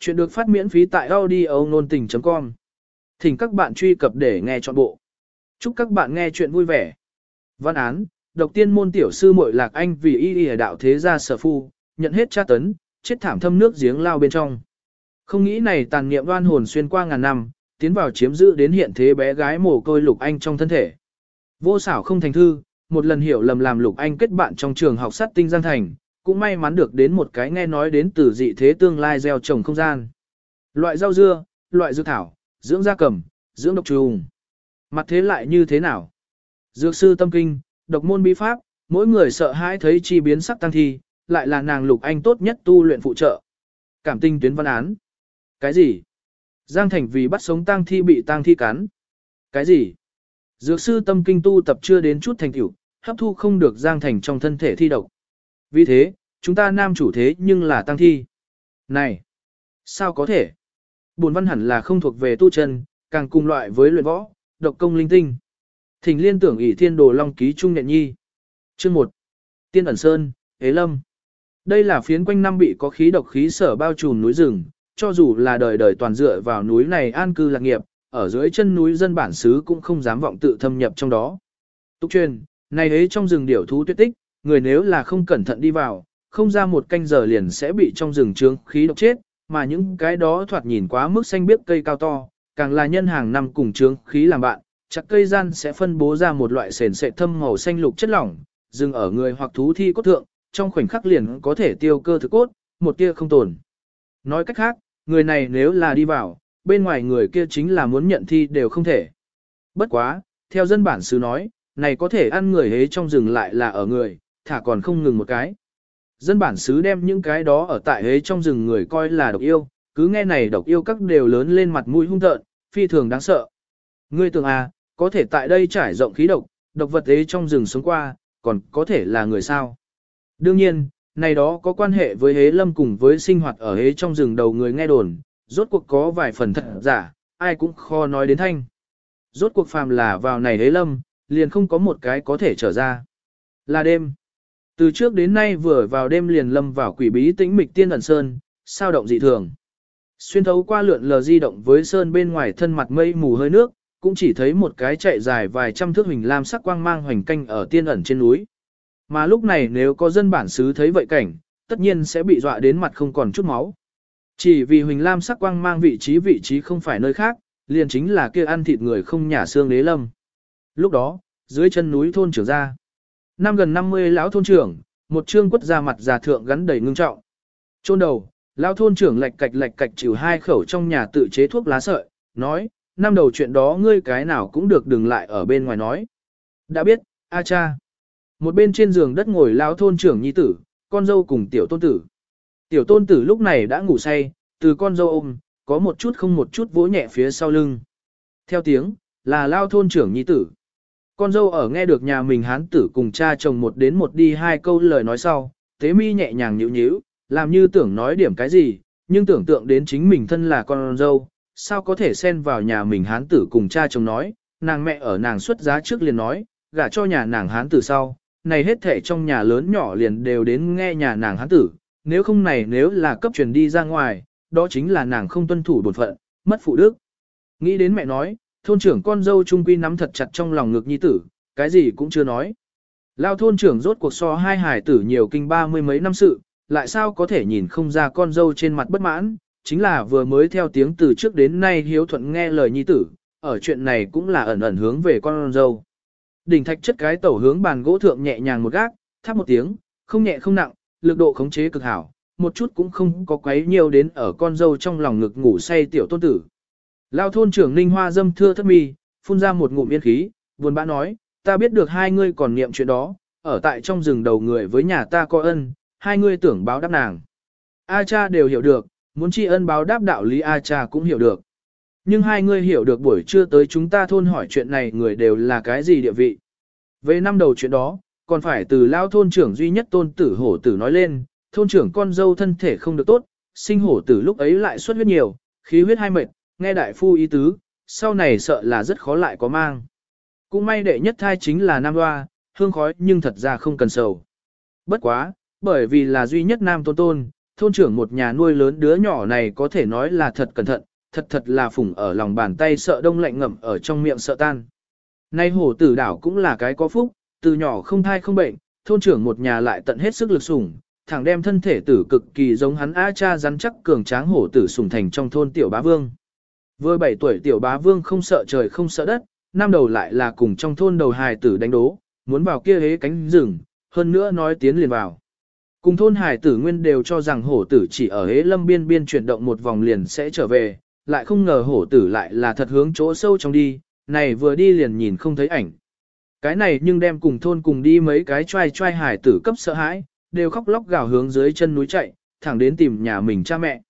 Chuyện được phát miễn phí tại audio nôn tình.com. Thỉnh các bạn truy cập để nghe trọn bộ. Chúc các bạn nghe chuyện vui vẻ. Văn án, độc tiên môn tiểu sư muội lạc anh vì y y đạo thế gia sở phu, nhận hết tra tấn, chết thảm thâm nước giếng lao bên trong. Không nghĩ này tàn niệm đoan hồn xuyên qua ngàn năm, tiến vào chiếm giữ đến hiện thế bé gái mồ côi lục anh trong thân thể. Vô xảo không thành thư, một lần hiểu lầm làm lục anh kết bạn trong trường học sát tinh Giang Thành, cũng may mắn được đến một cái nghe nói đến từ dị thế tương lai gieo trồng không gian. Loại rau dưa, loại dược thảo, dưỡng gia cầm, dưỡng độc trùng. Mặt thế lại như thế nào? Dược sư tâm kinh, độc môn bí pháp, mỗi người sợ hãi thấy chi biến sắc tăng thi, lại là nàng lục anh tốt nhất tu luyện phụ trợ. Cảm tinh tuyến văn án. Cái gì? Giang Thành vì bắt sống tang thi bị tang thi cắn. Cái gì? Dược sư tâm kinh tu tập chưa đến chút thành tựu, hấp thu không được Giang Thành trong thân thể thi độc. Vì thế, chúng ta nam chủ thế nhưng là tăng thi. Này! Sao có thể? Bồn văn hẳn là không thuộc về tu chân, càng cùng loại với luyện võ, độc công linh tinh. Thỉnh liên tưởng ỷ thiên đồ long ký trung nhện nhi. Chương 1. Tiên ẩn sơn, ế lâm. Đây là phiến quanh năm bị có khí độc khí sở bao trùm núi rừng, cho dù là đời đời toàn dựa vào núi này an cư lạc nghiệp, ở dưới chân núi dân bản xứ cũng không dám vọng tự thâm nhập trong đó. Tục truyền, này ấy trong rừng điểu thú tuyết tích, người nếu là không cẩn thận đi vào, không ra một canh giờ liền sẽ bị trong rừng trướng khí độc chết, mà những cái đó thoạt nhìn quá mức xanh biếc cây cao to, càng là nhân hàng năm cùng trướng khí làm bạn, chặt cây gian sẽ phân bố ra một loại sền sệt thâm màu xanh lục chất lỏng, dừng ở người hoặc thú thi cốt thượng, trong khoảnh khắc liền có thể tiêu cơ thực cốt, một tia không tồn. Nói cách khác, người này nếu là đi vào, bên ngoài người kia chính là muốn nhận thi đều không thể. Bất quá, theo dân bản xứ nói, này có thể ăn người hế trong rừng lại là ở người, thả còn không ngừng một cái. Dân bản xứ đem những cái đó ở tại hế trong rừng người coi là độc yêu, cứ nghe này độc yêu các đều lớn lên mặt mũi hung tợn, phi thường đáng sợ. Ngươi tưởng à, có thể tại đây trải rộng khí độc, độc vật hế trong rừng sống qua, còn có thể là người sao. Đương nhiên, này đó có quan hệ với hế lâm cùng với sinh hoạt ở hế trong rừng đầu người nghe đồn, rốt cuộc có vài phần thật giả, ai cũng khó nói đến thanh. Rốt cuộc phàm là vào này hế lâm, liền không có một cái có thể trở ra. Là đêm. Từ trước đến nay vừa vào đêm liền lâm vào quỷ bí tĩnh mịch tiên ẩn sơn, sao động dị thường. Xuyên thấu qua lượn lờ di động với sơn bên ngoài thân mặt mây mù hơi nước, cũng chỉ thấy một cái chạy dài vài trăm thước hình lam sắc quang mang hoành canh ở tiên ẩn trên núi. Mà lúc này nếu có dân bản xứ thấy vậy cảnh, tất nhiên sẽ bị dọa đến mặt không còn chút máu. Chỉ vì huỳnh lam sắc quang mang vị trí vị trí không phải nơi khác, liền chính là kia ăn thịt người không nhả xương đế lâm. Lúc đó, dưới chân núi thôn trưởng ra. Năm gần 50 lão thôn trưởng, một trương quất ra mặt già thượng gắn đầy ngưng trọng. Chôn đầu, lão thôn trưởng lạch cạch lạch cạch chịu hai khẩu trong nhà tự chế thuốc lá sợi, nói, năm đầu chuyện đó ngươi cái nào cũng được đừng lại ở bên ngoài nói. Đã biết, a cha. Một bên trên giường đất ngồi lão thôn trưởng nhi tử, con dâu cùng tiểu tôn tử. Tiểu tôn tử lúc này đã ngủ say, từ con dâu ôm, có một chút không một chút vỗ nhẹ phía sau lưng. Theo tiếng, là lao thôn trưởng nhi tử. Con dâu ở nghe được nhà mình hán tử cùng cha chồng một đến một đi hai câu lời nói sau, tế mi nhẹ nhàng nhíu nhíu, làm như tưởng nói điểm cái gì, nhưng tưởng tượng đến chính mình thân là con dâu, sao có thể xen vào nhà mình hán tử cùng cha chồng nói, nàng mẹ ở nàng xuất giá trước liền nói, gả cho nhà nàng hán tử sau, này hết thể trong nhà lớn nhỏ liền đều đến nghe nhà nàng hán tử, nếu không này nếu là cấp truyền đi ra ngoài, đó chính là nàng không tuân thủ bổn phận, mất phụ đức. Nghĩ đến mẹ nói, thôn trưởng con dâu trung quy nắm thật chặt trong lòng ngực nhi tử, cái gì cũng chưa nói. Lao thôn trưởng rốt cuộc so hai hải tử nhiều kinh ba mươi mấy năm sự, lại sao có thể nhìn không ra con dâu trên mặt bất mãn, chính là vừa mới theo tiếng từ trước đến nay hiếu thuận nghe lời nhi tử, ở chuyện này cũng là ẩn ẩn hướng về con dâu. Đỉnh thạch chất cái tẩu hướng bàn gỗ thượng nhẹ nhàng một gác, thắp một tiếng, không nhẹ không nặng, lực độ khống chế cực hảo, một chút cũng không có quấy nhiều đến ở con dâu trong lòng ngực ngủ say tiểu tôn tử. Lao thôn trưởng Ninh Hoa dâm thưa thất mi, phun ra một ngụm yên khí, buồn bã nói, ta biết được hai ngươi còn niệm chuyện đó, ở tại trong rừng đầu người với nhà ta có ân, hai ngươi tưởng báo đáp nàng. A cha đều hiểu được, muốn tri ân báo đáp đạo lý A cha cũng hiểu được. Nhưng hai ngươi hiểu được buổi trưa tới chúng ta thôn hỏi chuyện này người đều là cái gì địa vị. Về năm đầu chuyện đó, còn phải từ lao thôn trưởng duy nhất tôn tử hổ tử nói lên, thôn trưởng con dâu thân thể không được tốt, sinh hổ tử lúc ấy lại xuất huyết nhiều, khí huyết hai mệt, nghe đại phu ý tứ, sau này sợ là rất khó lại có mang. Cũng may đệ nhất thai chính là nam hoa, hương khói nhưng thật ra không cần sầu. Bất quá, bởi vì là duy nhất nam tôn tôn, thôn trưởng một nhà nuôi lớn đứa nhỏ này có thể nói là thật cẩn thận, thật thật là phủng ở lòng bàn tay sợ đông lạnh ngậm ở trong miệng sợ tan. Nay hổ tử đảo cũng là cái có phúc, từ nhỏ không thai không bệnh, thôn trưởng một nhà lại tận hết sức lực sủng, thẳng đem thân thể tử cực kỳ giống hắn A cha rắn chắc cường tráng hổ tử sủng thành trong thôn tiểu bá vương. Vừa 7 tuổi tiểu bá vương không sợ trời không sợ đất, năm đầu lại là cùng trong thôn đầu hài tử đánh đố, muốn vào kia hế cánh rừng, hơn nữa nói tiến liền vào. Cùng thôn hài tử nguyên đều cho rằng hổ tử chỉ ở hế lâm biên biên chuyển động một vòng liền sẽ trở về, lại không ngờ hổ tử lại là thật hướng chỗ sâu trong đi, này vừa đi liền nhìn không thấy ảnh. Cái này nhưng đem cùng thôn cùng đi mấy cái trai trai hài tử cấp sợ hãi, đều khóc lóc gào hướng dưới chân núi chạy, thẳng đến tìm nhà mình cha mẹ.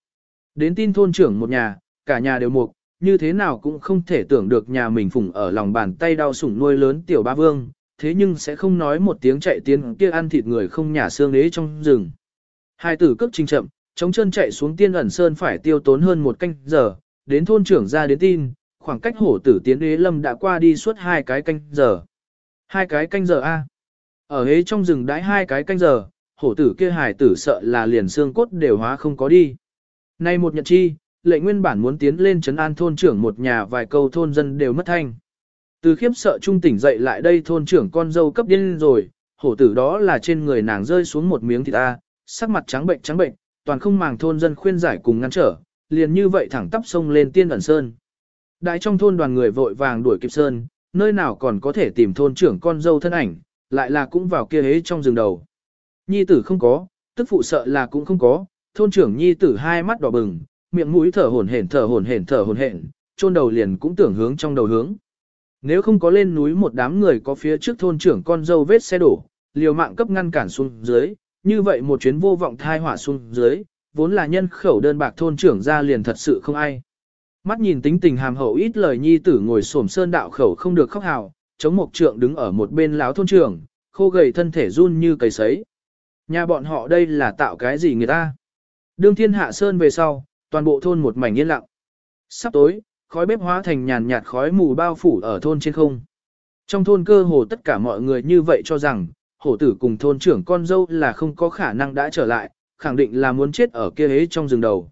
Đến tin thôn trưởng một nhà, cả nhà đều mục, như thế nào cũng không thể tưởng được nhà mình phụng ở lòng bàn tay đau sủng nuôi lớn tiểu ba vương, thế nhưng sẽ không nói một tiếng chạy tiến kia ăn thịt người không nhả xương ế trong rừng. Hai tử cước trình chậm, chống chân chạy xuống tiên ẩn sơn phải tiêu tốn hơn một canh giờ, đến thôn trưởng ra đến tin, khoảng cách hổ tử tiến ế lâm đã qua đi suốt hai cái canh giờ. Hai cái canh giờ A. Ở ế trong rừng đãi hai cái canh giờ, hổ tử kia hải tử sợ là liền xương cốt đều hóa không có đi. Nay một nhận chi, lệ nguyên bản muốn tiến lên trấn an thôn trưởng một nhà vài câu thôn dân đều mất thanh. Từ khiếp sợ trung tỉnh dậy lại đây thôn trưởng con dâu cấp điên rồi, hổ tử đó là trên người nàng rơi xuống một miếng thịt ta, sắc mặt trắng bệnh trắng bệnh, toàn không màng thôn dân khuyên giải cùng ngăn trở, liền như vậy thẳng tắp sông lên tiên ẩn sơn. Đại trong thôn đoàn người vội vàng đuổi kịp sơn, nơi nào còn có thể tìm thôn trưởng con dâu thân ảnh, lại là cũng vào kia hế trong rừng đầu. Nhi tử không có, tức phụ sợ là cũng không có, thôn trưởng nhi tử hai mắt đỏ bừng, miệng mũi thở hổn hển thở hổn hển thở hổn hển, chôn đầu liền cũng tưởng hướng trong đầu hướng. Nếu không có lên núi một đám người có phía trước thôn trưởng con dâu vết xe đổ, liều mạng cấp ngăn cản xuống dưới, như vậy một chuyến vô vọng thai hỏa xuống dưới, vốn là nhân khẩu đơn bạc thôn trưởng ra liền thật sự không ai. Mắt nhìn tính tình hàm hậu ít lời nhi tử ngồi xổm sơn đạo khẩu không được khóc hào, chống mộc trượng đứng ở một bên láo thôn trưởng, khô gầy thân thể run như cầy sấy. Nhà bọn họ đây là tạo cái gì người ta? Đương thiên hạ sơn về sau, toàn bộ thôn một mảnh yên lặng. Sắp tối, khói bếp hóa thành nhàn nhạt khói mù bao phủ ở thôn trên không. Trong thôn cơ hồ tất cả mọi người như vậy cho rằng, hổ tử cùng thôn trưởng con dâu là không có khả năng đã trở lại, khẳng định là muốn chết ở kia ấy trong rừng đầu.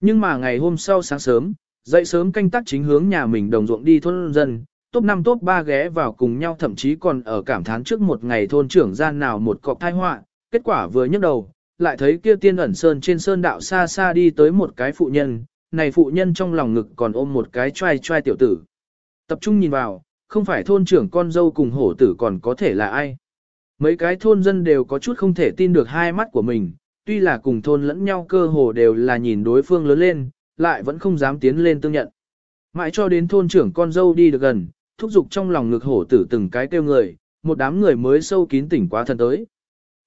Nhưng mà ngày hôm sau sáng sớm, dậy sớm canh tác chính hướng nhà mình đồng ruộng đi thôn dân, top 5 top 3 ghé vào cùng nhau thậm chí còn ở cảm thán trước một ngày thôn trưởng gian nào một cọc thai họa, kết quả vừa nhấc đầu, lại thấy kia tiên ẩn sơn trên sơn đạo xa xa đi tới một cái phụ nhân, này phụ nhân trong lòng ngực còn ôm một cái trai trai tiểu tử. Tập trung nhìn vào, không phải thôn trưởng con dâu cùng hổ tử còn có thể là ai. Mấy cái thôn dân đều có chút không thể tin được hai mắt của mình, tuy là cùng thôn lẫn nhau cơ hồ đều là nhìn đối phương lớn lên, lại vẫn không dám tiến lên tương nhận. Mãi cho đến thôn trưởng con dâu đi được gần, thúc giục trong lòng ngực hổ tử từng cái kêu người, một đám người mới sâu kín tỉnh quá thần tới.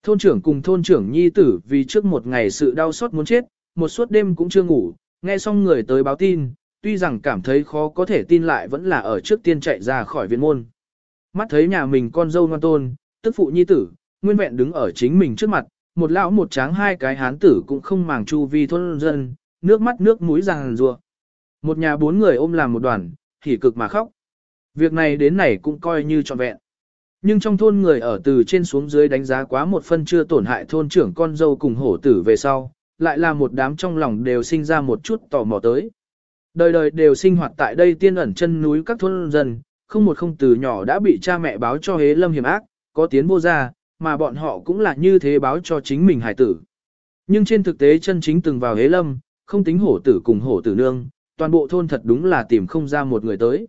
Thôn trưởng cùng thôn trưởng nhi tử vì trước một ngày sự đau xót muốn chết, một suốt đêm cũng chưa ngủ, nghe xong người tới báo tin, tuy rằng cảm thấy khó có thể tin lại vẫn là ở trước tiên chạy ra khỏi viện môn. Mắt thấy nhà mình con dâu ngoan tôn, tức phụ nhi tử, nguyên vẹn đứng ở chính mình trước mặt, một lão một tráng hai cái hán tử cũng không màng chu vi thôn dân, nước mắt nước mũi ràng rùa. Một nhà bốn người ôm làm một đoàn, hỉ cực mà khóc. Việc này đến này cũng coi như trọn vẹn. Nhưng trong thôn người ở từ trên xuống dưới đánh giá quá một phân chưa tổn hại thôn trưởng con dâu cùng hổ tử về sau, lại là một đám trong lòng đều sinh ra một chút tò mò tới. Đời đời đều sinh hoạt tại đây tiên ẩn chân núi các thôn dân, không một không từ nhỏ đã bị cha mẹ báo cho hế lâm hiểm ác, có tiến vô ra, mà bọn họ cũng là như thế báo cho chính mình hải tử. Nhưng trên thực tế chân chính từng vào hế lâm, không tính hổ tử cùng hổ tử nương, toàn bộ thôn thật đúng là tìm không ra một người tới.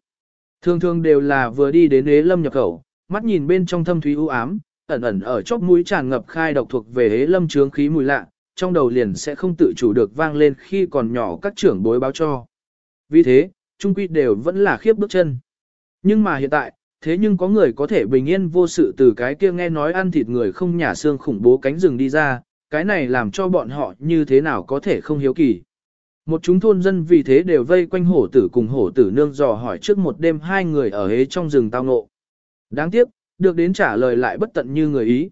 Thường thường đều là vừa đi đến hế lâm nhập khẩu, mắt nhìn bên trong thâm thúy u ám, ẩn ẩn ở chóp mũi tràn ngập khai độc thuộc về hế lâm trướng khí mùi lạ, trong đầu liền sẽ không tự chủ được vang lên khi còn nhỏ các trưởng bối báo cho. Vì thế, trung quy đều vẫn là khiếp bước chân. Nhưng mà hiện tại, thế nhưng có người có thể bình yên vô sự từ cái kia nghe nói ăn thịt người không nhả xương khủng bố cánh rừng đi ra, cái này làm cho bọn họ như thế nào có thể không hiếu kỳ. Một chúng thôn dân vì thế đều vây quanh hổ tử cùng hổ tử nương dò hỏi trước một đêm hai người ở hế trong rừng tao ngộ. Đáng tiếc, được đến trả lời lại bất tận như người ý.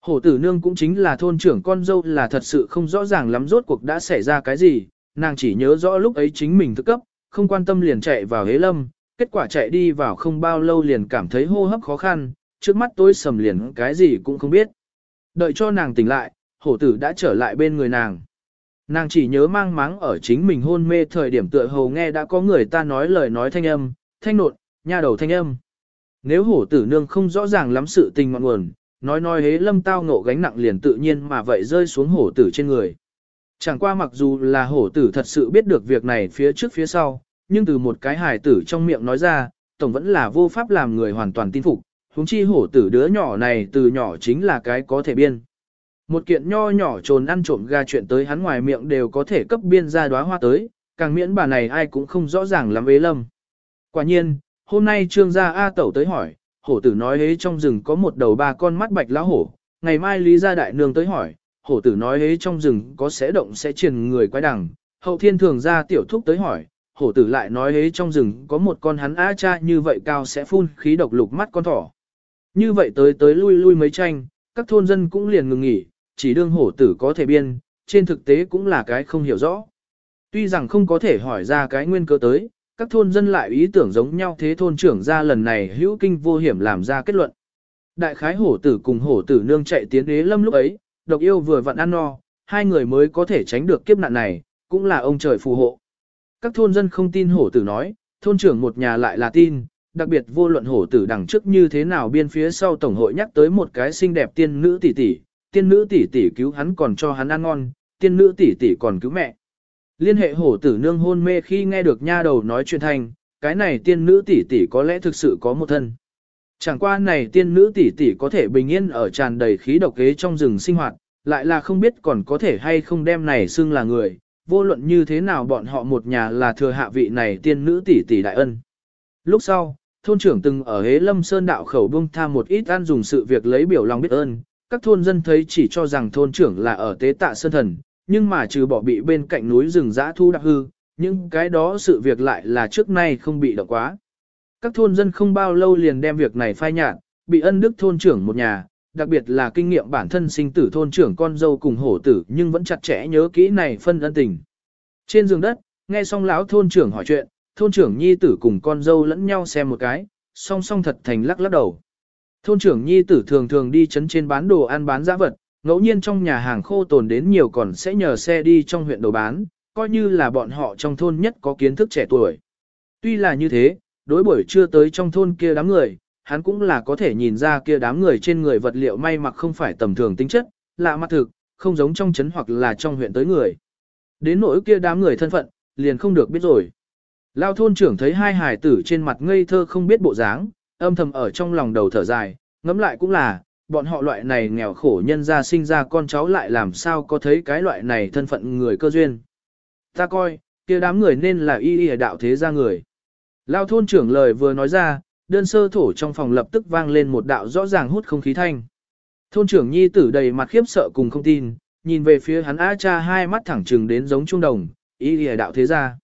Hổ tử nương cũng chính là thôn trưởng con dâu là thật sự không rõ ràng lắm rốt cuộc đã xảy ra cái gì, nàng chỉ nhớ rõ lúc ấy chính mình thức cấp, không quan tâm liền chạy vào hế lâm, kết quả chạy đi vào không bao lâu liền cảm thấy hô hấp khó khăn, trước mắt tôi sầm liền cái gì cũng không biết. Đợi cho nàng tỉnh lại, hổ tử đã trở lại bên người nàng. Nàng chỉ nhớ mang máng ở chính mình hôn mê thời điểm tựa hồ nghe đã có người ta nói lời nói thanh âm, thanh nột, nha đầu thanh âm. Nếu hổ tử nương không rõ ràng lắm sự tình ngọn nguồn, nói nói hế lâm tao ngộ gánh nặng liền tự nhiên mà vậy rơi xuống hổ tử trên người. Chẳng qua mặc dù là hổ tử thật sự biết được việc này phía trước phía sau, nhưng từ một cái hài tử trong miệng nói ra, tổng vẫn là vô pháp làm người hoàn toàn tin phục, huống chi hổ tử đứa nhỏ này từ nhỏ chính là cái có thể biên. Một kiện nho nhỏ trồn ăn trộm gà chuyện tới hắn ngoài miệng đều có thể cấp biên ra đóa hoa tới, càng miễn bà này ai cũng không rõ ràng lắm ế lâm. Quả nhiên, hôm nay trương gia A tẩu tới hỏi, hổ tử nói hế trong rừng có một đầu ba con mắt bạch lão hổ, ngày mai lý gia đại nương tới hỏi, hổ tử nói hế trong rừng có sẽ động sẽ truyền người quái đằng, hậu thiên thường gia tiểu thúc tới hỏi, hổ tử lại nói hế trong rừng có một con hắn A cha như vậy cao sẽ phun khí độc lục mắt con thỏ. Như vậy tới tới lui lui mấy tranh, các thôn dân cũng liền ngừng nghỉ, chỉ đương hổ tử có thể biên, trên thực tế cũng là cái không hiểu rõ. Tuy rằng không có thể hỏi ra cái nguyên cơ tới, các thôn dân lại ý tưởng giống nhau thế thôn trưởng ra lần này hữu kinh vô hiểm làm ra kết luận. Đại khái hổ tử cùng hổ tử nương chạy tiến đế lâm lúc ấy, độc yêu vừa vặn ăn no, hai người mới có thể tránh được kiếp nạn này, cũng là ông trời phù hộ. Các thôn dân không tin hổ tử nói, thôn trưởng một nhà lại là tin, đặc biệt vô luận hổ tử đằng trước như thế nào biên phía sau tổng hội nhắc tới một cái xinh đẹp tiên nữ tỷ tỷ, tiên nữ tỷ tỷ cứu hắn còn cho hắn ăn ngon, tiên nữ tỷ tỷ còn cứu mẹ. Liên hệ hổ tử nương hôn mê khi nghe được nha đầu nói chuyện thành, cái này tiên nữ tỷ tỷ có lẽ thực sự có một thân. Chẳng qua này tiên nữ tỷ tỷ có thể bình yên ở tràn đầy khí độc kế trong rừng sinh hoạt, lại là không biết còn có thể hay không đem này xưng là người, vô luận như thế nào bọn họ một nhà là thừa hạ vị này tiên nữ tỷ tỷ đại ân. Lúc sau, thôn trưởng từng ở Hế Lâm Sơn đạo khẩu bông tha một ít ăn dùng sự việc lấy biểu lòng biết ơn, các thôn dân thấy chỉ cho rằng thôn trưởng là ở tế tạ sơn thần, nhưng mà trừ bỏ bị bên cạnh núi rừng dã thu đặc hư, những cái đó sự việc lại là trước nay không bị động quá. Các thôn dân không bao lâu liền đem việc này phai nhạt, bị ân đức thôn trưởng một nhà, đặc biệt là kinh nghiệm bản thân sinh tử thôn trưởng con dâu cùng hổ tử nhưng vẫn chặt chẽ nhớ kỹ này phân ân tình. Trên giường đất, nghe xong lão thôn trưởng hỏi chuyện, thôn trưởng nhi tử cùng con dâu lẫn nhau xem một cái, song song thật thành lắc lắc đầu. Thôn trưởng nhi tử thường thường đi chấn trên bán đồ ăn bán giá vật, ngẫu nhiên trong nhà hàng khô tồn đến nhiều còn sẽ nhờ xe đi trong huyện đồ bán, coi như là bọn họ trong thôn nhất có kiến thức trẻ tuổi. Tuy là như thế, đối buổi trưa tới trong thôn kia đám người, hắn cũng là có thể nhìn ra kia đám người trên người vật liệu may mặc không phải tầm thường tính chất, lạ mặt thực, không giống trong trấn hoặc là trong huyện tới người. Đến nỗi kia đám người thân phận, liền không được biết rồi. Lao thôn trưởng thấy hai hài tử trên mặt ngây thơ không biết bộ dáng, âm thầm ở trong lòng đầu thở dài, ngẫm lại cũng là, bọn họ loại này nghèo khổ nhân ra sinh ra con cháu lại làm sao có thấy cái loại này thân phận người cơ duyên. Ta coi, kia đám người nên là y y đạo thế gia người. Lao thôn trưởng lời vừa nói ra, đơn sơ thổ trong phòng lập tức vang lên một đạo rõ ràng hút không khí thanh. Thôn trưởng nhi tử đầy mặt khiếp sợ cùng không tin, nhìn về phía hắn A cha hai mắt thẳng trừng đến giống trung đồng, y lìa đạo thế gia.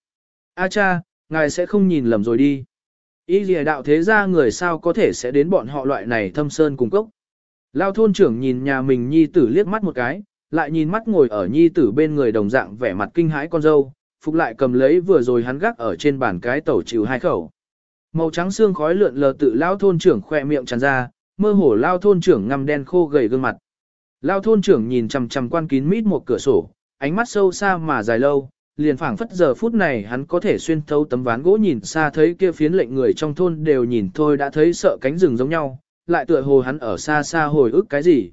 A cha, ngài sẽ không nhìn lầm rồi đi. Y lìa đạo thế gia người sao có thể sẽ đến bọn họ loại này thâm sơn cùng cốc. Lao thôn trưởng nhìn nhà mình nhi tử liếc mắt một cái, lại nhìn mắt ngồi ở nhi tử bên người đồng dạng vẻ mặt kinh hãi con dâu, phục lại cầm lấy vừa rồi hắn gác ở trên bàn cái tẩu chịu hai khẩu. Màu trắng xương khói lượn lờ tự lao thôn trưởng khoe miệng tràn ra, mơ hồ lao thôn trưởng ngăm đen khô gầy gương mặt. Lao thôn trưởng nhìn chằm chằm quan kín mít một cửa sổ, ánh mắt sâu xa mà dài lâu, liền phảng phất giờ phút này hắn có thể xuyên thấu tấm ván gỗ nhìn xa thấy kia phiến lệnh người trong thôn đều nhìn thôi đã thấy sợ cánh rừng giống nhau, lại tựa hồ hắn ở xa xa hồi ức cái gì.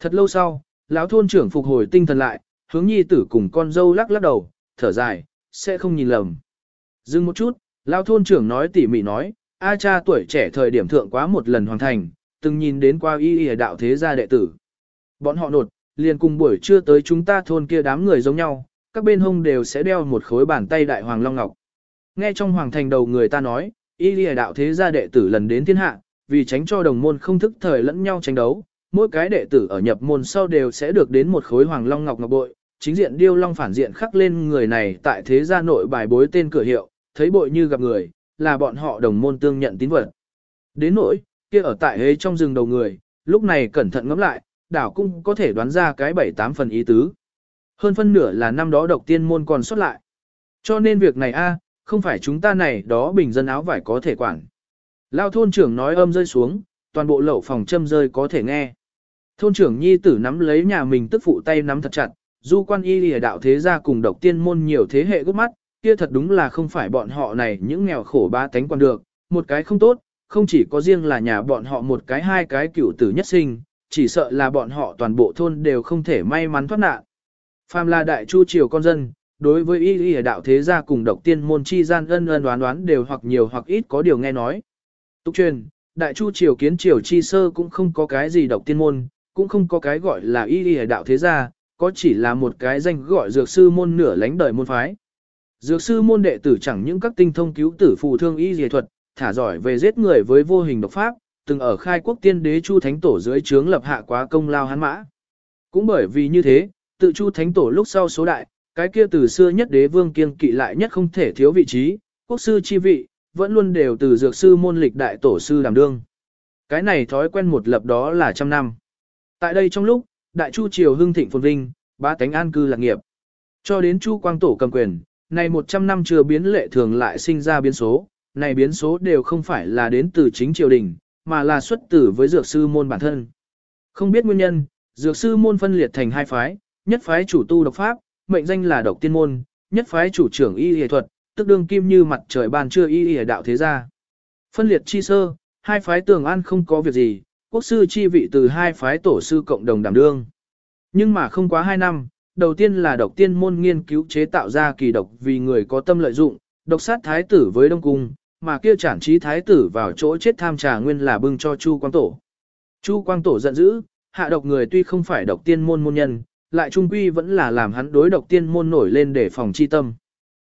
Thật lâu sau, lão thôn trưởng phục hồi tinh thần lại, hướng nhi tử cùng con dâu lắc lắc đầu, thở dài, sẽ không nhìn lầm. Dừng một chút, lão thôn trưởng nói tỉ mỉ nói, A cha tuổi trẻ thời điểm thượng quá một lần hoàn thành, từng nhìn đến qua y y đạo thế gia đệ tử. Bọn họ nột, liền cùng buổi trưa tới chúng ta thôn kia đám người giống nhau, các bên hông đều sẽ đeo một khối bàn tay đại hoàng long ngọc. Nghe trong hoàng thành đầu người ta nói, y y đạo thế gia đệ tử lần đến thiên hạ, vì tránh cho đồng môn không thức thời lẫn nhau tranh đấu, mỗi cái đệ tử ở nhập môn sau đều sẽ được đến một khối hoàng long ngọc ngọc bội, chính diện điêu long phản diện khắc lên người này tại thế gia nội bài bối tên cửa hiệu, thấy bội như gặp người, là bọn họ đồng môn tương nhận tín vật. Đến nỗi, kia ở tại hế trong rừng đầu người, lúc này cẩn thận ngẫm lại, đảo cũng có thể đoán ra cái bảy tám phần ý tứ. Hơn phân nửa là năm đó độc tiên môn còn xuất lại. Cho nên việc này a không phải chúng ta này đó bình dân áo vải có thể quản. Lao thôn trưởng nói âm rơi xuống, toàn bộ lẩu phòng châm rơi có thể nghe. Thôn trưởng nhi tử nắm lấy nhà mình tức phụ tay nắm thật chặt, du quan y lìa đạo thế gia cùng độc tiên môn nhiều thế hệ gốc mắt, kia thật đúng là không phải bọn họ này những nghèo khổ ba tánh quan được, một cái không tốt, không chỉ có riêng là nhà bọn họ một cái hai cái cựu tử nhất sinh, chỉ sợ là bọn họ toàn bộ thôn đều không thể may mắn thoát nạn. Phàm là đại chu triều con dân, đối với y lìa đạo thế gia cùng độc tiên môn chi gian ân ân đoán đoán đều hoặc nhiều hoặc ít có điều nghe nói. Túc truyền, đại chu triều kiến triều chi sơ cũng không có cái gì độc tiên môn, cũng không có cái gọi là y y đạo thế gia, có chỉ là một cái danh gọi dược sư môn nửa lánh đời môn phái. Dược sư môn đệ tử chẳng những các tinh thông cứu tử phù thương y y thuật, thả giỏi về giết người với vô hình độc pháp, từng ở khai quốc tiên đế Chu Thánh Tổ dưới trướng lập hạ quá công lao hắn mã. Cũng bởi vì như thế, tự Chu Thánh Tổ lúc sau số đại, cái kia từ xưa nhất đế vương kiên kỵ lại nhất không thể thiếu vị trí, quốc sư chi vị, vẫn luôn đều từ dược sư môn lịch đại tổ sư đảm đương. Cái này thói quen một lập đó là trăm năm. Tại đây trong lúc, đại chu triều hưng thịnh phồn vinh, ba tánh an cư lạc nghiệp. Cho đến chu quang tổ cầm quyền, này 100 năm chưa biến lệ thường lại sinh ra biến số, này biến số đều không phải là đến từ chính triều đình, mà là xuất tử với dược sư môn bản thân. Không biết nguyên nhân, dược sư môn phân liệt thành hai phái, nhất phái chủ tu độc pháp, mệnh danh là độc tiên môn, nhất phái chủ trưởng y y thuật, tức đương kim như mặt trời ban trưa y y đạo thế gia. Phân liệt chi sơ, hai phái tường an không có việc gì, quốc sư chi vị từ hai phái tổ sư cộng đồng đảm đương. Nhưng mà không quá hai năm, đầu tiên là độc tiên môn nghiên cứu chế tạo ra kỳ độc vì người có tâm lợi dụng, độc sát thái tử với Đông Cung, mà kia chản trí thái tử vào chỗ chết tham trà nguyên là bưng cho Chu Quang Tổ. Chu Quang Tổ giận dữ, hạ độc người tuy không phải độc tiên môn môn nhân, lại trung quy vẫn là làm hắn đối độc tiên môn nổi lên để phòng chi tâm.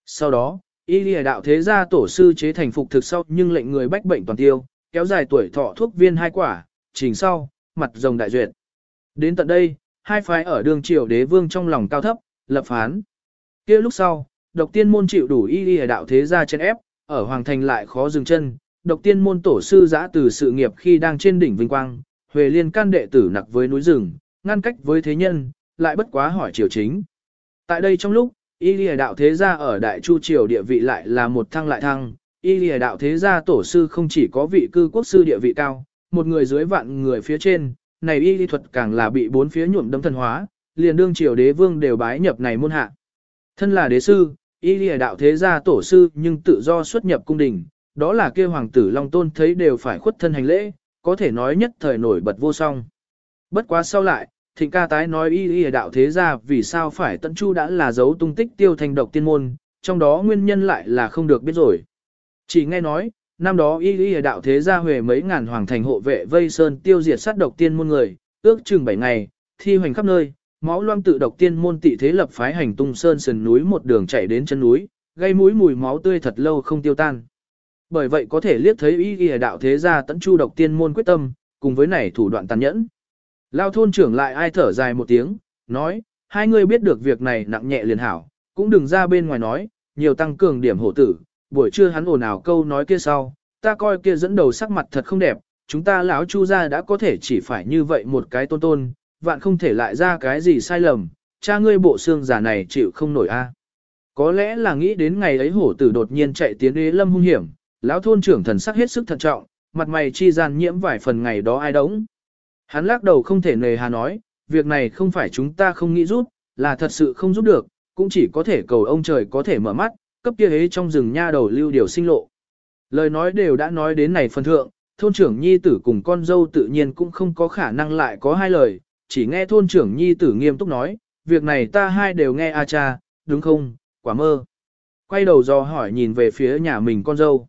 Sau đó, y lìa đạo thế gia tổ sư chế thành phục thực sau nhưng lệnh người bách bệnh toàn tiêu, kéo dài tuổi thọ thuốc viên hai quả, trình sau, mặt rồng đại duyệt. Đến tận đây, hai phái ở đường triều đế vương trong lòng cao thấp, lập phán. kia lúc sau, độc tiên môn chịu đủ y lìa đạo thế gia chen ép, ở hoàng thành lại khó dừng chân, độc tiên môn tổ sư giã từ sự nghiệp khi đang trên đỉnh vinh quang, huề liên can đệ tử nặc với núi rừng, ngăn cách với thế nhân, lại bất quá hỏi triều chính. Tại đây trong lúc, Y lìa đạo thế gia ở Đại Chu Triều địa vị lại là một thăng lại thăng, Y lìa đạo thế gia tổ sư không chỉ có vị cư quốc sư địa vị cao, một người dưới vạn người phía trên, này Y lý thuật càng là bị bốn phía nhuộm đấm thần hóa, liền đương triều đế vương đều bái nhập này môn hạ. Thân là đế sư, Y lìa đạo thế gia tổ sư nhưng tự do xuất nhập cung đình, đó là kêu hoàng tử Long Tôn thấy đều phải khuất thân hành lễ, có thể nói nhất thời nổi bật vô song. Bất quá sau lại, thịnh ca tái nói y y đạo thế gia vì sao phải tận chu đã là dấu tung tích tiêu thành độc tiên môn, trong đó nguyên nhân lại là không được biết rồi. Chỉ nghe nói, năm đó y y đạo thế gia huề mấy ngàn hoàng thành hộ vệ vây sơn tiêu diệt sát độc tiên môn người, ước chừng 7 ngày, thi hoành khắp nơi, máu loang tự độc tiên môn tị thế lập phái hành tung sơn sườn núi một đường chạy đến chân núi, gây mũi mùi máu tươi thật lâu không tiêu tan. Bởi vậy có thể liếc thấy y y đạo thế gia tận chu độc tiên môn quyết tâm, cùng với này thủ đoạn tàn nhẫn. Lao thôn trưởng lại ai thở dài một tiếng, nói, hai người biết được việc này nặng nhẹ liền hảo, cũng đừng ra bên ngoài nói, nhiều tăng cường điểm hổ tử, buổi trưa hắn ồn ào câu nói kia sau, ta coi kia dẫn đầu sắc mặt thật không đẹp, chúng ta lão chu gia đã có thể chỉ phải như vậy một cái tôn tôn, vạn không thể lại ra cái gì sai lầm, cha ngươi bộ xương giả này chịu không nổi a. Có lẽ là nghĩ đến ngày ấy hổ tử đột nhiên chạy tiến đế lâm hung hiểm, lão thôn trưởng thần sắc hết sức thận trọng, mặt mày chi gian nhiễm vài phần ngày đó ai đống. Hắn lắc đầu không thể nề hà nói, việc này không phải chúng ta không nghĩ giúp, là thật sự không giúp được, cũng chỉ có thể cầu ông trời có thể mở mắt, cấp kia hế trong rừng nha đầu lưu điều sinh lộ. Lời nói đều đã nói đến này phần thượng, thôn trưởng nhi tử cùng con dâu tự nhiên cũng không có khả năng lại có hai lời, chỉ nghe thôn trưởng nhi tử nghiêm túc nói, việc này ta hai đều nghe a cha, đúng không, quả mơ. Quay đầu dò hỏi nhìn về phía nhà mình con dâu.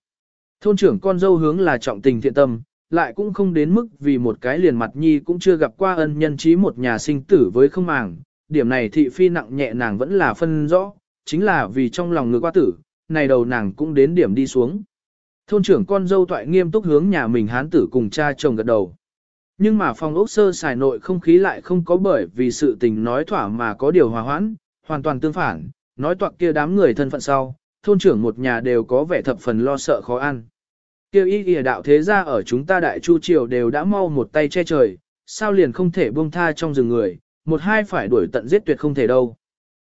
Thôn trưởng con dâu hướng là trọng tình thiện tâm, lại cũng không đến mức vì một cái liền mặt nhi cũng chưa gặp qua ân nhân trí một nhà sinh tử với không màng, điểm này thị phi nặng nhẹ nàng vẫn là phân rõ, chính là vì trong lòng ngược qua tử, này đầu nàng cũng đến điểm đi xuống. Thôn trưởng con dâu toại nghiêm túc hướng nhà mình hán tử cùng cha chồng gật đầu. Nhưng mà phòng ốc sơ xài nội không khí lại không có bởi vì sự tình nói thỏa mà có điều hòa hoãn, hoàn toàn tương phản, nói toạc kia đám người thân phận sau, thôn trưởng một nhà đều có vẻ thập phần lo sợ khó ăn kêu y kìa đạo thế ra ở chúng ta đại chu triều đều đã mau một tay che trời, sao liền không thể buông tha trong rừng người, một hai phải đuổi tận giết tuyệt không thể đâu.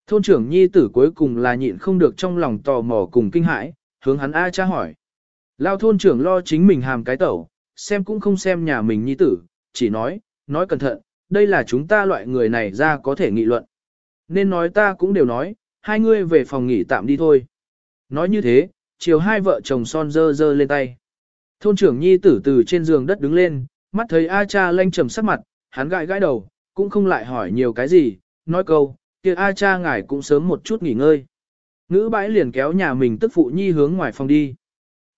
Thôn trưởng nhi tử cuối cùng là nhịn không được trong lòng tò mò cùng kinh hãi, hướng hắn A cha hỏi. Lao thôn trưởng lo chính mình hàm cái tẩu, xem cũng không xem nhà mình nhi tử, chỉ nói, nói cẩn thận, đây là chúng ta loại người này ra có thể nghị luận. nên nói ta cũng đều nói, hai ngươi về phòng nghỉ tạm đi thôi. Nói như thế, chiều hai vợ chồng son dơ dơ lên tay. Thôn trưởng nhi tử từ trên giường đất đứng lên, mắt thấy A cha lanh trầm sắc mặt, hắn gãi gãi đầu, cũng không lại hỏi nhiều cái gì, nói câu, kia A cha ngài cũng sớm một chút nghỉ ngơi. Ngữ bãi liền kéo nhà mình tức phụ nhi hướng ngoài phòng đi.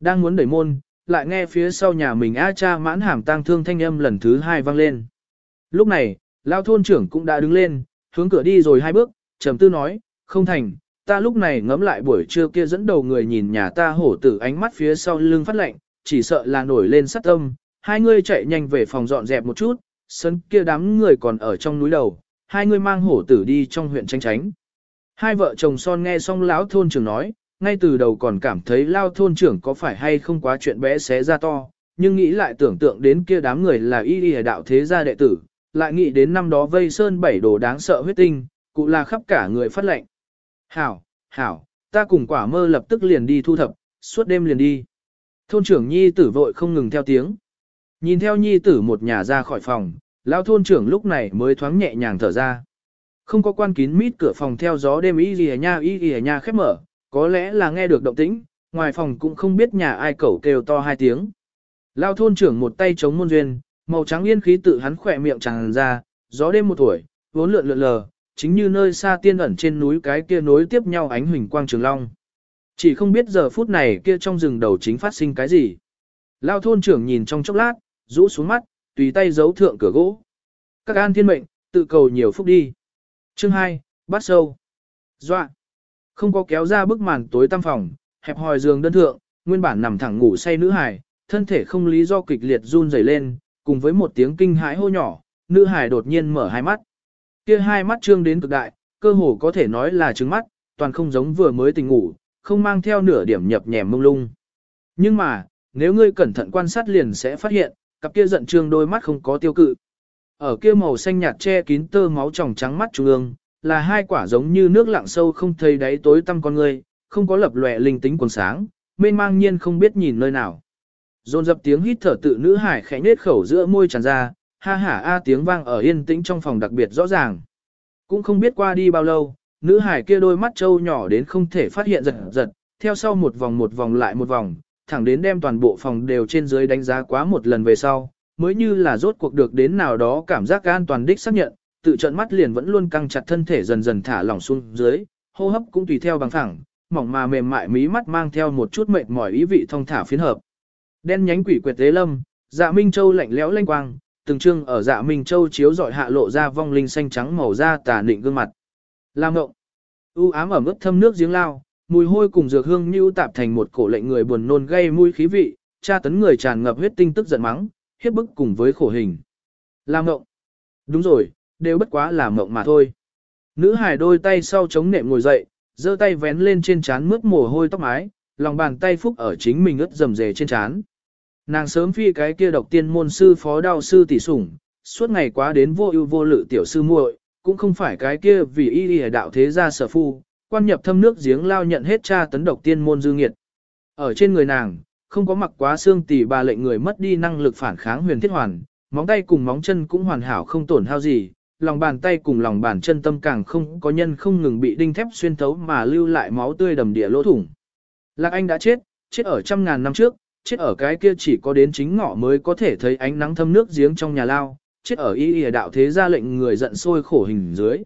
Đang muốn đẩy môn, lại nghe phía sau nhà mình A cha mãn hàm tang thương thanh âm lần thứ hai vang lên. Lúc này, lao thôn trưởng cũng đã đứng lên, hướng cửa đi rồi hai bước, trầm tư nói, không thành, ta lúc này ngẫm lại buổi trưa kia dẫn đầu người nhìn nhà ta hổ tử ánh mắt phía sau lưng phát lạnh, chỉ sợ là nổi lên sát tâm, hai người chạy nhanh về phòng dọn dẹp một chút, sân kia đám người còn ở trong núi đầu, hai người mang hổ tử đi trong huyện tranh tránh. Hai vợ chồng son nghe xong lão thôn trưởng nói, ngay từ đầu còn cảm thấy lao thôn trưởng có phải hay không quá chuyện bé xé ra to, nhưng nghĩ lại tưởng tượng đến kia đám người là y y đạo thế gia đệ tử, lại nghĩ đến năm đó vây sơn bảy đồ đáng sợ huyết tinh, cụ là khắp cả người phát lệnh. Hảo, hảo, ta cùng quả mơ lập tức liền đi thu thập, suốt đêm liền đi. Thôn trưởng nhi tử vội không ngừng theo tiếng. Nhìn theo nhi tử một nhà ra khỏi phòng, lão thôn trưởng lúc này mới thoáng nhẹ nhàng thở ra. Không có quan kín mít cửa phòng theo gió đêm y gì nha y gì nha khép mở, có lẽ là nghe được động tĩnh, ngoài phòng cũng không biết nhà ai cẩu kêu to hai tiếng. lão thôn trưởng một tay chống môn duyên, màu trắng yên khí tự hắn khỏe miệng tràn ra, gió đêm một tuổi, vốn lượn lượn lờ, chính như nơi xa tiên ẩn trên núi cái kia nối tiếp nhau ánh huỳnh quang trường long. Chỉ không biết giờ phút này kia trong rừng đầu chính phát sinh cái gì. Lao thôn trưởng nhìn trong chốc lát, rũ xuống mắt, tùy tay giấu thượng cửa gỗ. Các an thiên mệnh, tự cầu nhiều phúc đi. Chương 2, bắt sâu. Dọa. Không có kéo ra bức màn tối tăm phòng, hẹp hòi giường đơn thượng, nguyên bản nằm thẳng ngủ say nữ hải, thân thể không lý do kịch liệt run rẩy lên, cùng với một tiếng kinh hãi hô nhỏ, nữ hải đột nhiên mở hai mắt. Kia hai mắt trương đến cực đại, cơ hồ có thể nói là trứng mắt, toàn không giống vừa mới tỉnh ngủ, không mang theo nửa điểm nhập nhèm mông lung. Nhưng mà, nếu ngươi cẩn thận quan sát liền sẽ phát hiện, cặp kia giận trương đôi mắt không có tiêu cự. Ở kia màu xanh nhạt che kín tơ máu tròng trắng mắt trung ương, là hai quả giống như nước lặng sâu không thấy đáy tối tăm con người, không có lập lòe linh tính quần sáng, mênh mang nhiên không biết nhìn nơi nào. Dồn dập tiếng hít thở tự nữ hải khẽ nết khẩu giữa môi tràn ra, ha ha a tiếng vang ở yên tĩnh trong phòng đặc biệt rõ ràng. Cũng không biết qua đi bao lâu, nữ hải kia đôi mắt trâu nhỏ đến không thể phát hiện giật giật, theo sau một vòng một vòng lại một vòng, thẳng đến đem toàn bộ phòng đều trên dưới đánh giá quá một lần về sau, mới như là rốt cuộc được đến nào đó cảm giác an toàn đích xác nhận, tự trận mắt liền vẫn luôn căng chặt thân thể dần dần thả lỏng xuống dưới, hô hấp cũng tùy theo bằng thẳng, mỏng mà mềm mại mí mắt mang theo một chút mệt mỏi ý vị thông thả phiến hợp. Đen nhánh quỷ quyệt tế lâm, dạ minh châu lạnh lẽo lanh quang, từng trương ở dạ minh châu chiếu dọi hạ lộ ra vong linh xanh trắng màu da tà định gương mặt. Lam ngộng, u ám ở mức thâm nước giếng lao, mùi hôi cùng dược hương như tạp thành một cổ lệnh người buồn nôn gây mùi khí vị, tra tấn người tràn ngập huyết tinh tức giận mắng, hiếp bức cùng với khổ hình. Lam ngộng, đúng rồi, đều bất quá là mộng mà thôi. Nữ hài đôi tay sau chống nệm ngồi dậy, giơ tay vén lên trên trán mướt mồ hôi tóc mái, lòng bàn tay phúc ở chính mình ướt rầm rề trên trán. Nàng sớm phi cái kia độc tiên môn sư phó đau sư tỷ sủng, suốt ngày quá đến vô ưu vô lự tiểu sư muội, cũng không phải cái kia vì y y đạo thế gia sở phu, quan nhập thâm nước giếng lao nhận hết cha tấn độc tiên môn dư nghiệt. Ở trên người nàng, không có mặc quá xương tỷ bà lệnh người mất đi năng lực phản kháng huyền thiết hoàn, móng tay cùng móng chân cũng hoàn hảo không tổn hao gì, lòng bàn tay cùng lòng bàn chân tâm càng không có nhân không ngừng bị đinh thép xuyên thấu mà lưu lại máu tươi đầm địa lỗ thủng. Lạc Anh đã chết, chết ở trăm ngàn năm trước, chết ở cái kia chỉ có đến chính ngọ mới có thể thấy ánh nắng thâm nước giếng trong nhà lao, chết ở y y đạo thế ra lệnh người giận sôi khổ hình dưới.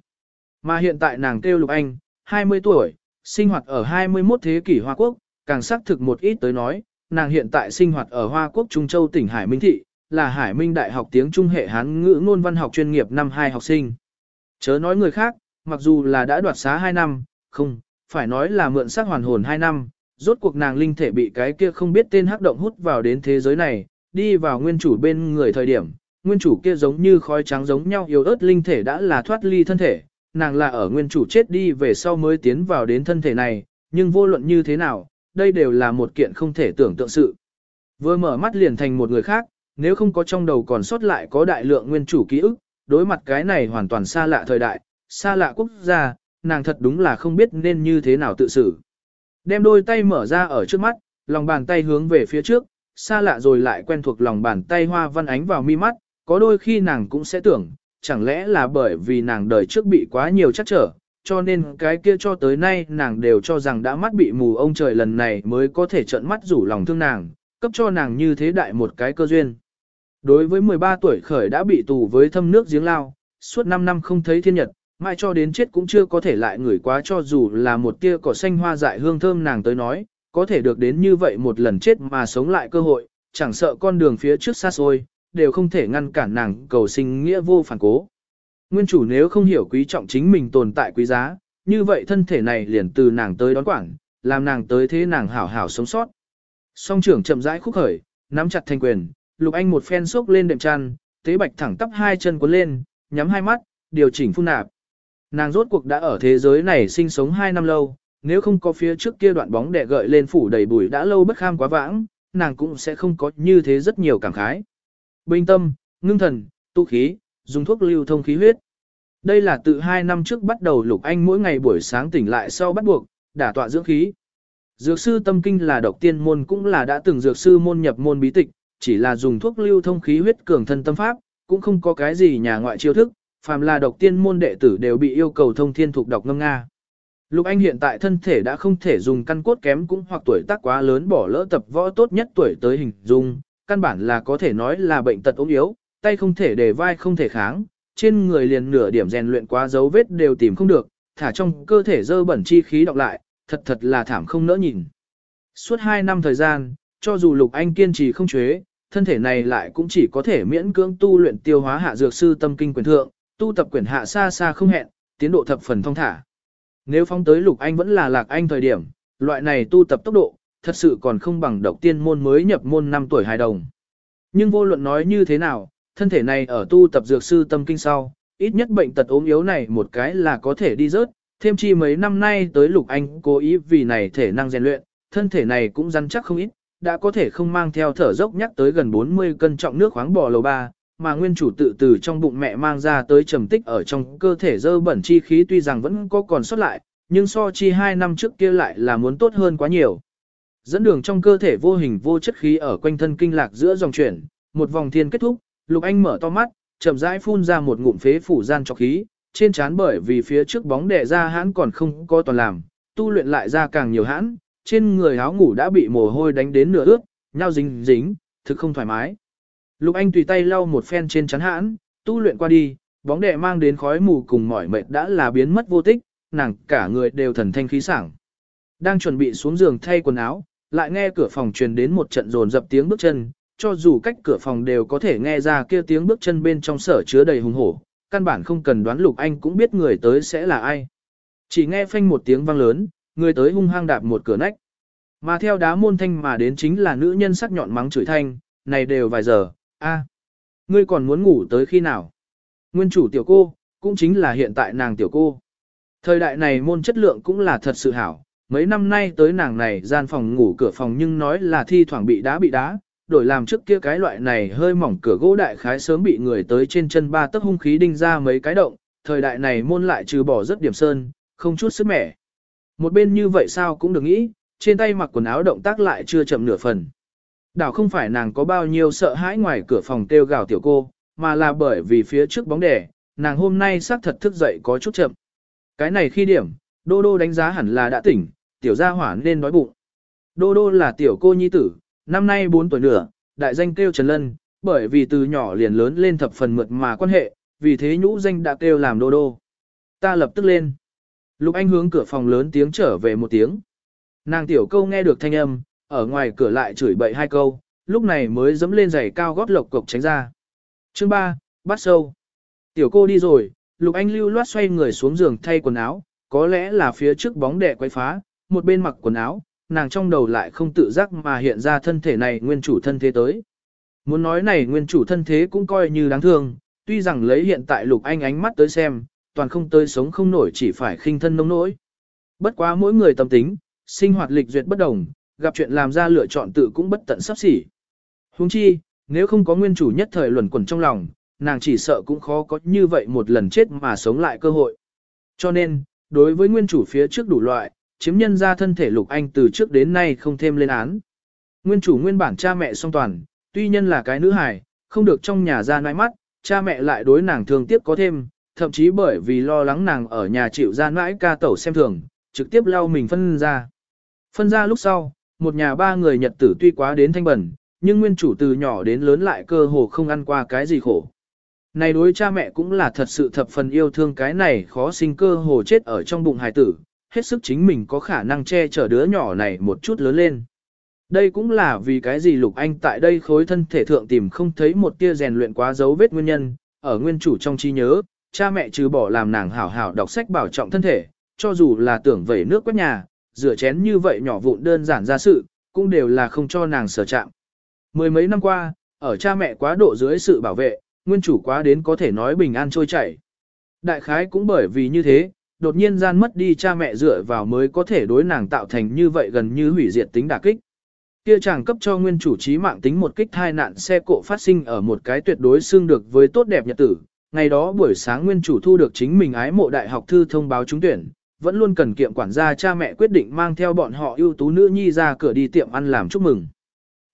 Mà hiện tại nàng kêu Lục Anh, 20 tuổi, sinh hoạt ở 21 thế kỷ Hoa Quốc, càng xác thực một ít tới nói, nàng hiện tại sinh hoạt ở Hoa Quốc Trung Châu tỉnh Hải Minh Thị, là Hải Minh Đại học tiếng Trung hệ Hán ngữ ngôn văn học chuyên nghiệp năm 2 học sinh. Chớ nói người khác, mặc dù là đã đoạt xá 2 năm, không, phải nói là mượn xác hoàn hồn 2 năm, rốt cuộc nàng linh thể bị cái kia không biết tên hắc động hút vào đến thế giới này, đi vào nguyên chủ bên người thời điểm, nguyên chủ kia giống như khói trắng giống nhau yếu ớt linh thể đã là thoát ly thân thể, nàng là ở nguyên chủ chết đi về sau mới tiến vào đến thân thể này, nhưng vô luận như thế nào, đây đều là một kiện không thể tưởng tượng sự. Vừa mở mắt liền thành một người khác, nếu không có trong đầu còn sót lại có đại lượng nguyên chủ ký ức, đối mặt cái này hoàn toàn xa lạ thời đại, xa lạ quốc gia, nàng thật đúng là không biết nên như thế nào tự xử. Đem đôi tay mở ra ở trước mắt, lòng bàn tay hướng về phía trước, xa lạ rồi lại quen thuộc lòng bàn tay hoa văn ánh vào mi mắt, có đôi khi nàng cũng sẽ tưởng, chẳng lẽ là bởi vì nàng đời trước bị quá nhiều chắc trở, cho nên cái kia cho tới nay nàng đều cho rằng đã mắt bị mù ông trời lần này mới có thể trợn mắt rủ lòng thương nàng, cấp cho nàng như thế đại một cái cơ duyên. Đối với 13 tuổi khởi đã bị tù với thâm nước giếng lao, suốt 5 năm không thấy thiên nhật, mãi cho đến chết cũng chưa có thể lại ngửi quá cho dù là một tia cỏ xanh hoa dại hương thơm nàng tới nói, có thể được đến như vậy một lần chết mà sống lại cơ hội, chẳng sợ con đường phía trước xa xôi, đều không thể ngăn cản nàng cầu sinh nghĩa vô phản cố. Nguyên chủ nếu không hiểu quý trọng chính mình tồn tại quý giá, như vậy thân thể này liền từ nàng tới đón quản, làm nàng tới thế nàng hảo hảo sống sót. Song trưởng chậm rãi khúc khởi, nắm chặt thanh quyền, Lục Anh một phen sốc lên đệm chăn, tế bạch thẳng tắp hai chân cuốn lên, nhắm hai mắt, điều chỉnh phun nạp. Nàng rốt cuộc đã ở thế giới này sinh sống hai năm lâu, nếu không có phía trước kia đoạn bóng đè gợi lên phủ đầy bụi đã lâu bất kham quá vãng, nàng cũng sẽ không có như thế rất nhiều cảm khái. Bình tâm, ngưng thần, tu khí, dùng thuốc lưu thông khí huyết. Đây là từ hai năm trước bắt đầu Lục Anh mỗi ngày buổi sáng tỉnh lại sau bắt buộc, đả tọa dưỡng khí. Dược sư tâm kinh là độc tiên môn cũng là đã từng dược sư môn nhập môn bí tịch, chỉ là dùng thuốc lưu thông khí huyết cường thân tâm pháp, cũng không có cái gì nhà ngoại chiêu thức, phàm là độc tiên môn đệ tử đều bị yêu cầu thông thiên thuộc độc ngâm nga. Lục Anh hiện tại thân thể đã không thể dùng căn cốt kém cũng hoặc tuổi tác quá lớn bỏ lỡ tập võ tốt nhất tuổi tới hình dung, căn bản là có thể nói là bệnh tật ốm yếu, tay không thể để vai không thể kháng, trên người liền nửa điểm rèn luyện quá dấu vết đều tìm không được, thả trong cơ thể dơ bẩn chi khí đọc lại, thật thật là thảm không nỡ nhìn. Suốt 2 năm thời gian, cho dù Lục Anh kiên trì không chế, thân thể này lại cũng chỉ có thể miễn cưỡng tu luyện tiêu hóa hạ dược sư tâm kinh quyền thượng, tu tập quyền hạ xa xa không hẹn, tiến độ thập phần thông thả. Nếu phóng tới Lục Anh vẫn là Lạc Anh thời điểm, loại này tu tập tốc độ, thật sự còn không bằng độc tiên môn mới nhập môn 5 tuổi hài đồng. Nhưng vô luận nói như thế nào, thân thể này ở tu tập dược sư tâm kinh sau, ít nhất bệnh tật ốm yếu này một cái là có thể đi rớt, thêm chi mấy năm nay tới Lục Anh cố ý vì này thể năng rèn luyện, thân thể này cũng rắn chắc không ít, đã có thể không mang theo thở dốc nhắc tới gần 40 cân trọng nước khoáng bò lầu ba, mà nguyên chủ tự từ trong bụng mẹ mang ra tới trầm tích ở trong cơ thể dơ bẩn chi khí tuy rằng vẫn có còn sót lại, nhưng so chi hai năm trước kia lại là muốn tốt hơn quá nhiều. Dẫn đường trong cơ thể vô hình vô chất khí ở quanh thân kinh lạc giữa dòng chuyển, một vòng thiên kết thúc, Lục Anh mở to mắt, chậm rãi phun ra một ngụm phế phủ gian cho khí, trên trán bởi vì phía trước bóng đè ra hãn còn không có toàn làm, tu luyện lại ra càng nhiều hãn, trên người áo ngủ đã bị mồ hôi đánh đến nửa ướt, nhau dính dính, thực không thoải mái. Lục Anh tùy tay lau một phen trên chắn hãn, tu luyện qua đi, bóng đè mang đến khói mù cùng mỏi mệt đã là biến mất vô tích, nàng cả người đều thần thanh khí sảng. Đang chuẩn bị xuống giường thay quần áo, lại nghe cửa phòng truyền đến một trận rồn dập tiếng bước chân, cho dù cách cửa phòng đều có thể nghe ra kia tiếng bước chân bên trong sở chứa đầy hùng hổ, căn bản không cần đoán Lục Anh cũng biết người tới sẽ là ai. Chỉ nghe phanh một tiếng vang lớn, người tới hung hăng đạp một cửa nách. Mà theo đá môn thanh mà đến chính là nữ nhân sắc nhọn mắng chửi thanh, này đều vài giờ, a, ngươi còn muốn ngủ tới khi nào? Nguyên chủ tiểu cô, cũng chính là hiện tại nàng tiểu cô. Thời đại này môn chất lượng cũng là thật sự hảo, mấy năm nay tới nàng này gian phòng ngủ cửa phòng nhưng nói là thi thoảng bị đá bị đá, đổi làm trước kia cái loại này hơi mỏng cửa gỗ đại khái sớm bị người tới trên chân ba tấc hung khí đinh ra mấy cái động, thời đại này môn lại trừ bỏ rất điểm sơn, không chút sức mẻ. Một bên như vậy sao cũng được nghĩ, trên tay mặc quần áo động tác lại chưa chậm nửa phần. Đảo không phải nàng có bao nhiêu sợ hãi ngoài cửa phòng kêu gào tiểu cô, mà là bởi vì phía trước bóng đẻ, nàng hôm nay xác thật thức dậy có chút chậm. Cái này khi điểm, Đô Đô đánh giá hẳn là đã tỉnh, tiểu gia hỏa nên đói bụng. Đô Đô là tiểu cô nhi tử, năm nay 4 tuổi nửa, đại danh kêu Trần Lân, bởi vì từ nhỏ liền lớn lên thập phần mượt mà quan hệ, vì thế nhũ danh đã kêu làm Đô Đô. Ta lập tức lên. Lục Anh hướng cửa phòng lớn tiếng trở về một tiếng. Nàng tiểu câu nghe được thanh âm, ở ngoài cửa lại chửi bậy hai câu, lúc này mới dẫm lên giày cao gót lộc cộc tránh ra. Chương 3, bắt sâu. Tiểu cô đi rồi, Lục Anh lưu loát xoay người xuống giường thay quần áo, có lẽ là phía trước bóng đè quay phá, một bên mặc quần áo, nàng trong đầu lại không tự giác mà hiện ra thân thể này nguyên chủ thân thế tới. Muốn nói này nguyên chủ thân thế cũng coi như đáng thương, tuy rằng lấy hiện tại Lục Anh ánh mắt tới xem, toàn không tới sống không nổi chỉ phải khinh thân nông nỗi. Bất quá mỗi người tâm tính, sinh hoạt lịch duyệt bất đồng, gặp chuyện làm ra lựa chọn tự cũng bất tận sắp xỉ. Huống chi, nếu không có nguyên chủ nhất thời luẩn quẩn trong lòng, nàng chỉ sợ cũng khó có như vậy một lần chết mà sống lại cơ hội. Cho nên, đối với nguyên chủ phía trước đủ loại, chiếm nhân ra thân thể lục anh từ trước đến nay không thêm lên án. Nguyên chủ nguyên bản cha mẹ song toàn, tuy nhân là cái nữ hài, không được trong nhà ra nãi mắt, cha mẹ lại đối nàng thường tiếp có thêm, thậm chí bởi vì lo lắng nàng ở nhà chịu ra nãi ca tẩu xem thường, trực tiếp lau mình phân ra. Phân ra lúc sau, một nhà ba người nhật tử tuy quá đến thanh bẩn, nhưng nguyên chủ từ nhỏ đến lớn lại cơ hồ không ăn qua cái gì khổ. Này đối cha mẹ cũng là thật sự thập phần yêu thương cái này khó sinh cơ hồ chết ở trong bụng hài tử, hết sức chính mình có khả năng che chở đứa nhỏ này một chút lớn lên. Đây cũng là vì cái gì Lục Anh tại đây khối thân thể thượng tìm không thấy một tia rèn luyện quá dấu vết nguyên nhân, ở nguyên chủ trong trí nhớ, cha mẹ trừ bỏ làm nàng hảo hảo đọc sách bảo trọng thân thể, cho dù là tưởng vẩy nước quét nhà, rửa chén như vậy nhỏ vụn đơn giản ra sự, cũng đều là không cho nàng sở chạm. Mười mấy năm qua, ở cha mẹ quá độ dưới sự bảo vệ, nguyên chủ quá đến có thể nói bình an trôi chảy. Đại khái cũng bởi vì như thế, đột nhiên gian mất đi cha mẹ dựa vào mới có thể đối nàng tạo thành như vậy gần như hủy diệt tính đả kích. Kia chàng cấp cho nguyên chủ trí mạng tính một kích thai nạn xe cộ phát sinh ở một cái tuyệt đối xương được với tốt đẹp nhật tử. Ngày đó buổi sáng nguyên chủ thu được chính mình ái mộ đại học thư thông báo trúng tuyển, vẫn luôn cần kiệm quản gia cha mẹ quyết định mang theo bọn họ ưu tú nữ nhi ra cửa đi tiệm ăn làm chúc mừng.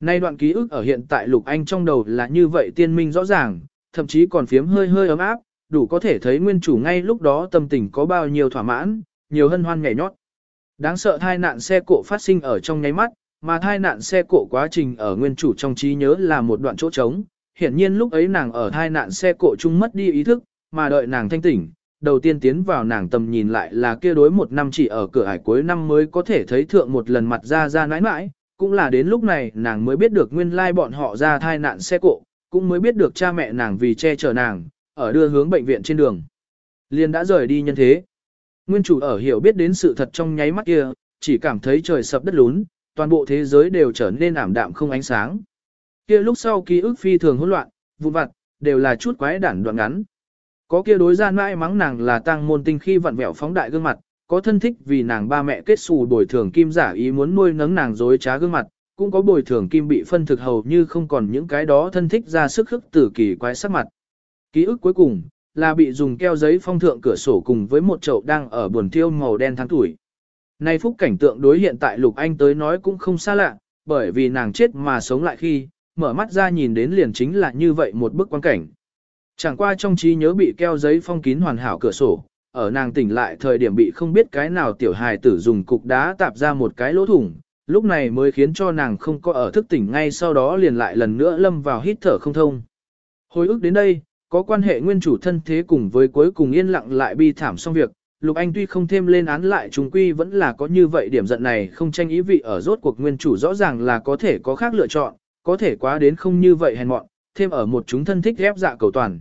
Nay đoạn ký ức ở hiện tại Lục Anh trong đầu là như vậy tiên minh rõ ràng, thậm chí còn phiếm hơi hơi ấm áp, đủ có thể thấy nguyên chủ ngay lúc đó tâm tình có bao nhiêu thỏa mãn, nhiều hân hoan nhảy nhót. Đáng sợ thai nạn xe cộ phát sinh ở trong nháy mắt, mà thai nạn xe cộ quá trình ở nguyên chủ trong trí nhớ là một đoạn chỗ trống. Hiển nhiên lúc ấy nàng ở thai nạn xe cộ chung mất đi ý thức, mà đợi nàng thanh tỉnh, đầu tiên tiến vào nàng tầm nhìn lại là kia đối một năm chỉ ở cửa ải cuối năm mới có thể thấy thượng một lần mặt ra ra nãi nãi, cũng là đến lúc này nàng mới biết được nguyên lai bọn họ ra thai nạn xe cộ, cũng mới biết được cha mẹ nàng vì che chở nàng, ở đưa hướng bệnh viện trên đường. Liền đã rời đi nhân thế. Nguyên chủ ở hiểu biết đến sự thật trong nháy mắt kia, chỉ cảm thấy trời sập đất lún, toàn bộ thế giới đều trở nên ảm đạm không ánh sáng. Kia lúc sau ký ức phi thường hỗn loạn, vụn vặt, đều là chút quái đản đoạn ngắn. Có kia đối gian mãi mắng nàng là tăng môn tinh khi vặn vẹo phóng đại gương mặt, có thân thích vì nàng ba mẹ kết xù bồi thường kim giả ý muốn nuôi nấng nàng dối trá gương mặt, cũng có bồi thường kim bị phân thực hầu như không còn những cái đó thân thích ra sức khức tử kỳ quái sắc mặt. Ký ức cuối cùng, là bị dùng keo giấy phong thượng cửa sổ cùng với một chậu đang ở buồn thiêu màu đen tháng tuổi. Nay phúc cảnh tượng đối hiện tại Lục Anh tới nói cũng không xa lạ, bởi vì nàng chết mà sống lại khi, mở mắt ra nhìn đến liền chính là như vậy một bức quan cảnh. Chẳng qua trong trí nhớ bị keo giấy phong kín hoàn hảo cửa sổ, ở nàng tỉnh lại thời điểm bị không biết cái nào tiểu hài tử dùng cục đá tạp ra một cái lỗ thủng, lúc này mới khiến cho nàng không có ở thức tỉnh ngay sau đó liền lại lần nữa lâm vào hít thở không thông. Hồi ức đến đây, có quan hệ nguyên chủ thân thế cùng với cuối cùng yên lặng lại bi thảm xong việc, Lục Anh tuy không thêm lên án lại trùng quy vẫn là có như vậy điểm giận này không tranh ý vị ở rốt cuộc nguyên chủ rõ ràng là có thể có khác lựa chọn, có thể quá đến không như vậy hèn mọn, thêm ở một chúng thân thích ghép dạ cầu toàn.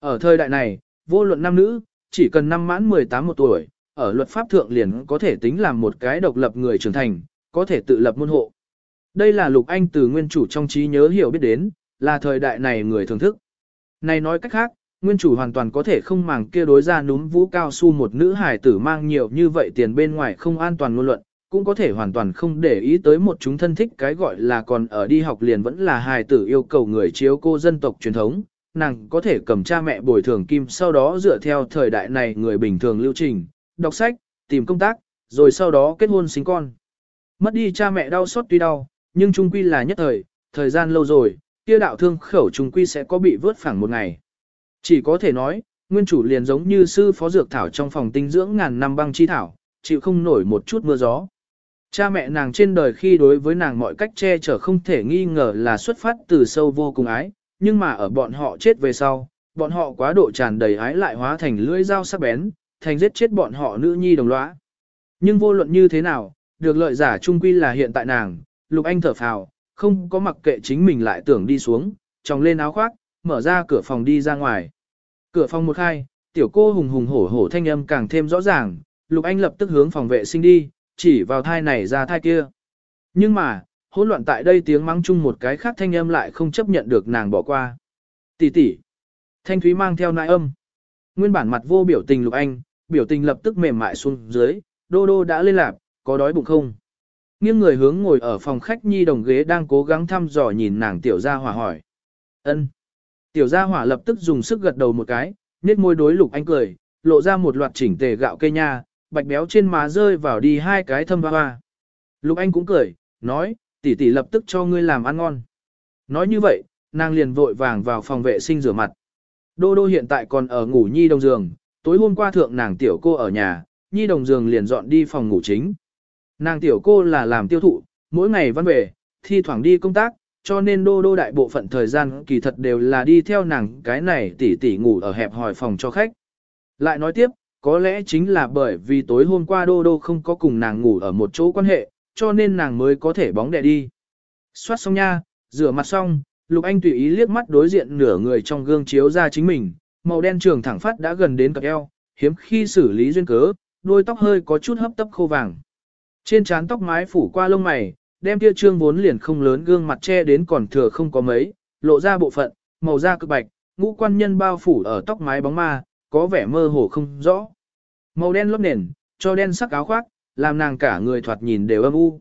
Ở thời đại này, vô luận nam nữ, chỉ cần năm mãn 18 một tuổi, ở luật pháp thượng liền có thể tính làm một cái độc lập người trưởng thành, có thể tự lập môn hộ. Đây là Lục Anh từ nguyên chủ trong trí nhớ hiểu biết đến, là thời đại này người thưởng thức. Này nói cách khác, nguyên chủ hoàn toàn có thể không màng kia đối ra núm vũ cao su một nữ hài tử mang nhiều như vậy tiền bên ngoài không an toàn ngôn luận, cũng có thể hoàn toàn không để ý tới một chúng thân thích cái gọi là còn ở đi học liền vẫn là hài tử yêu cầu người chiếu cô dân tộc truyền thống, nàng có thể cầm cha mẹ bồi thường kim sau đó dựa theo thời đại này người bình thường lưu trình, đọc sách, tìm công tác, rồi sau đó kết hôn sinh con. Mất đi cha mẹ đau xót tuy đau, nhưng chung quy là nhất thời, thời gian lâu rồi, kia đạo thương khẩu trung quy sẽ có bị vớt phẳng một ngày. Chỉ có thể nói, nguyên chủ liền giống như sư phó dược thảo trong phòng tinh dưỡng ngàn năm băng chi thảo, chịu không nổi một chút mưa gió. Cha mẹ nàng trên đời khi đối với nàng mọi cách che chở không thể nghi ngờ là xuất phát từ sâu vô cùng ái, nhưng mà ở bọn họ chết về sau, bọn họ quá độ tràn đầy ái lại hóa thành lưỡi dao sắc bén, thành giết chết bọn họ nữ nhi đồng lõa. Nhưng vô luận như thế nào, được lợi giả trung quy là hiện tại nàng, Lục Anh thở phào, không có mặc kệ chính mình lại tưởng đi xuống, tròng lên áo khoác, mở ra cửa phòng đi ra ngoài. Cửa phòng một khai, tiểu cô hùng hùng hổ hổ thanh âm càng thêm rõ ràng, Lục Anh lập tức hướng phòng vệ sinh đi, chỉ vào thai này ra thai kia. Nhưng mà, hỗn loạn tại đây tiếng mắng chung một cái khác thanh âm lại không chấp nhận được nàng bỏ qua. Tỷ tỷ. Thanh Thúy mang theo nại âm. Nguyên bản mặt vô biểu tình Lục Anh, biểu tình lập tức mềm mại xuống dưới, đô đô đã lên lạp, có đói bụng không? Nghiêng người hướng ngồi ở phòng khách nhi đồng ghế đang cố gắng thăm dò nhìn nàng tiểu gia hỏa hỏi. ân Tiểu gia hỏa lập tức dùng sức gật đầu một cái, nét môi đối lục anh cười, lộ ra một loạt chỉnh tề gạo cây nha, bạch béo trên má rơi vào đi hai cái thâm hoa hoa. Lục anh cũng cười, nói, tỷ tỷ lập tức cho ngươi làm ăn ngon. Nói như vậy, nàng liền vội vàng vào phòng vệ sinh rửa mặt. Đô đô hiện tại còn ở ngủ nhi đồng giường, tối hôm qua thượng nàng tiểu cô ở nhà, nhi đồng giường liền dọn đi phòng ngủ chính. Nàng tiểu cô là làm tiêu thụ, mỗi ngày văn về, thi thoảng đi công tác, cho nên đô đô đại bộ phận thời gian kỳ thật đều là đi theo nàng cái này tỉ tỉ ngủ ở hẹp hỏi phòng cho khách. Lại nói tiếp, có lẽ chính là bởi vì tối hôm qua đô đô không có cùng nàng ngủ ở một chỗ quan hệ, cho nên nàng mới có thể bóng đè đi. Xoát xong nha, rửa mặt xong, Lục Anh tùy ý liếc mắt đối diện nửa người trong gương chiếu ra chính mình, màu đen trường thẳng phát đã gần đến cặp eo, hiếm khi xử lý duyên cớ, đôi tóc hơi có chút hấp tấp khô vàng. Trên trán tóc mái phủ qua lông mày, đem tia trương vốn liền không lớn gương mặt che đến còn thừa không có mấy, lộ ra bộ phận, màu da cực bạch, ngũ quan nhân bao phủ ở tóc mái bóng ma, có vẻ mơ hồ không rõ. Màu đen lót nền, cho đen sắc áo khoác, làm nàng cả người thoạt nhìn đều âm u.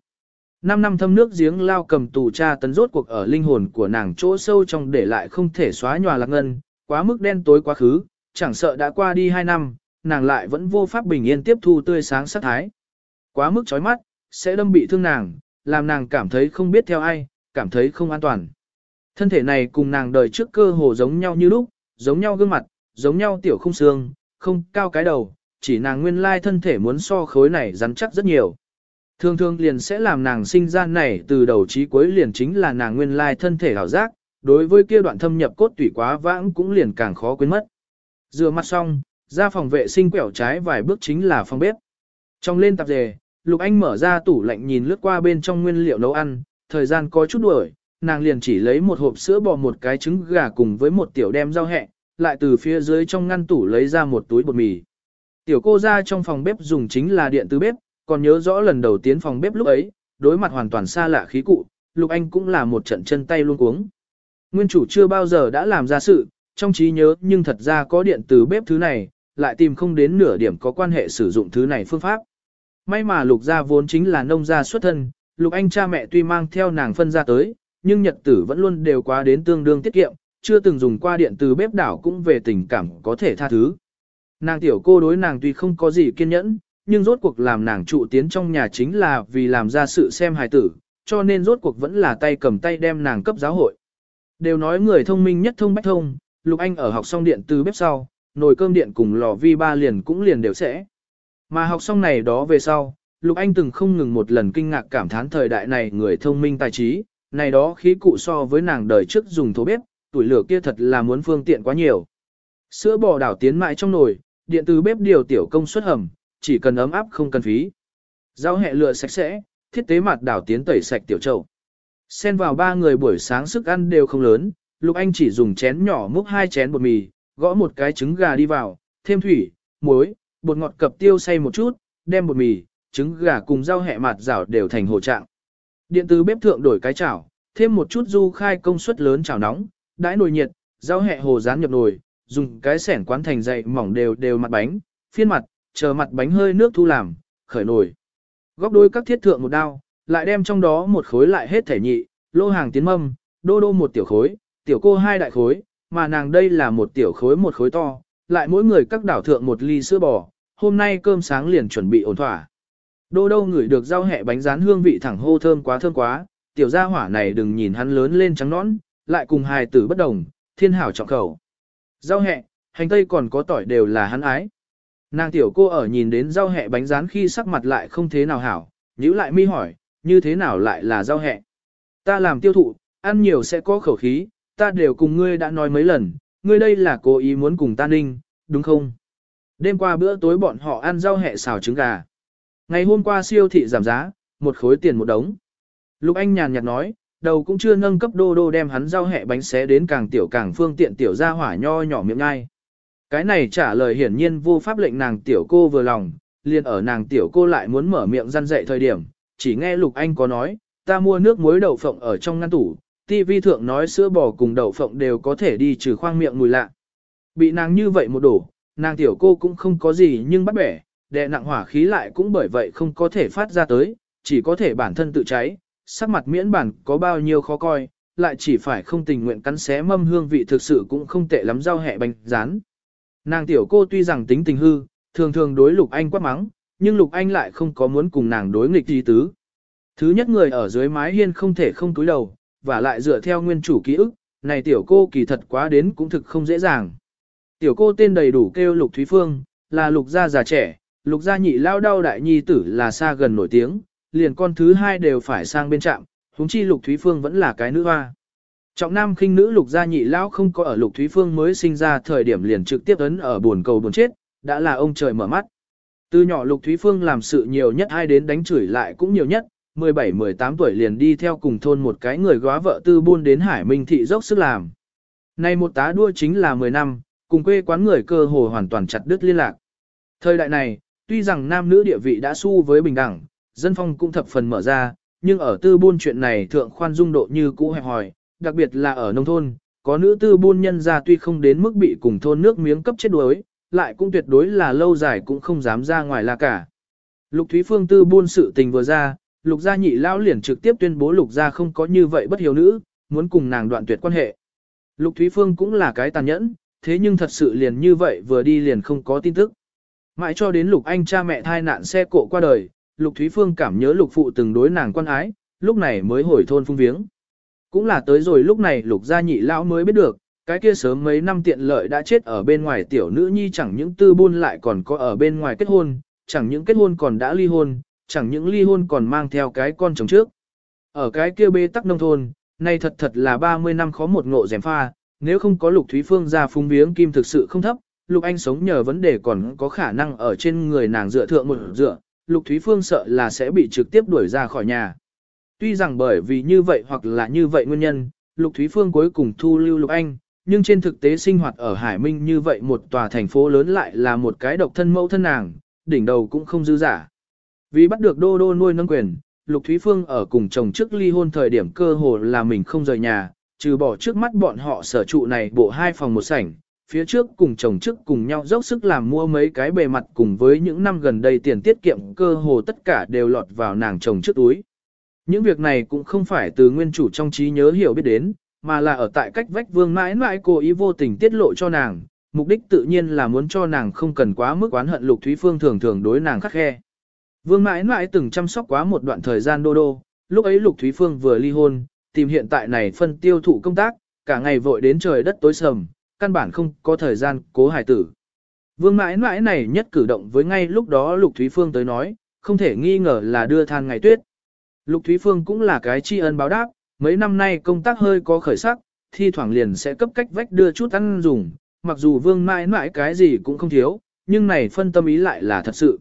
Năm năm thâm nước giếng lao cầm tù cha tấn rốt cuộc ở linh hồn của nàng chỗ sâu trong để lại không thể xóa nhòa lạc ngân, quá mức đen tối quá khứ, chẳng sợ đã qua đi hai năm, nàng lại vẫn vô pháp bình yên tiếp thu tươi sáng sắc thái. Quá mức chói mắt, sẽ đâm bị thương nàng, làm nàng cảm thấy không biết theo ai, cảm thấy không an toàn. Thân thể này cùng nàng đời trước cơ hồ giống nhau như lúc, giống nhau gương mặt, giống nhau tiểu không xương, không cao cái đầu, chỉ nàng nguyên lai thân thể muốn so khối này rắn chắc rất nhiều. Thường thường liền sẽ làm nàng sinh ra này từ đầu chí cuối liền chính là nàng nguyên lai thân thể hảo giác, đối với kia đoạn thâm nhập cốt tủy quá vãng cũng liền càng khó quên mất. Rửa mặt xong, ra phòng vệ sinh quẹo trái vài bước chính là phòng bếp. Trong lên tạp dề, Lục Anh mở ra tủ lạnh nhìn lướt qua bên trong nguyên liệu nấu ăn, thời gian có chút đuổi, nàng liền chỉ lấy một hộp sữa bò một cái trứng gà cùng với một tiểu đem rau hẹ, lại từ phía dưới trong ngăn tủ lấy ra một túi bột mì. Tiểu cô ra trong phòng bếp dùng chính là điện từ bếp, còn nhớ rõ lần đầu tiến phòng bếp lúc ấy, đối mặt hoàn toàn xa lạ khí cụ, Lục Anh cũng là một trận chân tay luôn cuống. Nguyên chủ chưa bao giờ đã làm ra sự, trong trí nhớ nhưng thật ra có điện từ bếp thứ này, lại tìm không đến nửa điểm có quan hệ sử dụng thứ này phương pháp. May mà Lục gia vốn chính là nông gia xuất thân, Lục Anh cha mẹ tuy mang theo nàng phân ra tới, nhưng nhật tử vẫn luôn đều quá đến tương đương tiết kiệm, chưa từng dùng qua điện từ bếp đảo cũng về tình cảm có thể tha thứ. Nàng tiểu cô đối nàng tuy không có gì kiên nhẫn, nhưng rốt cuộc làm nàng trụ tiến trong nhà chính là vì làm ra sự xem hài tử, cho nên rốt cuộc vẫn là tay cầm tay đem nàng cấp giáo hội. Đều nói người thông minh nhất thông bách thông, Lục Anh ở học xong điện từ bếp sau, nồi cơm điện cùng lò vi ba liền cũng liền đều sẽ. Mà học xong này đó về sau, Lục Anh từng không ngừng một lần kinh ngạc cảm thán thời đại này người thông minh tài trí, này đó khí cụ so với nàng đời trước dùng thố bếp, tuổi lửa kia thật là muốn phương tiện quá nhiều. Sữa bò đảo tiến mãi trong nồi, điện từ bếp điều tiểu công suất hầm, chỉ cần ấm áp không cần phí. Rau hẹ lựa sạch sẽ, thiết tế mặt đảo tiến tẩy sạch tiểu trầu. Xen vào ba người buổi sáng sức ăn đều không lớn, Lục Anh chỉ dùng chén nhỏ múc hai chén bột mì, gõ một cái trứng gà đi vào, thêm thủy, muối, bột ngọt cập tiêu xay một chút, đem bột mì, trứng gà cùng rau hẹ mạt rảo đều thành hồ trạng. Điện từ bếp thượng đổi cái chảo, thêm một chút du khai công suất lớn chảo nóng, đãi nồi nhiệt, rau hẹ hồ rán nhập nồi, dùng cái sẻn quán thành dày mỏng đều đều mặt bánh, phiên mặt, chờ mặt bánh hơi nước thu làm, khởi nồi. Góc đôi các thiết thượng một đao, lại đem trong đó một khối lại hết thể nhị, lô hàng tiến mâm, đô đô một tiểu khối, tiểu cô hai đại khối, mà nàng đây là một tiểu khối một khối to, lại mỗi người các đảo thượng một ly sữa bò, hôm nay cơm sáng liền chuẩn bị ổn thỏa. Đô đô ngửi được rau hẹ bánh rán hương vị thẳng hô thơm quá thơm quá, tiểu gia hỏa này đừng nhìn hắn lớn lên trắng nõn, lại cùng hài tử bất đồng, thiên hảo trọng khẩu. Rau hẹ, hành tây còn có tỏi đều là hắn ái. Nàng tiểu cô ở nhìn đến rau hẹ bánh rán khi sắc mặt lại không thế nào hảo, nhíu lại mi hỏi, như thế nào lại là rau hẹ? Ta làm tiêu thụ, ăn nhiều sẽ có khẩu khí, ta đều cùng ngươi đã nói mấy lần, ngươi đây là cố ý muốn cùng ta ninh, đúng không? Đêm qua bữa tối bọn họ ăn rau hẹ xào trứng gà. Ngày hôm qua siêu thị giảm giá, một khối tiền một đống. Lục Anh nhàn nhạt nói, đầu cũng chưa nâng cấp đô đô đem hắn rau hẹ bánh xé đến càng tiểu càng phương tiện tiểu ra hỏa nho nhỏ miệng ngay. Cái này trả lời hiển nhiên vô pháp lệnh nàng tiểu cô vừa lòng, liền ở nàng tiểu cô lại muốn mở miệng răn dậy thời điểm, chỉ nghe Lục Anh có nói, ta mua nước muối đậu phộng ở trong ngăn tủ, TV thượng nói sữa bò cùng đậu phộng đều có thể đi trừ khoang miệng mùi lạ. Bị nàng như vậy một đổ, nàng tiểu cô cũng không có gì nhưng bắt bẻ, đè nặng hỏa khí lại cũng bởi vậy không có thể phát ra tới, chỉ có thể bản thân tự cháy, sắc mặt miễn bản có bao nhiêu khó coi, lại chỉ phải không tình nguyện cắn xé mâm hương vị thực sự cũng không tệ lắm rau hẹ bánh rán. Nàng tiểu cô tuy rằng tính tình hư, thường thường đối Lục Anh quát mắng, nhưng Lục Anh lại không có muốn cùng nàng đối nghịch gì tứ. Thứ nhất người ở dưới mái hiên không thể không túi đầu, và lại dựa theo nguyên chủ ký ức, này tiểu cô kỳ thật quá đến cũng thực không dễ dàng. Tiểu cô tên đầy đủ kêu Lục Thúy Phương, là Lục gia già trẻ, Lục gia nhị lao đau đại nhi tử là xa gần nổi tiếng, liền con thứ hai đều phải sang bên trạm, huống chi Lục Thúy Phương vẫn là cái nữ hoa. Trọng nam khinh nữ Lục gia nhị lao không có ở Lục Thúy Phương mới sinh ra thời điểm liền trực tiếp ấn ở buồn cầu buồn chết, đã là ông trời mở mắt. Từ nhỏ Lục Thúy Phương làm sự nhiều nhất ai đến đánh chửi lại cũng nhiều nhất, 17-18 tuổi liền đi theo cùng thôn một cái người góa vợ tư buôn đến Hải Minh thị dốc sức làm. Nay một tá đua chính là 10 năm, cùng quê quán người cơ hồ hoàn toàn chặt đứt liên lạc. Thời đại này, tuy rằng nam nữ địa vị đã su với bình đẳng, dân phong cũng thập phần mở ra, nhưng ở tư buôn chuyện này thượng khoan dung độ như cũ hẹp hòi, đặc biệt là ở nông thôn, có nữ tư buôn nhân ra tuy không đến mức bị cùng thôn nước miếng cấp chết đuối, lại cũng tuyệt đối là lâu dài cũng không dám ra ngoài là cả. Lục Thúy Phương tư buôn sự tình vừa ra, lục gia nhị lão liền trực tiếp tuyên bố lục gia không có như vậy bất hiếu nữ, muốn cùng nàng đoạn tuyệt quan hệ. Lục Thúy Phương cũng là cái tàn nhẫn, thế nhưng thật sự liền như vậy vừa đi liền không có tin tức. Mãi cho đến lục anh cha mẹ thai nạn xe cộ qua đời, lục Thúy Phương cảm nhớ lục phụ từng đối nàng quan ái, lúc này mới hồi thôn phung viếng. Cũng là tới rồi lúc này lục gia nhị lão mới biết được, cái kia sớm mấy năm tiện lợi đã chết ở bên ngoài tiểu nữ nhi chẳng những tư buôn lại còn có ở bên ngoài kết hôn, chẳng những kết hôn còn đã ly hôn, chẳng những ly hôn còn mang theo cái con chồng trước. Ở cái kia bê tắc nông thôn, nay thật thật là 30 năm khó một ngộ rèm pha, nếu không có Lục Thúy Phương ra phung viếng kim thực sự không thấp, Lục Anh sống nhờ vấn đề còn có khả năng ở trên người nàng dựa thượng một dựa, Lục Thúy Phương sợ là sẽ bị trực tiếp đuổi ra khỏi nhà. Tuy rằng bởi vì như vậy hoặc là như vậy nguyên nhân, Lục Thúy Phương cuối cùng thu lưu Lục Anh, nhưng trên thực tế sinh hoạt ở Hải Minh như vậy một tòa thành phố lớn lại là một cái độc thân mẫu thân nàng, đỉnh đầu cũng không dư giả. Vì bắt được đô đô nuôi nâng quyền, Lục Thúy Phương ở cùng chồng trước ly hôn thời điểm cơ hồ là mình không rời nhà, trừ bỏ trước mắt bọn họ sở trụ này bộ hai phòng một sảnh, phía trước cùng chồng trước cùng nhau dốc sức làm mua mấy cái bề mặt cùng với những năm gần đây tiền tiết kiệm cơ hồ tất cả đều lọt vào nàng chồng trước túi. Những việc này cũng không phải từ nguyên chủ trong trí nhớ hiểu biết đến, mà là ở tại cách vách vương mãi mãi cô ý vô tình tiết lộ cho nàng, mục đích tự nhiên là muốn cho nàng không cần quá mức oán hận Lục Thúy Phương thường thường đối nàng khắc khe. Vương mãi mãi từng chăm sóc quá một đoạn thời gian đô đô, lúc ấy Lục Thúy Phương vừa ly hôn, tìm hiện tại này phân tiêu thụ công tác, cả ngày vội đến trời đất tối sầm, căn bản không có thời gian cố hài tử. Vương mãi mãi này nhất cử động với ngay lúc đó Lục Thúy Phương tới nói, không thể nghi ngờ là đưa than ngày tuyết. Lục Thúy Phương cũng là cái tri ân báo đáp, mấy năm nay công tác hơi có khởi sắc, thi thoảng liền sẽ cấp cách vách đưa chút ăn dùng, mặc dù vương mãi mãi cái gì cũng không thiếu, nhưng này phân tâm ý lại là thật sự.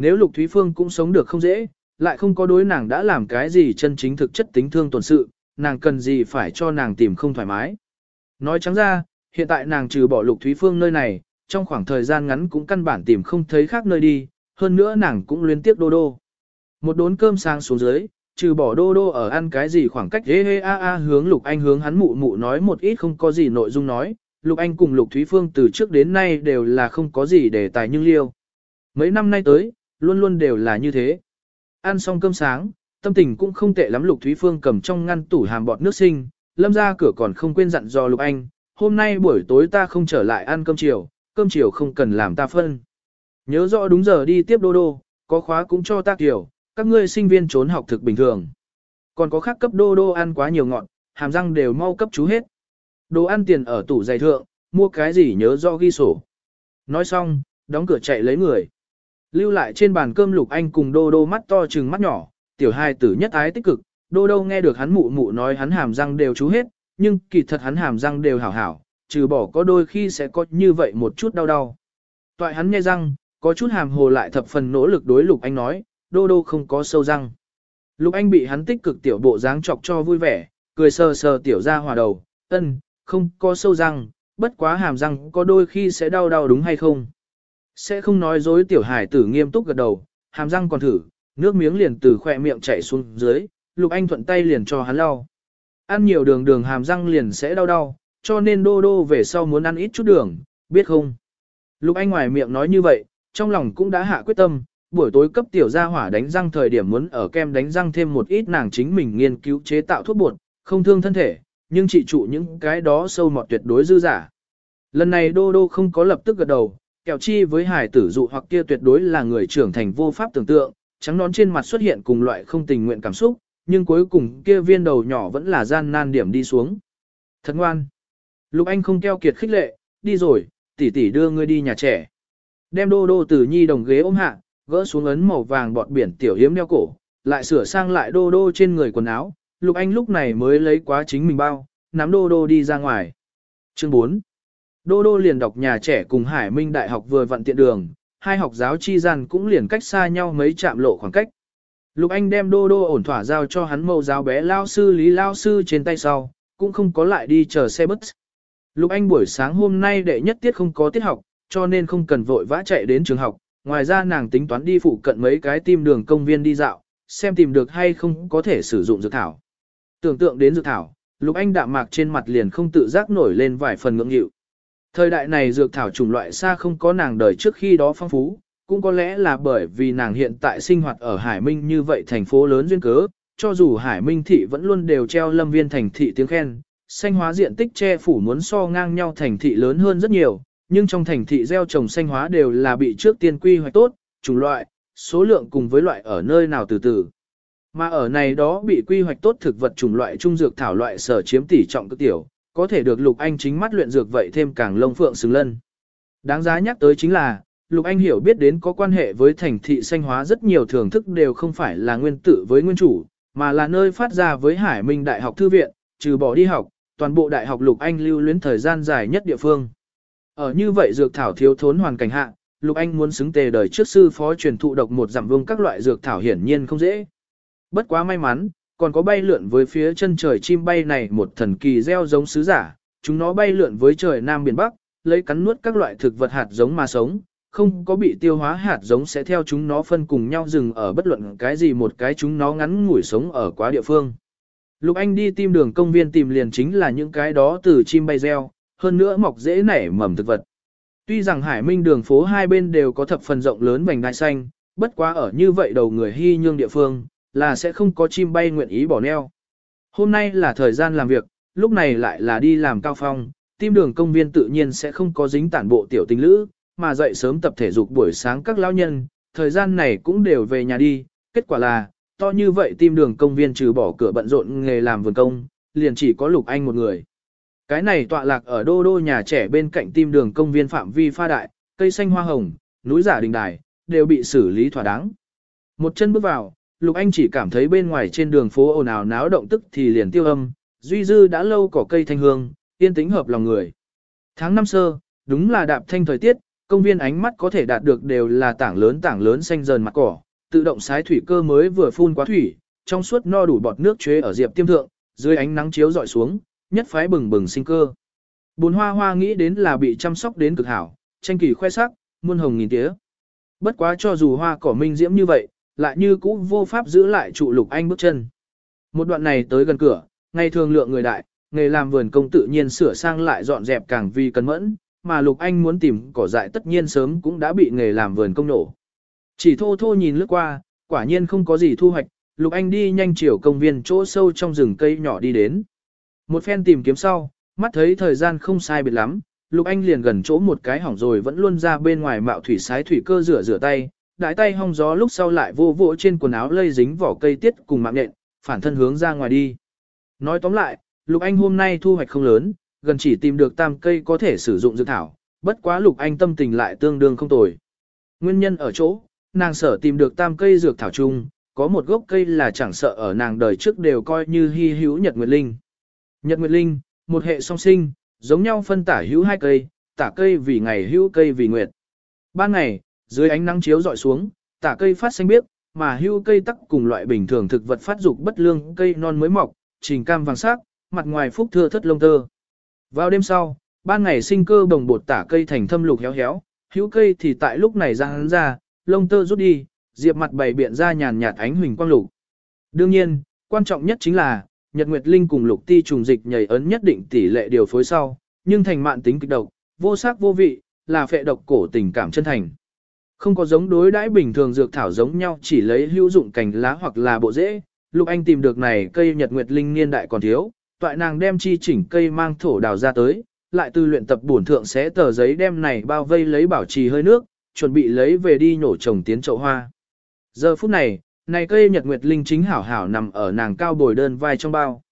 Nếu Lục Thúy Phương cũng sống được không dễ, lại không có đối nàng đã làm cái gì chân chính thực chất tính thương tổn sự, nàng cần gì phải cho nàng tìm không thoải mái. Nói trắng ra, hiện tại nàng trừ bỏ Lục Thúy Phương nơi này, trong khoảng thời gian ngắn cũng căn bản tìm không thấy khác nơi đi, hơn nữa nàng cũng liên tiếp đô đô. Một đốn cơm sáng xuống dưới, trừ bỏ đô đô ở ăn cái gì khoảng cách hê hê a a hướng Lục Anh hướng hắn mụ mụ nói một ít không có gì nội dung nói, Lục Anh cùng Lục Thúy Phương từ trước đến nay đều là không có gì để tài nhưng liêu. Mấy năm nay tới, luôn luôn đều là như thế. Ăn xong cơm sáng, tâm tình cũng không tệ lắm Lục Thúy Phương cầm trong ngăn tủ hàm bọt nước sinh, lâm ra cửa còn không quên dặn dò Lục Anh, hôm nay buổi tối ta không trở lại ăn cơm chiều, cơm chiều không cần làm ta phân. Nhớ rõ đúng giờ đi tiếp đô đô, có khóa cũng cho ta kiểu, các ngươi sinh viên trốn học thực bình thường. Còn có khác cấp đô đô ăn quá nhiều ngọn, hàm răng đều mau cấp chú hết. Đồ ăn tiền ở tủ giày thượng, mua cái gì nhớ rõ ghi sổ. Nói xong, đóng cửa chạy lấy người. Lưu lại trên bàn cơm lục anh cùng đô đô mắt to trừng mắt nhỏ, tiểu hai tử nhất ái tích cực, đô đô nghe được hắn mụ mụ nói hắn hàm răng đều chú hết, nhưng kỳ thật hắn hàm răng đều hảo hảo, trừ bỏ có đôi khi sẽ có như vậy một chút đau đau. Toại hắn nghe răng, có chút hàm hồ lại thập phần nỗ lực đối lục anh nói, đô đô không có sâu răng. Lục anh bị hắn tích cực tiểu bộ dáng chọc cho vui vẻ, cười sờ sờ tiểu ra hòa đầu, ân, không có sâu răng, bất quá hàm răng có đôi khi sẽ đau đau đúng hay không. Sẽ không nói dối tiểu hải tử nghiêm túc gật đầu, hàm răng còn thử, nước miếng liền từ khỏe miệng chảy xuống dưới, lục anh thuận tay liền cho hắn lau. Ăn nhiều đường đường hàm răng liền sẽ đau đau, cho nên đô đô về sau muốn ăn ít chút đường, biết không? Lục anh ngoài miệng nói như vậy, trong lòng cũng đã hạ quyết tâm, buổi tối cấp tiểu gia hỏa đánh răng thời điểm muốn ở kem đánh răng thêm một ít nàng chính mình nghiên cứu chế tạo thuốc bột, không thương thân thể, nhưng trị trụ những cái đó sâu mọt tuyệt đối dư giả. Lần này đô đô không có lập tức gật đầu, kẹo chi với hải tử dụ hoặc kia tuyệt đối là người trưởng thành vô pháp tưởng tượng, trắng nón trên mặt xuất hiện cùng loại không tình nguyện cảm xúc, nhưng cuối cùng kia viên đầu nhỏ vẫn là gian nan điểm đi xuống. Thật ngoan. Lục Anh không keo kiệt khích lệ, đi rồi, tỷ tỷ đưa ngươi đi nhà trẻ. Đem đô đô từ nhi đồng ghế ôm hạ, gỡ xuống ấn màu vàng bọt biển tiểu hiếm đeo cổ, lại sửa sang lại đô đô trên người quần áo, Lục Anh lúc này mới lấy quá chính mình bao, nắm đô đô đi ra ngoài. Chương 4 Đô đô liền đọc nhà trẻ cùng Hải Minh Đại học vừa vận tiện đường, hai học giáo chi gian cũng liền cách xa nhau mấy chạm lộ khoảng cách. Lục Anh đem đô đô ổn thỏa giao cho hắn mẫu giáo bé lao sư Lý lao sư trên tay sau, cũng không có lại đi chờ xe bus. Lục Anh buổi sáng hôm nay đệ nhất tiết không có tiết học, cho nên không cần vội vã chạy đến trường học, ngoài ra nàng tính toán đi phụ cận mấy cái tim đường công viên đi dạo, xem tìm được hay không có thể sử dụng dược thảo. Tưởng tượng đến dược thảo, Lục Anh đạm mạc trên mặt liền không tự giác nổi lên vài phần ngưỡng nghịu. Thời đại này dược thảo chủng loại xa không có nàng đời trước khi đó phong phú, cũng có lẽ là bởi vì nàng hiện tại sinh hoạt ở Hải Minh như vậy thành phố lớn duyên cớ, cho dù Hải Minh thị vẫn luôn đều treo lâm viên thành thị tiếng khen, xanh hóa diện tích che phủ muốn so ngang nhau thành thị lớn hơn rất nhiều, nhưng trong thành thị gieo trồng xanh hóa đều là bị trước tiên quy hoạch tốt, chủng loại, số lượng cùng với loại ở nơi nào từ từ. Mà ở này đó bị quy hoạch tốt thực vật chủng loại trung dược thảo loại sở chiếm tỷ trọng cực tiểu, có thể được Lục Anh chính mắt luyện dược vậy thêm càng lông phượng xứng lân. Đáng giá nhắc tới chính là, Lục Anh hiểu biết đến có quan hệ với thành thị xanh hóa rất nhiều thưởng thức đều không phải là nguyên tử với nguyên chủ, mà là nơi phát ra với Hải Minh Đại học Thư viện, trừ bỏ đi học, toàn bộ Đại học Lục Anh lưu luyến thời gian dài nhất địa phương. Ở như vậy dược thảo thiếu thốn hoàn cảnh hạ, Lục Anh muốn xứng tề đời trước sư phó truyền thụ độc một giảm vương các loại dược thảo hiển nhiên không dễ. Bất quá may mắn, còn có bay lượn với phía chân trời chim bay này một thần kỳ gieo giống sứ giả, chúng nó bay lượn với trời Nam Biển Bắc, lấy cắn nuốt các loại thực vật hạt giống mà sống, không có bị tiêu hóa hạt giống sẽ theo chúng nó phân cùng nhau dừng ở bất luận cái gì một cái chúng nó ngắn ngủi sống ở quá địa phương. Lục Anh đi tìm đường công viên tìm liền chính là những cái đó từ chim bay gieo, hơn nữa mọc dễ nảy mầm thực vật. Tuy rằng Hải Minh đường phố hai bên đều có thập phần rộng lớn vành đai xanh, bất quá ở như vậy đầu người hy nhương địa phương, là sẽ không có chim bay nguyện ý bỏ neo. Hôm nay là thời gian làm việc, lúc này lại là đi làm cao phong, tim đường công viên tự nhiên sẽ không có dính tản bộ tiểu tình lữ, mà dậy sớm tập thể dục buổi sáng các lão nhân, thời gian này cũng đều về nhà đi, kết quả là, to như vậy tim đường công viên trừ bỏ cửa bận rộn nghề làm vườn công, liền chỉ có Lục Anh một người. Cái này tọa lạc ở đô đô nhà trẻ bên cạnh tim đường công viên phạm vi pha đại, cây xanh hoa hồng, núi giả đình đài, đều bị xử lý thỏa đáng. Một chân bước vào, Lục Anh chỉ cảm thấy bên ngoài trên đường phố ồn ào náo động tức thì liền tiêu âm, duy dư đã lâu cỏ cây thanh hương, yên tĩnh hợp lòng người. Tháng năm sơ, đúng là đạp thanh thời tiết, công viên ánh mắt có thể đạt được đều là tảng lớn tảng lớn xanh dần mặt cỏ, tự động sái thủy cơ mới vừa phun quá thủy, trong suốt no đủ bọt nước chế ở diệp tiêm thượng, dưới ánh nắng chiếu dọi xuống, nhất phái bừng bừng sinh cơ. Bồn hoa hoa nghĩ đến là bị chăm sóc đến cực hảo, tranh kỳ khoe sắc, muôn hồng nghìn tía. Bất quá cho dù hoa cỏ minh diễm như vậy, lại như cũ vô pháp giữ lại trụ lục anh bước chân. Một đoạn này tới gần cửa, ngày thường lượng người đại, nghề làm vườn công tự nhiên sửa sang lại dọn dẹp càng vì cẩn mẫn, mà lục anh muốn tìm cỏ dại tất nhiên sớm cũng đã bị nghề làm vườn công nổ. Chỉ thô thô nhìn lướt qua, quả nhiên không có gì thu hoạch, lục anh đi nhanh chiều công viên chỗ sâu trong rừng cây nhỏ đi đến. Một phen tìm kiếm sau, mắt thấy thời gian không sai biệt lắm, lục anh liền gần chỗ một cái hỏng rồi vẫn luôn ra bên ngoài mạo thủy sái thủy cơ rửa rửa tay, đại tay hong gió lúc sau lại vô vỗ trên quần áo lây dính vỏ cây tiết cùng mạng nện phản thân hướng ra ngoài đi. Nói tóm lại, Lục Anh hôm nay thu hoạch không lớn, gần chỉ tìm được tam cây có thể sử dụng dược thảo, bất quá Lục Anh tâm tình lại tương đương không tồi. Nguyên nhân ở chỗ, nàng sở tìm được tam cây dược thảo chung, có một gốc cây là chẳng sợ ở nàng đời trước đều coi như hy hữu Nhật Nguyệt Linh. Nhật Nguyệt Linh, một hệ song sinh, giống nhau phân tả hữu hai cây, tả cây vì ngày hữu cây vì nguyệt. Ban ngày, dưới ánh nắng chiếu dọi xuống, tả cây phát xanh biếc, mà hưu cây tắc cùng loại bình thường thực vật phát dục bất lương cây non mới mọc, trình cam vàng sắc, mặt ngoài phúc thưa thất lông tơ. Vào đêm sau, ban ngày sinh cơ đồng bột tả cây thành thâm lục héo héo, hữu cây thì tại lúc này ra hắn ra, lông tơ rút đi, diệp mặt bày biện ra nhàn nhạt ánh huỳnh quang lục. Đương nhiên, quan trọng nhất chính là, Nhật Nguyệt Linh cùng lục ti trùng dịch nhảy ấn nhất định tỷ lệ điều phối sau, nhưng thành mạn tính kịch độc, vô sắc vô vị, là phệ độc cổ tình cảm chân thành. Không có giống đối đãi bình thường dược thảo giống nhau chỉ lấy hữu dụng cành lá hoặc là bộ rễ, Lục Anh tìm được này cây Nhật Nguyệt Linh niên đại còn thiếu, toại nàng đem chi chỉnh cây mang thổ đào ra tới, lại từ luyện tập bổn thượng sẽ tờ giấy đem này bao vây lấy bảo trì hơi nước, chuẩn bị lấy về đi nhổ trồng tiến chậu hoa. Giờ phút này, này cây Nhật Nguyệt Linh chính hảo hảo nằm ở nàng cao bồi đơn vai trong bao.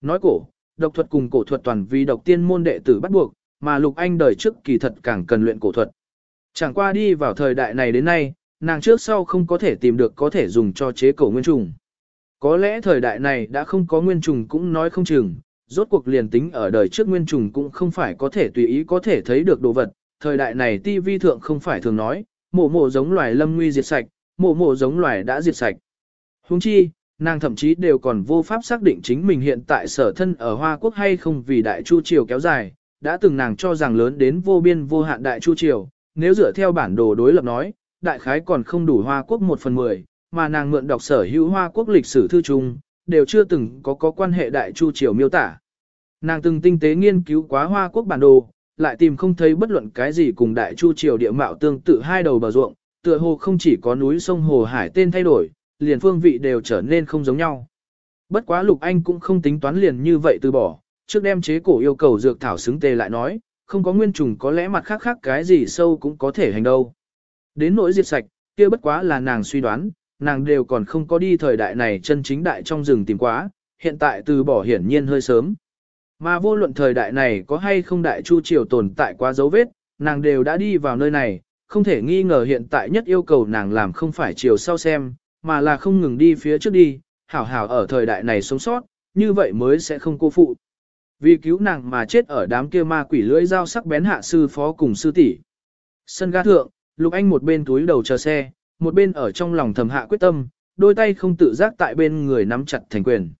Nói cổ, độc thuật cùng cổ thuật toàn vì độc tiên môn đệ tử bắt buộc, mà Lục Anh đời trước kỳ thật càng cần luyện cổ thuật. Chẳng qua đi vào thời đại này đến nay, nàng trước sau không có thể tìm được có thể dùng cho chế cổ nguyên trùng. Có lẽ thời đại này đã không có nguyên trùng cũng nói không chừng, rốt cuộc liền tính ở đời trước nguyên trùng cũng không phải có thể tùy ý có thể thấy được đồ vật, thời đại này ti vi thượng không phải thường nói, mộ mộ giống loài lâm nguy diệt sạch, mộ mộ giống loài đã diệt sạch. Huống chi, nàng thậm chí đều còn vô pháp xác định chính mình hiện tại sở thân ở Hoa Quốc hay không vì đại chu triều kéo dài, đã từng nàng cho rằng lớn đến vô biên vô hạn đại chu triều, nếu dựa theo bản đồ đối lập nói, đại khái còn không đủ Hoa Quốc một phần mười, mà nàng mượn đọc sở hữu Hoa Quốc lịch sử thư chung, đều chưa từng có có quan hệ đại chu triều miêu tả. Nàng từng tinh tế nghiên cứu quá Hoa Quốc bản đồ, lại tìm không thấy bất luận cái gì cùng đại chu triều địa mạo tương tự hai đầu bờ ruộng, tựa hồ không chỉ có núi sông hồ hải tên thay đổi, liền phương vị đều trở nên không giống nhau. Bất quá Lục Anh cũng không tính toán liền như vậy từ bỏ, trước đem chế cổ yêu cầu dược thảo xứng tề lại nói, không có nguyên trùng có lẽ mặt khác khác cái gì sâu cũng có thể hành đâu. Đến nỗi diệt sạch, kia bất quá là nàng suy đoán, nàng đều còn không có đi thời đại này chân chính đại trong rừng tìm quá, hiện tại từ bỏ hiển nhiên hơi sớm. Mà vô luận thời đại này có hay không đại chu triều tồn tại quá dấu vết, nàng đều đã đi vào nơi này, không thể nghi ngờ hiện tại nhất yêu cầu nàng làm không phải chiều sau xem, mà là không ngừng đi phía trước đi, hảo hảo ở thời đại này sống sót, như vậy mới sẽ không cô phụ. Vì cứu nàng mà chết ở đám kia ma quỷ lưỡi dao sắc bén hạ sư phó cùng sư tỷ. Sân ga thượng, Lục Anh một bên túi đầu chờ xe, một bên ở trong lòng thầm hạ quyết tâm, đôi tay không tự giác tại bên người nắm chặt thành quyền.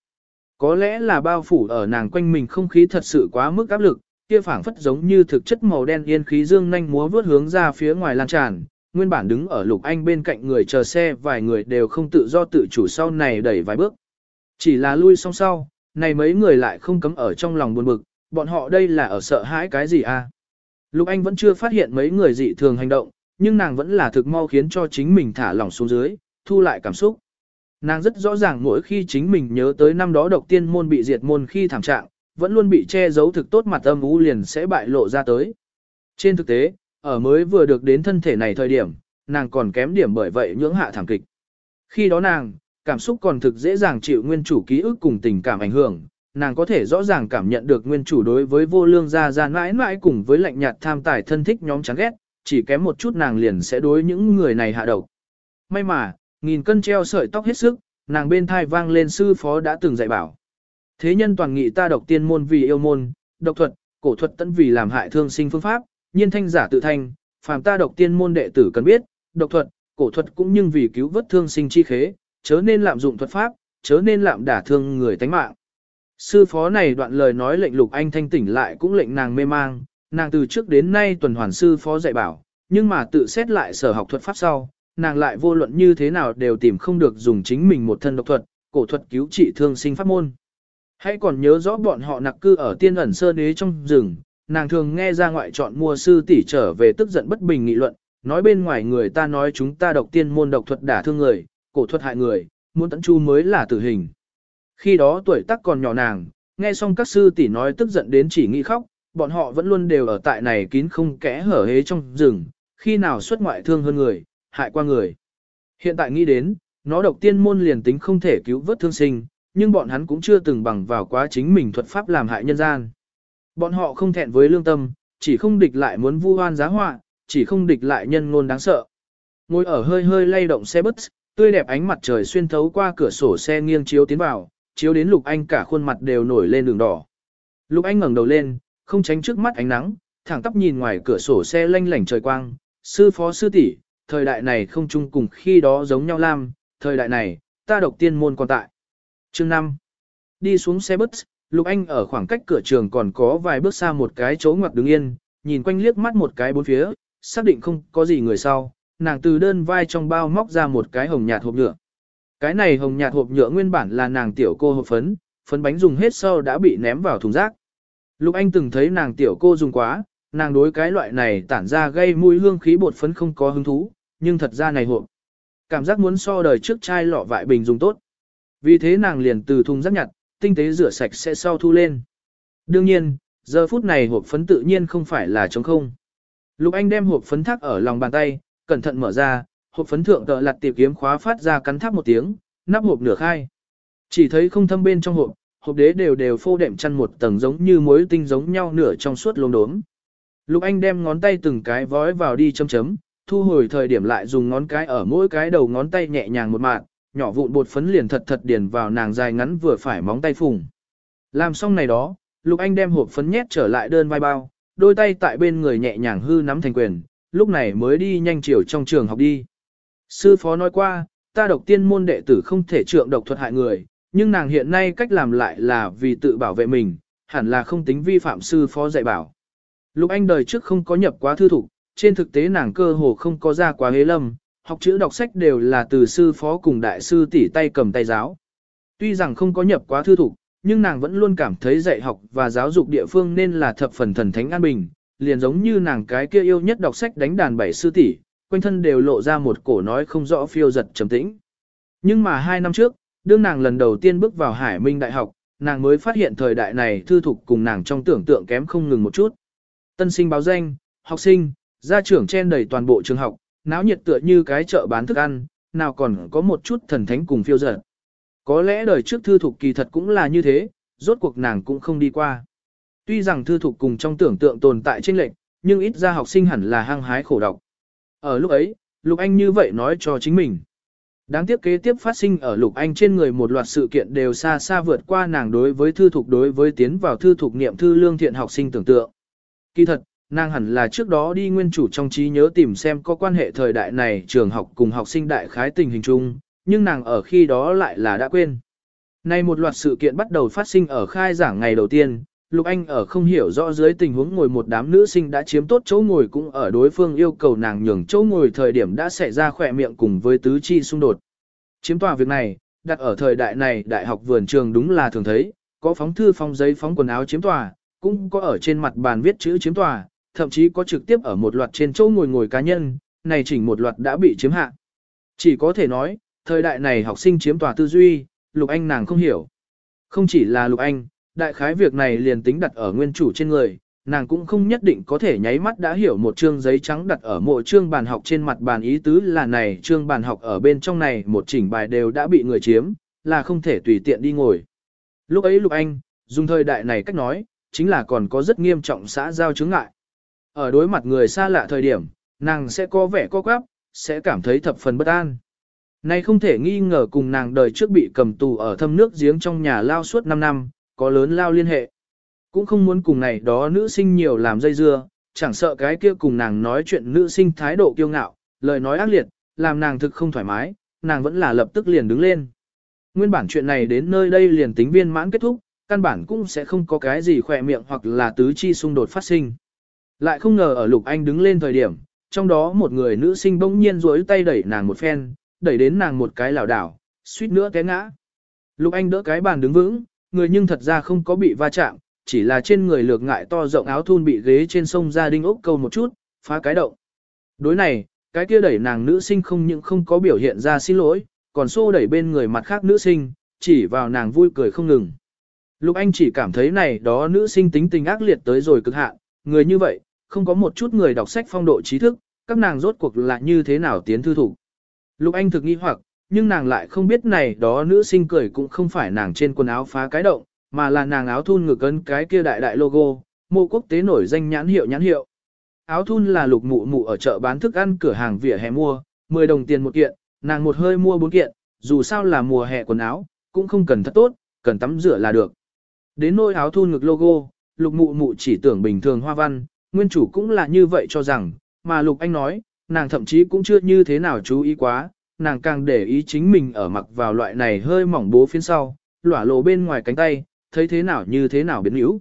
Có lẽ là bao phủ ở nàng quanh mình không khí thật sự quá mức áp lực, kia phảng phất giống như thực chất màu đen yên khí dương nhanh múa vướt hướng ra phía ngoài lan tràn, nguyên bản đứng ở Lục Anh bên cạnh người chờ xe vài người đều không tự do tự chủ sau này đẩy vài bước. Chỉ là lui xong sau, này mấy người lại không cấm ở trong lòng buồn bực, bọn họ đây là ở sợ hãi cái gì à? Lục Anh vẫn chưa phát hiện mấy người dị thường hành động, nhưng nàng vẫn là thực mau khiến cho chính mình thả lỏng xuống dưới, thu lại cảm xúc. Nàng rất rõ ràng mỗi khi chính mình nhớ tới năm đó độc tiên môn bị diệt môn khi thảm trạng, vẫn luôn bị che giấu thực tốt mặt âm u liền sẽ bại lộ ra tới. Trên thực tế, ở mới vừa được đến thân thể này thời điểm, nàng còn kém điểm bởi vậy nhưỡng hạ thảm kịch. Khi đó nàng, cảm xúc còn thực dễ dàng chịu nguyên chủ ký ức cùng tình cảm ảnh hưởng, nàng có thể rõ ràng cảm nhận được nguyên chủ đối với vô lương gia gia mãi mãi cùng với lạnh nhạt tham tài thân thích nhóm chán ghét, chỉ kém một chút nàng liền sẽ đối những người này hạ độc. May mà, nghìn cân treo sợi tóc hết sức, nàng bên thai vang lên sư phó đã từng dạy bảo. Thế nhân toàn nghị ta độc tiên môn vì yêu môn, độc thuật, cổ thuật tận vì làm hại thương sinh phương pháp, nhiên thanh giả tự thanh, phàm ta độc tiên môn đệ tử cần biết, độc thuật, cổ thuật cũng nhưng vì cứu vớt thương sinh chi khế, chớ nên lạm dụng thuật pháp, chớ nên lạm đả thương người tánh mạng. Sư phó này đoạn lời nói lệnh lục anh thanh tỉnh lại cũng lệnh nàng mê mang, nàng từ trước đến nay tuần hoàn sư phó dạy bảo, nhưng mà tự xét lại sở học thuật pháp sau, nàng lại vô luận như thế nào đều tìm không được dùng chính mình một thân độc thuật, cổ thuật cứu trị thương sinh pháp môn. Hãy còn nhớ rõ bọn họ nặc cư ở tiên ẩn sơn đế trong rừng, nàng thường nghe ra ngoại chọn mua sư tỷ trở về tức giận bất bình nghị luận, nói bên ngoài người ta nói chúng ta độc tiên môn độc thuật đả thương người, cổ thuật hại người, muốn tận chu mới là tử hình. Khi đó tuổi tác còn nhỏ nàng, nghe xong các sư tỷ nói tức giận đến chỉ nghĩ khóc, bọn họ vẫn luôn đều ở tại này kín không kẽ hở hế trong rừng, khi nào xuất ngoại thương hơn người, hại qua người. Hiện tại nghĩ đến, nó độc tiên môn liền tính không thể cứu vớt thương sinh, nhưng bọn hắn cũng chưa từng bằng vào quá chính mình thuật pháp làm hại nhân gian. Bọn họ không thẹn với lương tâm, chỉ không địch lại muốn vu oan giá họa, chỉ không địch lại nhân ngôn đáng sợ. Ngồi ở hơi hơi lay động xe bus, tươi đẹp ánh mặt trời xuyên thấu qua cửa sổ xe nghiêng chiếu tiến vào, chiếu đến Lục Anh cả khuôn mặt đều nổi lên đường đỏ. Lục Anh ngẩng đầu lên, không tránh trước mắt ánh nắng, thẳng tắp nhìn ngoài cửa sổ xe lanh lảnh trời quang, sư phó sư tỷ, thời đại này không chung cùng khi đó giống nhau lam, thời đại này, ta độc tiên môn còn tại. Chương 5. Đi xuống xe bus, Lục Anh ở khoảng cách cửa trường còn có vài bước xa một cái chỗ ngoặc đứng yên, nhìn quanh liếc mắt một cái bốn phía, xác định không có gì người sau, nàng từ đơn vai trong bao móc ra một cái hồng nhạt hộp nhựa. Cái này hồng nhạt hộp nhựa nguyên bản là nàng tiểu cô hộp phấn, phấn bánh dùng hết sau đã bị ném vào thùng rác. Lục Anh từng thấy nàng tiểu cô dùng quá, nàng đối cái loại này tản ra gây mùi hương khí bột phấn không có hứng thú, nhưng thật ra này hộp. Cảm giác muốn so đời trước chai lọ vại bình dùng tốt. Vì thế nàng liền từ thùng rác nhặt, tinh tế rửa sạch sẽ sau thu lên. Đương nhiên, giờ phút này hộp phấn tự nhiên không phải là trống không. Lục Anh đem hộp phấn thác ở lòng bàn tay, cẩn thận mở ra, hộp phấn thượng tờ lặt tiệp kiếm khóa phát ra cắn tháp một tiếng, nắp hộp nửa khai. Chỉ thấy không thâm bên trong hộp, hộp đế đều đều phô đệm chăn một tầng giống như muối tinh giống nhau nửa trong suốt lốm đốm. Lục Anh đem ngón tay từng cái vói vào đi chấm chấm, thu hồi thời điểm lại dùng ngón cái ở mỗi cái đầu ngón tay nhẹ nhàng một mạng, nhỏ vụn bột phấn liền thật thật điền vào nàng dài ngắn vừa phải móng tay phùng. Làm xong này đó, Lục Anh đem hộp phấn nhét trở lại đơn vai bao, đôi tay tại bên người nhẹ nhàng hư nắm thành quyền, lúc này mới đi nhanh chiều trong trường học đi. Sư phó nói qua, ta độc tiên môn đệ tử không thể trượng độc thuật hại người, nhưng nàng hiện nay cách làm lại là vì tự bảo vệ mình, hẳn là không tính vi phạm sư phó dạy bảo. Lục Anh đời trước không có nhập quá thư thục, trên thực tế nàng cơ hồ không có ra quá hế lâm, học chữ đọc sách đều là từ sư phó cùng đại sư tỷ tay cầm tay giáo. Tuy rằng không có nhập quá thư thục, nhưng nàng vẫn luôn cảm thấy dạy học và giáo dục địa phương nên là thập phần thần thánh an bình, liền giống như nàng cái kia yêu nhất đọc sách đánh đàn bảy sư tỷ, quanh thân đều lộ ra một cổ nói không rõ phiêu giật trầm tĩnh. Nhưng mà hai năm trước, đương nàng lần đầu tiên bước vào Hải Minh Đại học, nàng mới phát hiện thời đại này thư thục cùng nàng trong tưởng tượng kém không ngừng một chút. Tân sinh báo danh, học sinh, gia trưởng chen đầy toàn bộ trường học, náo nhiệt tựa như cái chợ bán thức ăn, nào còn có một chút thần thánh cùng phiêu dật. Có lẽ đời trước thư thục kỳ thật cũng là như thế, rốt cuộc nàng cũng không đi qua. Tuy rằng thư thục cùng trong tưởng tượng tồn tại trên lệnh, nhưng ít ra học sinh hẳn là hăng hái khổ đọc. Ở lúc ấy, Lục Anh như vậy nói cho chính mình. Đáng tiếc kế tiếp phát sinh ở Lục Anh trên người một loạt sự kiện đều xa xa vượt qua nàng đối với thư thục đối với tiến vào thư thục niệm thư lương thiện học sinh tưởng tượng. Kỳ thật, nàng hẳn là trước đó đi nguyên chủ trong trí nhớ tìm xem có quan hệ thời đại này trường học cùng học sinh đại khái tình hình chung, nhưng nàng ở khi đó lại là đã quên. Nay một loạt sự kiện bắt đầu phát sinh ở khai giảng ngày đầu tiên, Lục Anh ở không hiểu rõ dưới tình huống ngồi một đám nữ sinh đã chiếm tốt chỗ ngồi cũng ở đối phương yêu cầu nàng nhường chỗ ngồi thời điểm đã xảy ra khỏe miệng cùng với tứ chi xung đột. Chiếm tòa việc này, đặt ở thời đại này đại học vườn trường đúng là thường thấy, có phóng thư phóng giấy phóng quần áo chiếm tòa, cũng có ở trên mặt bàn viết chữ chiếm tòa, thậm chí có trực tiếp ở một loạt trên chỗ ngồi ngồi cá nhân, này chỉnh một loạt đã bị chiếm hạ. Chỉ có thể nói, thời đại này học sinh chiếm tòa tư duy, Lục Anh nàng không hiểu. Không chỉ là Lục Anh, đại khái việc này liền tính đặt ở nguyên chủ trên người, nàng cũng không nhất định có thể nháy mắt đã hiểu một chương giấy trắng đặt ở mỗi chương bàn học trên mặt bàn ý tứ là này chương bàn học ở bên trong này một chỉnh bài đều đã bị người chiếm, là không thể tùy tiện đi ngồi. Lúc ấy Lục Anh, dùng thời đại này cách nói, chính là còn có rất nghiêm trọng xã giao chứng ngại. Ở đối mặt người xa lạ thời điểm, nàng sẽ có vẻ co quắp, sẽ cảm thấy thập phần bất an. Này không thể nghi ngờ cùng nàng đời trước bị cầm tù ở thâm nước giếng trong nhà lao suốt 5 năm, có lớn lao liên hệ. Cũng không muốn cùng này đó nữ sinh nhiều làm dây dưa, chẳng sợ cái kia cùng nàng nói chuyện nữ sinh thái độ kiêu ngạo, lời nói ác liệt, làm nàng thực không thoải mái, nàng vẫn là lập tức liền đứng lên. Nguyên bản chuyện này đến nơi đây liền tính viên mãn kết thúc, căn bản cũng sẽ không có cái gì khỏe miệng hoặc là tứ chi xung đột phát sinh. Lại không ngờ ở Lục Anh đứng lên thời điểm, trong đó một người nữ sinh bỗng nhiên duỗi tay đẩy nàng một phen, đẩy đến nàng một cái lảo đảo, suýt nữa té ngã. Lục Anh đỡ cái bàn đứng vững, người nhưng thật ra không có bị va chạm, chỉ là trên người lược ngại to rộng áo thun bị ghế trên sông ra đinh ốc câu một chút, phá cái động. Đối này, cái kia đẩy nàng nữ sinh không những không có biểu hiện ra xin lỗi, còn xô đẩy bên người mặt khác nữ sinh, chỉ vào nàng vui cười không ngừng. Lục Anh chỉ cảm thấy này đó nữ sinh tính tình ác liệt tới rồi cực hạn, người như vậy, không có một chút người đọc sách phong độ trí thức, các nàng rốt cuộc là như thế nào tiến thư thủ. Lục Anh thực nghi hoặc, nhưng nàng lại không biết này đó nữ sinh cười cũng không phải nàng trên quần áo phá cái động, mà là nàng áo thun ngực ấn cái kia đại đại logo, mô quốc tế nổi danh nhãn hiệu nhãn hiệu. Áo thun là lục mụ mụ ở chợ bán thức ăn cửa hàng vỉa hè mua, 10 đồng tiền một kiện, nàng một hơi mua 4 kiện, dù sao là mùa hè quần áo, cũng không cần thật tốt, cần tắm rửa là được. Đến nôi áo thun ngực logo, lục mụ mụ chỉ tưởng bình thường hoa văn, nguyên chủ cũng là như vậy cho rằng, mà lục anh nói, nàng thậm chí cũng chưa như thế nào chú ý quá, nàng càng để ý chính mình ở mặc vào loại này hơi mỏng bố phiến sau, lỏa lộ bên ngoài cánh tay, thấy thế nào như thế nào biến yếu.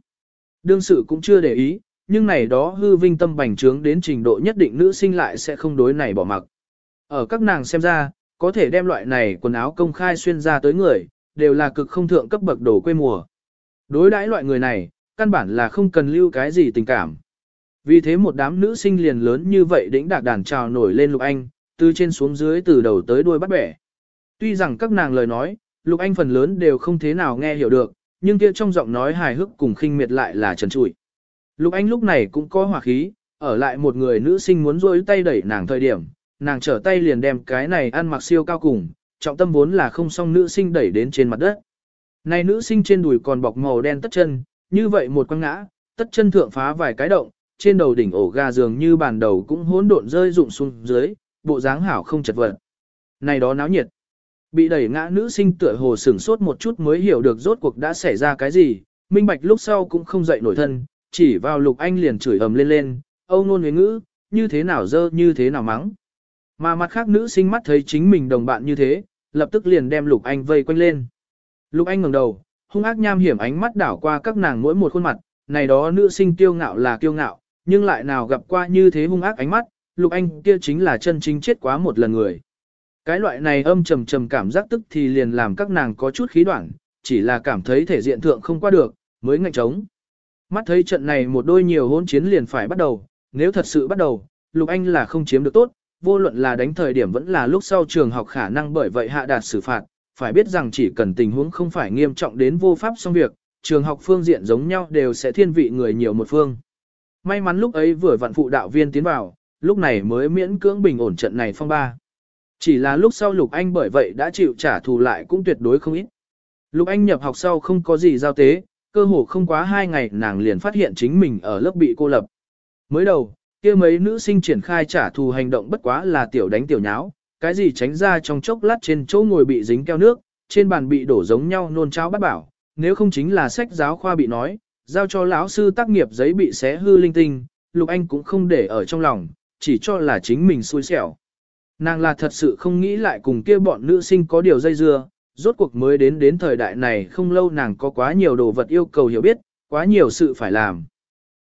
Đương sự cũng chưa để ý, nhưng này đó hư vinh tâm bành trướng đến trình độ nhất định nữ sinh lại sẽ không đối này bỏ mặc. Ở các nàng xem ra, có thể đem loại này quần áo công khai xuyên ra tới người, đều là cực không thượng cấp bậc đồ quê mùa. Đối đãi loại người này, căn bản là không cần lưu cái gì tình cảm. Vì thế một đám nữ sinh liền lớn như vậy đĩnh đạc đàn trào nổi lên Lục Anh, từ trên xuống dưới từ đầu tới đuôi bắt bẻ. Tuy rằng các nàng lời nói, Lục Anh phần lớn đều không thế nào nghe hiểu được, nhưng kia trong giọng nói hài hước cùng khinh miệt lại là trần trụi. Lục Anh lúc này cũng có hỏa khí, ở lại một người nữ sinh muốn rôi tay đẩy nàng thời điểm, nàng trở tay liền đem cái này ăn mặc siêu cao cùng, trọng tâm vốn là không xong nữ sinh đẩy đến trên mặt đất. Này nữ sinh trên đùi còn bọc màu đen tất chân, như vậy một quăng ngã, tất chân thượng phá vài cái động, trên đầu đỉnh ổ gà dường như bàn đầu cũng hỗn độn rơi rụng xuống dưới, bộ dáng hảo không chật vật. Này đó náo nhiệt. Bị đẩy ngã nữ sinh tựa hồ sửng sốt một chút mới hiểu được rốt cuộc đã xảy ra cái gì, minh bạch lúc sau cũng không dậy nổi thân, chỉ vào lục anh liền chửi ầm lên lên, âu nôn huế ngữ, như thế nào dơ như thế nào mắng. Mà mặt khác nữ sinh mắt thấy chính mình đồng bạn như thế, lập tức liền đem lục anh vây quanh lên. Lục anh ngẩng đầu, hung ác nham hiểm ánh mắt đảo qua các nàng mỗi một khuôn mặt, này đó nữ sinh kiêu ngạo là kiêu ngạo, nhưng lại nào gặp qua như thế hung ác ánh mắt, lục anh kia chính là chân chính chết quá một lần người. Cái loại này âm trầm trầm cảm giác tức thì liền làm các nàng có chút khí đoạn, chỉ là cảm thấy thể diện thượng không qua được, mới ngạnh trống. Mắt thấy trận này một đôi nhiều hôn chiến liền phải bắt đầu, nếu thật sự bắt đầu, Lục Anh là không chiếm được tốt, vô luận là đánh thời điểm vẫn là lúc sau trường học khả năng bởi vậy hạ đạt xử phạt, phải biết rằng chỉ cần tình huống không phải nghiêm trọng đến vô pháp xong việc, trường học phương diện giống nhau đều sẽ thiên vị người nhiều một phương. May mắn lúc ấy vừa vặn phụ đạo viên tiến vào, lúc này mới miễn cưỡng bình ổn trận này phong ba. Chỉ là lúc sau Lục Anh bởi vậy đã chịu trả thù lại cũng tuyệt đối không ít. Lục Anh nhập học sau không có gì giao tế, cơ hồ không quá hai ngày nàng liền phát hiện chính mình ở lớp bị cô lập. Mới đầu, kia mấy nữ sinh triển khai trả thù hành động bất quá là tiểu đánh tiểu nháo, cái gì tránh ra trong chốc lát trên chỗ ngồi bị dính keo nước, trên bàn bị đổ giống nhau nôn cháo bắt bảo, nếu không chính là sách giáo khoa bị nói, giao cho lão sư tác nghiệp giấy bị xé hư linh tinh, Lục Anh cũng không để ở trong lòng, chỉ cho là chính mình xui xẻo. Nàng là thật sự không nghĩ lại cùng kia bọn nữ sinh có điều dây dưa, rốt cuộc mới đến đến thời đại này không lâu nàng có quá nhiều đồ vật yêu cầu hiểu biết, quá nhiều sự phải làm.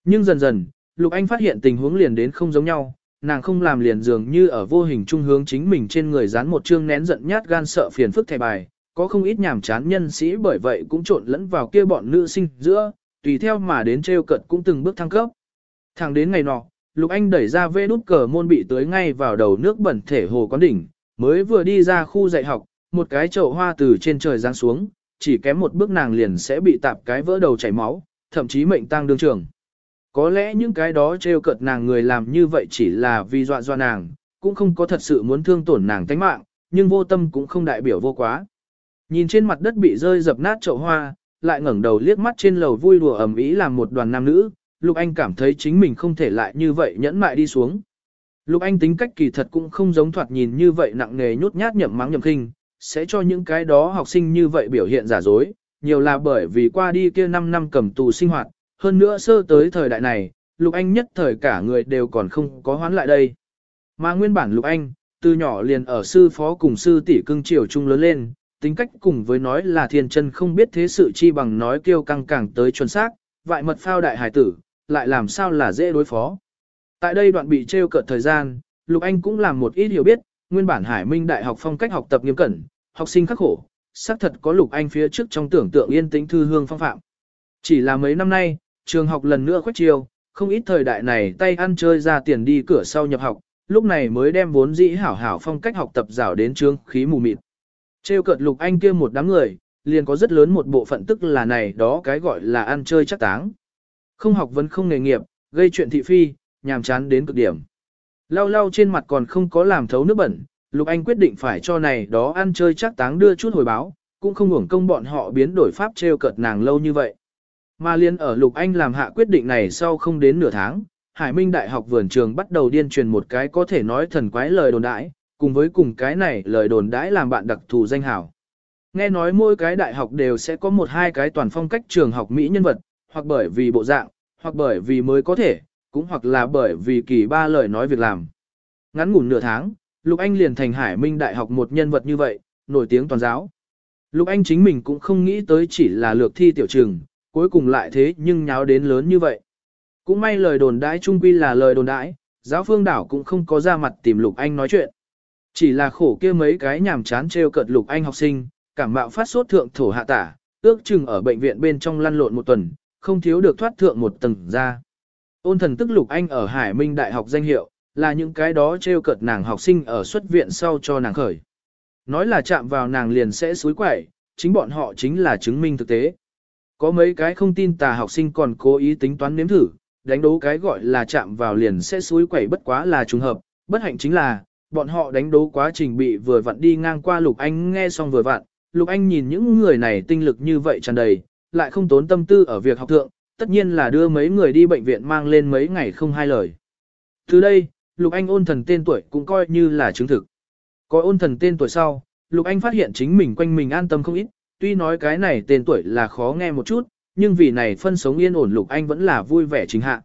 Nhưng dần dần, Lục Anh phát hiện tình huống liền đến không giống nhau, nàng không làm liền dường như ở vô hình trung hướng chính mình trên người dán một chương nén giận nhát gan sợ phiền phức thẻ bài, có không ít nhảm chán nhân sĩ bởi vậy cũng trộn lẫn vào kia bọn nữ sinh giữa, tùy theo mà đến treo cận cũng từng bước thăng cấp. Thẳng đến ngày nọ, Lục Anh đẩy ra vê nút cờ môn bị tưới ngay vào đầu nước bẩn thể hồ quán đỉnh, mới vừa đi ra khu dạy học, một cái chậu hoa từ trên trời giáng xuống, chỉ kém một bước nàng liền sẽ bị tạp cái vỡ đầu chảy máu, thậm chí mệnh tang đương trường. Có lẽ những cái đó trêu cợt nàng người làm như vậy chỉ là vì dọa dọa nàng, cũng không có thật sự muốn thương tổn nàng tánh mạng, nhưng vô tâm cũng không đại biểu vô quá. Nhìn trên mặt đất bị rơi dập nát chậu hoa, lại ngẩng đầu liếc mắt trên lầu vui đùa ầm ĩ làm một đoàn nam nữ, Lục Anh cảm thấy chính mình không thể lại như vậy nhẫn mại đi xuống. Lục Anh tính cách kỳ thật cũng không giống thoạt nhìn như vậy nặng nề nhút nhát nhậm mắng nhậm khinh, sẽ cho những cái đó học sinh như vậy biểu hiện giả dối, nhiều là bởi vì qua đi kia 5 năm cầm tù sinh hoạt, hơn nữa sơ tới thời đại này, Lục Anh nhất thời cả người đều còn không có hoán lại đây. Mà nguyên bản Lục Anh, từ nhỏ liền ở sư phó cùng sư tỷ cưng chiều chung lớn lên, tính cách cùng với nói là thiên chân không biết thế sự chi bằng nói kêu căng càng tới chuẩn xác, vại mật phao đại hải tử, lại làm sao là dễ đối phó. Tại đây đoạn bị trêu cợt thời gian, Lục Anh cũng làm một ít hiểu biết, nguyên bản Hải Minh Đại học phong cách học tập nghiêm cẩn, học sinh khắc khổ, xác thật có Lục Anh phía trước trong tưởng tượng yên tĩnh thư hương phong phạm. Chỉ là mấy năm nay, trường học lần nữa khuếch chiêu, không ít thời đại này tay ăn chơi ra tiền đi cửa sau nhập học, lúc này mới đem vốn dĩ hảo hảo phong cách học tập rào đến trương khí mù mịt. Trêu cợt Lục Anh kia một đám người, liền có rất lớn một bộ phận tức là này đó cái gọi là ăn chơi chắc táng. Không học vẫn không nghề nghiệp, gây chuyện thị phi, nhàm chán đến cực điểm. Lau lau trên mặt còn không có làm thấu nước bẩn, Lục Anh quyết định phải cho này đó ăn chơi chắc táng đưa chút hồi báo, cũng không hưởng công bọn họ biến đổi pháp treo cợt nàng lâu như vậy. Mà liên ở Lục Anh làm hạ quyết định này sau không đến nửa tháng, Hải Minh Đại học vườn trường bắt đầu điên truyền một cái có thể nói thần quái lời đồn đãi, cùng với cùng cái này lời đồn đãi làm bạn đặc thù danh hảo. Nghe nói mỗi cái đại học đều sẽ có một hai cái toàn phong cách trường học Mỹ nhân vật, hoặc bởi vì bộ dạng, hoặc bởi vì mới có thể, cũng hoặc là bởi vì kỳ ba lời nói việc làm. Ngắn ngủn nửa tháng, Lục Anh liền thành Hải Minh Đại học một nhân vật như vậy, nổi tiếng toàn giáo. Lục Anh chính mình cũng không nghĩ tới chỉ là lược thi tiểu trường, cuối cùng lại thế nhưng nháo đến lớn như vậy. Cũng may lời đồn đãi trung quy là lời đồn đãi, giáo phương đảo cũng không có ra mặt tìm Lục Anh nói chuyện. Chỉ là khổ kia mấy cái nhàm chán trêu cợt Lục Anh học sinh, cảm mạo phát sốt thượng thổ hạ tả, ước chừng ở bệnh viện bên trong lăn lộn một tuần, không thiếu được thoát thượng một tầng ra. Ôn thần tức Lục Anh ở Hải Minh Đại học danh hiệu, là những cái đó trêu cợt nàng học sinh ở xuất viện sau cho nàng khởi. Nói là chạm vào nàng liền sẽ suối quẩy, chính bọn họ chính là chứng minh thực tế. Có mấy cái không tin tà học sinh còn cố ý tính toán nếm thử, đánh đấu cái gọi là chạm vào liền sẽ suối quẩy bất quá là trùng hợp, bất hạnh chính là, bọn họ đánh đấu quá trình bị vừa vặn đi ngang qua Lục Anh nghe xong vừa vặn, Lục Anh nhìn những người này tinh lực như vậy tràn đầy, lại không tốn tâm tư ở việc học thượng, tất nhiên là đưa mấy người đi bệnh viện mang lên mấy ngày không hai lời. Từ đây, Lục Anh ôn thần tên tuổi cũng coi như là chứng thực. Có ôn thần tên tuổi sau, Lục Anh phát hiện chính mình quanh mình an tâm không ít, tuy nói cái này tên tuổi là khó nghe một chút, nhưng vì này phân sống yên ổn Lục Anh vẫn là vui vẻ chính hạ.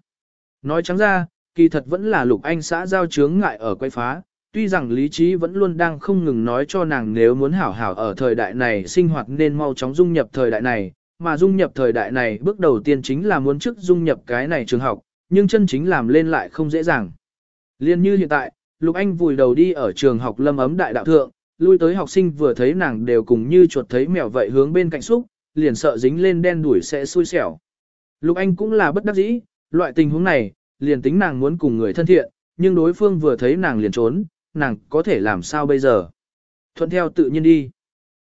Nói trắng ra, kỳ thật vẫn là Lục Anh xã giao chướng ngại ở quay phá, tuy rằng lý trí vẫn luôn đang không ngừng nói cho nàng nếu muốn hảo hảo ở thời đại này sinh hoạt nên mau chóng dung nhập thời đại này, mà dung nhập thời đại này bước đầu tiên chính là muốn trước dung nhập cái này trường học, nhưng chân chính làm lên lại không dễ dàng. Liên như hiện tại, Lục Anh vùi đầu đi ở trường học lâm ấm đại đạo thượng, lui tới học sinh vừa thấy nàng đều cùng như chuột thấy mèo vậy hướng bên cạnh xúc, liền sợ dính lên đen đuổi sẽ xui xẻo. Lục Anh cũng là bất đắc dĩ, loại tình huống này, liền tính nàng muốn cùng người thân thiện, nhưng đối phương vừa thấy nàng liền trốn, nàng có thể làm sao bây giờ. Thuận theo tự nhiên đi.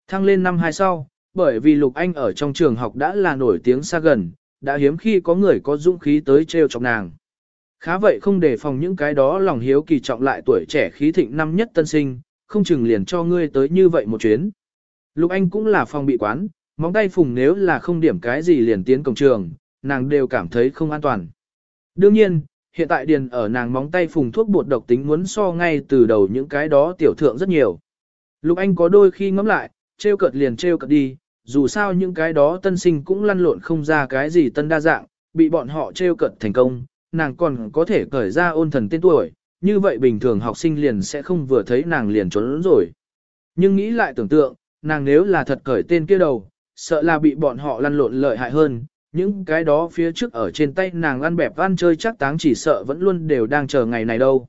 Thăng lên năm hai sau, bởi vì Lục Anh ở trong trường học đã là nổi tiếng xa gần, đã hiếm khi có người có dũng khí tới trêu chọc nàng. Khá vậy không để phòng những cái đó lòng hiếu kỳ trọng lại tuổi trẻ khí thịnh năm nhất tân sinh, không chừng liền cho ngươi tới như vậy một chuyến. Lục Anh cũng là phòng bị quán, móng tay phùng nếu là không điểm cái gì liền tiến cổng trường, nàng đều cảm thấy không an toàn. Đương nhiên, hiện tại điền ở nàng móng tay phùng thuốc bột độc tính muốn so ngay từ đầu những cái đó tiểu thượng rất nhiều. Lục Anh có đôi khi ngẫm lại, trêu cợt liền trêu cợt đi, dù sao những cái đó tân sinh cũng lăn lộn không ra cái gì tân đa dạng, bị bọn họ trêu cợt thành công, nàng còn có thể cởi ra ôn thần tên tuổi, như vậy bình thường học sinh liền sẽ không vừa thấy nàng liền trốn rồi. Nhưng nghĩ lại tưởng tượng, nàng nếu là thật cởi tên kia đầu, sợ là bị bọn họ lăn lộn lợi hại hơn, những cái đó phía trước ở trên tay nàng ăn bẹp ăn chơi chắc táng chỉ sợ vẫn luôn đều đang chờ ngày này đâu.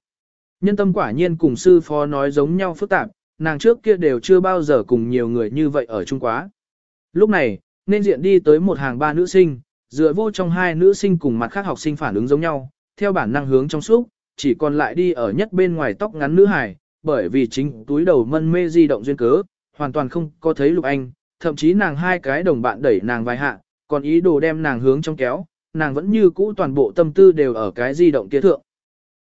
Nhân tâm quả nhiên cùng sư phó nói giống nhau phức tạp, nàng trước kia đều chưa bao giờ cùng nhiều người như vậy ở chung quá. Lúc này, nên diện đi tới một hàng ba nữ sinh, dựa vô trong hai nữ sinh cùng mặt khác học sinh phản ứng giống nhau, theo bản năng hướng trong suốt, chỉ còn lại đi ở nhất bên ngoài tóc ngắn nữ hải, bởi vì chính túi đầu mân mê di động duyên cớ, hoàn toàn không có thấy Lục Anh, thậm chí nàng hai cái đồng bạn đẩy nàng vài hạ, còn ý đồ đem nàng hướng trong kéo, nàng vẫn như cũ toàn bộ tâm tư đều ở cái di động kia thượng.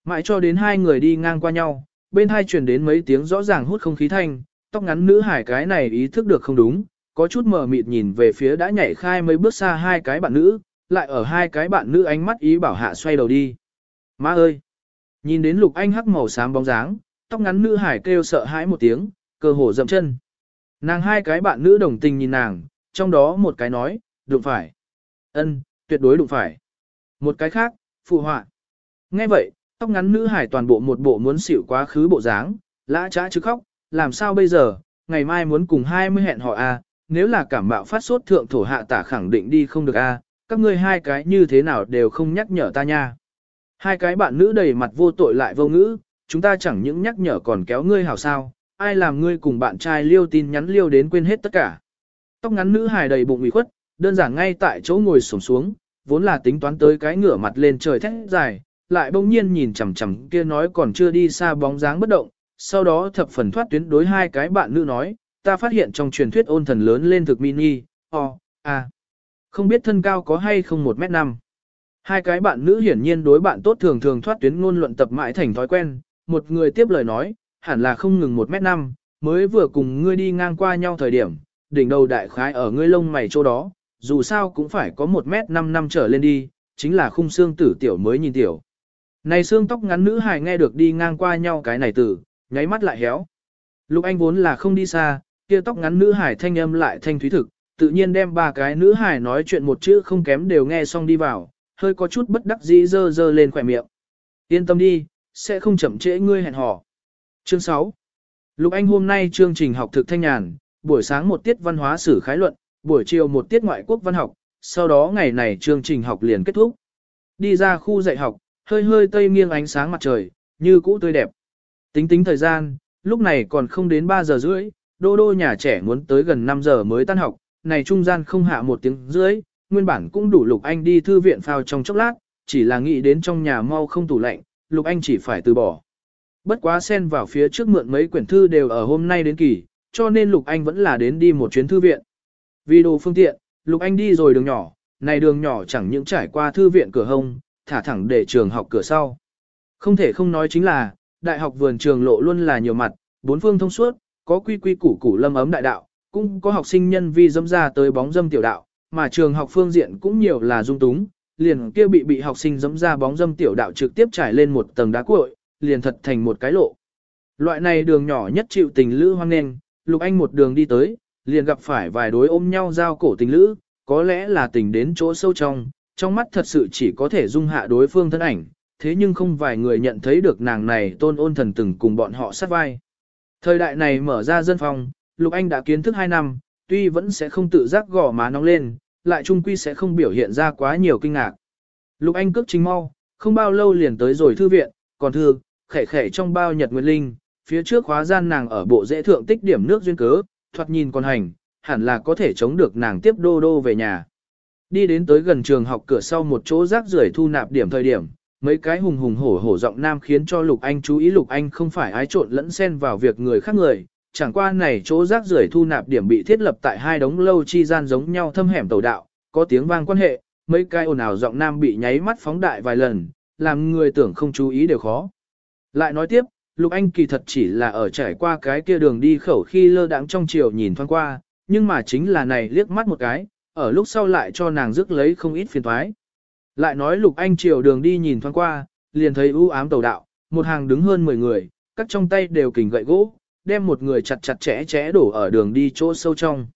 Mãi cho đến hai người đi ngang qua nhau, bên hai truyền đến mấy tiếng rõ ràng hút không khí thanh, tóc ngắn nữ hải cái này ý thức được không đúng, có chút mờ mịt nhìn về phía đã nhảy khai mấy bước xa hai cái bạn nữ, lại ở hai cái bạn nữ ánh mắt ý bảo hạ xoay đầu đi. Má ơi! Nhìn đến lục anh hắc màu xám bóng dáng, tóc ngắn nữ hải kêu sợ hãi một tiếng, cơ hồ dậm chân. Nàng hai cái bạn nữ đồng tình nhìn nàng, trong đó một cái nói, đụng phải. ân, tuyệt đối đụng phải. Một cái khác, phụ họa. Nghe vậy, tóc ngắn nữ hải toàn bộ một bộ muốn xỉu quá khứ bộ dáng, lã trã chứ khóc, làm sao bây giờ, ngày mai muốn cùng 20 hẹn họ à, nếu là cảm mạo phát sốt thượng thổ hạ tả khẳng định đi không được a, các ngươi hai cái như thế nào đều không nhắc nhở ta nha. Hai cái bạn nữ đầy mặt vô tội lại vô ngữ, chúng ta chẳng những nhắc nhở còn kéo ngươi hảo sao, ai làm ngươi cùng bạn trai liêu tin nhắn liêu đến quên hết tất cả. Tóc ngắn nữ hài đầy bụng ủy khuất, đơn giản ngay tại chỗ ngồi xổm xuống, vốn là tính toán tới cái ngửa mặt lên trời thét dài, lại bỗng nhiên nhìn chằm chằm kia nói còn chưa đi xa bóng dáng bất động, sau đó thập phần thoát tuyến đối hai cái bạn nữ nói, ta phát hiện trong truyền thuyết ôn thần lớn lên thực mini, o, a. Không biết thân cao có hay không 1 mét 5. Hai cái bạn nữ hiển nhiên đối bạn tốt thường thường thoát tuyến ngôn luận tập mãi thành thói quen, một người tiếp lời nói, hẳn là không ngừng 1 mét 5, mới vừa cùng ngươi đi ngang qua nhau thời điểm, đỉnh đầu đại khái ở ngươi lông mày chỗ đó, dù sao cũng phải có 1 mét 5 năm trở lên đi, chính là khung xương tử tiểu mới nhìn tiểu. Này xương tóc ngắn nữ hài nghe được đi ngang qua nhau cái này tử, nháy mắt lại héo. Lục Anh vốn là không đi xa, kia tóc ngắn nữ hải thanh âm lại thanh thúy thực, tự nhiên đem ba cái nữ hải nói chuyện một chữ không kém đều nghe xong đi vào, hơi có chút bất đắc dĩ dơ dơ lên khỏe miệng. Yên tâm đi, sẽ không chậm trễ ngươi hẹn hò. Chương 6 Lục Anh hôm nay chương trình học thực thanh nhàn, buổi sáng một tiết văn hóa sử khái luận, buổi chiều một tiết ngoại quốc văn học, sau đó ngày này chương trình học liền kết thúc. Đi ra khu dạy học, hơi hơi tây nghiêng ánh sáng mặt trời, như cũ tươi đẹp. Tính tính thời gian, lúc này còn không đến 3 giờ rưỡi, đô đô nhà trẻ muốn tới gần 5 giờ mới tan học, này trung gian không hạ một tiếng rưỡi, nguyên bản cũng đủ Lục Anh đi thư viện phao trong chốc lát, chỉ là nghĩ đến trong nhà mau không tủ lạnh, Lục Anh chỉ phải từ bỏ. Bất quá xen vào phía trước mượn mấy quyển thư đều ở hôm nay đến kỳ, cho nên Lục Anh vẫn là đến đi một chuyến thư viện. Vì đồ phương tiện, Lục Anh đi rồi đường nhỏ, này đường nhỏ chẳng những trải qua thư viện cửa hông, thả thẳng để trường học cửa sau. Không thể không nói chính là, đại học vườn trường lộ luôn là nhiều mặt, bốn phương thông suốt, có quy quy củ củ lâm ấm đại đạo, cũng có học sinh nhân vi dâm ra tới bóng dâm tiểu đạo, mà trường học phương diện cũng nhiều là dung túng, liền kia bị bị học sinh dẫm ra bóng dâm tiểu đạo trực tiếp trải lên một tầng đá cuội, liền thật thành một cái lộ. Loại này đường nhỏ nhất chịu tình lữ hoang nên, Lục Anh một đường đi tới, liền gặp phải vài đối ôm nhau giao cổ tình lữ, có lẽ là tình đến chỗ sâu trong, trong mắt thật sự chỉ có thể dung hạ đối phương thân ảnh, thế nhưng không vài người nhận thấy được nàng này tôn ôn thần từng cùng bọn họ sát vai. Thời đại này mở ra dân phòng, Lục Anh đã kiến thức 2 năm, tuy vẫn sẽ không tự giác gò má nóng lên, lại trung quy sẽ không biểu hiện ra quá nhiều kinh ngạc. Lục Anh cước chính mau, không bao lâu liền tới rồi thư viện, còn thư, khẻ khẻ trong bao nhật nguyệt linh, phía trước khóa gian nàng ở bộ dễ thượng tích điểm nước duyên cớ, thoạt nhìn con hành, hẳn là có thể chống được nàng tiếp đô đô về nhà. Đi đến tới gần trường học cửa sau một chỗ rác rưởi thu nạp điểm thời điểm, mấy cái hùng hùng hổ hổ giọng nam khiến cho Lục Anh chú ý Lục Anh không phải ái trộn lẫn xen vào việc người khác người, chẳng qua này chỗ rác rưởi thu nạp điểm bị thiết lập tại hai đống lâu chi gian giống nhau thâm hẻm tàu đạo, có tiếng vang quan hệ, mấy cái ồn ào giọng nam bị nháy mắt phóng đại vài lần, làm người tưởng không chú ý đều khó. Lại nói tiếp, Lục Anh kỳ thật chỉ là ở trải qua cái kia đường đi khẩu khi lơ đãng trong chiều nhìn thoáng qua, nhưng mà chính là này liếc mắt một cái, ở lúc sau lại cho nàng rước lấy không ít phiền toái. Lại nói Lục Anh chiều đường đi nhìn thoáng qua, liền thấy u ám tàu đạo, một hàng đứng hơn 10 người, các trong tay đều kình gậy gỗ, đem một người chặt chặt chẽ chẽ đổ ở đường đi chỗ sâu trong.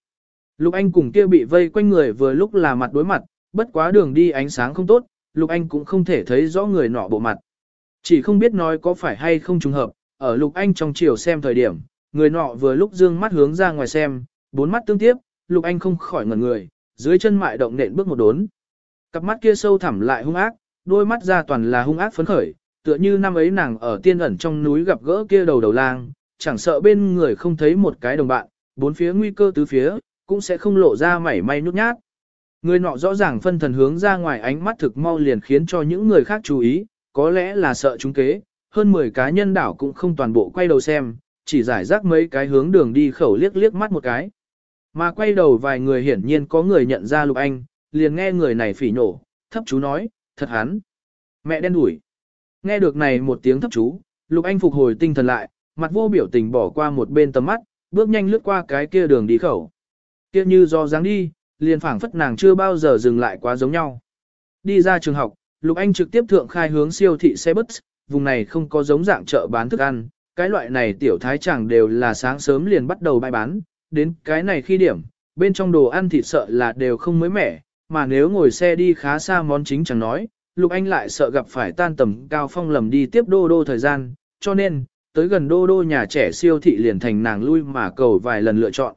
Lục Anh cùng kia bị vây quanh người vừa lúc là mặt đối mặt, bất quá đường đi ánh sáng không tốt, Lục Anh cũng không thể thấy rõ người nọ bộ mặt. Chỉ không biết nói có phải hay không trùng hợp, ở Lục Anh trong chiều xem thời điểm, người nọ vừa lúc dương mắt hướng ra ngoài xem, bốn mắt tương tiếp, Lục Anh không khỏi ngẩn người, dưới chân mại động nện bước một đốn. Cặp mắt kia sâu thẳm lại hung ác, đôi mắt ra toàn là hung ác phấn khởi, tựa như năm ấy nàng ở tiên ẩn trong núi gặp gỡ kia đầu đầu lang, chẳng sợ bên người không thấy một cái đồng bạn, bốn phía nguy cơ tứ phía, cũng sẽ không lộ ra mảy may nhút nhát. Người nọ rõ ràng phân thần hướng ra ngoài ánh mắt thực mau liền khiến cho những người khác chú ý, có lẽ là sợ chúng kế, hơn 10 cá nhân đảo cũng không toàn bộ quay đầu xem, chỉ giải rác mấy cái hướng đường đi khẩu liếc liếc mắt một cái. Mà quay đầu vài người hiển nhiên có người nhận ra Lục Anh, liền nghe người này phỉ nổ, thấp chú nói, thật hắn. Mẹ đen đuổi. Nghe được này một tiếng thấp chú, Lục Anh phục hồi tinh thần lại, mặt vô biểu tình bỏ qua một bên tầm mắt, bước nhanh lướt qua cái kia đường đi khẩu. Kia như do dáng đi, liền phảng phất nàng chưa bao giờ dừng lại quá giống nhau. Đi ra trường học, Lục Anh trực tiếp thượng khai hướng siêu thị xe bus, vùng này không có giống dạng chợ bán thức ăn, cái loại này tiểu thái chẳng đều là sáng sớm liền bắt đầu bày bán, đến cái này khi điểm, bên trong đồ ăn thịt sợ là đều không mới mẻ, mà nếu ngồi xe đi khá xa món chính chẳng nói, Lục Anh lại sợ gặp phải tan tầm cao phong lầm đi tiếp đô đô thời gian, cho nên, tới gần đô đô nhà trẻ siêu thị liền thành nàng lui mà cầu vài lần lựa chọn.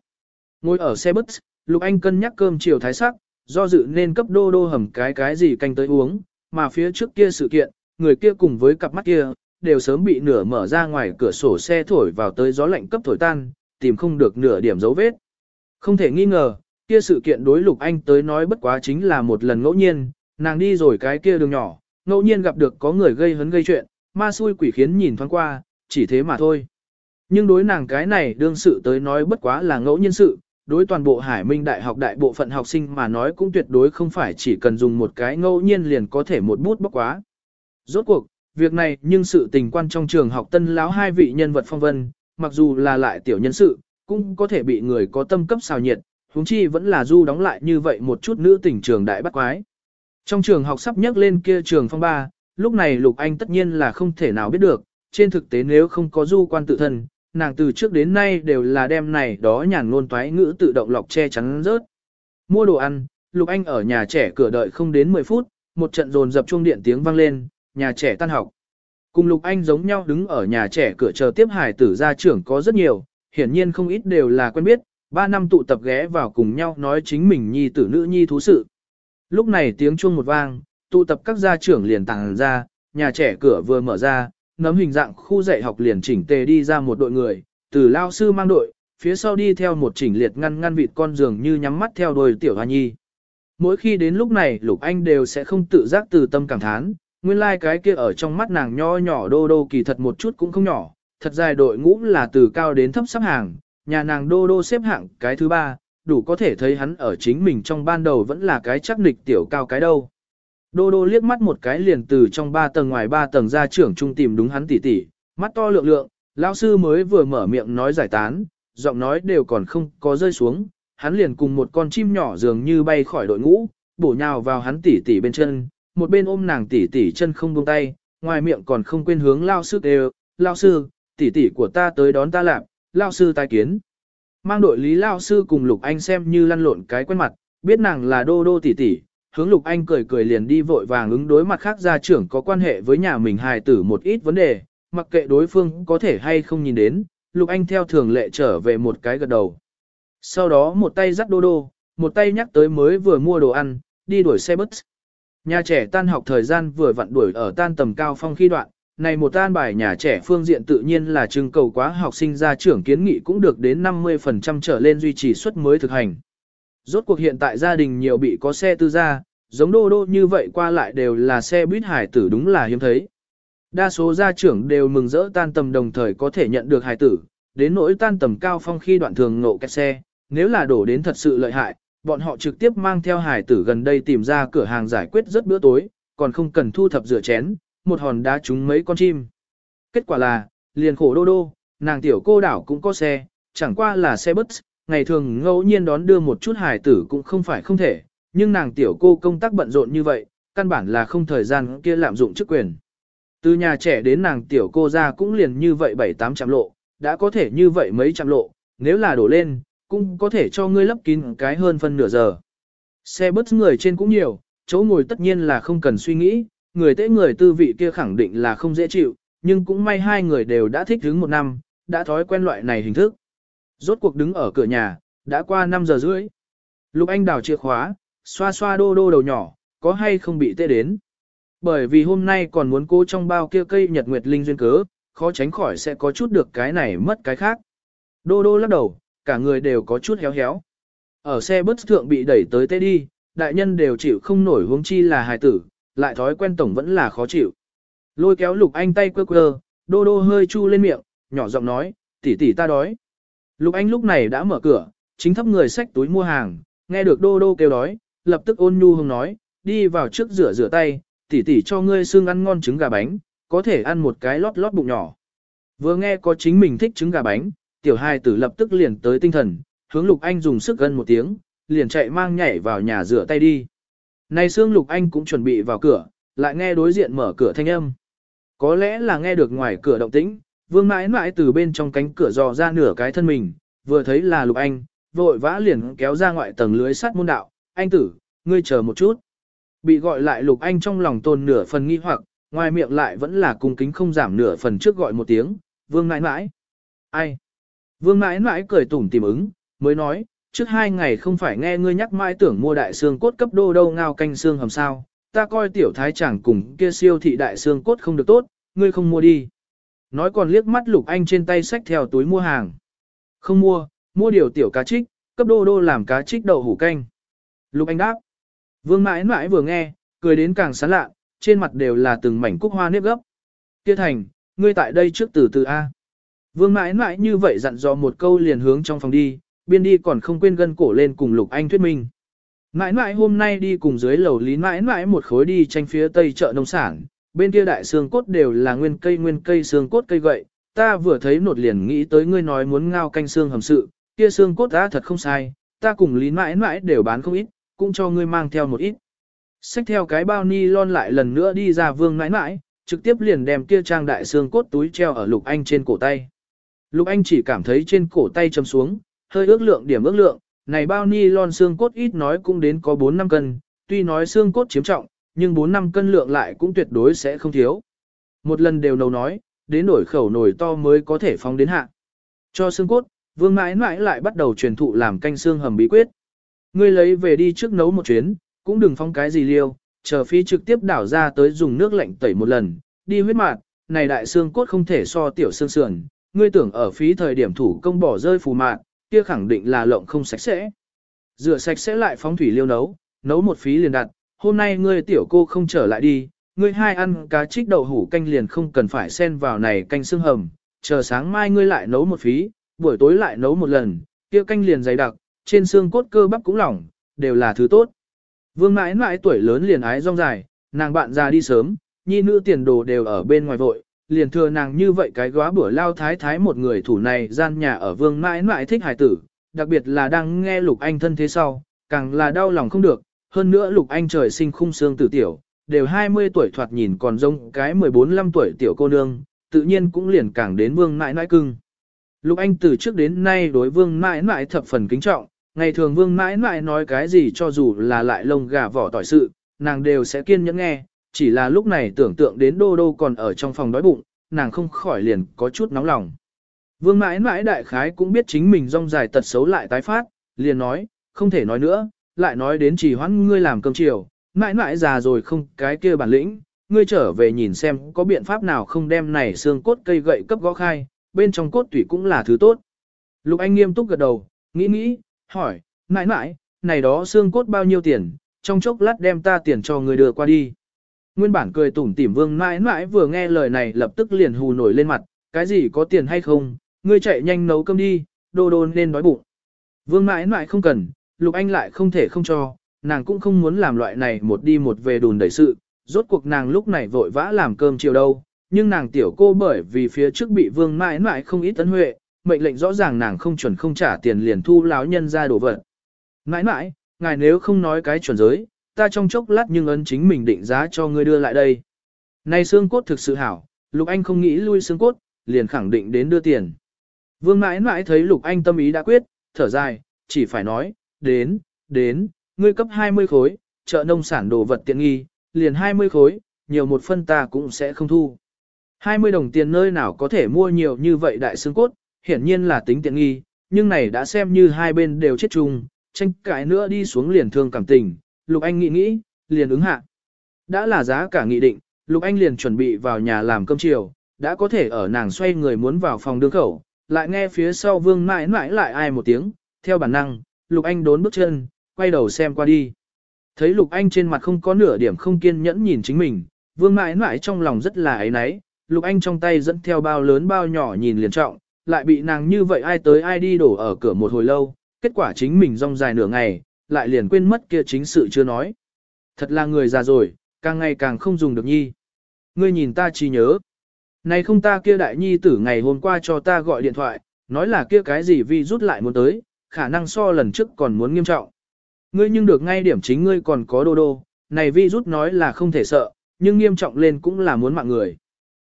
Ngồi ở xe bus, Lục Anh cân nhắc cơm chiều thái sắc, do dự nên cấp đô đô hầm cái cái gì canh tới uống, mà phía trước kia sự kiện, người kia cùng với cặp mắt kia, đều sớm bị nửa mở ra ngoài cửa sổ xe thổi vào tới gió lạnh cấp thổi tan, tìm không được nửa điểm dấu vết. Không thể nghi ngờ, kia sự kiện đối Lục Anh tới nói bất quá chính là một lần ngẫu nhiên, nàng đi rồi cái kia đường nhỏ, ngẫu nhiên gặp được có người gây hấn gây chuyện, ma xui quỷ khiến nhìn thoáng qua, chỉ thế mà thôi. Nhưng đối nàng cái này đương sự tới nói bất quá là ngẫu nhiên sự, đối toàn bộ Hải Minh Đại học đại bộ phận học sinh mà nói cũng tuyệt đối không phải chỉ cần dùng một cái ngẫu nhiên liền có thể một bút bóc quá. Rốt cuộc, việc này nhưng sự tình quan trong trường học tân láo hai vị nhân vật phong vân, mặc dù là lại tiểu nhân sự, cũng có thể bị người có tâm cấp xào nhiệt, huống chi vẫn là du đóng lại như vậy một chút nữ tình trường đại bắt quái. Trong trường học sắp nhắc lên kia trường phong ba, lúc này Lục Anh tất nhiên là không thể nào biết được, trên thực tế nếu không có du quan tự thân, nàng từ trước đến nay đều là đem này đó nhàn ngôn toái ngữ tự động lọc che chắn rớt. Mua đồ ăn, Lục Anh ở nhà trẻ cửa đợi không đến 10 phút, một trận dồn dập chuông điện tiếng vang lên, nhà trẻ tan học. Cùng Lục Anh giống nhau đứng ở nhà trẻ cửa chờ tiếp hải tử gia trưởng có rất nhiều, hiển nhiên không ít đều là quen biết, ba năm tụ tập ghé vào cùng nhau nói chính mình nhi tử nữ nhi thú sự. Lúc này tiếng chuông một vang, tụ tập các gia trưởng liền tàng ra, nhà trẻ cửa vừa mở ra, nấm hình dạng khu dạy học liền chỉnh tề đi ra một đội người, từ lao sư mang đội, phía sau đi theo một chỉnh liệt ngăn ngăn vịt con giường như nhắm mắt theo đôi tiểu hoa nhi. Mỗi khi đến lúc này Lục Anh đều sẽ không tự giác từ tâm cảm thán, nguyên lai like cái kia ở trong mắt nàng nho nhỏ đô đô kỳ thật một chút cũng không nhỏ, thật dài đội ngũ là từ cao đến thấp sắp hàng, nhà nàng đô đô xếp hạng cái thứ ba, đủ có thể thấy hắn ở chính mình trong ban đầu vẫn là cái chắc nịch tiểu cao cái đâu. Đô đô liếc mắt một cái liền từ trong ba tầng ngoài ba tầng ra trưởng trung tìm đúng hắn tỉ tỉ, mắt to lượng lượng, lão sư mới vừa mở miệng nói giải tán, giọng nói đều còn không có rơi xuống, hắn liền cùng một con chim nhỏ dường như bay khỏi đội ngũ, bổ nhào vào hắn tỉ tỉ bên chân, một bên ôm nàng tỉ tỉ chân không buông tay, ngoài miệng còn không quên hướng lao sư kêu, lao sư, tỉ tỉ của ta tới đón ta làm, lao sư tai kiến. Mang đội lý lao sư cùng Lục Anh xem như lăn lộn cái quen mặt, biết nàng là đô đô tỉ tỉ, hướng Lục Anh cười cười liền đi vội vàng ứng đối mặt khác gia trưởng có quan hệ với nhà mình hài tử một ít vấn đề, mặc kệ đối phương có thể hay không nhìn đến, Lục Anh theo thường lệ trở về một cái gật đầu. Sau đó một tay dắt đô đô, một tay nhắc tới mới vừa mua đồ ăn, đi đuổi xe bus. Nhà trẻ tan học thời gian vừa vặn đuổi ở tan tầm cao phong khi đoạn, này một tan bài nhà trẻ phương diện tự nhiên là trưng cầu quá học sinh ra trưởng kiến nghị cũng được đến 50% trở lên duy trì suất mới thực hành. Rốt cuộc hiện tại gia đình nhiều bị có xe tư gia, giống đô đô như vậy qua lại đều là xe buýt hải tử đúng là hiếm thấy. Đa số gia trưởng đều mừng rỡ tan tầm đồng thời có thể nhận được hải tử, đến nỗi tan tầm cao phong khi đoạn thường ngộ kẹt xe, nếu là đổ đến thật sự lợi hại, bọn họ trực tiếp mang theo hải tử gần đây tìm ra cửa hàng giải quyết rất bữa tối, còn không cần thu thập rửa chén, một hòn đá trúng mấy con chim. Kết quả là, liền khổ đô đô, nàng tiểu cô đảo cũng có xe, chẳng qua là xe bus, ngày thường ngẫu nhiên đón đưa một chút hải tử cũng không phải không thể, nhưng nàng tiểu cô công tác bận rộn như vậy, căn bản là không thời gian kia lạm dụng chức quyền. Từ nhà trẻ đến nàng tiểu cô ra cũng liền như vậy bảy tám trăm lộ, đã có thể như vậy mấy trăm lộ, nếu là đổ lên, cũng có thể cho ngươi lấp kín cái hơn phân nửa giờ. Xe bus người trên cũng nhiều, chỗ ngồi tất nhiên là không cần suy nghĩ, người tế người tư vị kia khẳng định là không dễ chịu, nhưng cũng may hai người đều đã thích đứng một năm, đã thói quen loại này hình thức. Rốt cuộc đứng ở cửa nhà, đã qua 5 giờ rưỡi. Lục Anh đào chìa khóa, xoa xoa đô đô đầu nhỏ, có hay không bị tê đến. Bởi vì hôm nay còn muốn cô trong bao kia cây nhật nguyệt linh duyên cớ, khó tránh khỏi sẽ có chút được cái này mất cái khác. Đô đô lắc đầu, cả người đều có chút héo héo. Ở xe bus thượng bị đẩy tới tê đi, đại nhân đều chịu không nổi huống chi là hài tử, lại thói quen tổng vẫn là khó chịu. Lôi kéo lục anh tay quơ quơ, đô đô hơi chu lên miệng, nhỏ giọng nói, tỷ tỷ ta đói. Lục anh lúc này đã mở cửa, chính thấp người xách túi mua hàng, nghe được đô đô kêu đói, lập tức ôn nhu hùng nói, đi vào trước rửa rửa tay, tỷ tỷ cho ngươi xương ăn ngon trứng gà bánh, có thể ăn một cái lót lót bụng nhỏ. Vừa nghe có chính mình thích trứng gà bánh, tiểu hai tử lập tức liền tới tinh thần, hướng Lục Anh dùng sức gân một tiếng, liền chạy mang nhảy vào nhà rửa tay đi. Nay xương Lục Anh cũng chuẩn bị vào cửa, lại nghe đối diện mở cửa thanh âm. Có lẽ là nghe được ngoài cửa động tĩnh, vương mãi mãi từ bên trong cánh cửa dò ra nửa cái thân mình, vừa thấy là Lục Anh, vội vã liền kéo ra ngoại tầng lưới sắt môn đạo, anh tử, ngươi chờ một chút. Bị gọi lại Lục Anh trong lòng tồn nửa phần nghi hoặc, ngoài miệng lại vẫn là cung kính không giảm nửa phần trước gọi một tiếng, vương mãi mãi. Ai? Vương mãi mãi cười tủm tìm ứng, mới nói, trước hai ngày không phải nghe ngươi nhắc mãi tưởng mua đại xương cốt cấp đô đâu ngao canh xương hầm sao, ta coi tiểu thái chẳng cùng kia siêu thị đại xương cốt không được tốt, ngươi không mua đi. Nói còn liếc mắt lục anh trên tay xách theo túi mua hàng. Không mua, mua điều tiểu cá trích, cấp đô đô làm cá trích đậu hủ canh. Lục anh đáp. Vương mãi mãi vừa nghe, cười đến càng sán lạ, trên mặt đều là từng mảnh cúc hoa nếp gấp. Kia thành, ngươi tại đây trước từ từ A. Vương mãi mãi như vậy dặn dò một câu liền hướng trong phòng đi, biên đi còn không quên gân cổ lên cùng Lục Anh thuyết minh. Mãi mãi hôm nay đi cùng dưới lầu lý mãi mãi một khối đi tranh phía tây chợ nông sản, bên kia đại xương cốt đều là nguyên cây nguyên cây xương cốt cây gậy, ta vừa thấy nột liền nghĩ tới ngươi nói muốn ngao canh xương hầm sự, kia xương cốt đã thật không sai, ta cùng lý mãi mãi đều bán không ít, cũng cho ngươi mang theo một ít. Xách theo cái bao ni lon lại lần nữa đi ra vương mãi mãi, trực tiếp liền đem kia trang đại xương cốt túi treo ở lục anh trên cổ tay. Lục anh chỉ cảm thấy trên cổ tay châm xuống, hơi ước lượng điểm ước lượng, này bao ni lon xương cốt ít nói cũng đến có 4-5 cân, tuy nói xương cốt chiếm trọng, nhưng 4-5 cân lượng lại cũng tuyệt đối sẽ không thiếu. Một lần đều nấu nói, đến nổi khẩu nổi to mới có thể phóng đến hạ. Cho xương cốt, vương mãi mãi lại bắt đầu truyền thụ làm canh xương hầm bí quyết. Ngươi lấy về đi trước nấu một chuyến, cũng đừng phong cái gì liêu, chờ phi trực tiếp đảo ra tới dùng nước lạnh tẩy một lần, đi huyết mạt, này đại xương cốt không thể so tiểu xương sườn, ngươi tưởng ở phí thời điểm thủ công bỏ rơi phù mạn, kia khẳng định là lộng không sạch sẽ. Rửa sạch sẽ lại phóng thủy liêu nấu, nấu một phí liền đặt, hôm nay ngươi tiểu cô không trở lại đi, ngươi hai ăn cá trích đậu hủ canh liền không cần phải xen vào này canh xương hầm, chờ sáng mai ngươi lại nấu một phí, buổi tối lại nấu một lần, kia canh liền dày đặc, trên xương cốt cơ bắp cũng lỏng, đều là thứ tốt. Vương mãi mãi tuổi lớn liền ái rong dài, nàng bạn già đi sớm, nhi nữ tiền đồ đều ở bên ngoài vội, liền thừa nàng như vậy cái góa bữa lao thái thái một người thủ này gian nhà ở vương mãi mãi thích hải tử, đặc biệt là đang nghe lục anh thân thế sau, càng là đau lòng không được, hơn nữa Lục Anh trời sinh khung xương tử tiểu, đều 20 tuổi thoạt nhìn còn giống cái 14-15 tuổi tiểu cô nương, tự nhiên cũng liền càng đến vương mãi mãi cưng. Lục Anh từ trước đến nay đối vương mãi mãi thập phần kính trọng, ngày thường vương mãi mãi nói cái gì cho dù là lại lông gà vỏ tỏi sự, nàng đều sẽ kiên nhẫn nghe, chỉ là lúc này tưởng tượng đến đô đô còn ở trong phòng đói bụng, nàng không khỏi liền có chút nóng lòng. Vương mãi mãi đại khái cũng biết chính mình rong dài tật xấu lại tái phát, liền nói, không thể nói nữa, lại nói đến chỉ hoãn ngươi làm cơm chiều, mãi mãi già rồi không cái kia bản lĩnh, ngươi trở về nhìn xem có biện pháp nào không đem này xương cốt cây gậy cấp gõ khai, bên trong cốt tủy cũng là thứ tốt. Lục Anh nghiêm túc gật đầu, nghĩ nghĩ, hỏi, mãi mãi, này đó xương cốt bao nhiêu tiền, trong chốc lát đem ta tiền cho người đưa qua đi. Nguyên bản cười tủm tỉm vương mãi mãi vừa nghe lời này lập tức liền hù nổi lên mặt, cái gì có tiền hay không, ngươi chạy nhanh nấu cơm đi, đô đô nên đói bụng. Vương mãi mãi không cần, Lục Anh lại không thể không cho, nàng cũng không muốn làm loại này một đi một về đùn đẩy sự, rốt cuộc nàng lúc này vội vã làm cơm chiều đâu, nhưng nàng tiểu cô bởi vì phía trước bị vương mãi mãi không ít tấn huệ, mệnh lệnh rõ ràng nàng không chuẩn không trả tiền liền thu láo nhân ra đổ vật. Mãi mãi, ngài nếu không nói cái chuẩn giới, ta trong chốc lát nhưng ấn chính mình định giá cho ngươi đưa lại đây. Này xương cốt thực sự hảo, Lục Anh không nghĩ lui xương cốt, liền khẳng định đến đưa tiền. Vương mãi mãi thấy Lục Anh tâm ý đã quyết, thở dài, chỉ phải nói, đến, đến, ngươi cấp 20 khối, chợ nông sản đồ vật tiện nghi, liền 20 khối, nhiều một phân ta cũng sẽ không thu. 20 đồng tiền nơi nào có thể mua nhiều như vậy đại xương cốt, hiển nhiên là tính tiện nghi, nhưng này đã xem như hai bên đều chết chung, tranh cãi nữa đi xuống liền thương cảm tình, Lục Anh nghĩ nghĩ, liền ứng hạ. Đã là giá cả nghị định, Lục Anh liền chuẩn bị vào nhà làm cơm chiều, đã có thể ở nàng xoay người muốn vào phòng đương khẩu, lại nghe phía sau vương mãi mãi lại ai một tiếng, theo bản năng, Lục Anh đốn bước chân, quay đầu xem qua đi. Thấy Lục Anh trên mặt không có nửa điểm không kiên nhẫn nhìn chính mình, vương mãi mãi trong lòng rất là ấy náy, Lục Anh trong tay dẫn theo bao lớn bao nhỏ nhìn liền trọng, lại bị nàng như vậy ai tới ai đi đổ ở cửa một hồi lâu, kết quả chính mình rong dài nửa ngày, lại liền quên mất kia chính sự chưa nói. Thật là người già rồi, càng ngày càng không dùng được nhi. Ngươi nhìn ta chỉ nhớ. Này không ta kia đại nhi tử ngày hôm qua cho ta gọi điện thoại, nói là kia cái gì vi rút lại muốn tới, khả năng so lần trước còn muốn nghiêm trọng. Ngươi nhưng được ngay điểm chính ngươi còn có đô đô, này vi rút nói là không thể sợ, nhưng nghiêm trọng lên cũng là muốn mạng người.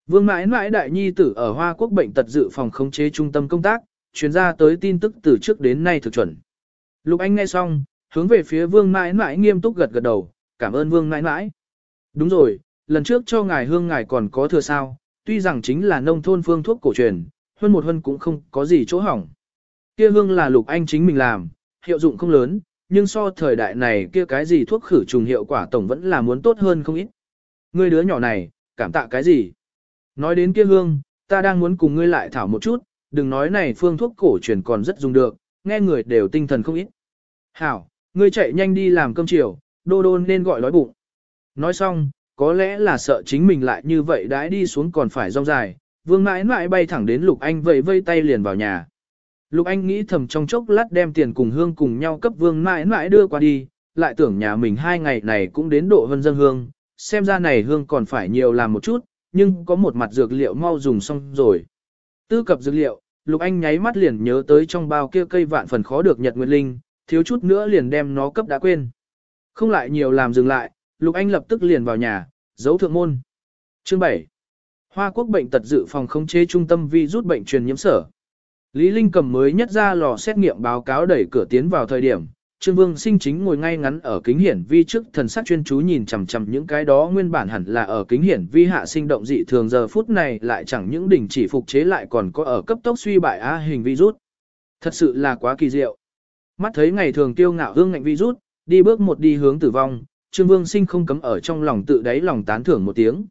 Vương mãi mãi đại nhi tử ở Hoa Quốc bệnh tật dự phòng khống chế trung tâm công tác, chuyên gia tới tin tức từ trước đến nay thực chuẩn. Lục Anh nghe xong, hướng về phía Vương mãi mãi nghiêm túc gật gật đầu, cảm ơn Vương mãi mãi. Đúng rồi, lần trước cho ngài hương ngài còn có thừa sao, tuy rằng chính là nông thôn phương thuốc cổ truyền, hơn một hơn cũng không có gì chỗ hỏng. Kia hương là Lục Anh chính mình làm, hiệu dụng không lớn, nhưng so thời đại này kia cái gì thuốc khử trùng hiệu quả tổng vẫn là muốn tốt hơn không ít. Ngươi đứa nhỏ này, cảm tạ cái gì? Nói đến kia hương, ta đang muốn cùng ngươi lại thảo một chút, đừng nói này phương thuốc cổ truyền còn rất dùng được, nghe người đều tinh thần không ít. Hảo, ngươi chạy nhanh đi làm cơm chiều, đô đô nên gọi đói bụng. Nói xong, có lẽ là sợ chính mình lại như vậy đãi đi xuống còn phải rong dài, vương mãi mãi bay thẳng đến Lục Anh vẫy vây tay liền vào nhà. Lục Anh nghĩ thầm trong chốc lát đem tiền cùng hương cùng nhau cấp vương mãi mãi đưa qua đi, lại tưởng nhà mình hai ngày này cũng đến độ vân dân hương, xem ra này hương còn phải nhiều làm một chút, nhưng có một mặt dược liệu mau dùng xong rồi. Tư cập dược liệu, Lục Anh nháy mắt liền nhớ tới trong bao kia cây vạn phần khó được Nhật Nguyệt Linh, thiếu chút nữa liền đem nó cấp đã quên. Không lại nhiều làm dừng lại, Lục Anh lập tức liền vào nhà, giấu thượng môn. Chương 7. Hoa Quốc bệnh tật dự phòng khống chế trung tâm vi rút bệnh truyền nhiễm sở. Lý Linh cầm mới nhất ra lò xét nghiệm báo cáo đẩy cửa tiến vào thời điểm, Trương Vương Sinh chính ngồi ngay ngắn ở kính hiển vi trước thần sắc chuyên chú nhìn chằm chằm những cái đó nguyên bản hẳn là ở kính hiển vi hạ sinh động dị thường giờ phút này lại chẳng những đỉnh chỉ phục chế lại còn có ở cấp tốc suy bại á hình virus. Thật sự là quá kỳ diệu. Mắt thấy ngày thường tiêu ngạo hương ngạnh virus, đi bước một đi hướng tử vong, Trương Vương Sinh không cấm ở trong lòng tự đáy lòng tán thưởng một tiếng.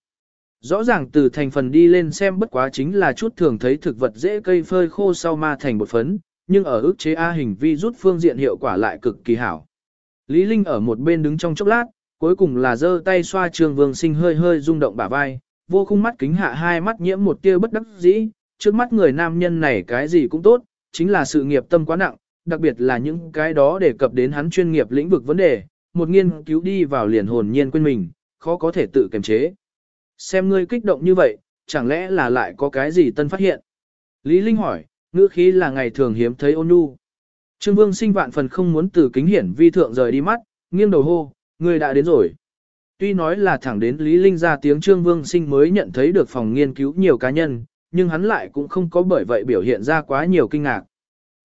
Rõ ràng từ thành phần đi lên xem bất quá chính là chút thường thấy thực vật dễ cây phơi khô sau ma thành bột phấn, nhưng ở ức chế A hình vi rút phương diện hiệu quả lại cực kỳ hảo. Lý Linh ở một bên đứng trong chốc lát, cuối cùng là giơ tay xoa Trương Vương Sinh hơi hơi rung động bả vai, vô khung mắt kính hạ hai mắt nhiễm một tia bất đắc dĩ, trước mắt người nam nhân này cái gì cũng tốt, chính là sự nghiệp tâm quá nặng, đặc biệt là những cái đó đề cập đến hắn chuyên nghiệp lĩnh vực vấn đề, một nghiên cứu đi vào liền hồn nhiên quên mình, khó có thể tự kiềm chế. Xem ngươi kích động như vậy, chẳng lẽ là lại có cái gì tân phát hiện? Lý Linh hỏi, ngữ khí là ngày thường hiếm thấy ôn nhu. Trương Vương sinh vạn phần không muốn từ kính hiển vi thượng rời đi mắt, Nghiêng đầu hô, người đã đến rồi. Tuy nói là thẳng đến Lý Linh ra tiếng Trương Vương Sinh mới nhận thấy được phòng nghiên cứu nhiều cá nhân, nhưng hắn lại cũng không có bởi vậy biểu hiện ra quá nhiều kinh ngạc.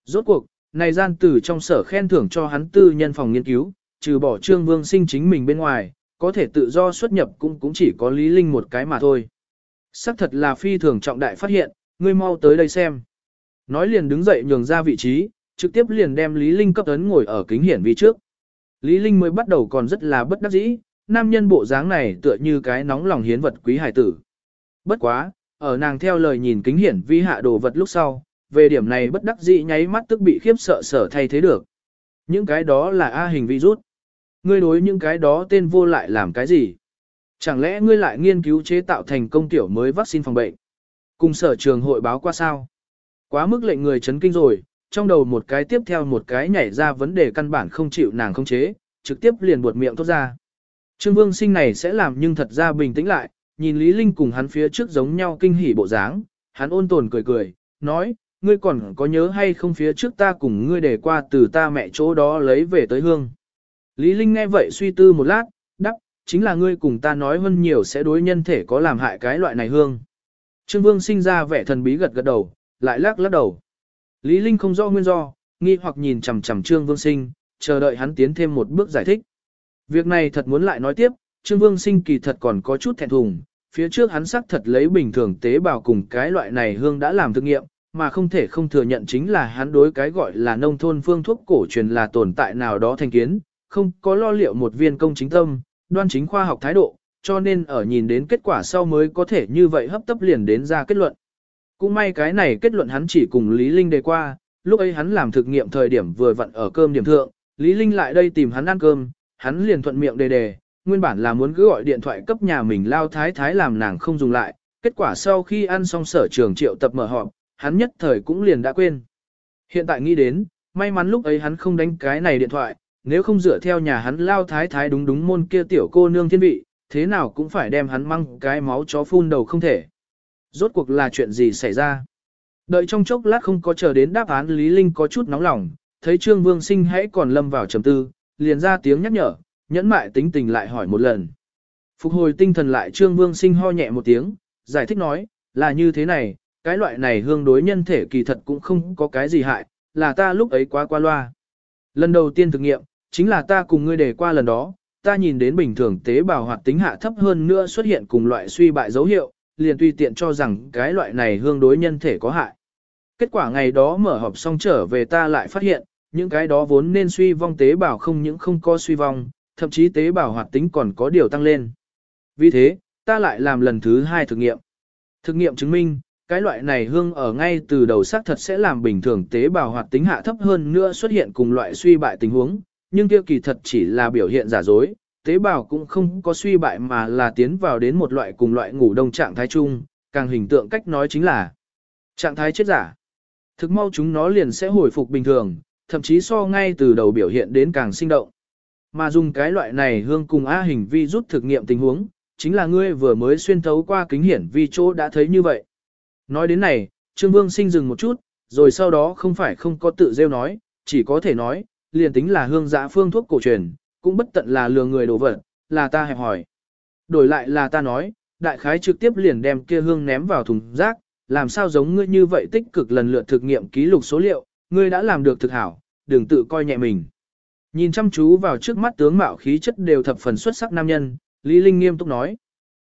Rốt cuộc, này gian tử trong sở khen thưởng cho hắn tư nhân phòng nghiên cứu, trừ bỏ Trương Vương Sinh chính mình bên ngoài, có thể tự do xuất nhập cũng cũng chỉ có Lý Linh một cái mà thôi. Sắc thật là phi thường trọng đại phát hiện, ngươi mau tới đây xem. Nói liền đứng dậy nhường ra vị trí, trực tiếp liền đem Lý Linh cấp ấn ngồi ở kính hiển vi trước. Lý Linh mới bắt đầu còn rất là bất đắc dĩ, nam nhân bộ dáng này tựa như cái nóng lòng hiến vật quý hải tử. Bất quá, ở nàng theo lời nhìn kính hiển vi hạ đồ vật lúc sau, về điểm này bất đắc dĩ nháy mắt tức bị khiếp sợ sở thay thế được. Những cái đó là A hình virus. Ngươi đối những cái đó tên vô lại làm cái gì? Chẳng lẽ ngươi lại nghiên cứu chế tạo thành công tiểu mới vaccine phòng bệnh? Cùng sở trường hội báo qua sao? Quá mức lệnh người chấn kinh rồi, trong đầu một cái tiếp theo một cái nhảy ra vấn đề căn bản không chịu nàng không chế, trực tiếp liền buột miệng thốt ra. Trương Vương sinh này sẽ làm nhưng thật ra bình tĩnh lại, nhìn Lý Linh cùng hắn phía trước giống nhau kinh hỉ bộ dáng, hắn ôn tồn cười cười, nói, ngươi còn có nhớ hay không phía trước ta cùng ngươi để qua từ ta mẹ chỗ đó lấy về tới hương. Lý Linh nghe vậy suy tư một lát, đắc, chính là ngươi cùng ta nói hơn nhiều sẽ đối nhân thể có làm hại cái loại này hương. Trương Vương sinh ra vẻ thần bí gật gật đầu, lại lắc lắc đầu. Lý Linh không rõ nguyên do, nghi hoặc nhìn chằm chằm Trương Vương sinh, chờ đợi hắn tiến thêm một bước giải thích. Việc này thật muốn lại nói tiếp, Trương Vương sinh kỳ thật còn có chút thẹn thùng, phía trước hắn xác thật lấy bình thường tế bào cùng cái loại này hương đã làm thực nghiệm, mà không thể không thừa nhận chính là hắn đối cái gọi là nông thôn phương thuốc cổ truyền là tồn tại nào đó thành kiến, không có lo liệu một viên công chính tâm, đoan chính khoa học thái độ, cho nên ở nhìn đến kết quả sau mới có thể như vậy hấp tấp liền đến ra kết luận. Cũng may cái này kết luận hắn chỉ cùng Lý Linh đề qua, lúc ấy hắn làm thực nghiệm thời điểm vừa vặn ở cơm điểm thượng, Lý Linh lại đây tìm hắn ăn cơm, hắn liền thuận miệng đề đề, nguyên bản là muốn cứ gọi điện thoại cấp nhà mình lao thái thái làm nàng không dùng lại, kết quả sau khi ăn xong sở trường triệu tập mở họp, hắn nhất thời cũng liền đã quên. Hiện tại nghĩ đến, may mắn lúc ấy hắn không đánh cái này điện thoại, nếu không dựa theo nhà hắn lao thái thái đúng đúng môn kia tiểu cô nương thiên vị, thế nào cũng phải đem hắn măng cái máu chó phun đầu không thể. Rốt cuộc là chuyện gì xảy ra? Đợi trong chốc lát không có chờ đến đáp án Lý Linh có chút nóng lòng, thấy Trương Vương Sinh hãy còn lâm vào trầm tư, liền ra tiếng nhắc nhở, nhẫn mại tính tình lại hỏi một lần. Phục hồi tinh thần lại Trương Vương Sinh ho nhẹ một tiếng, giải thích nói, là như thế này, cái loại này hương đối nhân thể kỳ thật cũng không có cái gì hại, là ta lúc ấy quá qua loa. Lần đầu tiên thực nghiệm, chính là ta cùng ngươi để qua lần đó, ta nhìn đến bình thường tế bào hoạt tính hạ thấp hơn nữa xuất hiện cùng loại suy bại dấu hiệu, liền tùy tiện cho rằng cái loại này hương đối nhân thể có hại. Kết quả ngày đó mở họp xong trở về ta lại phát hiện, những cái đó vốn nên suy vong tế bào không những không có suy vong, thậm chí tế bào hoạt tính còn có điều tăng lên. Vì thế, ta lại làm lần thứ hai thực nghiệm. Thực nghiệm chứng minh, cái loại này hương ở ngay từ đầu xác thật sẽ làm bình thường tế bào hoạt tính hạ thấp hơn nữa xuất hiện cùng loại suy bại tình huống, nhưng kia kỳ thật chỉ là biểu hiện giả dối, tế bào cũng không có suy bại mà là tiến vào đến một loại cùng loại ngủ đông trạng thái chung, càng hình tượng cách nói chính là trạng thái chết giả. Thực mau chúng nó liền sẽ hồi phục bình thường, thậm chí so ngay từ đầu biểu hiện đến càng sinh động. Mà dùng cái loại này hương cùng A hình vi rút thực nghiệm tình huống, chính là ngươi vừa mới xuyên thấu qua kính hiển vi chỗ đã thấy như vậy. Nói đến này, Trương Vương sinh dừng một chút, rồi sau đó không phải không có tự rêu nói, chỉ có thể nói, liền tính là hương giã phương thuốc cổ truyền, cũng bất tận là lừa người đồ vật, là ta hẹp hỏi. Đổi lại là ta nói, đại khái trực tiếp liền đem kia hương ném vào thùng rác, làm sao giống ngươi như vậy tích cực lần lượt thực nghiệm ký lục số liệu, ngươi đã làm được thực hảo, đừng tự coi nhẹ mình. Nhìn chăm chú vào trước mắt tướng mạo khí chất đều thập phần xuất sắc nam nhân, Lý Linh nghiêm túc nói.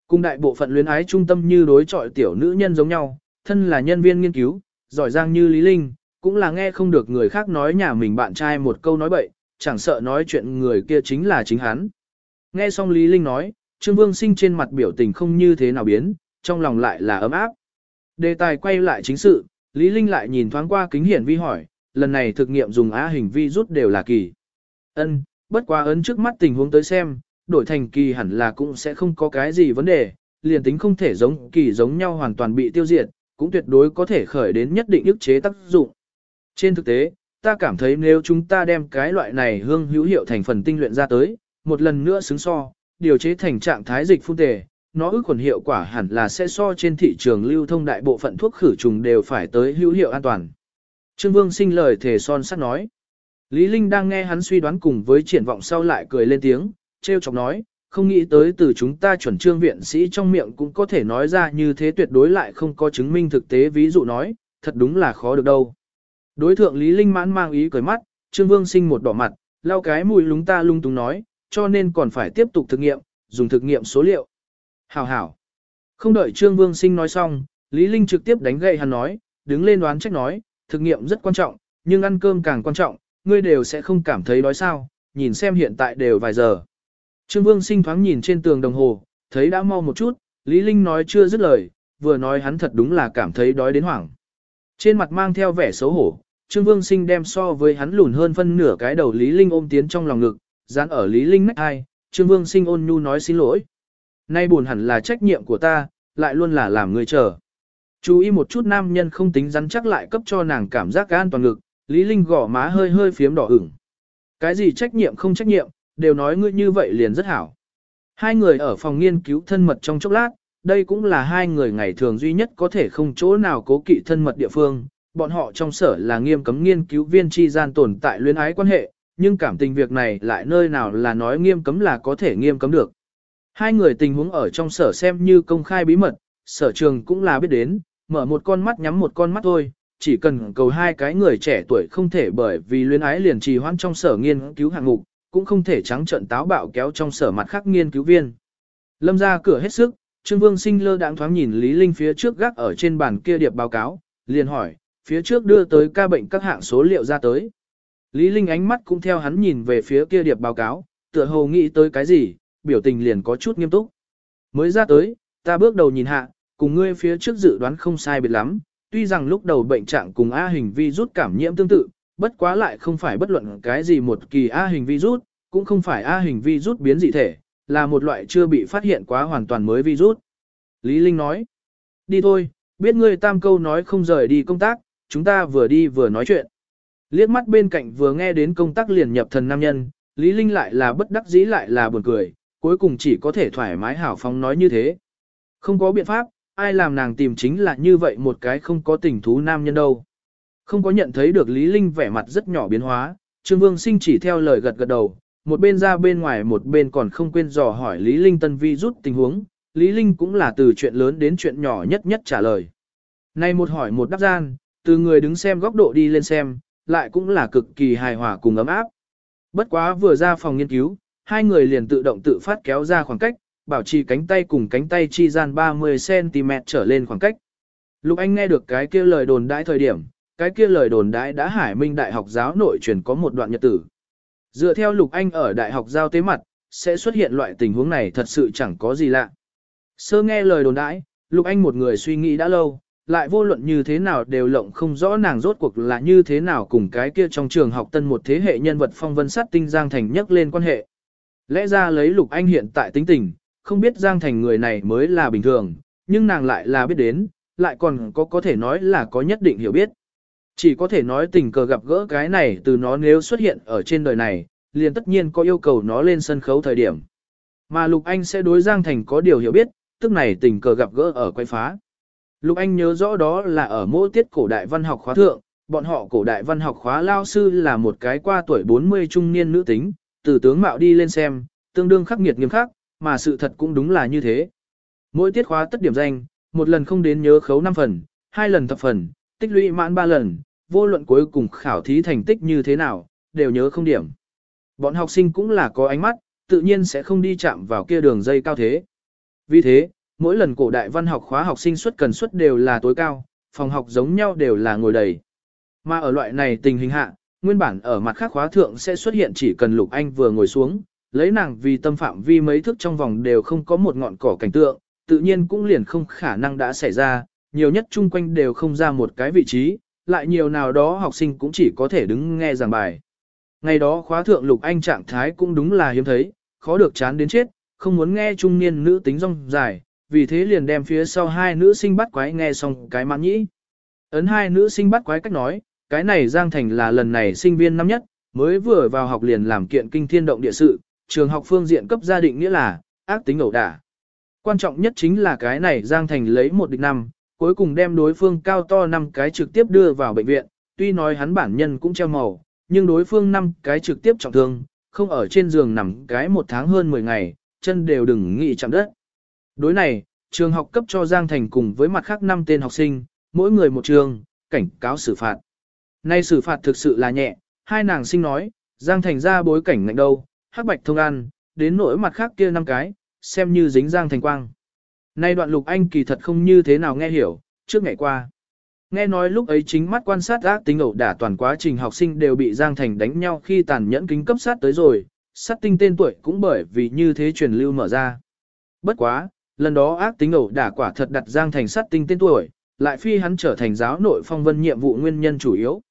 Cùng đại bộ phận luyến ái trung tâm như đối trọi tiểu nữ nhân giống nhau, thân là nhân viên nghiên cứu, giỏi giang như Lý Linh, cũng là nghe không được người khác nói nhà mình bạn trai một câu nói bậy, chẳng sợ nói chuyện người kia chính là chính hắn. Nghe xong Lý Linh nói, Trương Vương Sinh trên mặt biểu tình không như thế nào biến, trong lòng lại là ấm áp. Đề tài quay lại chính sự, Lý Linh lại nhìn thoáng qua kính hiển vi hỏi, lần này thực nghiệm dùng á hình vi rút đều là kỳ. Ân, bất quá ấn trước mắt tình huống tới xem, đổi thành kỳ hẳn là cũng sẽ không có cái gì vấn đề, liền tính không thể giống kỳ giống nhau hoàn toàn bị tiêu diệt, cũng tuyệt đối có thể khởi đến nhất định ức chế tác dụng. Trên thực tế, ta cảm thấy nếu chúng ta đem cái loại này hương hữu hiệu thành phần tinh luyện ra tới, một lần nữa xứng so, điều chế thành trạng thái dịch phun tề, nó ước khuẩn hiệu quả hẳn là sẽ so trên thị trường lưu thông đại bộ phận thuốc khử trùng đều phải tới hữu hiệu an toàn. Trương Vương sinh lời thể son sắt nói. Lý Linh đang nghe hắn suy đoán cùng với triển vọng sau lại cười lên tiếng, treo chọc nói, không nghĩ tới từ chúng ta chuẩn trương viện sĩ trong miệng cũng có thể nói ra như thế tuyệt đối lại không có chứng minh thực tế ví dụ nói, thật đúng là khó được đâu. Đối thượng Lý Linh mãn mang ý cười mắt, Trương Vương sinh một đỏ mặt, lau cái mùi lúng ta lung tung nói, cho nên còn phải tiếp tục thực nghiệm, dùng thực nghiệm số liệu. Hảo hảo. Không đợi Trương Vương sinh nói xong, Lý Linh trực tiếp đánh gậy hắn nói, đứng lên đoán trách nói, thực nghiệm rất quan trọng, nhưng ăn cơm càng quan trọng, ngươi đều sẽ không cảm thấy đói sao, nhìn xem hiện tại đều vài giờ. Trương Vương sinh thoáng nhìn trên tường đồng hồ, thấy đã mau một chút, Lý Linh nói chưa dứt lời, vừa nói hắn thật đúng là cảm thấy đói đến hoảng. Trên mặt mang theo vẻ xấu hổ, Trương Vương sinh đem so với hắn lùn hơn phân nửa cái đầu Lý Linh ôm tiến trong lòng ngực, dán ở Lý Linh nách ai. Trương Vương sinh ôn nhu nói xin lỗi. Nay buồn hẳn là trách nhiệm của ta, lại luôn là làm người chờ. Chú ý một chút nam nhân không tính rắn chắc lại cấp cho nàng cảm giác an toàn ngực, Lý Linh gỏ má hơi hơi phiếm đỏ ửng. Cái gì trách nhiệm không trách nhiệm, đều nói ngươi như vậy liền rất hảo. Hai người ở phòng nghiên cứu thân mật trong chốc lát, đây cũng là hai người ngày thường duy nhất có thể không chỗ nào cố kỵ thân mật địa phương. Bọn họ trong sở là nghiêm cấm nghiên cứu viên chi gian tồn tại luyến ái quan hệ, nhưng cảm tình việc này lại nơi nào là nói nghiêm cấm là có thể nghiêm cấm được. Hai người tình huống ở trong sở xem như công khai bí mật, sở trường cũng là biết đến, mở một con mắt nhắm một con mắt thôi, chỉ cần cầu hai cái người trẻ tuổi không thể bởi vì luyến ái liền trì hoãn trong sở nghiên cứu hạng mục, cũng không thể trắng trận táo bạo kéo trong sở mặt khác nghiên cứu viên. Lâm ra cửa hết sức, Trương Vương Sinh lơ đãng thoáng nhìn Lý Linh phía trước gác ở trên bàn kia điệp báo cáo, liền hỏi, phía trước đưa tới ca bệnh các hạng số liệu ra tới. Lý Linh ánh mắt cũng theo hắn nhìn về phía kia điệp báo cáo, tựa hồ nghĩ tới cái gì, biểu tình liền có chút nghiêm túc. Mới ra tới, ta bước đầu nhìn hạ, cùng ngươi phía trước dự đoán không sai biệt lắm, tuy rằng lúc đầu bệnh trạng cùng A hình vi rút cảm nhiễm tương tự, bất quá lại không phải bất luận cái gì một kỳ A hình virus, cũng không phải A hình virus biến dị thể, là một loại chưa bị phát hiện quá hoàn toàn mới virus. Lý Linh nói, đi thôi, biết ngươi tam câu nói không rời đi công tác, chúng ta vừa đi vừa nói chuyện. Liếc mắt bên cạnh vừa nghe đến công tác liền nhập thần nam nhân, Lý Linh lại là bất đắc dĩ lại là buồn cười, cuối cùng chỉ có thể thoải mái hảo phóng nói như thế. Không có biện pháp, ai làm nàng tìm chính là như vậy một cái không có tình thú nam nhân đâu. Không có nhận thấy được Lý Linh vẻ mặt rất nhỏ biến hóa, Trương Vương Sinh chỉ theo lời gật gật đầu, một bên ra bên ngoài một bên còn không quên dò hỏi Lý Linh tân vi rút tình huống, Lý Linh cũng là từ chuyện lớn đến chuyện nhỏ nhất nhất trả lời. Nay một hỏi một đáp gian, từ người đứng xem góc độ đi lên xem, lại cũng là cực kỳ hài hòa cùng ấm áp. Bất quá vừa ra phòng nghiên cứu, hai người liền tự động tự phát kéo ra khoảng cách, bảo trì cánh tay cùng cánh tay chi gian 30cm trở lên khoảng cách. Lục Anh nghe được cái kia lời đồn đãi thời điểm, cái kia lời đồn đãi đã hải minh đại học giáo nội truyền có một đoạn nhật tử. Dựa theo Lục Anh ở đại học giao tế mặt, sẽ xuất hiện loại tình huống này thật sự chẳng có gì lạ. Sơ nghe lời đồn đãi, Lục Anh một người suy nghĩ đã lâu, lại vô luận như thế nào đều lộng không rõ nàng rốt cuộc là như thế nào cùng cái kia trong trường học tân một thế hệ nhân vật phong vân sát tinh Giang Thành nhắc lên quan hệ. Lẽ ra lấy Lục Anh hiện tại tính tình, không biết Giang Thành người này mới là bình thường, nhưng nàng lại là biết đến, lại còn có có thể nói là có nhất định hiểu biết. Chỉ có thể nói tình cờ gặp gỡ cái này từ nó nếu xuất hiện ở trên đời này, liền tất nhiên có yêu cầu nó lên sân khấu thời điểm. Mà Lục Anh sẽ đối Giang Thành có điều hiểu biết, tức này tình cờ gặp gỡ ở quay phá. Lục Anh nhớ rõ đó là ở mỗi tiết cổ đại văn học khóa thượng, bọn họ cổ đại văn học khóa lao sư là một cái qua tuổi 40 trung niên nữ tính, từ tướng mạo đi lên xem, tương đương khắc nghiệt nghiêm khắc, mà sự thật cũng đúng là như thế. Mỗi tiết khóa tất điểm danh, một lần không đến nhớ khấu 5 phần, hai lần thập phần, tích lũy mãn 3 lần, vô luận cuối cùng khảo thí thành tích như thế nào, đều nhớ không điểm. Bọn học sinh cũng là có ánh mắt, tự nhiên sẽ không đi chạm vào kia đường dây cao thế. Vì thế, mỗi lần cổ đại văn học khóa học sinh suất cần suất đều là tối cao, phòng học giống nhau đều là ngồi đầy. Mà ở loại này tình hình hạ, nguyên bản ở mặt khác khóa thượng sẽ xuất hiện chỉ cần Lục Anh vừa ngồi xuống, lấy nàng vì tâm phạm vi mấy thước trong vòng đều không có một ngọn cỏ cảnh tượng, tự nhiên cũng liền không khả năng đã xảy ra, nhiều nhất chung quanh đều không ra một cái vị trí, lại nhiều nào đó học sinh cũng chỉ có thể đứng nghe giảng bài. Ngày đó khóa thượng Lục Anh trạng thái cũng đúng là hiếm thấy, khó được chán đến chết, không muốn nghe trung niên nữ tính rong dài, vì thế liền đem phía sau hai nữ sinh bắt quái nghe xong cái mãn nhĩ. Ấn hai nữ sinh bắt quái cách nói, cái này Giang Thành là lần này sinh viên năm nhất, mới vừa vào học liền làm kiện kinh thiên động địa sự, trường học phương diện cấp gia định nghĩa là, ác tính ẩu đả. Quan trọng nhất chính là cái này Giang Thành lấy một địch năm, cuối cùng đem đối phương cao to năm cái trực tiếp đưa vào bệnh viện, tuy nói hắn bản nhân cũng treo màu, nhưng đối phương năm cái trực tiếp trọng thương, không ở trên giường nằm cái một tháng hơn 10 ngày, chân đều đừng nghĩ chạm đất. Đối này, trường học cấp cho Giang Thành cùng với mặt khác năm tên học sinh, mỗi người một trường, cảnh cáo xử phạt. Nay xử phạt thực sự là nhẹ, hai nàng sinh nói, Giang Thành ra bối cảnh ngạnh đâu, hắc bạch thông ăn, đến nỗi mặt khác kia năm cái, xem như dính Giang Thành quang. Nay đoạn lục anh kỳ thật không như thế nào nghe hiểu, trước ngày qua. Nghe nói lúc ấy chính mắt quan sát ác tính ẩu đả toàn quá trình học sinh đều bị Giang Thành đánh nhau khi tàn nhẫn kính cấp sát tới rồi, sát tinh tên tuổi cũng bởi vì như thế truyền lưu mở ra. Bất quá, lần đó ác tính ẩu đả quả thật đặt Giang Thành sát tinh tên tuổi, lại phi hắn trở thành giáo nội phong vân nhiệm vụ nguyên nhân chủ yếu.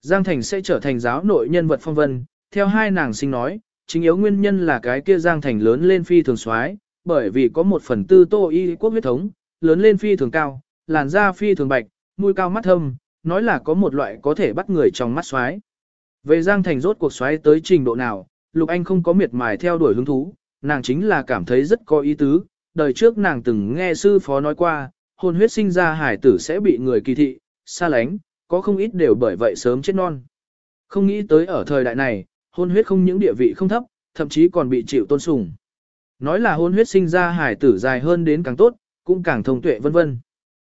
Giang Thành sẽ trở thành giáo nội nhân vật phong vân, theo hai nàng sinh nói, chính yếu nguyên nhân là cái kia Giang Thành lớn lên phi thường soái, bởi vì có một phần tư tô y quốc huyết thống, lớn lên phi thường cao, làn da phi thường bạch, mũi cao mắt thâm, nói là có một loại có thể bắt người trong mắt xoái. Về Giang Thành rốt cuộc xoáy tới trình độ nào, Lục Anh không có miệt mài theo đuổi hứng thú, nàng chính là cảm thấy rất có ý tứ, đời trước nàng từng nghe sư phó nói qua, hôn huyết sinh ra hải tử sẽ bị người kỳ thị, xa lánh, có không ít đều bởi vậy sớm chết non. Không nghĩ tới ở thời đại này, hôn huyết không những địa vị không thấp, thậm chí còn bị chịu tôn sùng. Nói là hôn huyết sinh ra hải tử dài hơn đến càng tốt, cũng càng thông tuệ vân vân.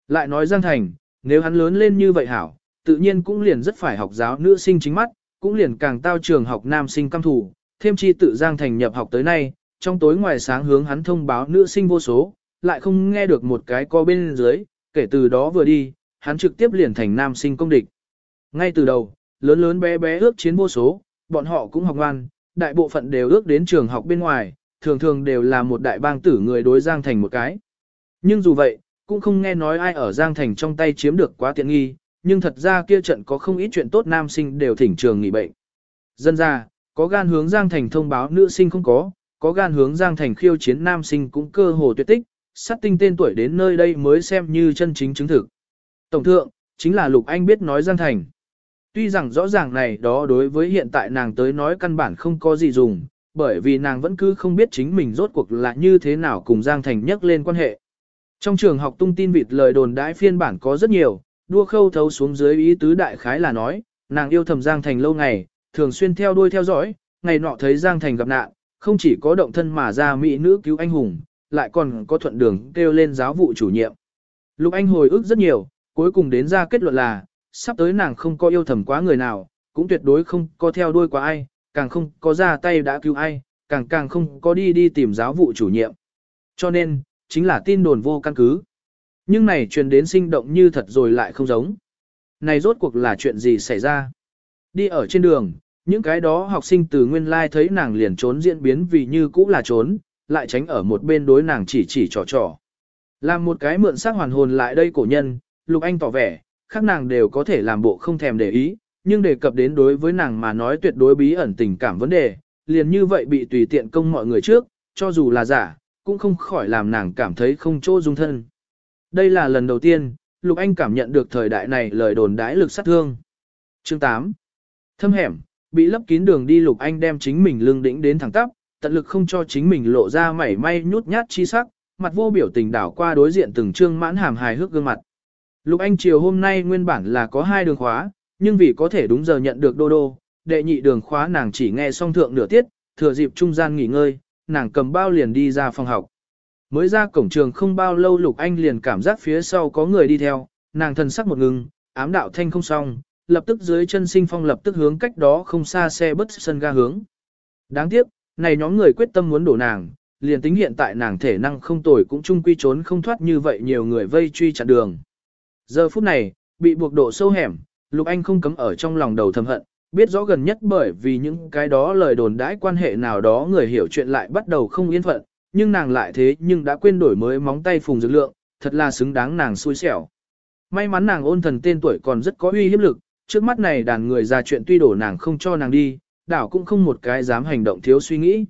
Lại nói Giang Thành, nếu hắn lớn lên như vậy hảo, tự nhiên cũng liền rất phải học giáo nữ sinh chính mắt, cũng liền càng tao trường học nam sinh căm thủ, thêm chi tự Giang Thành nhập học tới nay, trong tối ngoài sáng hướng hắn thông báo nữ sinh vô số, lại không nghe được một cái co bên dưới, kể từ đó vừa đi, hắn trực tiếp liền thành nam sinh công địch. Ngay từ đầu, lớn lớn bé bé ước chiến vô số, bọn họ cũng học ngoan, đại bộ phận đều ước đến trường học bên ngoài, thường thường đều là một đại bang tử người đối Giang Thành một cái. Nhưng dù vậy, cũng không nghe nói ai ở Giang Thành trong tay chiếm được quá tiện nghi, nhưng thật ra kia trận có không ít chuyện tốt nam sinh đều thỉnh trường nghỉ bệnh. Dân ra, có gan hướng Giang Thành thông báo nữ sinh không có, có gan hướng Giang Thành khiêu chiến nam sinh cũng cơ hồ tuyệt tích, sát tinh tên tuổi đến nơi đây mới xem như chân chính chứng thực. Tổng thượng, chính là Lục Anh biết nói Giang Thành. Tuy rằng rõ ràng này đó đối với hiện tại nàng tới nói căn bản không có gì dùng, bởi vì nàng vẫn cứ không biết chính mình rốt cuộc là như thế nào cùng Giang Thành nhắc lên quan hệ. Trong trường học tung tin vịt lời đồn đãi phiên bản có rất nhiều, đua khâu thấu xuống dưới ý tứ đại khái là nói, nàng yêu thầm Giang Thành lâu ngày, thường xuyên theo đuôi theo dõi, ngày nọ thấy Giang Thành gặp nạn, không chỉ có động thân mà ra mỹ nữ cứu anh hùng, lại còn có thuận đường kêu lên giáo vụ chủ nhiệm. Lục Anh hồi ức rất nhiều, cuối cùng đến ra kết luận là, sắp tới nàng không có yêu thầm quá người nào, cũng tuyệt đối không có theo đuôi quá ai, càng không có ra tay đã cứu ai, càng càng không có đi đi tìm giáo vụ chủ nhiệm. Cho nên, chính là tin đồn vô căn cứ. Nhưng này truyền đến sinh động như thật rồi lại không giống. Này rốt cuộc là chuyện gì xảy ra? Đi ở trên đường, những cái đó học sinh từ nguyên lai thấy nàng liền trốn diễn biến vì như cũ là trốn, lại tránh ở một bên đối nàng chỉ chỉ trò trò. Làm một cái mượn xác hoàn hồn lại đây cổ nhân, Lục Anh tỏ vẻ, khác nàng đều có thể làm bộ không thèm để ý, nhưng đề cập đến đối với nàng mà nói tuyệt đối bí ẩn tình cảm vấn đề, liền như vậy bị tùy tiện công mọi người trước, cho dù là giả, cũng không khỏi làm nàng cảm thấy không chỗ dung thân. Đây là lần đầu tiên, Lục Anh cảm nhận được thời đại này lời đồn đãi lực sát thương. Chương 8. Thâm hẻm, bị lấp kín đường đi Lục Anh đem chính mình lưng đỉnh đến thẳng tắp, tận lực không cho chính mình lộ ra mảy may nhút nhát chi sắc, mặt vô biểu tình đảo qua đối diện từng trương mãn hàm hài hước gương mặt. Lục Anh chiều hôm nay nguyên bản là có hai đường khóa, nhưng vì có thể đúng giờ nhận được đô đô, đệ nhị đường khóa nàng chỉ nghe xong thượng nửa tiết, thừa dịp trung gian nghỉ ngơi, nàng cầm bao liền đi ra phòng học. Mới ra cổng trường không bao lâu Lục Anh liền cảm giác phía sau có người đi theo, nàng thần sắc một ngừng, ám đạo thanh không xong, lập tức dưới chân sinh phong lập tức hướng cách đó không xa xe bất sân ga hướng. Đáng tiếc, này nhóm người quyết tâm muốn đổ nàng, liền tính hiện tại nàng thể năng không tồi cũng chung quy trốn không thoát như vậy nhiều người vây truy chặn đường. Giờ phút này, bị buộc độ sâu hẻm, Lục Anh không cấm ở trong lòng đầu thầm hận, biết rõ gần nhất bởi vì những cái đó lời đồn đãi quan hệ nào đó người hiểu chuyện lại bắt đầu không yên phận, nhưng nàng lại thế nhưng đã quên đổi mới móng tay phùng dược lượng, thật là xứng đáng nàng xui xẻo. May mắn nàng ôn thần tên tuổi còn rất có uy hiếp lực, trước mắt này đàn người ra chuyện tuy đổ nàng không cho nàng đi, đảo cũng không một cái dám hành động thiếu suy nghĩ.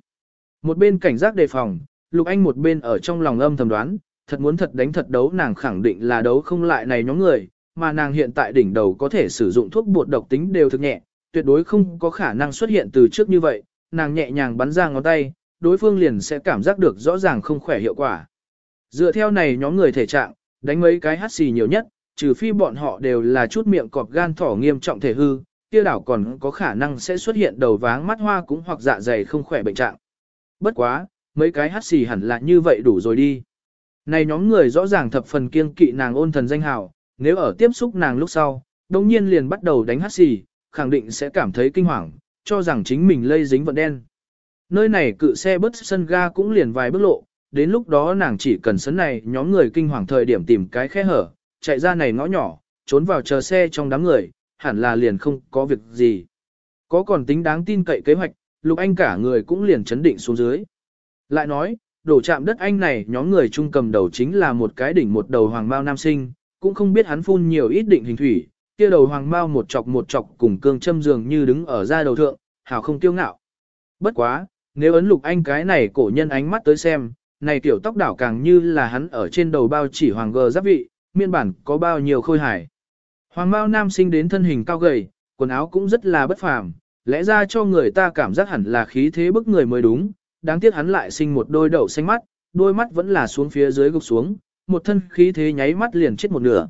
Một bên cảnh giác đề phòng, Lục Anh một bên ở trong lòng âm thầm đoán, thật muốn thật đánh thật đấu nàng khẳng định là đấu không lại này nhóm người, mà nàng hiện tại đỉnh đầu có thể sử dụng thuốc bột độc tính đều thực nhẹ, tuyệt đối không có khả năng xuất hiện từ trước như vậy, nàng nhẹ nhàng bắn ra ngón tay, đối phương liền sẽ cảm giác được rõ ràng không khỏe hiệu quả. Dựa theo này nhóm người thể trạng, đánh mấy cái hát xì nhiều nhất, trừ phi bọn họ đều là chút miệng cọp gan thỏ nghiêm trọng thể hư, kia đảo còn có khả năng sẽ xuất hiện đầu váng mắt hoa cũng hoặc dạ dày không khỏe bệnh trạng. Bất quá, mấy cái hát xì hẳn là như vậy đủ rồi đi. Này nhóm người rõ ràng thập phần kiêng kỵ nàng ôn thần danh hào, nếu ở tiếp xúc nàng lúc sau, đồng nhiên liền bắt đầu đánh hát xì, khẳng định sẽ cảm thấy kinh hoàng, cho rằng chính mình lây dính vận đen. Nơi này cự xe bus sân ga cũng liền vài bước lộ, đến lúc đó nàng chỉ cần sấn này nhóm người kinh hoàng thời điểm tìm cái khe hở, chạy ra này ngõ nhỏ, trốn vào chờ xe trong đám người, hẳn là liền không có việc gì. Có còn tính đáng tin cậy kế hoạch, Lục Anh cả người cũng liền chấn định xuống dưới. Lại nói, đổ chạm đất anh này nhóm người trung cầm đầu chính là một cái đỉnh một đầu hoàng bao nam sinh, cũng không biết hắn phun nhiều ít định hình thủy, kia đầu hoàng bao một chọc một chọc cùng cương châm dường như đứng ở ra đầu thượng, hào không tiêu ngạo. Bất quá, nếu ấn lục anh cái này cổ nhân ánh mắt tới xem, này tiểu tóc đảo càng như là hắn ở trên đầu bao chỉ hoàng gờ giáp vị, miên bản có bao nhiêu khôi hài. Hoàng bao nam sinh đến thân hình cao gầy, quần áo cũng rất là bất phàm, lẽ ra cho người ta cảm giác hẳn là khí thế bức người mới đúng, đáng tiếc hắn lại sinh một đôi đậu xanh mắt, đôi mắt vẫn là xuống phía dưới gục xuống, một thân khí thế nháy mắt liền chết một nửa.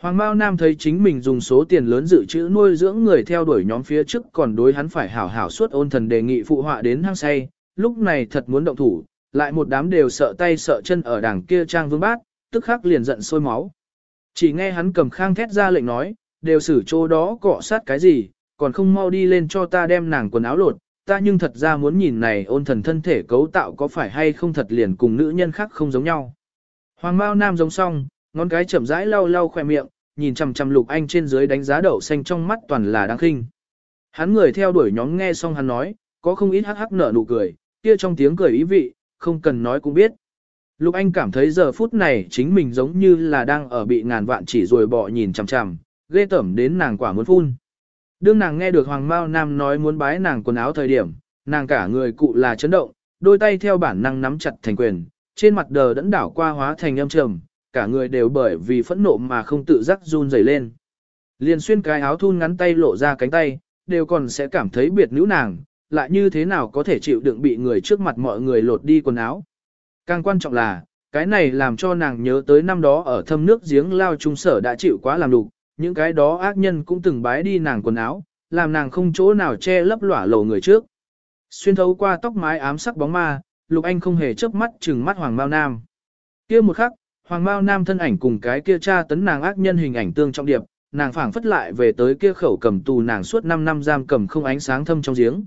Hoàng Mao Nam thấy chính mình dùng số tiền lớn dự trữ nuôi dưỡng người theo đuổi nhóm phía trước còn đối hắn phải hảo hảo suốt ôn thần đề nghị phụ họa đến hang say, lúc này thật muốn động thủ, lại một đám đều sợ tay sợ chân ở đằng kia trang vương bát, tức khắc liền giận sôi máu. Chỉ nghe hắn cầm khang thét ra lệnh nói, đều xử chỗ đó cọ sát cái gì, còn không mau đi lên cho ta đem nàng quần áo lột, ta nhưng thật ra muốn nhìn này ôn thần thân thể cấu tạo có phải hay không thật liền cùng nữ nhân khác không giống nhau. Hoàng Mao Nam giống xong, ngón cái chậm rãi lau lau khỏe miệng, nhìn chằm chằm Lục Anh trên dưới đánh giá đậu xanh trong mắt toàn là đáng khinh. Hắn người theo đuổi nhóm nghe xong hắn nói, có không ít hắc hắc nở nụ cười, kia trong tiếng cười ý vị, không cần nói cũng biết. Lục Anh cảm thấy giờ phút này chính mình giống như là đang ở bị ngàn vạn chỉ rồi bỏ nhìn chằm chằm, ghê tẩm đến nàng quả muốn phun. Đương nàng nghe được Hoàng Mao Nam nói muốn bái nàng quần áo thời điểm, nàng cả người cụ là chấn động, đôi tay theo bản năng nắm chặt thành quyền, trên mặt đờ đẫn đảo qua hóa thành âm trầm, cả người đều bởi vì phẫn nộ mà không tự giác run rẩy lên. Liền xuyên cái áo thun ngắn tay lộ ra cánh tay, đều còn sẽ cảm thấy biệt nữ nàng, lại như thế nào có thể chịu đựng bị người trước mặt mọi người lột đi quần áo. Càng quan trọng là, cái này làm cho nàng nhớ tới năm đó ở thâm nước giếng lao trung sở đã chịu quá làm đục, những cái đó ác nhân cũng từng bái đi nàng quần áo, làm nàng không chỗ nào che lấp lỏa lầu người trước. Xuyên thấu qua tóc mái ám sắc bóng ma, Lục Anh không hề chớp mắt chừng mắt Hoàng Mao Nam. Kia một khắc, Hoàng Mao Nam thân ảnh cùng cái kia cha tấn nàng ác nhân hình ảnh tương trọng điệp, nàng phảng phất lại về tới kia khẩu cầm tù nàng suốt 5 năm giam cầm không ánh sáng thâm trong giếng.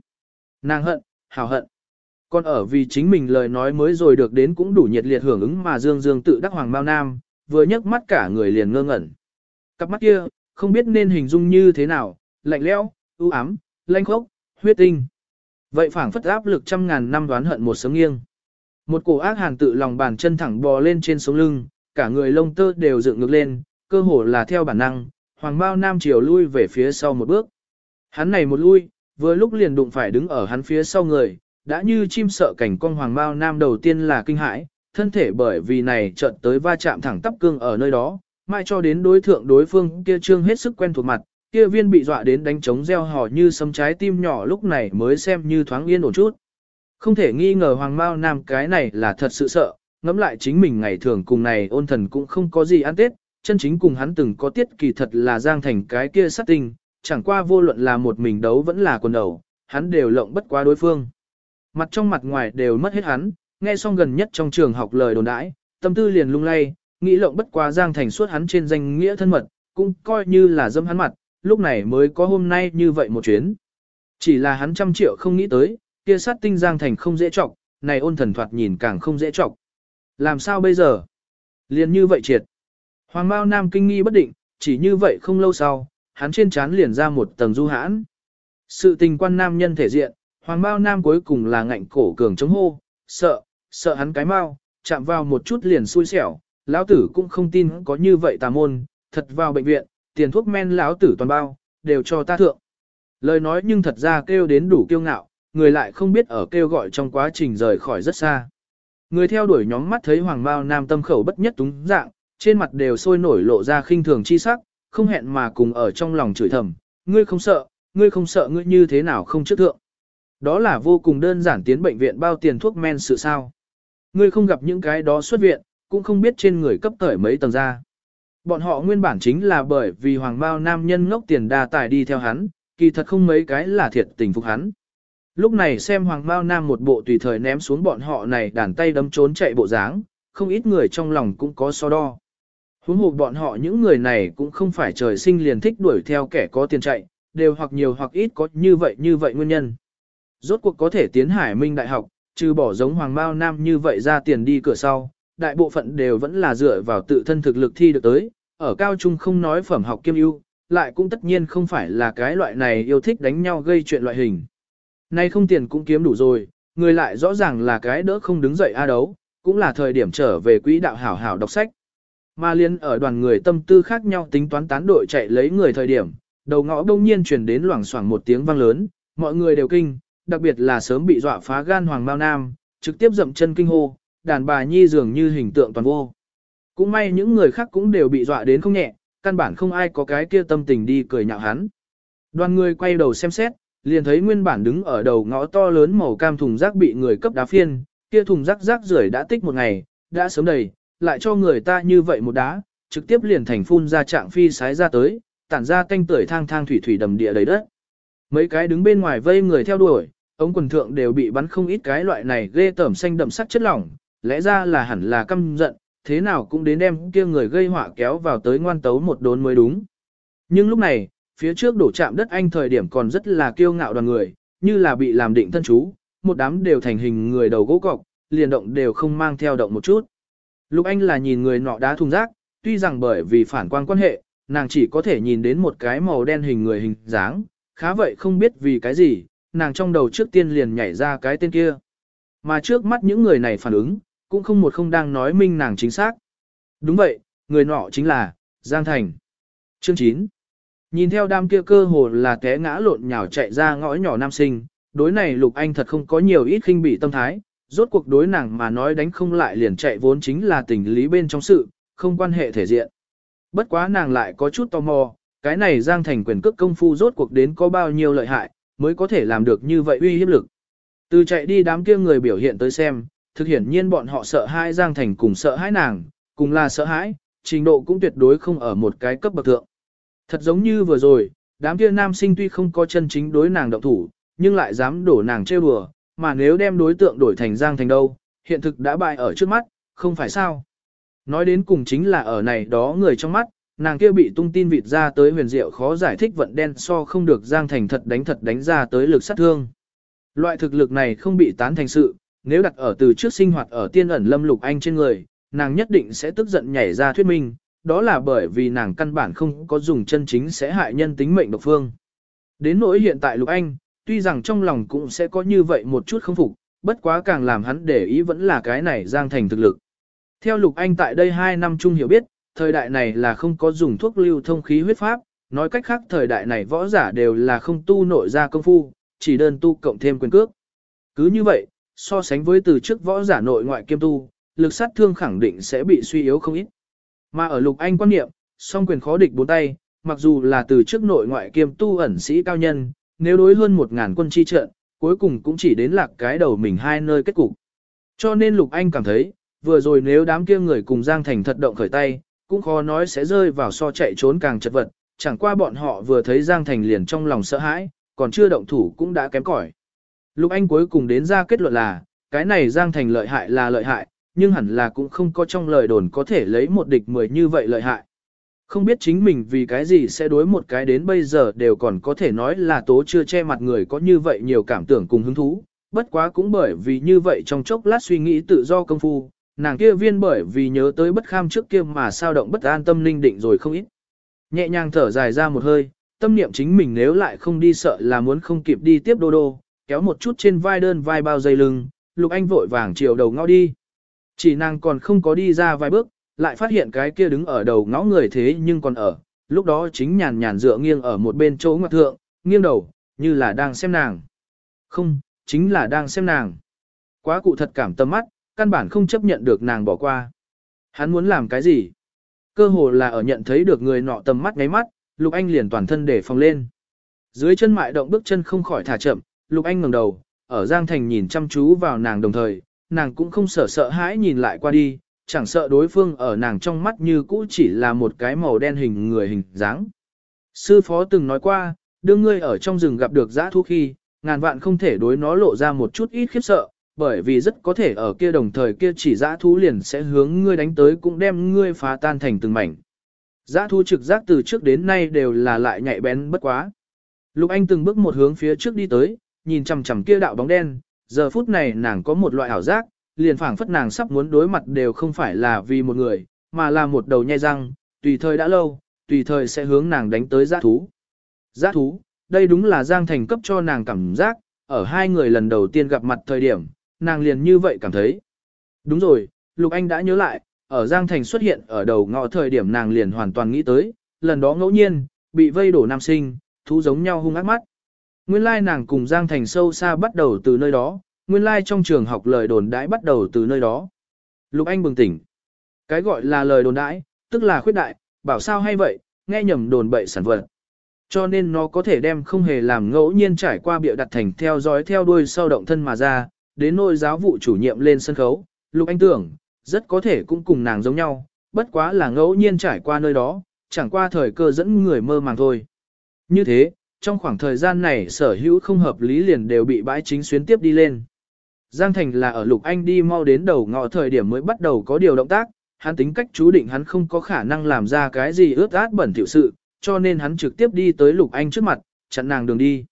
Nàng hận, hào hận. Còn ở vì chính mình lời nói mới rồi được đến cũng đủ nhiệt liệt hưởng ứng mà Dương Dương tự đắc Hoàng Mao Nam, vừa nhấc mắt cả người liền ngơ ngẩn. Cặp mắt kia, không biết nên hình dung như thế nào, lạnh lẽo, u ám, lanh khốc, huyết tinh. Vậy phảng phất áp lực trăm ngàn năm đoán hận một sớm nghiêng. Một cổ ác hàn tự lòng bàn chân thẳng bò lên trên sống lưng, cả người lông tơ đều dựng ngược lên, cơ hồ là theo bản năng, hoàng bao nam chiều lui về phía sau một bước. Hắn này một lui, vừa lúc liền đụng phải đứng ở hắn phía sau người, đã như chim sợ cảnh con hoàng bao nam đầu tiên là kinh hãi, thân thể bởi vì này chợt tới va chạm thẳng tắp cương ở nơi đó, mai cho đến đối thượng đối phương kia trương hết sức quen thuộc mặt, kia viên bị dọa đến đánh trống reo hò như sấm trái tim nhỏ lúc này mới xem như thoáng yên ổn chút. Không thể nghi ngờ Hoàng Mao Nam cái này là thật sự sợ, ngẫm lại chính mình ngày thường cùng này ôn thần cũng không có gì ăn tết, chân chính cùng hắn từng có tiết kỳ thật là giang thành cái kia sát tinh, chẳng qua vô luận là một mình đấu vẫn là quần đầu, hắn đều lộng bất quá đối phương. Mặt trong mặt ngoài đều mất hết hắn, nghe xong gần nhất trong trường học lời đồn đãi, tâm tư liền lung lay, nghĩ lộng bất quá giang thành suốt hắn trên danh nghĩa thân mật, cũng coi như là dâm hắn mặt, lúc này mới có hôm nay như vậy một chuyến. Chỉ là hắn trăm triệu không nghĩ tới, kia sát tinh giang thành không dễ trọng, này ôn thần thoạt nhìn càng không dễ trọng. Làm sao bây giờ? Liền như vậy triệt. Hoàng Mao Nam kinh nghi bất định, chỉ như vậy không lâu sau, hắn trên trán liền ra một tầng du hãn. Sự tình quan nam nhân thể diện, Hoàng Mao Nam cuối cùng là ngạnh cổ cường chống hô, sợ, sợ hắn cái mau, chạm vào một chút liền xui xẻo, lão tử cũng không tin có như vậy tà môn, thật vào bệnh viện, tiền thuốc men lão tử toàn bao, đều cho ta thượng. Lời nói nhưng thật ra kêu đến đủ kiêu ngạo, người lại không biết ở kêu gọi trong quá trình rời khỏi rất xa. Người theo đuổi nhóm mắt thấy Hoàng Mao Nam tâm khẩu bất nhất túng dạng, trên mặt đều sôi nổi lộ ra khinh thường chi sắc, không hẹn mà cùng ở trong lòng chửi thầm, ngươi không sợ, ngươi không sợ ngươi như thế nào không trước thượng. Đó là vô cùng đơn giản tiến bệnh viện bao tiền thuốc men sự sao. Ngươi không gặp những cái đó xuất viện, cũng không biết trên người cấp thời mấy tầng ra. Bọn họ nguyên bản chính là bởi vì Hoàng bao Nam nhân ngốc tiền đa tài đi theo hắn, kỳ thật không mấy cái là thiệt tình phục hắn. Lúc này xem Hoàng bao Nam một bộ tùy thời ném xuống bọn họ này đàn tay đấm trốn chạy bộ dáng, không ít người trong lòng cũng có so đo. Huống hồ bọn họ những người này cũng không phải trời sinh liền thích đuổi theo kẻ có tiền chạy, đều hoặc nhiều hoặc ít có như vậy như vậy nguyên nhân. Rốt cuộc có thể tiến Hải Minh Đại học, trừ bỏ giống Hoàng bao Nam như vậy ra tiền đi cửa sau, đại bộ phận đều vẫn là dựa vào tự thân thực lực thi được tới, ở cao trung không nói phẩm học kiêm ưu, lại cũng tất nhiên không phải là cái loại này yêu thích đánh nhau gây chuyện loại hình. Nay không tiền cũng kiếm đủ rồi, người lại rõ ràng là cái đỡ không đứng dậy a đấu, cũng là thời điểm trở về quỹ đạo hảo hảo đọc sách. Mà liên ở đoàn người tâm tư khác nhau tính toán tán đội chạy lấy người thời điểm, đầu ngõ đông nhiên truyền đến loảng xoảng một tiếng vang lớn, mọi người đều kinh, đặc biệt là sớm bị dọa phá gan Hoàng Mao Nam, trực tiếp dậm chân kinh hô, đàn bà nhi dường như hình tượng toàn vô. Cũng may những người khác cũng đều bị dọa đến không nhẹ, căn bản không ai có cái kia tâm tình đi cười nhạo hắn. Đoàn người quay đầu xem xét, liền thấy nguyên bản đứng ở đầu ngõ to lớn màu cam thùng rác bị người cấp đá phiên, kia thùng rác rác rưởi đã tích một ngày, đã sớm đầy, lại cho người ta như vậy một đá, trực tiếp liền thành phun ra trạng phi sái ra tới, tản ra tanh tưởi thang thang thủy thủy đầm địa đầy đất. Mấy cái đứng bên ngoài vây người theo đuổi, ống quần thượng đều bị bắn không ít cái loại này ghê tởm xanh đậm sắc chất lỏng, lẽ ra là hẳn là căm giận, thế nào cũng đến đem kia người gây họa kéo vào tới ngoan tấu một đốn mới đúng. Nhưng lúc này, phía trước đổ chạm đất anh thời điểm còn rất là kiêu ngạo đoàn người, như là bị làm định thân chú, một đám đều thành hình người đầu gỗ cọc, liền động đều không mang theo động một chút. Lúc anh là nhìn người nọ đá thùng rác, tuy rằng bởi vì phản quan quan hệ, nàng chỉ có thể nhìn đến một cái màu đen hình người hình dáng, khá vậy không biết vì cái gì, nàng trong đầu trước tiên liền nhảy ra cái tên kia. Mà trước mắt những người này phản ứng, cũng không một không đang nói minh nàng chính xác. Đúng vậy, người nọ chính là, Giang Thành. Chương 9 Nhìn theo đám kia cơ hồ là té ngã lộn nhào chạy ra ngõ nhỏ nam sinh, đối này Lục Anh thật không có nhiều ít khinh bị tâm thái, rốt cuộc đối nàng mà nói đánh không lại liền chạy vốn chính là tình lý bên trong sự, không quan hệ thể diện. Bất quá nàng lại có chút tò mò, cái này Giang Thành quyền cước công phu rốt cuộc đến có bao nhiêu lợi hại, mới có thể làm được như vậy uy hiếp lực. Từ chạy đi đám kia người biểu hiện tới xem, thực hiển nhiên bọn họ sợ hãi Giang Thành cùng sợ hãi nàng, cùng là sợ hãi, trình độ cũng tuyệt đối không ở một cái cấp bậc thượng. Thật giống như vừa rồi, đám kia nam sinh tuy không có chân chính đối nàng động thủ, nhưng lại dám đổ nàng trêu đùa, mà nếu đem đối tượng đổi thành Giang Thành đâu, hiện thực đã bại ở trước mắt, không phải sao. Nói đến cùng chính là ở này đó người trong mắt, nàng kia bị tung tin vịt ra tới huyền diệu khó giải thích vận đen so không được Giang Thành thật đánh thật đánh ra tới lực sát thương. Loại thực lực này không bị tán thành sự, nếu đặt ở từ trước sinh hoạt ở tiên ẩn lâm lục anh trên người, nàng nhất định sẽ tức giận nhảy ra thuyết minh, đó là bởi vì nàng căn bản không có dùng chân chính sẽ hại nhân tính mệnh độc phương. Đến nỗi hiện tại lục anh, tuy rằng trong lòng cũng sẽ có như vậy một chút không phục, bất quá càng làm hắn để ý vẫn là cái này giang thành thực lực. Theo lục anh tại đây 2 năm chung hiểu biết, thời đại này là không có dùng thuốc lưu thông khí huyết pháp, nói cách khác thời đại này võ giả đều là không tu nội ra công phu, chỉ đơn tu cộng thêm quyền cước. Cứ như vậy, so sánh với từ trước võ giả nội ngoại kiêm tu, lực sát thương khẳng định sẽ bị suy yếu không ít. Mà ở lục anh quan niệm, song quyền khó địch bốn tay, mặc dù là từ trước nội ngoại kiêm tu ẩn sĩ cao nhân, nếu đối hơn một ngàn quân chi trận, cuối cùng cũng chỉ đến lạc cái đầu mình hai nơi kết cục. Cho nên lục anh cảm thấy, vừa rồi nếu đám kia người cùng Giang Thành thật động khởi tay, cũng khó nói sẽ rơi vào so chạy trốn càng chật vật, chẳng qua bọn họ vừa thấy Giang Thành liền trong lòng sợ hãi, còn chưa động thủ cũng đã kém cỏi. Lục Anh cuối cùng đến ra kết luận là, cái này Giang Thành lợi hại là lợi hại, nhưng hẳn là cũng không có trong lời đồn có thể lấy một địch mười như vậy lợi hại. Không biết chính mình vì cái gì sẽ đối một cái đến bây giờ đều còn có thể nói là tố chưa che mặt người có như vậy nhiều cảm tưởng cùng hứng thú, bất quá cũng bởi vì như vậy trong chốc lát suy nghĩ tự do công phu, nàng kia viên bởi vì nhớ tới bất kham trước kia mà sao động bất an tâm linh định rồi không ít. Nhẹ nhàng thở dài ra một hơi, tâm niệm chính mình nếu lại không đi sợ là muốn không kịp đi tiếp đô đô, kéo một chút trên vai đơn vai bao dây lưng, Lục Anh vội vàng chiều đầu ngõ đi. Chỉ nàng còn không có đi ra vài bước, lại phát hiện cái kia đứng ở đầu ngõ người thế nhưng còn ở, lúc đó chính nhàn nhàn dựa nghiêng ở một bên chỗ ngoặt thượng, nghiêng đầu, như là đang xem nàng. Không, chính là đang xem nàng. Quá cụ thật cảm tâm mắt, căn bản không chấp nhận được nàng bỏ qua. Hắn muốn làm cái gì? Cơ hồ là ở nhận thấy được người nọ tầm mắt ngáy mắt, Lục Anh liền toàn thân để phòng lên. Dưới chân mại động bước chân không khỏi thả chậm, Lục Anh ngẩng đầu, ở Giang Thành nhìn chăm chú vào nàng đồng thời, nàng cũng không sợ sợ hãi nhìn lại qua đi, chẳng sợ đối phương ở nàng trong mắt như cũ chỉ là một cái màu đen hình người hình dáng. Sư phó từng nói qua, đương ngươi ở trong rừng gặp được dã thú khi, ngàn vạn không thể đối nó lộ ra một chút ít khiếp sợ, bởi vì rất có thể ở kia đồng thời kia chỉ dã thú liền sẽ hướng ngươi đánh tới cũng đem ngươi phá tan thành từng mảnh. Dã thú trực giác từ trước đến nay đều là lại nhạy bén bất quá. Lục Anh từng bước một hướng phía trước đi tới, nhìn chằm chằm kia đạo bóng đen, giờ phút này nàng có một loại ảo giác, liền phảng phất nàng sắp muốn đối mặt đều không phải là vì một người, mà là một đầu nhai răng, tùy thời đã lâu, tùy thời sẽ hướng nàng đánh tới giã thú. Giã thú, đây đúng là Giang Thành cấp cho nàng cảm giác, ở hai người lần đầu tiên gặp mặt thời điểm, nàng liền như vậy cảm thấy. Đúng rồi, Lục Anh đã nhớ lại, ở Giang Thành xuất hiện ở đầu ngõ thời điểm nàng liền hoàn toàn nghĩ tới, lần đó ngẫu nhiên, bị vây đổ nam sinh, thú giống nhau hung ác mắt. Nguyên lai nàng cùng Giang Thành sâu xa bắt đầu từ nơi đó, nguyên lai trong trường học lời đồn đãi bắt đầu từ nơi đó. Lục Anh bừng tỉnh. Cái gọi là lời đồn đãi, tức là khuyết đại, bảo sao hay vậy, nghe nhầm đồn bậy sản vật. Cho nên nó có thể đem không hề làm ngẫu nhiên trải qua bịa đặt thành theo dõi theo đuôi sau động thân mà ra, đến nôi giáo vụ chủ nhiệm lên sân khấu, Lục Anh tưởng, rất có thể cũng cùng nàng giống nhau, bất quá là ngẫu nhiên trải qua nơi đó, chẳng qua thời cơ dẫn người mơ màng thôi. Như thế, trong khoảng thời gian này sở hữu không hợp lý liền đều bị bãi chính xuyến tiếp đi lên. Giang Thành là ở Lục Anh đi mau đến đầu ngõ thời điểm mới bắt đầu có điều động tác, hắn tính cách chú định hắn không có khả năng làm ra cái gì ướt át bẩn thiểu sự, cho nên hắn trực tiếp đi tới Lục Anh trước mặt, chặn nàng đường đi.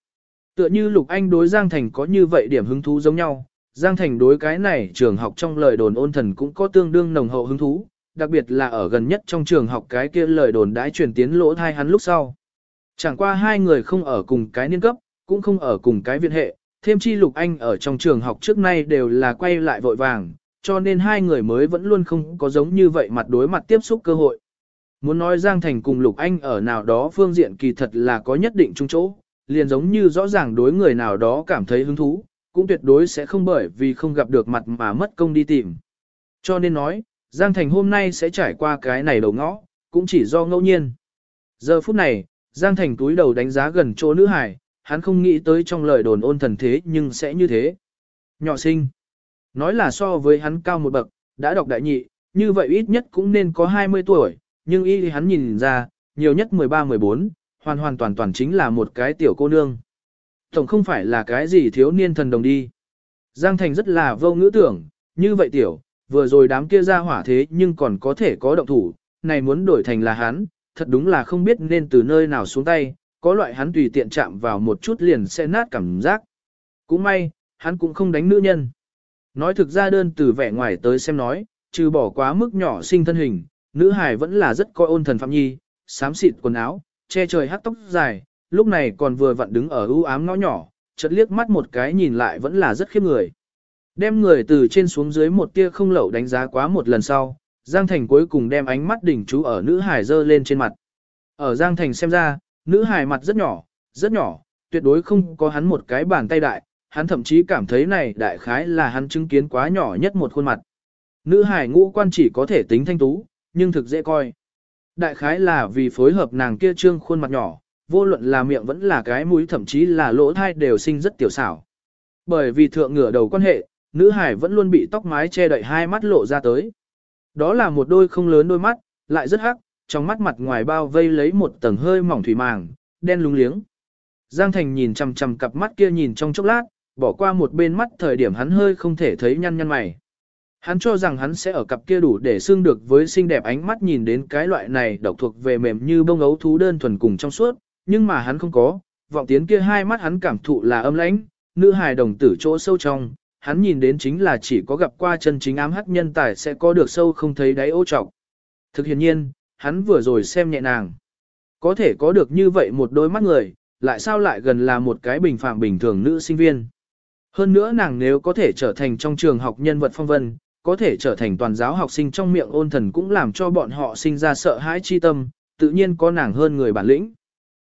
Tựa như Lục Anh đối Giang Thành có như vậy điểm hứng thú giống nhau, Giang Thành đối cái này trường học trong lời đồn ôn thần cũng có tương đương nồng hậu hứng thú, đặc biệt là ở gần nhất trong trường học cái kia lời đồn đãi truyền tiến lỗ thai hắn lúc sau. Chẳng qua hai người không ở cùng cái niên cấp, cũng không ở cùng cái viện hệ, thêm chi Lục Anh ở trong trường học trước nay đều là quay lại vội vàng, cho nên hai người mới vẫn luôn không có giống như vậy mặt đối mặt tiếp xúc cơ hội. Muốn nói Giang Thành cùng Lục Anh ở nào đó phương diện kỳ thật là có nhất định chung chỗ, liền giống như rõ ràng đối người nào đó cảm thấy hứng thú, cũng tuyệt đối sẽ không bởi vì không gặp được mặt mà mất công đi tìm. Cho nên nói, Giang Thành hôm nay sẽ trải qua cái này đầu ngõ, cũng chỉ do ngẫu nhiên. Giờ phút này, Giang Thành túi đầu đánh giá gần chỗ nữ hải, hắn không nghĩ tới trong lời đồn ôn thần thế nhưng sẽ như thế. Nhỏ sinh. Nói là so với hắn cao một bậc, đã đọc đại nhị, như vậy ít nhất cũng nên có 20 tuổi, nhưng y hắn nhìn ra, nhiều nhất 13-14, hoàn hoàn toàn toàn chính là một cái tiểu cô nương. Tổng không phải là cái gì thiếu niên thần đồng đi. Giang Thành rất là vô ngữ tưởng, như vậy tiểu, vừa rồi đám kia ra hỏa thế nhưng còn có thể có động thủ, này muốn đổi thành là hắn, thật đúng là không biết nên từ nơi nào xuống tay, có loại hắn tùy tiện chạm vào một chút liền sẽ nát cảm giác. Cũng may, hắn cũng không đánh nữ nhân. Nói thực ra đơn từ vẻ ngoài tới xem nói, trừ bỏ quá mức nhỏ sinh thân hình, nữ hài vẫn là rất coi ôn thần phạm nhi, xám xịt quần áo, che trời hát tóc dài, lúc này còn vừa vặn đứng ở ưu ám ngõ nhỏ, chợt liếc mắt một cái nhìn lại vẫn là rất khiếp người. Đem người từ trên xuống dưới một tia không lậu đánh giá quá một lần sau, Giang Thành cuối cùng đem ánh mắt đỉnh chú ở nữ hải dơ lên trên mặt. Ở Giang Thành xem ra, nữ hải mặt rất nhỏ, rất nhỏ, tuyệt đối không có hắn một cái bàn tay đại, hắn thậm chí cảm thấy này đại khái là hắn chứng kiến quá nhỏ nhất một khuôn mặt. Nữ hải ngũ quan chỉ có thể tính thanh tú, nhưng thực dễ coi. Đại khái là vì phối hợp nàng kia trương khuôn mặt nhỏ, vô luận là miệng vẫn là cái mũi thậm chí là lỗ thai đều sinh rất tiểu xảo. Bởi vì thượng ngửa đầu quan hệ, nữ hải vẫn luôn bị tóc mái che đậy hai mắt lộ ra tới. Đó là một đôi không lớn đôi mắt, lại rất hắc, trong mắt mặt ngoài bao vây lấy một tầng hơi mỏng thủy màng, đen lúng liếng. Giang Thành nhìn chằm chằm cặp mắt kia nhìn trong chốc lát, bỏ qua một bên mắt thời điểm hắn hơi không thể thấy nhăn nhăn mày. Hắn cho rằng hắn sẽ ở cặp kia đủ để xương được với xinh đẹp ánh mắt nhìn đến cái loại này độc thuộc về mềm như bông ấu thú đơn thuần cùng trong suốt, nhưng mà hắn không có, vọng tiến kia hai mắt hắn cảm thụ là âm lãnh, nữ hài đồng tử chỗ sâu trong, hắn nhìn đến chính là chỉ có gặp qua chân chính ám hắc nhân tài sẽ có được sâu không thấy đáy ô trọc. Thực hiện nhiên, hắn vừa rồi xem nhẹ nàng. Có thể có được như vậy một đôi mắt người, lại sao lại gần là một cái bình phạm bình thường nữ sinh viên. Hơn nữa nàng nếu có thể trở thành trong trường học nhân vật phong vân, có thể trở thành toàn giáo học sinh trong miệng ôn thần cũng làm cho bọn họ sinh ra sợ hãi chi tâm, tự nhiên có nàng hơn người bản lĩnh.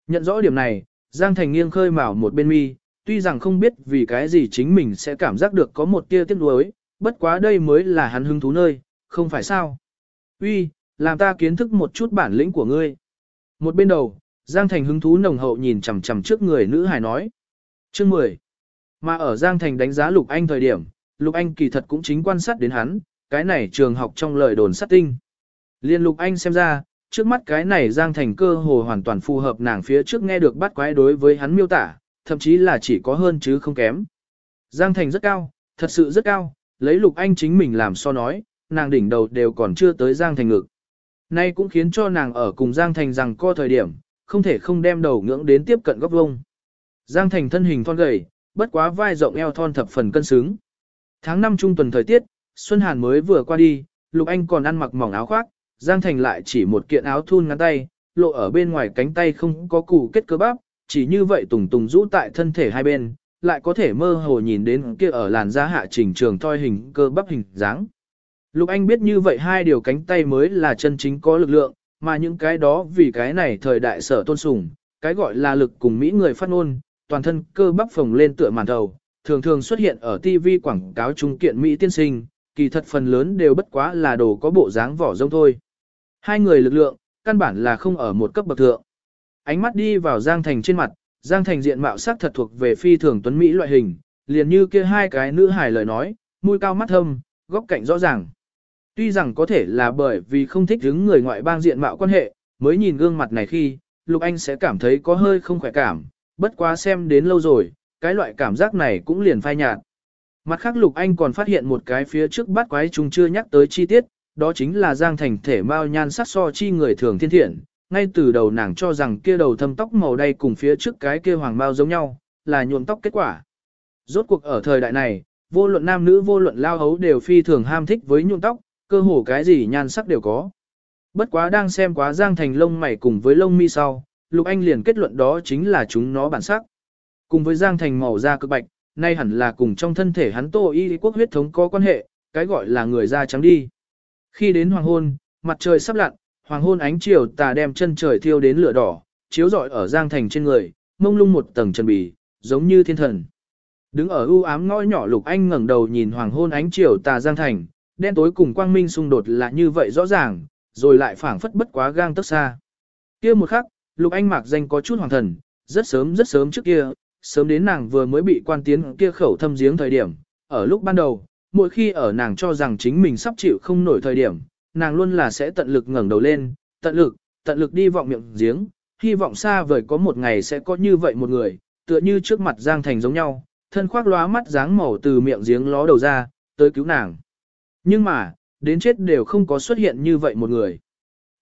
Nhận rõ điểm này, Giang Thành nghiêng khơi mào một bên mi, tuy rằng không biết vì cái gì chính mình sẽ cảm giác được có một tia tiếc nuối, bất quá đây mới là hắn hứng thú nơi, không phải sao. Uy, làm ta kiến thức một chút bản lĩnh của ngươi. Một bên đầu, Giang Thành hứng thú nồng hậu nhìn chằm chằm trước người nữ hài nói. Chương 10. Mà ở Giang Thành đánh giá Lục Anh thời điểm, Lục Anh kỳ thật cũng chính quan sát đến hắn, cái này trường học trong lời đồn sát tinh. Liên Lục Anh xem ra, trước mắt cái này Giang Thành cơ hồ hoàn toàn phù hợp nàng phía trước nghe được bắt quái đối với hắn miêu tả, thậm chí là chỉ có hơn chứ không kém. Giang Thành rất cao, thật sự rất cao, lấy Lục Anh chính mình làm so nói, nàng đỉnh đầu đều còn chưa tới Giang Thành ngực. Nay cũng khiến cho nàng ở cùng Giang Thành rằng co thời điểm, không thể không đem đầu ngưỡng đến tiếp cận góc vông. Giang Thành thân hình thon gầy, bất quá vai rộng eo thon thập phần cân xứng. Tháng 5 trung tuần thời tiết, Xuân Hàn mới vừa qua đi, Lục Anh còn ăn mặc mỏng áo khoác, Giang Thành lại chỉ một kiện áo thun ngắn tay, lộ ở bên ngoài cánh tay không có củ kết cơ bắp, chỉ như vậy tùng tùng rũ tại thân thể hai bên, lại có thể mơ hồ nhìn đến kia ở làn da hạ trình trường thoi hình cơ bắp hình dáng. Lục Anh biết như vậy hai điều cánh tay mới là chân chính có lực lượng, mà những cái đó vì cái này thời đại sở tôn sùng, cái gọi là lực cùng Mỹ người phát ngôn, toàn thân cơ bắp phồng lên tựa màn đầu, thường thường xuất hiện ở TV quảng cáo trung kiện Mỹ tiên sinh, kỳ thật phần lớn đều bất quá là đồ có bộ dáng vỏ rông thôi. Hai người lực lượng, căn bản là không ở một cấp bậc thượng. Ánh mắt đi vào Giang Thành trên mặt, Giang Thành diện mạo sắc thật thuộc về phi thường tuấn Mỹ loại hình, liền như kia hai cái nữ hài lời nói, mũi cao mắt thâm, góc cạnh rõ ràng. Tuy rằng có thể là bởi vì không thích đứng người ngoại bang diện mạo quan hệ, mới nhìn gương mặt này khi, Lục Anh sẽ cảm thấy có hơi không khỏe cảm, bất quá xem đến lâu rồi, cái loại cảm giác này cũng liền phai nhạt. Mặt khác Lục Anh còn phát hiện một cái phía trước bát quái chúng chưa nhắc tới chi tiết, đó chính là Giang Thành thể mao nhan sắc so chi người thường thiên thiện, ngay từ đầu nàng cho rằng kia đầu thâm tóc màu đay cùng phía trước cái kia hoàng bao giống nhau, là nhuộm tóc kết quả. Rốt cuộc ở thời đại này, vô luận nam nữ vô luận lao hấu đều phi thường ham thích với nhuộm tóc, cơ hồ cái gì nhan sắc đều có. Bất quá đang xem quá Giang Thành lông mày cùng với lông mi sau, Lục Anh liền kết luận đó chính là chúng nó bản sắc. Cùng với Giang Thành màu da cực bạch, nay hẳn là cùng trong thân thể hắn tô y quốc huyết thống có quan hệ, cái gọi là người da trắng đi. Khi đến hoàng hôn, mặt trời sắp lặn, hoàng hôn ánh chiều tà đem chân trời thiêu đến lửa đỏ, chiếu rọi ở Giang Thành trên người, mông lung một tầng trần bì, giống như thiên thần. Đứng ở ưu ám ngõ nhỏ Lục Anh ngẩng đầu nhìn hoàng hôn ánh chiều tà Giang Thành, đen tối cùng quang minh xung đột là như vậy rõ ràng, rồi lại phảng phất bất quá gang tấc xa. Kia một khắc, Lục Anh mạc danh có chút hoàng thần, rất sớm rất sớm trước kia, sớm đến nàng vừa mới bị quan tiến kia khẩu thâm giếng thời điểm, ở lúc ban đầu, mỗi khi ở nàng cho rằng chính mình sắp chịu không nổi thời điểm, nàng luôn là sẽ tận lực ngẩng đầu lên, tận lực, tận lực đi vọng miệng giếng, hy vọng xa vời có một ngày sẽ có như vậy một người, tựa như trước mặt Giang Thành giống nhau, thân khoác lóa mắt dáng màu từ miệng giếng ló đầu ra, tới cứu nàng. Nhưng mà, đến chết đều không có xuất hiện như vậy một người.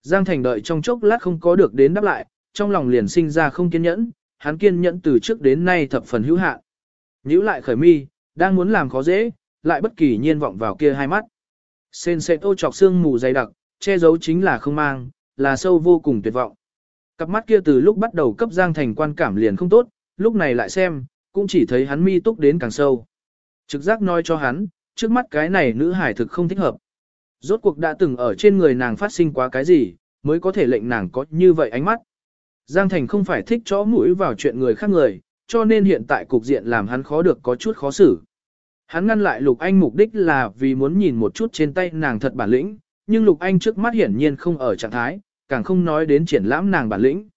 Giang Thành đợi trong chốc lát không có được đến đáp lại, trong lòng liền sinh ra không kiên nhẫn, hắn kiên nhẫn từ trước đến nay thập phần hữu hạn. Nhíu lại khởi mi, đang muốn làm khó dễ, lại bất kỳ nhiên vọng vào kia hai mắt. Sên sẽ tô chọc xương mù dày đặc, che giấu chính là không mang, là sâu vô cùng tuyệt vọng. Cặp mắt kia từ lúc bắt đầu cấp Giang Thành quan cảm liền không tốt, lúc này lại xem, cũng chỉ thấy hắn mi túc đến càng sâu. Trực giác nói cho hắn, trước mắt cái này nữ hải thực không thích hợp. Rốt cuộc đã từng ở trên người nàng phát sinh quá cái gì, mới có thể lệnh nàng có như vậy ánh mắt. Giang Thành không phải thích chó mũi vào chuyện người khác người, cho nên hiện tại cục diện làm hắn khó được có chút khó xử. Hắn ngăn lại Lục Anh mục đích là vì muốn nhìn một chút trên tay nàng thật bản lĩnh, nhưng Lục Anh trước mắt hiển nhiên không ở trạng thái, càng không nói đến triển lãm nàng bản lĩnh.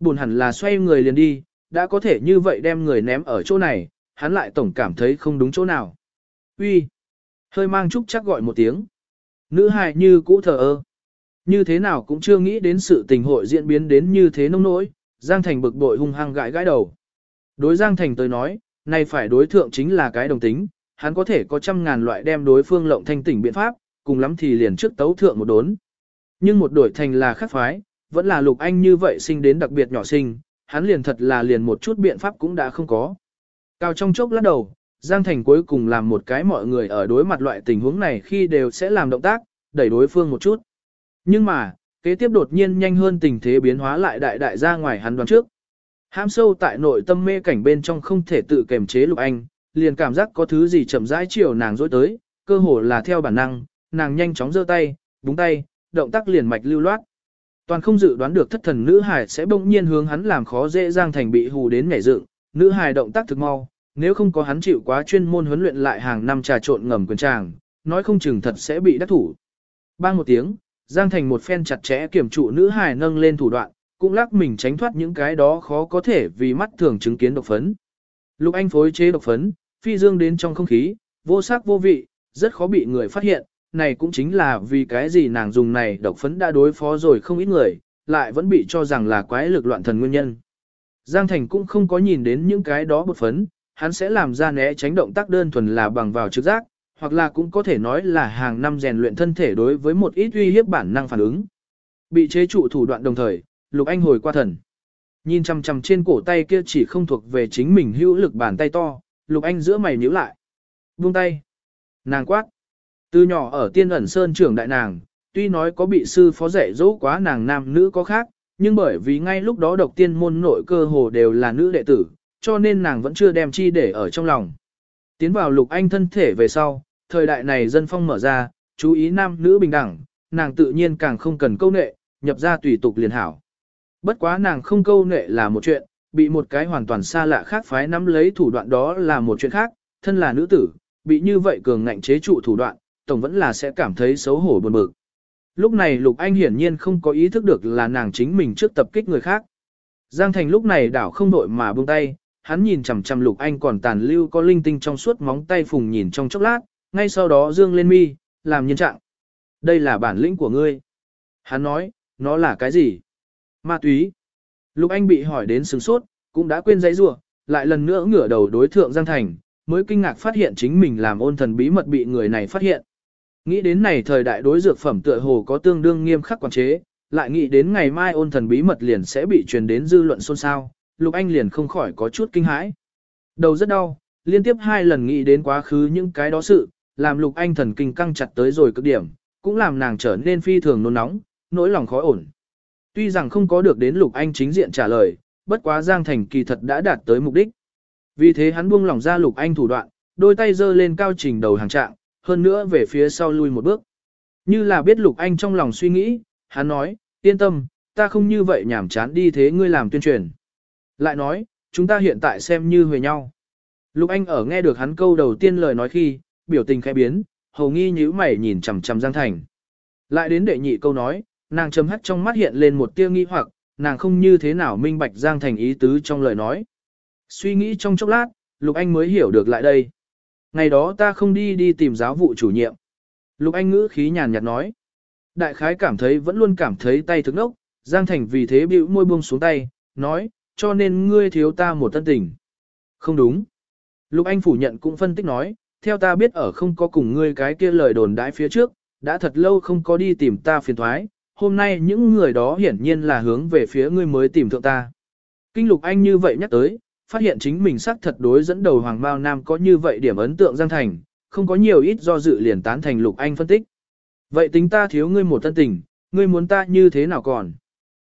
Buồn hẳn là xoay người liền đi, đã có thể như vậy đem người ném ở chỗ này, hắn lại tổng cảm thấy không đúng chỗ nào. Uy, Hơi mang chút chắc gọi một tiếng. Nữ hài như cũ thờ ơ. Như thế nào cũng chưa nghĩ đến sự tình hội diễn biến đến như thế nông nỗi, Giang Thành bực bội hung hăng gãi gãi đầu. Đối Giang Thành tới nói, nay phải đối thượng chính là cái đồng tính, hắn có thể có trăm ngàn loại đem đối phương lộng thanh tỉnh biện pháp, cùng lắm thì liền trước tấu thượng một đốn. Nhưng một đổi thành là khác phái, vẫn là lục anh như vậy sinh đến đặc biệt nhỏ sinh, hắn liền thật là liền một chút biện pháp cũng đã không có. Cao trong chốc lát đầu, Giang Thành cuối cùng làm một cái mọi người ở đối mặt loại tình huống này khi đều sẽ làm động tác, đẩy đối phương một chút. Nhưng mà, kế tiếp đột nhiên nhanh hơn tình thế biến hóa lại đại đại ra ngoài hắn đoán trước. ham sâu tại nội tâm mê cảnh bên trong không thể tự kềm chế lục anh, liền cảm giác có thứ gì chậm rãi chiều nàng dối tới, cơ hồ là theo bản năng, nàng nhanh chóng giơ tay, búng tay, động tác liền mạch lưu loát. Toàn không dự đoán được thất thần nữ hải sẽ bỗng nhiên hướng hắn làm khó dễ dàng thành bị hù đến nhảy dựng, nữ hải động tác thực mau, nếu không có hắn chịu quá chuyên môn huấn luyện lại hàng năm trà trộn ngầm quyền tràng, nói không chừng thật sẽ bị đắc thủ. Bang một tiếng, Giang Thành một phen chặt chẽ kiểm trụ nữ hài nâng lên thủ đoạn, cũng lắc mình tránh thoát những cái đó khó có thể vì mắt thường chứng kiến độc phấn. Lục Anh phối chế độc phấn, phi dương đến trong không khí, vô sắc vô vị, rất khó bị người phát hiện, này cũng chính là vì cái gì nàng dùng này độc phấn đã đối phó rồi không ít người, lại vẫn bị cho rằng là quái lực loạn thần nguyên nhân. Giang Thành cũng không có nhìn đến những cái đó bột phấn, hắn sẽ làm ra né tránh động tác đơn thuần là bằng vào trực giác, hoặc là cũng có thể nói là hàng năm rèn luyện thân thể đối với một ít uy hiếp bản năng phản ứng. Bị chế trụ thủ đoạn đồng thời, Lục Anh hồi qua thần. Nhìn chằm chằm trên cổ tay kia chỉ không thuộc về chính mình hữu lực bàn tay to, Lục Anh giữa mày nhíu lại. Buông tay. Nàng quát. Từ nhỏ ở tiên ẩn sơn trưởng đại nàng, tuy nói có bị sư phó dạy dỗ quá nàng nam nữ có khác, nhưng bởi vì ngay lúc đó độc tiên môn nội cơ hồ đều là nữ đệ tử, cho nên nàng vẫn chưa đem chi để ở trong lòng. Tiến vào lục anh thân thể về sau, thời đại này dân phong mở ra, chú ý nam nữ bình đẳng, nàng tự nhiên càng không cần câu nệ, nhập ra tùy tục liền hảo. Bất quá nàng không câu nệ là một chuyện, bị một cái hoàn toàn xa lạ khác phái nắm lấy thủ đoạn đó là một chuyện khác, thân là nữ tử, bị như vậy cường ngạnh chế trụ thủ đoạn, tổng vẫn là sẽ cảm thấy xấu hổ buồn bực. Lúc này Lục Anh hiển nhiên không có ý thức được là nàng chính mình trước tập kích người khác. Giang Thành lúc này đảo không đội mà buông tay, hắn nhìn chằm chằm Lục Anh còn tàn lưu có linh tinh trong suốt móng tay phùng nhìn trong chốc lát, ngay sau đó dương lên mi, làm nhân trạng. Đây là bản lĩnh của ngươi. Hắn nói, nó là cái gì? Ma túy. Lục Anh bị hỏi đến sừng sốt, cũng đã quên giấy rủa lại lần nữa ngửa đầu đối thượng Giang Thành, mới kinh ngạc phát hiện chính mình làm ôn thần bí mật bị người này phát hiện. Nghĩ đến này thời đại đối dược phẩm tựa hồ có tương đương nghiêm khắc quản chế, lại nghĩ đến ngày mai ôn thần bí mật liền sẽ bị truyền đến dư luận xôn xao, Lục Anh liền không khỏi có chút kinh hãi. Đầu rất đau, liên tiếp hai lần nghĩ đến quá khứ những cái đó sự, làm Lục Anh thần kinh căng chặt tới rồi cực điểm, cũng làm nàng trở nên phi thường nôn nóng, nỗi lòng khó ổn. Tuy rằng không có được đến Lục Anh chính diện trả lời, bất quá Giang Thành kỳ thật đã đạt tới mục đích. Vì thế hắn buông lỏng ra Lục Anh thủ đoạn, đôi tay giơ lên cao trình đầu hàng trạng, hơn nữa về phía sau lui một bước. Như là biết Lục Anh trong lòng suy nghĩ, hắn nói, yên tâm, ta không như vậy nhảm chán đi thế ngươi làm tuyên truyền. Lại nói, chúng ta hiện tại xem như huề nhau. Lục Anh ở nghe được hắn câu đầu tiên lời nói khi, biểu tình khẽ biến, hầu nghi nhíu mày nhìn chằm chằm Giang Thành. Lại đến đệ nhị câu nói, nàng chấm hắt trong mắt hiện lên một tia nghi hoặc, nàng không như thế nào minh bạch Giang Thành ý tứ trong lời nói. Suy nghĩ trong chốc lát, Lục Anh mới hiểu được lại đây. Ngày đó ta không đi đi tìm giáo vụ chủ nhiệm. Lục Anh ngữ khí nhàn nhạt nói. Đại khái cảm thấy vẫn luôn cảm thấy tay thức nốc, Giang Thành vì thế bĩu môi buông xuống tay, nói, cho nên ngươi thiếu ta một tân tình. Không đúng. Lục Anh phủ nhận cũng phân tích nói, theo ta biết ở không có cùng ngươi cái kia lời đồn đãi phía trước, đã thật lâu không có đi tìm ta phiền thoái, hôm nay những người đó hiển nhiên là hướng về phía ngươi mới tìm thượng ta. Kinh Lục Anh như vậy nhắc tới, phát hiện chính mình xác thật đối dẫn đầu Hoàng Bao Nam có như vậy điểm ấn tượng Giang Thành, không có nhiều ít do dự liền tán thành Lục Anh phân tích. Vậy tính ta thiếu ngươi một thân tình, ngươi muốn ta như thế nào còn?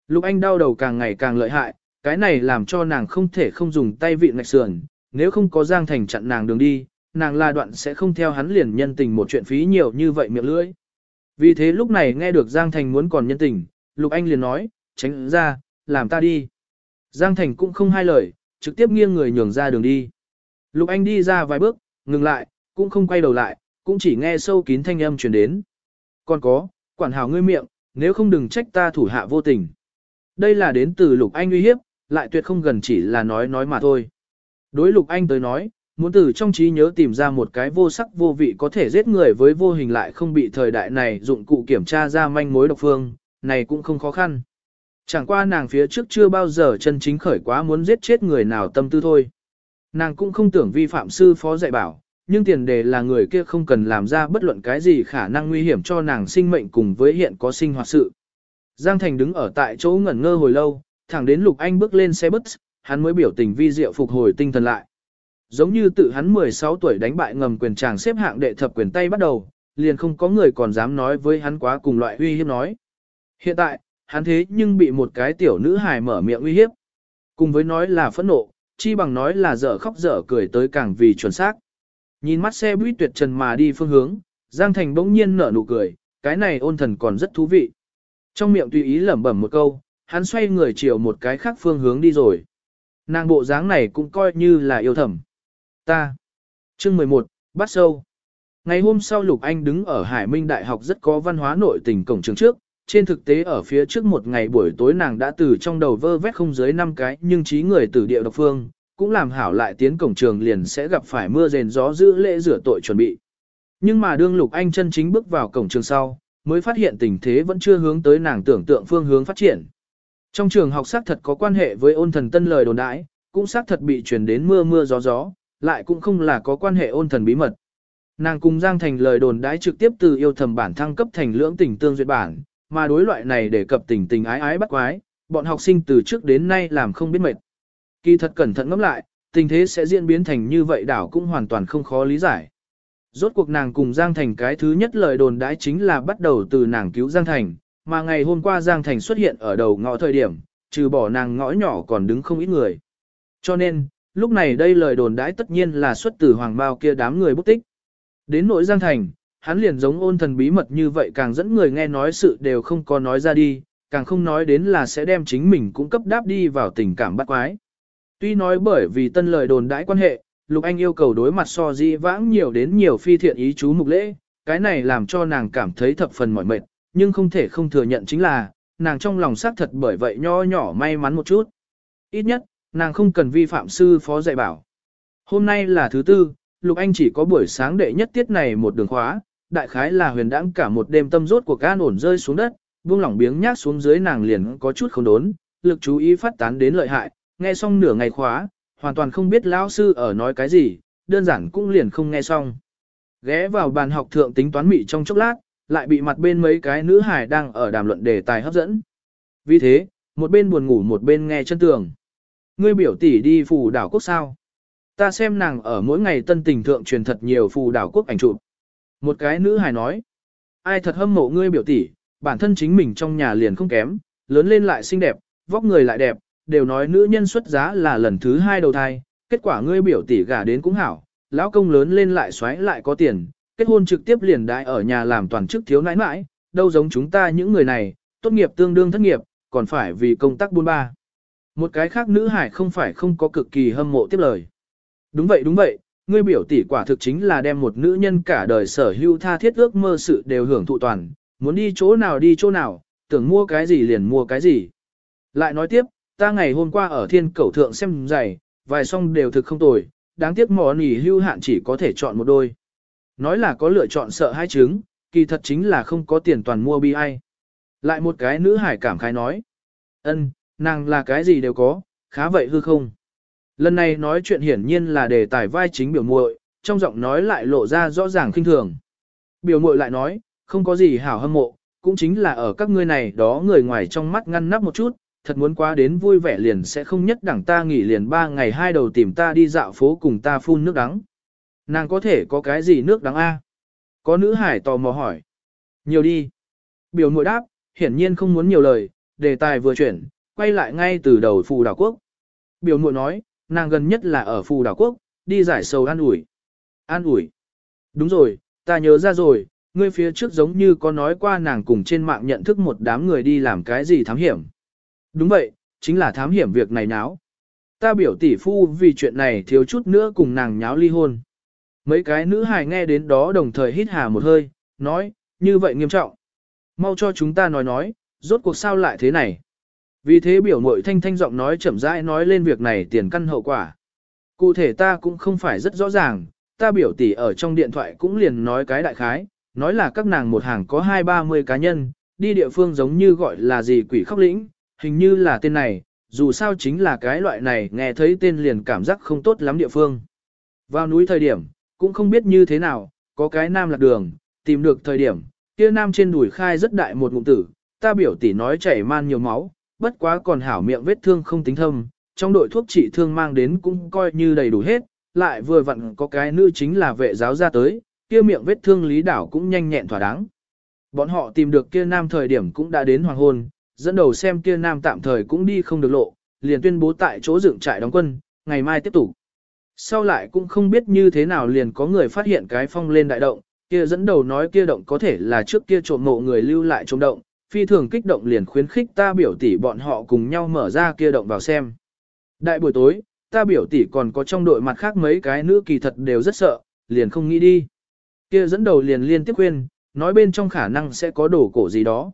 Lục Anh đau đầu càng ngày càng lợi hại, cái này làm cho nàng không thể không dùng tay vị ngạch sườn, nếu không có Giang Thành chặn nàng đường đi, nàng là đoạn sẽ không theo hắn liền nhân tình một chuyện phí nhiều như vậy miệng lưỡi. Vì thế lúc này nghe được Giang Thành muốn còn nhân tình, Lục Anh liền nói, tránh ra, làm ta đi. Giang Thành cũng không hai lời, trực tiếp nghiêng người nhường ra đường đi. Lục Anh đi ra vài bước, ngừng lại, cũng không quay đầu lại, cũng chỉ nghe sâu kín thanh âm truyền đến. Còn có, quản hảo ngươi miệng, nếu không đừng trách ta thủ hạ vô tình. Đây là đến từ Lục Anh uy hiếp, lại tuyệt không gần chỉ là nói nói mà thôi. Đối Lục Anh tới nói, muốn từ trong trí nhớ tìm ra một cái vô sắc vô vị có thể giết người với vô hình lại không bị thời đại này dụng cụ kiểm tra ra manh mối độc phương, này cũng không khó khăn. Chẳng qua nàng phía trước chưa bao giờ chân chính khởi quá muốn giết chết người nào tâm tư thôi. Nàng cũng không tưởng vi phạm sư phó dạy bảo, nhưng tiền đề là người kia không cần làm ra bất luận cái gì khả năng nguy hiểm cho nàng sinh mệnh cùng với hiện có sinh hoạt sự. Giang Thành đứng ở tại chỗ ngẩn ngơ hồi lâu, thẳng đến Lục Anh bước lên xe bus, hắn mới biểu tình vi diệu phục hồi tinh thần lại. Giống như tự hắn 16 tuổi đánh bại ngầm quyền tràng xếp hạng đệ thập quyền tay bắt đầu, liền không có người còn dám nói với hắn quá cùng loại uy hiếp nói. Hiện tại, hắn thế nhưng bị một cái tiểu nữ hài mở miệng uy hiếp. Cùng với nói là phẫn nộ, chi bằng nói là dở khóc dở cười tới càng vì chuẩn xác. Nhìn mắt xe buýt tuyệt trần mà đi phương hướng, Giang Thành bỗng nhiên nở nụ cười, cái này ôn thần còn rất thú vị. Trong miệng tùy ý lẩm bẩm một câu, hắn xoay người chiều một cái khác phương hướng đi rồi. Nàng bộ dáng này cũng coi như là yêu thầm. Ta. Chương 11, bắt sâu. Ngày hôm sau Lục Anh đứng ở Hải Minh Đại học rất có văn hóa nội tình cổng trường trước, trên thực tế ở phía trước một ngày buổi tối nàng đã từ trong đầu vơ vét không dưới năm cái nhưng trí người từ địa độc phương, cũng làm hảo lại tiến cổng trường liền sẽ gặp phải mưa rền gió giữ lễ rửa tội chuẩn bị. Nhưng mà đương Lục Anh chân chính bước vào cổng trường sau, mới phát hiện tình thế vẫn chưa hướng tới nàng tưởng tượng phương hướng phát triển. Trong trường học xác thật có quan hệ với ôn thần tân lời đồn đãi, cũng xác thật bị truyền đến mưa mưa gió gió, lại cũng không là có quan hệ ôn thần bí mật. Nàng cùng Giang Thành lời đồn đãi trực tiếp từ yêu thầm bản thăng cấp thành lưỡng tình tương duyệt bản, mà đối loại này để cập tình tình ái ái bắt quái, bọn học sinh từ trước đến nay làm không biết mệt. Kỳ thật cẩn thận ngẫm lại, tình thế sẽ diễn biến thành như vậy đảo cũng hoàn toàn không khó lý giải. Rốt cuộc nàng cùng Giang Thành cái thứ nhất lời đồn đãi chính là bắt đầu từ nàng cứu Giang Thành, mà ngày hôm qua Giang Thành xuất hiện ở đầu ngõ thời điểm, trừ bỏ nàng ngõ nhỏ còn đứng không ít người. Cho nên, lúc này đây lời đồn đãi tất nhiên là xuất từ hoàng bao kia đám người bút tích. Đến nỗi Giang Thành, hắn liền giống ôn thần bí mật như vậy càng dẫn người nghe nói sự đều không có nói ra đi, càng không nói đến là sẽ đem chính mình cũng cấp đáp đi vào tình cảm bắt quái. Tuy nói bởi vì tân lời đồn đãi quan hệ, Lục Anh yêu cầu đối mặt so di vãng nhiều đến nhiều phi thiện ý chú mục lễ, cái này làm cho nàng cảm thấy thập phần mỏi mệt, nhưng không thể không thừa nhận chính là, nàng trong lòng xác thật bởi vậy nho nhỏ may mắn một chút. Ít nhất, nàng không cần vi phạm sư phó dạy bảo. Hôm nay là thứ tư, Lục Anh chỉ có buổi sáng đệ nhất tiết này một đường khóa, đại khái là huyền đãng cả một đêm tâm rốt của can ổn rơi xuống đất, buông lỏng biếng nhác xuống dưới nàng liền có chút không đốn, lực chú ý phát tán đến lợi hại, nghe xong nửa ngày khóa, hoàn toàn không biết lão sư ở nói cái gì, đơn giản cũng liền không nghe xong. Ghé vào bàn học thượng tính toán mị trong chốc lát, lại bị mặt bên mấy cái nữ hải đang ở đàm luận đề tài hấp dẫn. Vì thế, một bên buồn ngủ một bên nghe chân tường. Ngươi biểu tỷ đi phù đảo quốc sao? Ta xem nàng ở mỗi ngày tân tình thượng truyền thật nhiều phù đảo quốc ảnh chụp. Một cái nữ hài nói, ai thật hâm mộ ngươi biểu tỷ, bản thân chính mình trong nhà liền không kém, lớn lên lại xinh đẹp, vóc người lại đẹp, đều nói nữ nhân xuất giá là lần thứ hai đầu thai, kết quả ngươi biểu tỷ gả đến cũng hảo, lão công lớn lên lại xoáy lại có tiền, kết hôn trực tiếp liền đại ở nhà làm toàn chức thiếu nãi nãi, đâu giống chúng ta những người này, tốt nghiệp tương đương thất nghiệp, còn phải vì công tác buôn ba. Một cái khác nữ hải không phải không có cực kỳ hâm mộ tiếp lời. Đúng vậy đúng vậy, ngươi biểu tỷ quả thực chính là đem một nữ nhân cả đời sở hữu tha thiết ước mơ sự đều hưởng thụ toàn, muốn đi chỗ nào đi chỗ nào, tưởng mua cái gì liền mua cái gì. Lại nói tiếp, ta ngày hôm qua ở thiên cẩu thượng xem giày, vài song đều thực không tồi, đáng tiếc mỏ nỉ hưu hạn chỉ có thể chọn một đôi. Nói là có lựa chọn sợ hai trứng, kỳ thật chính là không có tiền toàn mua bi ai. Lại một cái nữ hải cảm khái nói. ân, nàng là cái gì đều có, khá vậy hư không? Lần này nói chuyện hiển nhiên là đề tài vai chính biểu muội, trong giọng nói lại lộ ra rõ ràng khinh thường. Biểu muội lại nói, không có gì hảo hâm mộ, cũng chính là ở các ngươi này đó người ngoài trong mắt ngăn nắp một chút, thật muốn quá đến vui vẻ liền sẽ không nhất đẳng ta nghỉ liền ba ngày hai đầu tìm ta đi dạo phố cùng ta phun nước đắng. Nàng có thể có cái gì nước đắng a? Có nữ hải tò mò hỏi. Nhiều đi. Biểu muội đáp, hiển nhiên không muốn nhiều lời, đề tài vừa chuyển, quay lại ngay từ đầu phù đảo quốc. Biểu muội nói, nàng gần nhất là ở phù đảo quốc, đi giải sầu an ủi. An ủi. Đúng rồi, ta nhớ ra rồi, ngươi phía trước giống như có nói qua nàng cùng trên mạng nhận thức một đám người đi làm cái gì thám hiểm. Đúng vậy, chính là thám hiểm việc này náo. Ta biểu tỷ phu vì chuyện này thiếu chút nữa cùng nàng nháo ly hôn. Mấy cái nữ hài nghe đến đó đồng thời hít hà một hơi, nói, như vậy nghiêm trọng. Mau cho chúng ta nói nói, rốt cuộc sao lại thế này. Vì thế biểu mội thanh thanh giọng nói chậm rãi nói lên việc này tiền căn hậu quả. Cụ thể ta cũng không phải rất rõ ràng, ta biểu tỷ ở trong điện thoại cũng liền nói cái đại khái, nói là các nàng một hàng có hai ba mươi cá nhân, đi địa phương giống như gọi là gì quỷ khóc lĩnh, hình như là tên này, dù sao chính là cái loại này nghe thấy tên liền cảm giác không tốt lắm địa phương. Vào núi thời điểm, cũng không biết như thế nào, có cái nam lạc đường, tìm được thời điểm, kia nam trên đùi khai rất đại một ngụm tử, ta biểu tỷ nói chảy man nhiều máu, bất quá còn hảo miệng vết thương không tính thâm, trong đội thuốc trị thương mang đến cũng coi như đầy đủ hết, lại vừa vặn có cái nữ chính là vệ giáo ra tới, kia miệng vết thương lý đảo cũng nhanh nhẹn thỏa đáng. Bọn họ tìm được kia nam thời điểm cũng đã đến hoàng hôn, dẫn đầu xem kia nam tạm thời cũng đi không được lộ, liền tuyên bố tại chỗ dựng trại đóng quân, ngày mai tiếp tục. Sau lại cũng không biết như thế nào liền có người phát hiện cái phong lên đại động, kia dẫn đầu nói kia động có thể là trước kia trộm mộ người lưu lại trộm động, phi thường kích động liền khuyến khích ta biểu tỷ bọn họ cùng nhau mở ra kia động vào xem. Đại buổi tối, ta biểu tỷ còn có trong đội mặt khác mấy cái nữ kỳ thật đều rất sợ, liền không nghĩ đi. Kia dẫn đầu liền liên tiếp khuyên, nói bên trong khả năng sẽ có đồ cổ gì đó.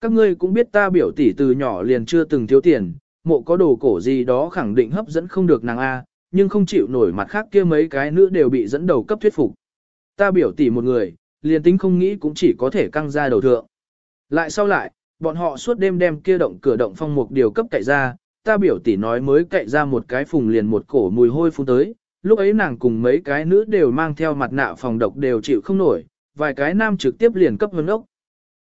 Các ngươi cũng biết ta biểu tỷ từ nhỏ liền chưa từng thiếu tiền, mộ có đồ cổ gì đó khẳng định hấp dẫn không được nàng A, nhưng không chịu nổi mặt khác kia mấy cái nữ đều bị dẫn đầu cấp thuyết phục. ta biểu tỷ một người, liền tính không nghĩ cũng chỉ có thể căng ra đầu thượng. Lại sau lại, bọn họ suốt đêm đem kia động cửa động phong mục điều cấp cậy ra, ta biểu tỷ nói mới cậy ra một cái phùng liền một cổ mùi hôi phun tới, lúc ấy nàng cùng mấy cái nữ đều mang theo mặt nạ phòng độc đều chịu không nổi, vài cái nam trực tiếp liền cấp vấn ốc.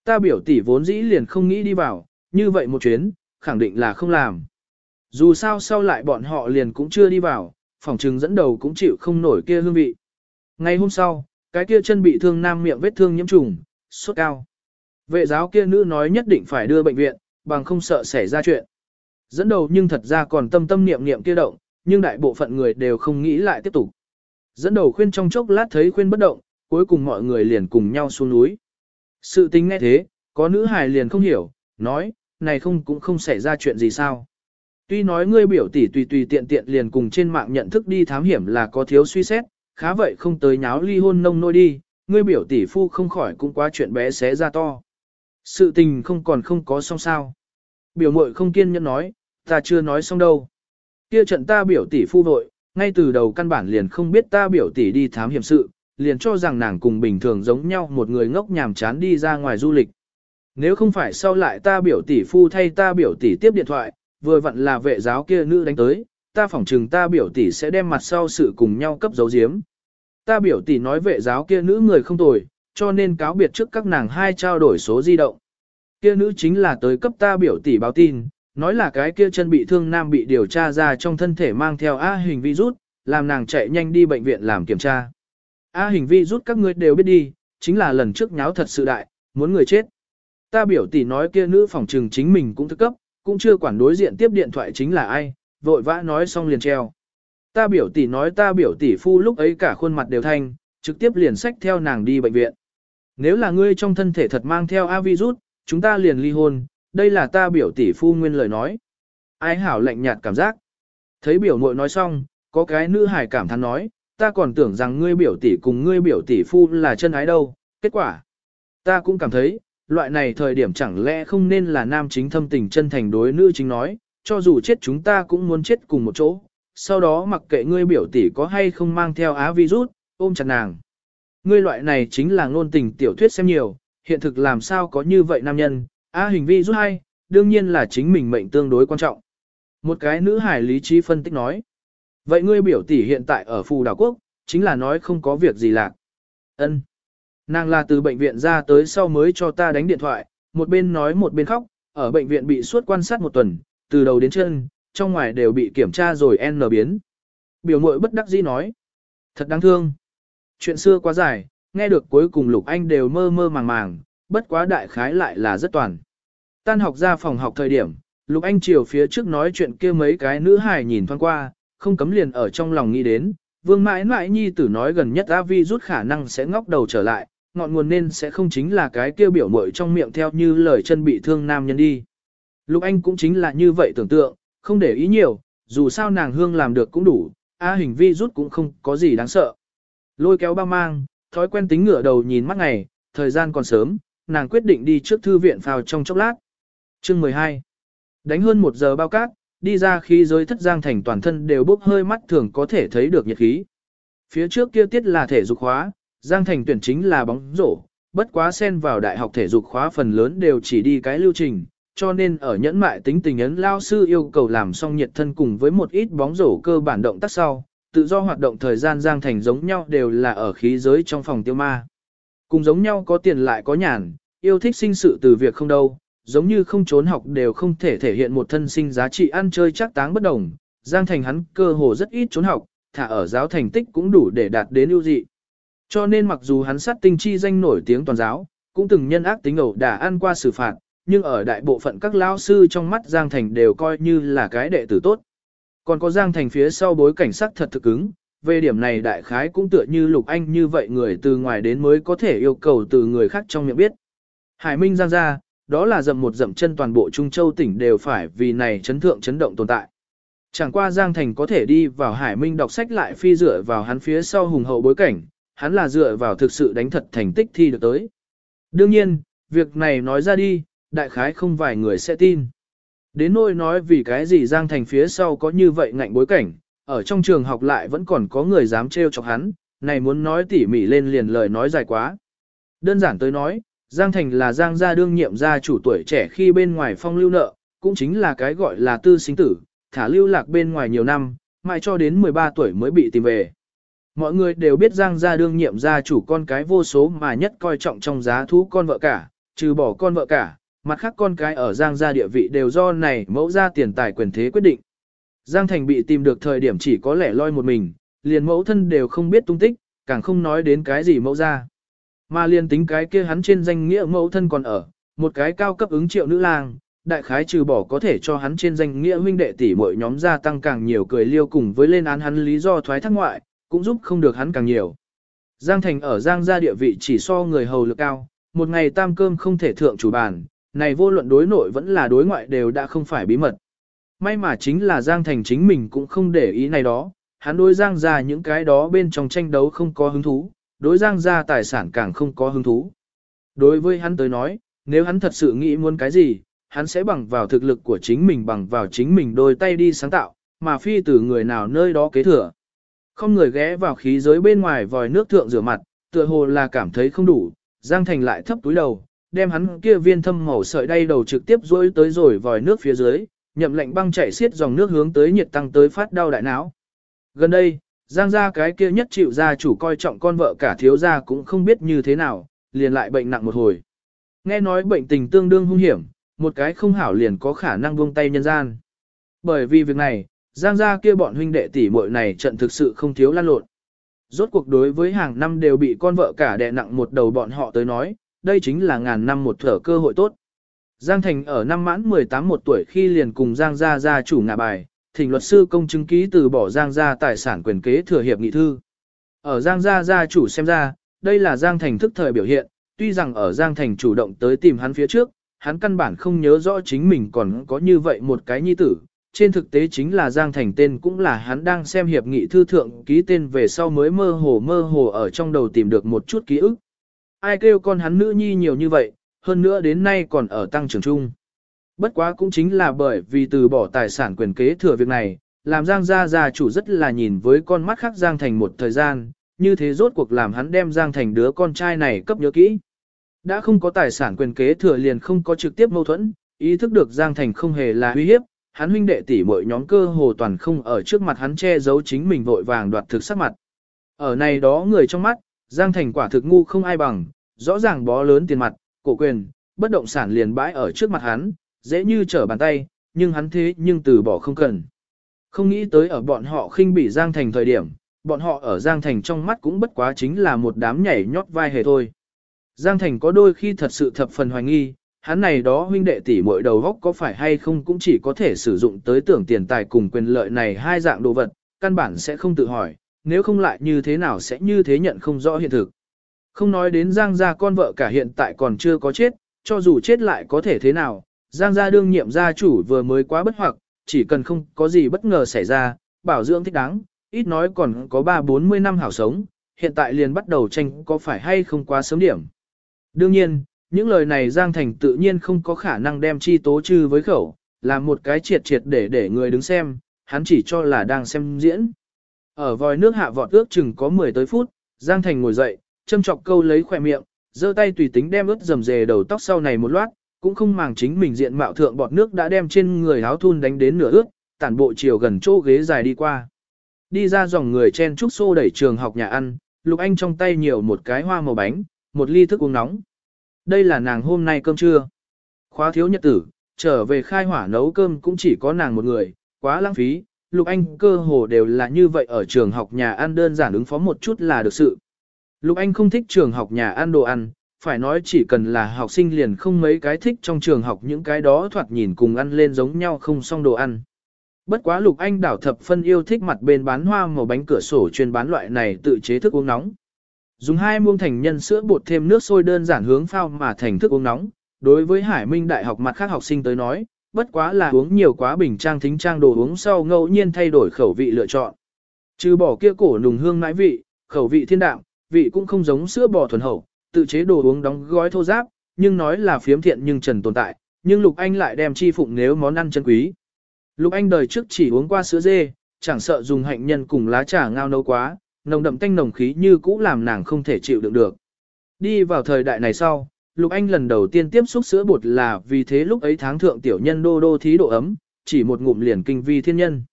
Ta biểu tỷ vốn dĩ liền không nghĩ đi vào, như vậy một chuyến, khẳng định là không làm. Dù sao sau lại bọn họ liền cũng chưa đi vào, phòng trừng dẫn đầu cũng chịu không nổi kia hương vị. Ngày hôm sau, cái kia chân bị thương nam miệng vết thương nhiễm trùng, sốt cao. Vệ giáo kia nữ nói nhất định phải đưa bệnh viện, bằng không sợ xảy ra chuyện. Dẫn đầu nhưng thật ra còn tâm tâm niệm niệm kia động, nhưng đại bộ phận người đều không nghĩ lại tiếp tục. Dẫn đầu khuyên trong chốc lát thấy khuyên bất động, cuối cùng mọi người liền cùng nhau xuống núi. Sự tính nghe thế, có nữ hài liền không hiểu, nói, này không cũng không xảy ra chuyện gì sao. Tuy nói ngươi biểu tỷ tùy tùy tiện tiện liền cùng trên mạng nhận thức đi thám hiểm là có thiếu suy xét, khá vậy không tới nháo ly hôn nông nôi đi, ngươi biểu tỷ phu không khỏi cũng quá chuyện bé xé ra to. Sự tình không còn không có xong sao. Biểu mội không kiên nhẫn nói, ta chưa nói xong đâu. Kia trận ta biểu tỷ phu vội, ngay từ đầu căn bản liền không biết ta biểu tỷ đi thám hiểm sự, liền cho rằng nàng cùng bình thường giống nhau một người ngốc nhàm chán đi ra ngoài du lịch. Nếu không phải sau lại ta biểu tỷ phu thay ta biểu tỷ tiếp điện thoại, vừa vặn là vệ giáo kia nữ đánh tới, ta phỏng chừng ta biểu tỷ sẽ đem mặt sau sự cùng nhau cấp dấu giếm. Ta biểu tỷ nói vệ giáo kia nữ người không tồi, cho nên cáo biệt trước các nàng hai trao đổi số di động. Kia nữ chính là tới cấp ta biểu tỷ báo tin, nói là cái kia chân bị thương nam bị điều tra ra trong thân thể mang theo A hình virus, làm nàng chạy nhanh đi bệnh viện làm kiểm tra. A hình virus các ngươi đều biết đi, chính là lần trước nháo thật sự đại, muốn người chết. Ta biểu tỷ nói kia nữ phòng trừng chính mình cũng thức cấp, cũng chưa quản đối diện tiếp điện thoại chính là ai, vội vã nói xong liền treo. Ta biểu tỷ nói ta biểu tỷ phu lúc ấy cả khuôn mặt đều thanh, trực tiếp liền sách theo nàng đi bệnh viện. Nếu là ngươi trong thân thể thật mang theo A virus, chúng ta liền ly hôn, đây là ta biểu tỷ phu nguyên lời nói. Ai hảo lạnh nhạt cảm giác. Thấy biểu muội nói xong, có cái nữ hài cảm thán nói, ta còn tưởng rằng ngươi biểu tỷ cùng ngươi biểu tỷ phu là chân ái đâu, kết quả. Ta cũng cảm thấy, loại này thời điểm chẳng lẽ không nên là nam chính thâm tình chân thành đối nữ chính nói, cho dù chết chúng ta cũng muốn chết cùng một chỗ, sau đó mặc kệ ngươi biểu tỷ có hay không mang theo á virus, ôm chặt nàng. Ngươi loại này chính là ngôn tình tiểu thuyết xem nhiều, hiện thực làm sao có như vậy nam nhân, À, hình vi rút hay, đương nhiên là chính mình mệnh tương đối quan trọng. Một cái nữ hải lý trí phân tích nói. Vậy ngươi biểu tỷ hiện tại ở phù đảo quốc, chính là nói không có việc gì lạc. ân Nàng là từ bệnh viện ra tới sau mới cho ta đánh điện thoại, một bên nói một bên khóc, ở bệnh viện bị suốt quan sát một tuần, từ đầu đến chân, trong ngoài đều bị kiểm tra rồi N biến. Biểu mội bất đắc dĩ nói. Thật đáng thương. Chuyện xưa quá dài, nghe được cuối cùng Lục Anh đều mơ mơ màng màng, bất quá đại khái lại là rất toàn. Tan học ra phòng học thời điểm, Lục Anh chiều phía trước nói chuyện kia mấy cái nữ hài nhìn thoáng qua, không cấm liền ở trong lòng nghĩ đến, vương mãi mãi nhi tử nói gần nhất A Vi rút khả năng sẽ ngóc đầu trở lại, ngọn nguồn nên sẽ không chính là cái kia biểu mội trong miệng theo như lời chân bị thương nam nhân đi. Lục Anh cũng chính là như vậy tưởng tượng, không để ý nhiều, dù sao nàng hương làm được cũng đủ, A hình vi rút cũng không có gì đáng sợ. Lôi kéo ba mang, thói quen tính ngửa đầu nhìn mắt ngày, thời gian còn sớm, nàng quyết định đi trước thư viện phào trong chốc lát. Chương 12 Đánh hơn một giờ bao cát, đi ra khi giới thất giang thành toàn thân đều bốc hơi mắt thường có thể thấy được nhiệt khí. Phía trước kia tiết là thể dục khóa, giang thành tuyển chính là bóng rổ, bất quá xen vào đại học thể dục khóa phần lớn đều chỉ đi cái lưu trình, cho nên ở nhẫn mại tính tình ấn lao sư yêu cầu làm xong nhiệt thân cùng với một ít bóng rổ cơ bản động tác sau, tự do hoạt động thời gian giang thành giống nhau đều là ở khí giới trong phòng tiêu ma. Cùng giống nhau có tiền lại có nhàn, yêu thích sinh sự từ việc không đâu, giống như không trốn học đều không thể thể hiện một thân sinh giá trị ăn chơi chắc táng bất đồng. Giang thành hắn cơ hồ rất ít trốn học, thả ở giáo thành tích cũng đủ để đạt đến ưu dị. Cho nên mặc dù hắn sát tinh chi danh nổi tiếng toàn giáo, cũng từng nhân ác tính ẩu đả ăn qua xử phạt, nhưng ở đại bộ phận các lao sư trong mắt Giang Thành đều coi như là cái đệ tử tốt. Còn có Giang Thành phía sau bối cảnh sắc thật thực ứng, về điểm này đại khái cũng tựa như Lục Anh như vậy người từ ngoài đến mới có thể yêu cầu từ người khác trong miệng biết. Hải Minh Giang ra, đó là dậm một dậm chân toàn bộ Trung Châu tỉnh đều phải vì này chấn thượng chấn động tồn tại. Chẳng qua Giang Thành có thể đi vào Hải Minh đọc sách lại phi dựa vào hắn phía sau hùng hậu bối cảnh, hắn là dựa vào thực sự đánh thật thành tích thi được tới. Đương nhiên, việc này nói ra đi, đại khái không vài người sẽ tin. Đến nỗi nói vì cái gì Giang Thành phía sau có như vậy ngạnh bối cảnh, ở trong trường học lại vẫn còn có người dám trêu chọc hắn, này muốn nói tỉ mỉ lên liền lời nói dài quá. Đơn giản tới nói, Giang Thành là Giang gia đương nhiệm gia chủ tuổi trẻ khi bên ngoài phong lưu nợ, cũng chính là cái gọi là tư sinh tử, thả lưu lạc bên ngoài nhiều năm, mãi cho đến 13 tuổi mới bị tìm về. Mọi người đều biết Giang gia đương nhiệm gia chủ con cái vô số mà nhất coi trọng trong giá thú con vợ cả, trừ bỏ con vợ cả, mặt khác con cái ở Giang gia địa vị đều do này mẫu gia tiền tài quyền thế quyết định. Giang Thành bị tìm được thời điểm chỉ có lẻ loi một mình, liền mẫu thân đều không biết tung tích, càng không nói đến cái gì mẫu gia Mà liền tính cái kia hắn trên danh nghĩa mẫu thân còn ở, một cái cao cấp ứng triệu nữ lang, đại khái trừ bỏ có thể cho hắn trên danh nghĩa huynh đệ tỷ mỗi nhóm gia tăng càng nhiều cười liêu cùng với lên án hắn lý do thoái thác ngoại, cũng giúp không được hắn càng nhiều. Giang Thành ở Giang gia địa vị chỉ so người hầu lực cao, một ngày tam cơm không thể thượng chủ bàn, này vô luận đối nội vẫn là đối ngoại đều đã không phải bí mật. May mà chính là Giang Thành chính mình cũng không để ý này đó, hắn đối Giang gia những cái đó bên trong tranh đấu không có hứng thú, đối Giang gia tài sản càng không có hứng thú. Đối với hắn tới nói, nếu hắn thật sự nghĩ muốn cái gì, hắn sẽ bằng vào thực lực của chính mình bằng vào chính mình đôi tay đi sáng tạo, mà phi từ người nào nơi đó kế thừa. Không người ghé vào khí giới bên ngoài vòi nước thượng rửa mặt, tựa hồ là cảm thấy không đủ, Giang Thành lại thấp túi đầu, đem hắn kia viên thâm màu sợi đay đầu trực tiếp rối tới rồi vòi nước phía dưới, nhậm lệnh băng chảy xiết dòng nước hướng tới nhiệt tăng tới phát đau đại não. Gần đây, Giang gia cái kia nhất chịu gia chủ coi trọng con vợ cả thiếu gia cũng không biết như thế nào, liền lại bệnh nặng một hồi. Nghe nói bệnh tình tương đương hung hiểm, một cái không hảo liền có khả năng buông tay nhân gian. Bởi vì việc này, Giang gia kia bọn huynh đệ tỷ muội này trận thực sự không thiếu lan lộn. Rốt cuộc đối với hàng năm đều bị con vợ cả đè nặng một đầu bọn họ tới nói, đây chính là ngàn năm một thở cơ hội tốt. Giang Thành ở năm mãn 18 một tuổi khi liền cùng Giang gia gia chủ ngả bài, thỉnh luật sư công chứng ký từ bỏ Giang gia tài sản quyền kế thừa hiệp nghị thư. Ở Giang gia gia chủ xem ra, đây là Giang Thành thức thời biểu hiện, tuy rằng ở Giang Thành chủ động tới tìm hắn phía trước, hắn căn bản không nhớ rõ chính mình còn có như vậy một cái nhi tử. Trên thực tế chính là Giang Thành tên cũng là hắn đang xem hiệp nghị thư thượng ký tên về sau mới mơ hồ mơ hồ ở trong đầu tìm được một chút ký ức. Ai kêu con hắn nữ nhi nhiều như vậy, hơn nữa đến nay còn ở tăng trưởng chung. Bất quá cũng chính là bởi vì từ bỏ tài sản quyền kế thừa việc này, làm Giang gia gia chủ rất là nhìn với con mắt khác Giang Thành một thời gian, như thế rốt cuộc làm hắn đem Giang Thành đứa con trai này cấp nhớ kỹ. Đã không có tài sản quyền kế thừa liền không có trực tiếp mâu thuẫn, ý thức được Giang Thành không hề là uy hiếp, hắn huynh đệ tỷ mọi nhóm cơ hồ toàn không ở trước mặt hắn che giấu chính mình vội vàng đoạt thực sắc mặt. Ở này đó người trong mắt, Giang Thành quả thực ngu không ai bằng, rõ ràng bó lớn tiền mặt, cổ quyền, bất động sản liền bãi ở trước mặt hắn, dễ như trở bàn tay, nhưng hắn thế nhưng từ bỏ không cần. Không nghĩ tới ở bọn họ khinh bỉ Giang Thành thời điểm, bọn họ ở Giang Thành trong mắt cũng bất quá chính là một đám nhảy nhót vai hề thôi. Giang Thành có đôi khi thật sự thập phần hoài nghi, hắn này đó huynh đệ tỷ muội đầu góc có phải hay không cũng chỉ có thể sử dụng tới tưởng tiền tài cùng quyền lợi này hai dạng đồ vật, căn bản sẽ không tự hỏi, nếu không lại như thế nào sẽ như thế nhận không rõ hiện thực. Không nói đến Giang gia con vợ cả hiện tại còn chưa có chết, cho dù chết lại có thể thế nào, Giang gia đương nhiệm gia chủ vừa mới quá bất hoặc, chỉ cần không có gì bất ngờ xảy ra, bảo dưỡng thích đáng, ít nói còn có 3-40 năm hảo sống, hiện tại liền bắt đầu tranh có phải hay không quá sớm điểm. Đương nhiên, những lời này Giang Thành tự nhiên không có khả năng đem chi tố trừ với khẩu, là một cái triệt triệt để để người đứng xem, hắn chỉ cho là đang xem diễn. Ở vòi nước hạ vọt ước chừng có 10 tới phút, Giang Thành ngồi dậy, châm chọc câu lấy khỏe miệng, giơ tay tùy tính đem ướt dầm dề đầu tóc sau này một loát, cũng không màng chính mình diện mạo thượng bọt nước đã đem trên người áo thun đánh đến nửa ướt, tản bộ chiều gần chỗ ghế dài đi qua. Đi ra dòng người chen trúc xô đẩy trường học nhà ăn, Lục Anh trong tay nhiều một cái hoa màu bánh, một ly thức uống nóng. Đây là nàng hôm nay cơm trưa. Khóa thiếu nhật tử, trở về khai hỏa nấu cơm cũng chỉ có nàng một người, quá lãng phí. Lục Anh cơ hồ đều là như vậy ở trường học nhà ăn đơn giản ứng phó một chút là được sự. Lục Anh không thích trường học nhà ăn đồ ăn, phải nói chỉ cần là học sinh liền không mấy cái thích trong trường học những cái đó thoạt nhìn cùng ăn lên giống nhau không xong đồ ăn. Bất quá Lục Anh đảo thập phân yêu thích mặt bên bán hoa màu bánh cửa sổ chuyên bán loại này tự chế thức uống nóng. Dùng hai muông thành nhân sữa bột thêm nước sôi đơn giản hướng phao mà thành thức uống nóng. Đối với Hải Minh Đại học mặt khác học sinh tới nói, bất quá là uống nhiều quá bình trang thính trang đồ uống sau ngẫu nhiên thay đổi khẩu vị lựa chọn. Trừ bỏ kia cổ nùng hương nãi vị, khẩu vị thiên đạm, vị cũng không giống sữa bò thuần hậu, tự chế đồ uống đóng gói thô giáp, nhưng nói là phiếm thiện nhưng trần tồn tại, nhưng Lục Anh lại đem chi phụng nếu món ăn chân quý. Lục Anh đời trước chỉ uống qua sữa dê, chẳng sợ dùng hạnh nhân cùng lá trà ngao nấu quá, nồng đậm tanh nồng khí như cũ làm nàng không thể chịu đựng được. Đi vào thời đại này sau, Lục Anh lần đầu tiên tiếp xúc sữa bột là vì thế lúc ấy tháng thượng tiểu nhân đô đô thí độ ấm, chỉ một ngụm liền kinh vi thiên nhân.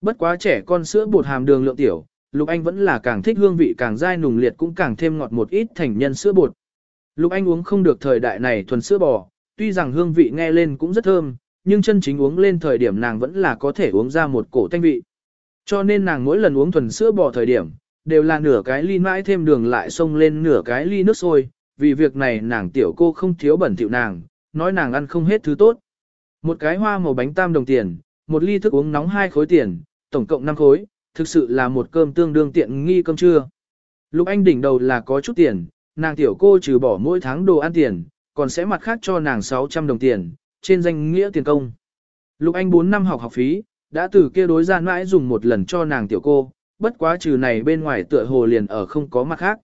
Bất quá trẻ con sữa bột hàm đường lượng tiểu, Lục Anh vẫn là càng thích hương vị càng dai nùng liệt cũng càng thêm ngọt một ít thành nhân sữa bột. Lục Anh uống không được thời đại này thuần sữa bò, tuy rằng hương vị nghe lên cũng rất thơm, nhưng chân chính uống lên thời điểm nàng vẫn là có thể uống ra một cổ thanh vị. Cho nên nàng mỗi lần uống thuần sữa bò thời điểm, đều là nửa cái ly mãi thêm đường lại xông lên nửa cái ly nước sôi, vì việc này nàng tiểu cô không thiếu bẩn thỉu nàng, nói nàng ăn không hết thứ tốt. Một cái hoa màu bánh tam đồng tiền, một ly thức uống nóng hai khối tiền, tổng cộng 5 khối, thực sự là một cơm tương đương tiện nghi cơm trưa. Lục Anh đỉnh đầu là có chút tiền, nàng tiểu cô trừ bỏ mỗi tháng đồ ăn tiền, còn sẽ mặt khác cho nàng 600 đồng tiền, trên danh nghĩa tiền công. Lục Anh 4 năm học học phí, đã từ kia đối gian mãi dùng một lần cho nàng tiểu cô, bất quá trừ này bên ngoài tựa hồ liền ở không có mặt khác.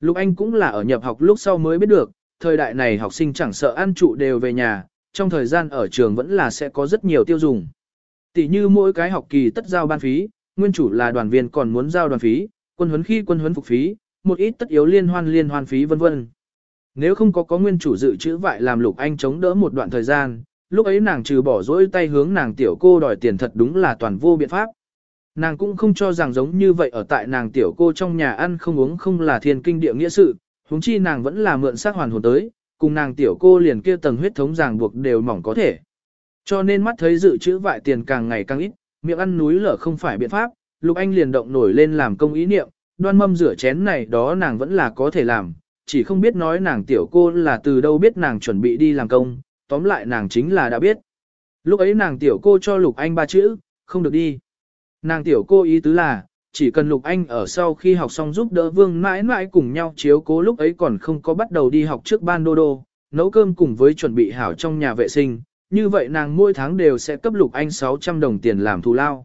Lục Anh cũng là ở nhập học lúc sau mới biết được, thời đại này học sinh chẳng sợ ăn trụ đều về nhà, trong thời gian ở trường vẫn là sẽ có rất nhiều tiêu dùng. Tỷ như mỗi cái học kỳ tất giao ban phí, nguyên chủ là đoàn viên còn muốn giao đoàn phí, quân huấn khi quân huấn phục phí, một ít tất yếu liên hoan liên hoan phí vân vân. Nếu không có có nguyên chủ dự trữ vại làm Lục Anh chống đỡ một đoạn thời gian, lúc ấy nàng trừ bỏ dỗi tay hướng nàng tiểu cô đòi tiền thật đúng là toàn vô biện pháp. Nàng cũng không cho rằng giống như vậy ở tại nàng tiểu cô trong nhà ăn không uống không là thiên kinh địa nghĩa sự, huống chi nàng vẫn là mượn xác hoàn hồn tới, cùng nàng tiểu cô liền kia tầng huyết thống ràng buộc đều mỏng có thể. Cho nên mắt thấy dự trữ vại tiền càng ngày càng ít, miệng ăn núi lở không phải biện pháp, Lục Anh liền động nổi lên làm công ý niệm, đoan mâm rửa chén này đó nàng vẫn là có thể làm, chỉ không biết nói nàng tiểu cô là từ đâu biết nàng chuẩn bị đi làm công, tóm lại nàng chính là đã biết. Lúc ấy nàng tiểu cô cho Lục Anh ba chữ, không được đi. Nàng tiểu cô ý tứ là, chỉ cần Lục Anh ở sau khi học xong giúp đỡ Vương mãi mãi cùng nhau chiếu cố lúc ấy còn không có bắt đầu đi học trước ban đô đô, nấu cơm cùng với chuẩn bị hảo trong nhà vệ sinh, như vậy nàng mỗi tháng đều sẽ cấp Lục Anh 600 đồng tiền làm thù lao.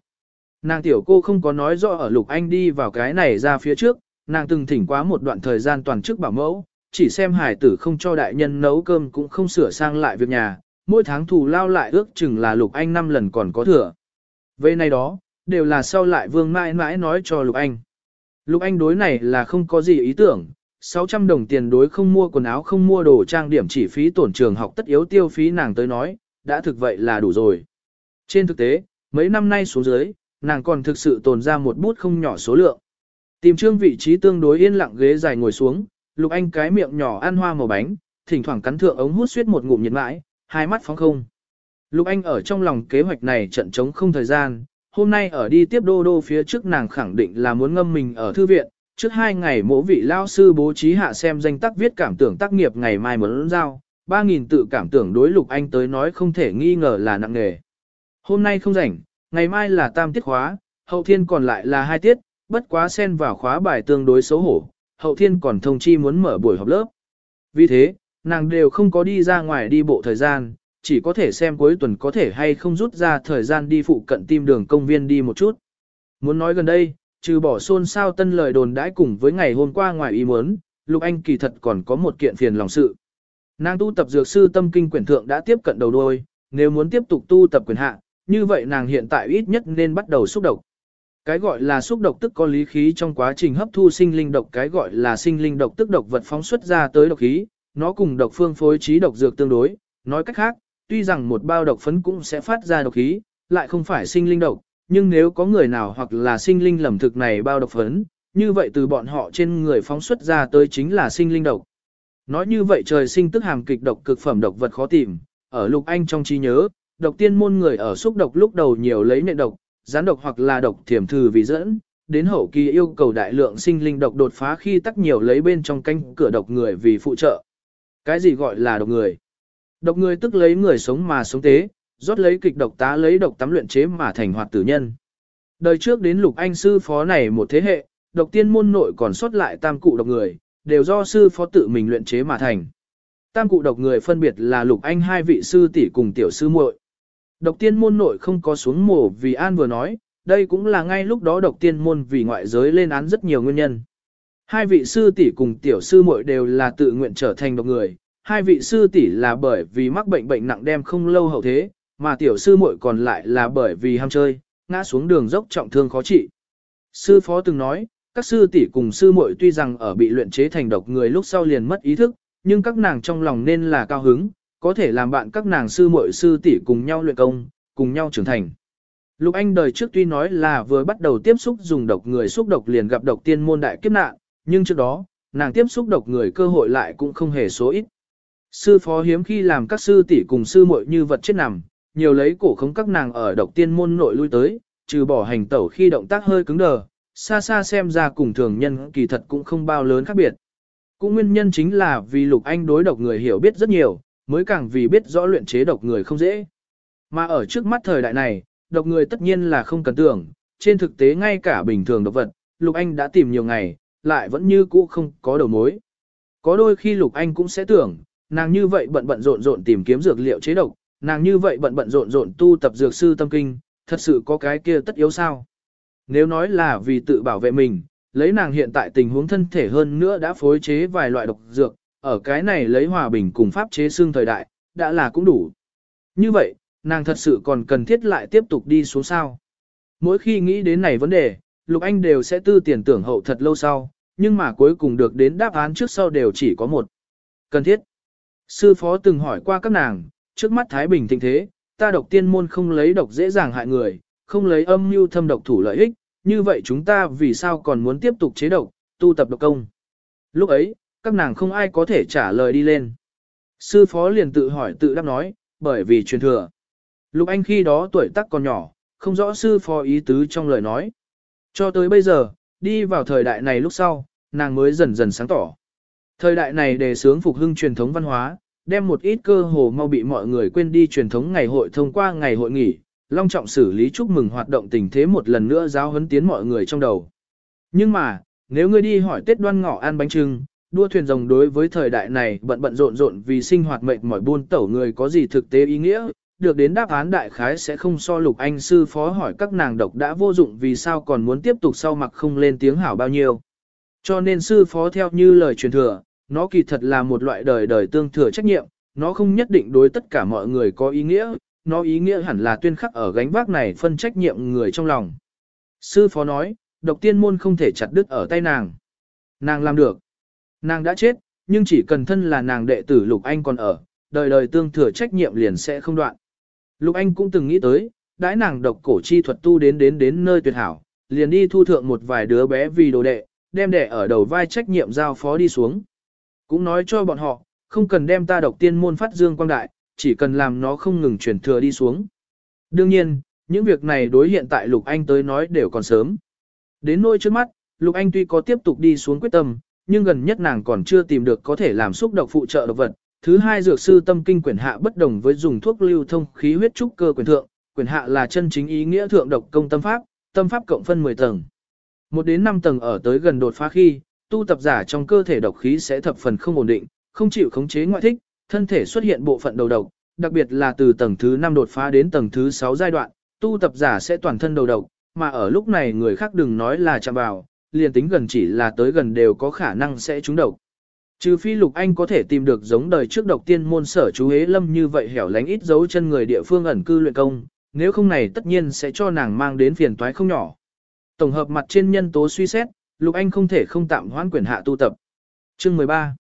Nàng tiểu cô không có nói rõ ở Lục Anh đi vào cái này ra phía trước, nàng từng thỉnh quá một đoạn thời gian toàn chức bảo mẫu, chỉ xem hải tử không cho đại nhân nấu cơm cũng không sửa sang lại việc nhà, mỗi tháng thù lao lại ước chừng là Lục Anh 5 lần còn có thừa. Về này đó, đều là sau lại vương mãi mãi nói cho Lục Anh. Lục Anh đối này là không có gì ý tưởng, 600 đồng tiền đối không mua quần áo không mua đồ trang điểm chỉ phí tổn trường học tất yếu tiêu phí nàng tới nói, đã thực vậy là đủ rồi. Trên thực tế, mấy năm nay xuống dưới, nàng còn thực sự tồn ra một bút không nhỏ số lượng. Tìm trương vị trí tương đối yên lặng ghế dài ngồi xuống, Lục Anh cái miệng nhỏ ăn hoa màu bánh, thỉnh thoảng cắn thượng ống hút suýt một ngụm nhiệt mãi, hai mắt phóng không. Lục Anh ở trong lòng kế hoạch này trận chống không thời gian, hôm nay ở đi tiếp đô đô phía trước nàng khẳng định là muốn ngâm mình ở thư viện, trước hai ngày mỗi vị lao sư bố trí hạ xem danh tác viết cảm tưởng tác nghiệp ngày mai muốn giao, 3.000 tự cảm tưởng đối Lục Anh tới nói không thể nghi ngờ là nặng nghề. Hôm nay không rảnh, ngày mai là tam tiết khóa, hậu thiên còn lại là hai tiết, bất quá xen vào khóa bài tương đối xấu hổ, hậu thiên còn thông chi muốn mở buổi họp lớp. Vì thế, nàng đều không có đi ra ngoài đi bộ thời gian, chỉ có thể xem cuối tuần có thể hay không rút ra thời gian đi phụ cận tim đường công viên đi một chút. Muốn nói gần đây, trừ bỏ xôn xao tân lời đồn đãi cùng với ngày hôm qua ngoài ý muốn, Lục Anh kỳ thật còn có một kiện phiền lòng sự. Nàng tu tập dược sư tâm kinh quyển thượng đã tiếp cận đầu đuôi, nếu muốn tiếp tục tu tập quyền hạ, như vậy nàng hiện tại ít nhất nên bắt đầu xúc độc. Cái gọi là xúc độc tức có lý khí trong quá trình hấp thu sinh linh độc, cái gọi là sinh linh độc tức độc vật phóng xuất ra tới độc khí, nó cùng độc phương phối trí độc dược tương đối, nói cách khác, tuy rằng một bao độc phấn cũng sẽ phát ra độc khí, lại không phải sinh linh độc, nhưng nếu có người nào hoặc là sinh linh lầm thực này bao độc phấn, như vậy từ bọn họ trên người phóng xuất ra tới chính là sinh linh độc. Nói như vậy trời sinh tức hàm kịch độc cực phẩm độc vật khó tìm, ở lục anh trong trí nhớ, độc tiên môn người ở xúc độc lúc đầu nhiều lấy nệ độc, gián độc hoặc là độc thiểm thử vì dẫn, đến hậu kỳ yêu cầu đại lượng sinh linh độc đột phá khi tắc nhiều lấy bên trong canh cửa độc người vì phụ trợ. Cái gì gọi là độc người? Độc người tức lấy người sống mà sống tế, rót lấy kịch độc tá lấy độc tắm luyện chế mà thành hoạt tử nhân. Đời trước đến lục anh sư phó này một thế hệ, độc tiên môn nội còn sót lại tam cụ độc người, đều do sư phó tự mình luyện chế mà thành. Tam cụ độc người phân biệt là lục anh hai vị sư tỷ cùng tiểu sư muội. Độc tiên môn nội không có xuống mổ vì An vừa nói, đây cũng là ngay lúc đó độc tiên môn vì ngoại giới lên án rất nhiều nguyên nhân. Hai vị sư tỷ cùng tiểu sư muội đều là tự nguyện trở thành độc người, hai vị sư tỷ là bởi vì mắc bệnh bệnh nặng đem không lâu hậu thế, mà tiểu sư muội còn lại là bởi vì ham chơi, ngã xuống đường dốc trọng thương khó trị. Sư phó từng nói, các sư tỷ cùng sư muội tuy rằng ở bị luyện chế thành độc người lúc sau liền mất ý thức, nhưng các nàng trong lòng nên là cao hứng, có thể làm bạn các nàng sư muội sư tỷ cùng nhau luyện công, cùng nhau trưởng thành. Lục Anh đời trước tuy nói là vừa bắt đầu tiếp xúc dùng độc người xúc độc liền gặp độc tiên môn đại kiếp nạn, nhưng trước đó, nàng tiếp xúc độc người cơ hội lại cũng không hề số ít. Sư phó hiếm khi làm các sư tỷ cùng sư muội như vật chết nằm, nhiều lấy cổ không các nàng ở độc tiên môn nội lui tới, trừ bỏ hành tẩu khi động tác hơi cứng đờ, xa xa xem ra cùng thường nhân kỳ thật cũng không bao lớn khác biệt. Cũng nguyên nhân chính là vì Lục Anh đối độc người hiểu biết rất nhiều, mới càng vì biết rõ luyện chế độc người không dễ. Mà ở trước mắt thời đại này, độc người tất nhiên là không cần tưởng, trên thực tế ngay cả bình thường độc vật, Lục Anh đã tìm nhiều ngày, lại vẫn như cũ không có đầu mối. Có đôi khi Lục Anh cũng sẽ tưởng, nàng như vậy bận bận rộn rộn tìm kiếm dược liệu chế độc, nàng như vậy bận bận rộn rộn tu tập dược sư tâm kinh, thật sự có cái kia tất yếu sao? Nếu nói là vì tự bảo vệ mình, lấy nàng hiện tại tình huống thân thể hơn nữa đã phối chế vài loại độc dược, ở cái này lấy hòa bình cùng pháp chế xương thời đại, đã là cũng đủ. Như vậy, nàng thật sự còn cần thiết lại tiếp tục đi xuống sao. Mỗi khi nghĩ đến này vấn đề, Lục Anh đều sẽ tư tiền tưởng hậu thật lâu sau, nhưng mà cuối cùng được đến đáp án trước sau đều chỉ có một. Cần thiết. Sư phó từng hỏi qua các nàng, trước mắt Thái Bình thịnh thế, ta độc tiên môn không lấy độc dễ dàng hại người, không lấy âm mưu thâm độc thủ lợi ích, như vậy chúng ta vì sao còn muốn tiếp tục chế độc, tu tập độc công. Lúc ấy, các nàng không ai có thể trả lời đi lên. Sư phó liền tự hỏi tự đáp nói, bởi vì truyền thừa. Lục Anh khi đó tuổi tác còn nhỏ, không rõ sư phó ý tứ trong lời nói. Cho tới bây giờ, đi vào thời đại này lúc sau, nàng mới dần dần sáng tỏ. Thời đại này đề sướng phục hưng truyền thống văn hóa, đem một ít cơ hồ mau bị mọi người quên đi truyền thống ngày hội thông qua ngày hội nghỉ, long trọng xử lý chúc mừng hoạt động tình thế một lần nữa giáo huấn tiến mọi người trong đầu. Nhưng mà, nếu ngươi đi hỏi Tết đoan ngọ ăn bánh trưng, đua thuyền rồng đối với thời đại này bận bận rộn rộn vì sinh hoạt mệnh mỏi buôn tẩu người có gì thực tế ý nghĩa, được đến đáp án đại khái sẽ không so lục anh sư phó hỏi các nàng độc đã vô dụng vì sao còn muốn tiếp tục sau mặc không lên tiếng hảo bao nhiêu. Cho nên sư phó theo như lời truyền thừa, nó kỳ thật là một loại đời đời tương thừa trách nhiệm, nó không nhất định đối tất cả mọi người có ý nghĩa, nó ý nghĩa hẳn là tuyên khắc ở gánh vác này phân trách nhiệm người trong lòng. Sư phó nói, độc tiên môn không thể chặt đứt ở tay nàng. Nàng làm được. Nàng đã chết, nhưng chỉ cần thân là nàng đệ tử Lục Anh còn ở, đời đời tương thừa trách nhiệm liền sẽ không đoạn. Lục Anh cũng từng nghĩ tới, đãi nàng độc cổ chi thuật tu đến đến đến nơi tuyệt hảo, liền đi thu thượng một vài đứa bé vì đồ đệ, đem đệ ở đầu vai trách nhiệm giao phó đi xuống. Cũng nói cho bọn họ, không cần đem ta độc tiên môn phát dương quang đại, chỉ cần làm nó không ngừng truyền thừa đi xuống. Đương nhiên, những việc này đối hiện tại Lục Anh tới nói đều còn sớm. Đến nỗi trước mắt, Lục Anh tuy có tiếp tục đi xuống quyết tâm, nhưng gần nhất nàng còn chưa tìm được có thể làm xúc độc phụ trợ độc vật. Thứ hai dược sư tâm kinh quyển hạ bất đồng với dùng thuốc lưu thông khí huyết trúc cơ quyển thượng, quyển hạ là chân chính ý nghĩa thượng độc công tâm pháp, tâm pháp cộng phân 10 tầng. Một đến 5 tầng ở tới gần đột phá khi, tu tập giả trong cơ thể độc khí sẽ thập phần không ổn định, không chịu khống chế ngoại thích, thân thể xuất hiện bộ phận đầu độc, đặc biệt là từ tầng thứ 5 đột phá đến tầng thứ 6 giai đoạn, tu tập giả sẽ toàn thân đầu độc, mà ở lúc này người khác đừng nói là chạm vào, liền tính gần chỉ là tới gần đều có khả năng sẽ trúng độc. Trừ phi Lục Anh có thể tìm được giống đời trước độc tiên môn sở chú hế lâm như vậy hẻo lánh ít dấu chân người địa phương ẩn cư luyện công, nếu không này tất nhiên sẽ cho nàng mang đến phiền toái không nhỏ. Tổng hợp mặt trên nhân tố suy xét, Lục Anh không thể không tạm hoãn quyền hạ tu tập. Chương 13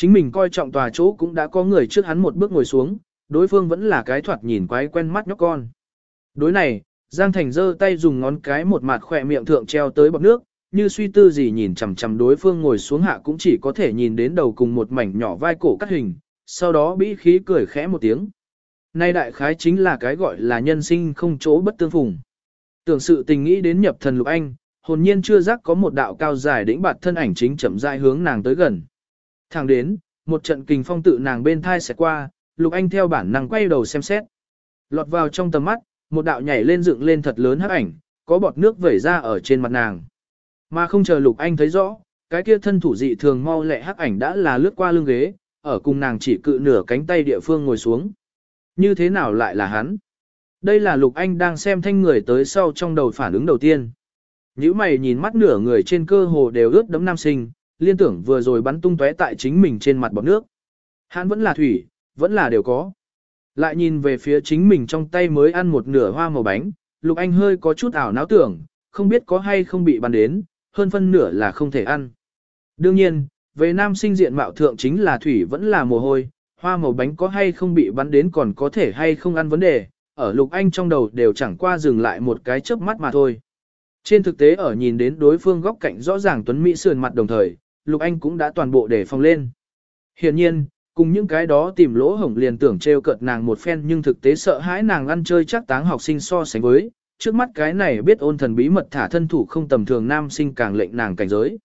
Chính mình coi trọng tòa chỗ cũng đã có người trước hắn một bước ngồi xuống, đối phương vẫn là cái thoạt nhìn quái quen mắt nhóc con. Đối này, Giang Thành giơ tay dùng ngón cái một mặt khỏe miệng thượng treo tới bọc nước, như suy tư gì nhìn chằm chằm đối phương ngồi xuống hạ cũng chỉ có thể nhìn đến đầu cùng một mảnh nhỏ vai cổ cắt hình, sau đó bĩ khí cười khẽ một tiếng. Nay đại khái chính là cái gọi là nhân sinh không chỗ bất tương phùng. Tưởng sự tình nghĩ đến nhập thần lục anh, hồn nhiên chưa giác có một đạo cao dài đĩnh bạt thân ảnh chính chậm rãi hướng nàng tới gần. Thẳng đến, một trận kình phong tự nàng bên thai sẽ qua, lục anh theo bản năng quay đầu xem xét. Lọt vào trong tầm mắt, một đạo nhảy lên dựng lên thật lớn hắc ảnh, có bọt nước vẩy ra ở trên mặt nàng. Mà không chờ Lục Anh thấy rõ, cái kia thân thủ dị thường mau lẹ hắc ảnh đã là lướt qua lưng ghế, ở cùng nàng chỉ cự nửa cánh tay địa phương ngồi xuống. Như thế nào lại là hắn? Đây là Lục Anh đang xem thanh người tới sau trong đầu phản ứng đầu tiên. những mày nhìn mắt nửa người trên cơ hồ đều ướt đẫm nam sinh, liên tưởng vừa rồi bắn tung tóe tại chính mình trên mặt bọt nước. Hắn vẫn là thủy, vẫn là đều có. Lại nhìn về phía chính mình trong tay mới ăn một nửa hoa màu bánh, Lục Anh hơi có chút ảo não tưởng, không biết có hay không bị bắn đến, hơn phân nửa là không thể ăn. Đương nhiên, về nam sinh diện mạo thượng chính là thủy vẫn là mồ hôi, hoa màu bánh có hay không bị bắn đến còn có thể hay không ăn vấn đề, ở Lục Anh trong đầu đều chẳng qua dừng lại một cái chớp mắt mà thôi. Trên thực tế ở nhìn đến đối phương góc cạnh rõ ràng Tuấn Mỹ sườn mặt đồng thời, Lục Anh cũng đã toàn bộ để phòng lên. Hiển nhiên, cùng những cái đó tìm lỗ hổng liền tưởng trêu cợt nàng một phen nhưng thực tế sợ hãi nàng ăn chơi chắc táng học sinh so sánh với, trước mắt cái này biết ôn thần bí mật thả thân thủ không tầm thường nam sinh càng lệnh nàng cảnh giới.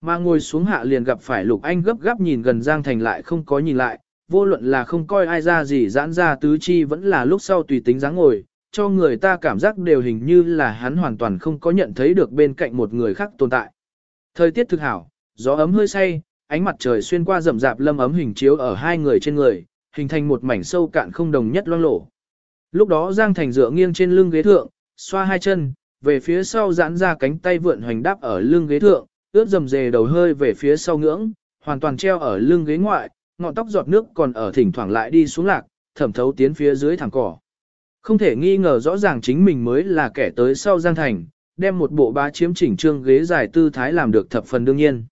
Mà ngồi xuống hạ liền gặp phải Lục Anh gấp gáp nhìn gần Giang Thành lại không có nhìn lại, vô luận là không coi ai ra gì giãn ra tứ chi vẫn là lúc sau tùy tính dáng ngồi, cho người ta cảm giác đều hình như là hắn hoàn toàn không có nhận thấy được bên cạnh một người khác tồn tại. Thời tiết thực hảo, gió ấm hơi say, ánh mặt trời xuyên qua rậm rạp lâm ấm hình chiếu ở hai người trên người, hình thành một mảnh sâu cạn không đồng nhất loang lổ. Lúc đó Giang Thành dựa nghiêng trên lưng ghế thượng, xoa hai chân, về phía sau giãn ra cánh tay vượn hoành đáp ở lưng ghế thượng, ướt dầm dề đầu hơi về phía sau ngưỡng, hoàn toàn treo ở lưng ghế ngoại, ngọn tóc giọt nước còn ở thỉnh thoảng lại đi xuống lạc, thẩm thấu tiến phía dưới thẳng cỏ. Không thể nghi ngờ rõ ràng chính mình mới là kẻ tới sau Giang Thành, đem một bộ bá chiếm chỉnh trương ghế dài tư thái làm được thập phần đương nhiên.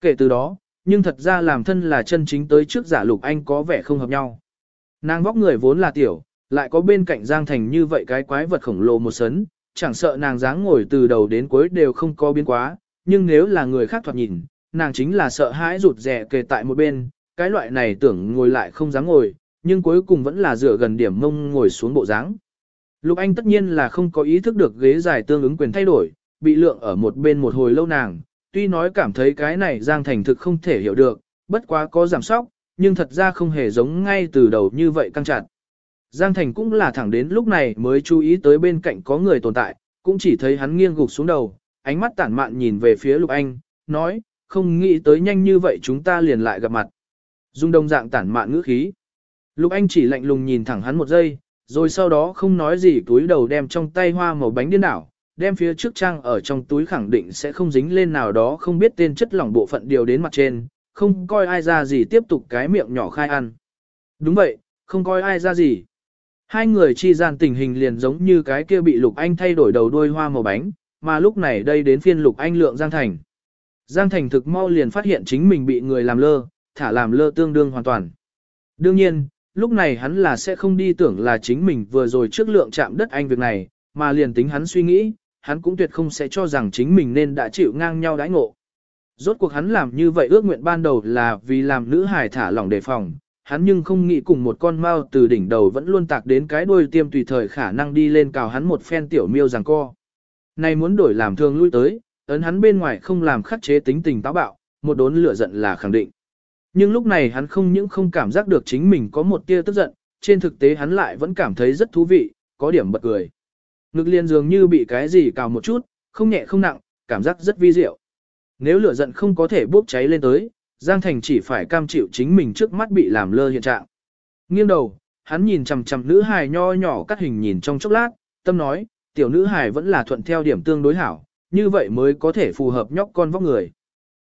Kể từ đó, nhưng thật ra làm thân là chân chính tới trước giả lục anh có vẻ không hợp nhau. Nàng vóc người vốn là tiểu, lại có bên cạnh Giang Thành như vậy cái quái vật khổng lồ một sấn, chẳng sợ nàng dáng ngồi từ đầu đến cuối đều không có biến quá, nhưng nếu là người khác thoạt nhìn, nàng chính là sợ hãi rụt rè kề tại một bên, cái loại này tưởng ngồi lại không dám ngồi, nhưng cuối cùng vẫn là dựa gần điểm mông ngồi xuống bộ dáng. Lục Anh tất nhiên là không có ý thức được ghế dài tương ứng quyền thay đổi, bị lượng ở một bên một hồi lâu nàng, tuy nói cảm thấy cái này Giang Thành thực không thể hiểu được, bất quá có giảm sóc, nhưng thật ra không hề giống ngay từ đầu như vậy căng chặt. Giang Thành cũng là thẳng đến lúc này mới chú ý tới bên cạnh có người tồn tại, cũng chỉ thấy hắn nghiêng gục xuống đầu, ánh mắt tản mạn nhìn về phía Lục Anh, nói, không nghĩ tới nhanh như vậy chúng ta liền lại gặp mặt. Dung đông dạng tản mạn ngữ khí. Lục Anh chỉ lạnh lùng nhìn thẳng hắn một giây, rồi sau đó không nói gì túi đầu đem trong tay hoa màu bánh điên đảo, đem phía trước trang ở trong túi khẳng định sẽ không dính lên nào đó không biết tên chất lỏng bộ phận điều đến mặt trên, không coi ai ra gì tiếp tục cái miệng nhỏ khai ăn. Đúng vậy, không coi ai ra gì. Hai người chi gian tình hình liền giống như cái kia bị Lục Anh thay đổi đầu đuôi hoa màu bánh, mà lúc này đây đến phiên Lục Anh lượng Giang Thành. Giang Thành thực mau liền phát hiện chính mình bị người làm lơ, thả làm lơ tương đương hoàn toàn. Đương nhiên, lúc này hắn là sẽ không đi tưởng là chính mình vừa rồi trước lượng chạm đất anh việc này, mà liền tính hắn suy nghĩ, hắn cũng tuyệt không sẽ cho rằng chính mình nên đã chịu ngang nhau đãi ngộ. Rốt cuộc hắn làm như vậy ước nguyện ban đầu là vì làm nữ hải thả lỏng đề phòng, hắn nhưng không nghĩ cùng một con mao từ đỉnh đầu vẫn luôn tạc đến cái đuôi tiêm tùy thời khả năng đi lên cào hắn một phen tiểu miêu rằng co. Này muốn đổi làm thường lui tới, ấn hắn bên ngoài không làm khắc chế tính tình táo bạo, một đốn lửa giận là khẳng định. Nhưng lúc này hắn không những không cảm giác được chính mình có một tia tức giận, trên thực tế hắn lại vẫn cảm thấy rất thú vị, có điểm bật cười. Ngực liền dường như bị cái gì cào một chút, không nhẹ không nặng, cảm giác rất vi diệu. Nếu lửa giận không có thể bốc cháy lên tới, Giang Thành chỉ phải cam chịu chính mình trước mắt bị làm lơ hiện trạng. Nghiêng đầu, hắn nhìn chằm chằm nữ hài nho nhỏ cắt hình nhìn trong chốc lát, tâm nói, tiểu nữ hài vẫn là thuận theo điểm tương đối hảo, như vậy mới có thể phù hợp nhóc con vóc người.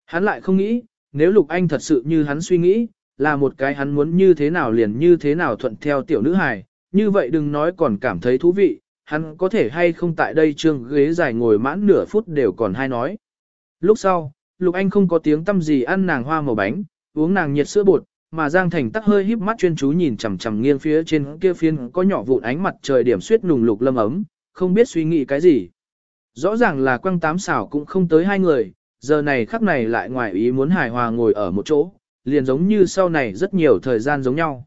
Hắn lại không nghĩ, nếu Lục Anh thật sự như hắn suy nghĩ, là một cái hắn muốn như thế nào liền như thế nào thuận theo tiểu nữ hài, như vậy đừng nói còn cảm thấy thú vị, hắn có thể hay không tại đây trương ghế dài ngồi mãn nửa phút đều còn hay nói. Lúc sau, Lục Anh không có tiếng tâm gì ăn nàng hoa màu bánh, uống nàng nhiệt sữa bột, mà Giang Thành tắc hơi híp mắt chuyên chú nhìn chằm chằm nghiêng phía trên kia phiên có nhỏ vụn ánh mặt trời điểm suyết nùng lục lâm ấm, không biết suy nghĩ cái gì. Rõ ràng là quăng tám xảo cũng không tới hai người, giờ này khắc này lại ngoài ý muốn hài hòa ngồi ở một chỗ, liền giống như sau này rất nhiều thời gian giống nhau.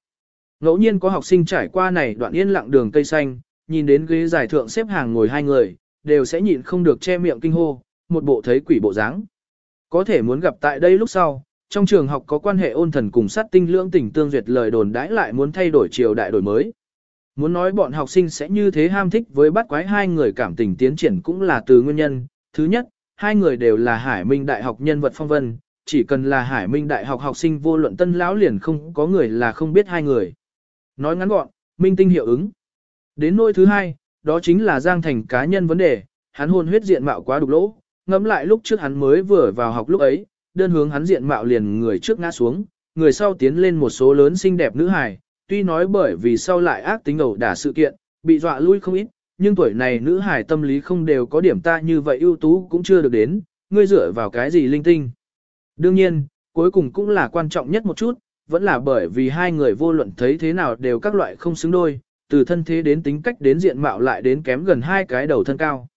Ngẫu nhiên có học sinh trải qua này đoạn yên lặng đường cây xanh, nhìn đến ghế giải thượng xếp hàng ngồi hai người, đều sẽ nhịn không được che miệng kinh hô, một bộ thấy quỷ bộ dáng. Có thể muốn gặp tại đây lúc sau, trong trường học có quan hệ ôn thần cùng sát tinh lưỡng tình tương duyệt lời đồn đãi lại muốn thay đổi triều đại đổi mới. Muốn nói bọn học sinh sẽ như thế ham thích với bắt quái hai người cảm tình tiến triển cũng là từ nguyên nhân. Thứ nhất, hai người đều là Hải Minh Đại học nhân vật phong vân, chỉ cần là Hải Minh Đại học học sinh vô luận tân lão liền không có người là không biết hai người. Nói ngắn gọn, minh tinh hiệu ứng. Đến nỗi thứ hai, đó chính là Giang Thành cá nhân vấn đề, hắn hôn huyết diện mạo quá đục lỗ, ngẫm lại lúc trước hắn mới vừa vào học lúc ấy, đơn hướng hắn diện mạo liền người trước ngã xuống, người sau tiến lên một số lớn xinh đẹp nữ hài, tuy nói bởi vì sau lại ác tính ẩu đả sự kiện, bị dọa lui không ít, nhưng tuổi này nữ hài tâm lý không đều có điểm ta như vậy ưu tú cũng chưa được đến, ngươi dựa vào cái gì linh tinh. Đương nhiên, cuối cùng cũng là quan trọng nhất một chút, vẫn là bởi vì hai người vô luận thấy thế nào đều các loại không xứng đôi, từ thân thế đến tính cách đến diện mạo lại đến kém gần hai cái đầu thân cao.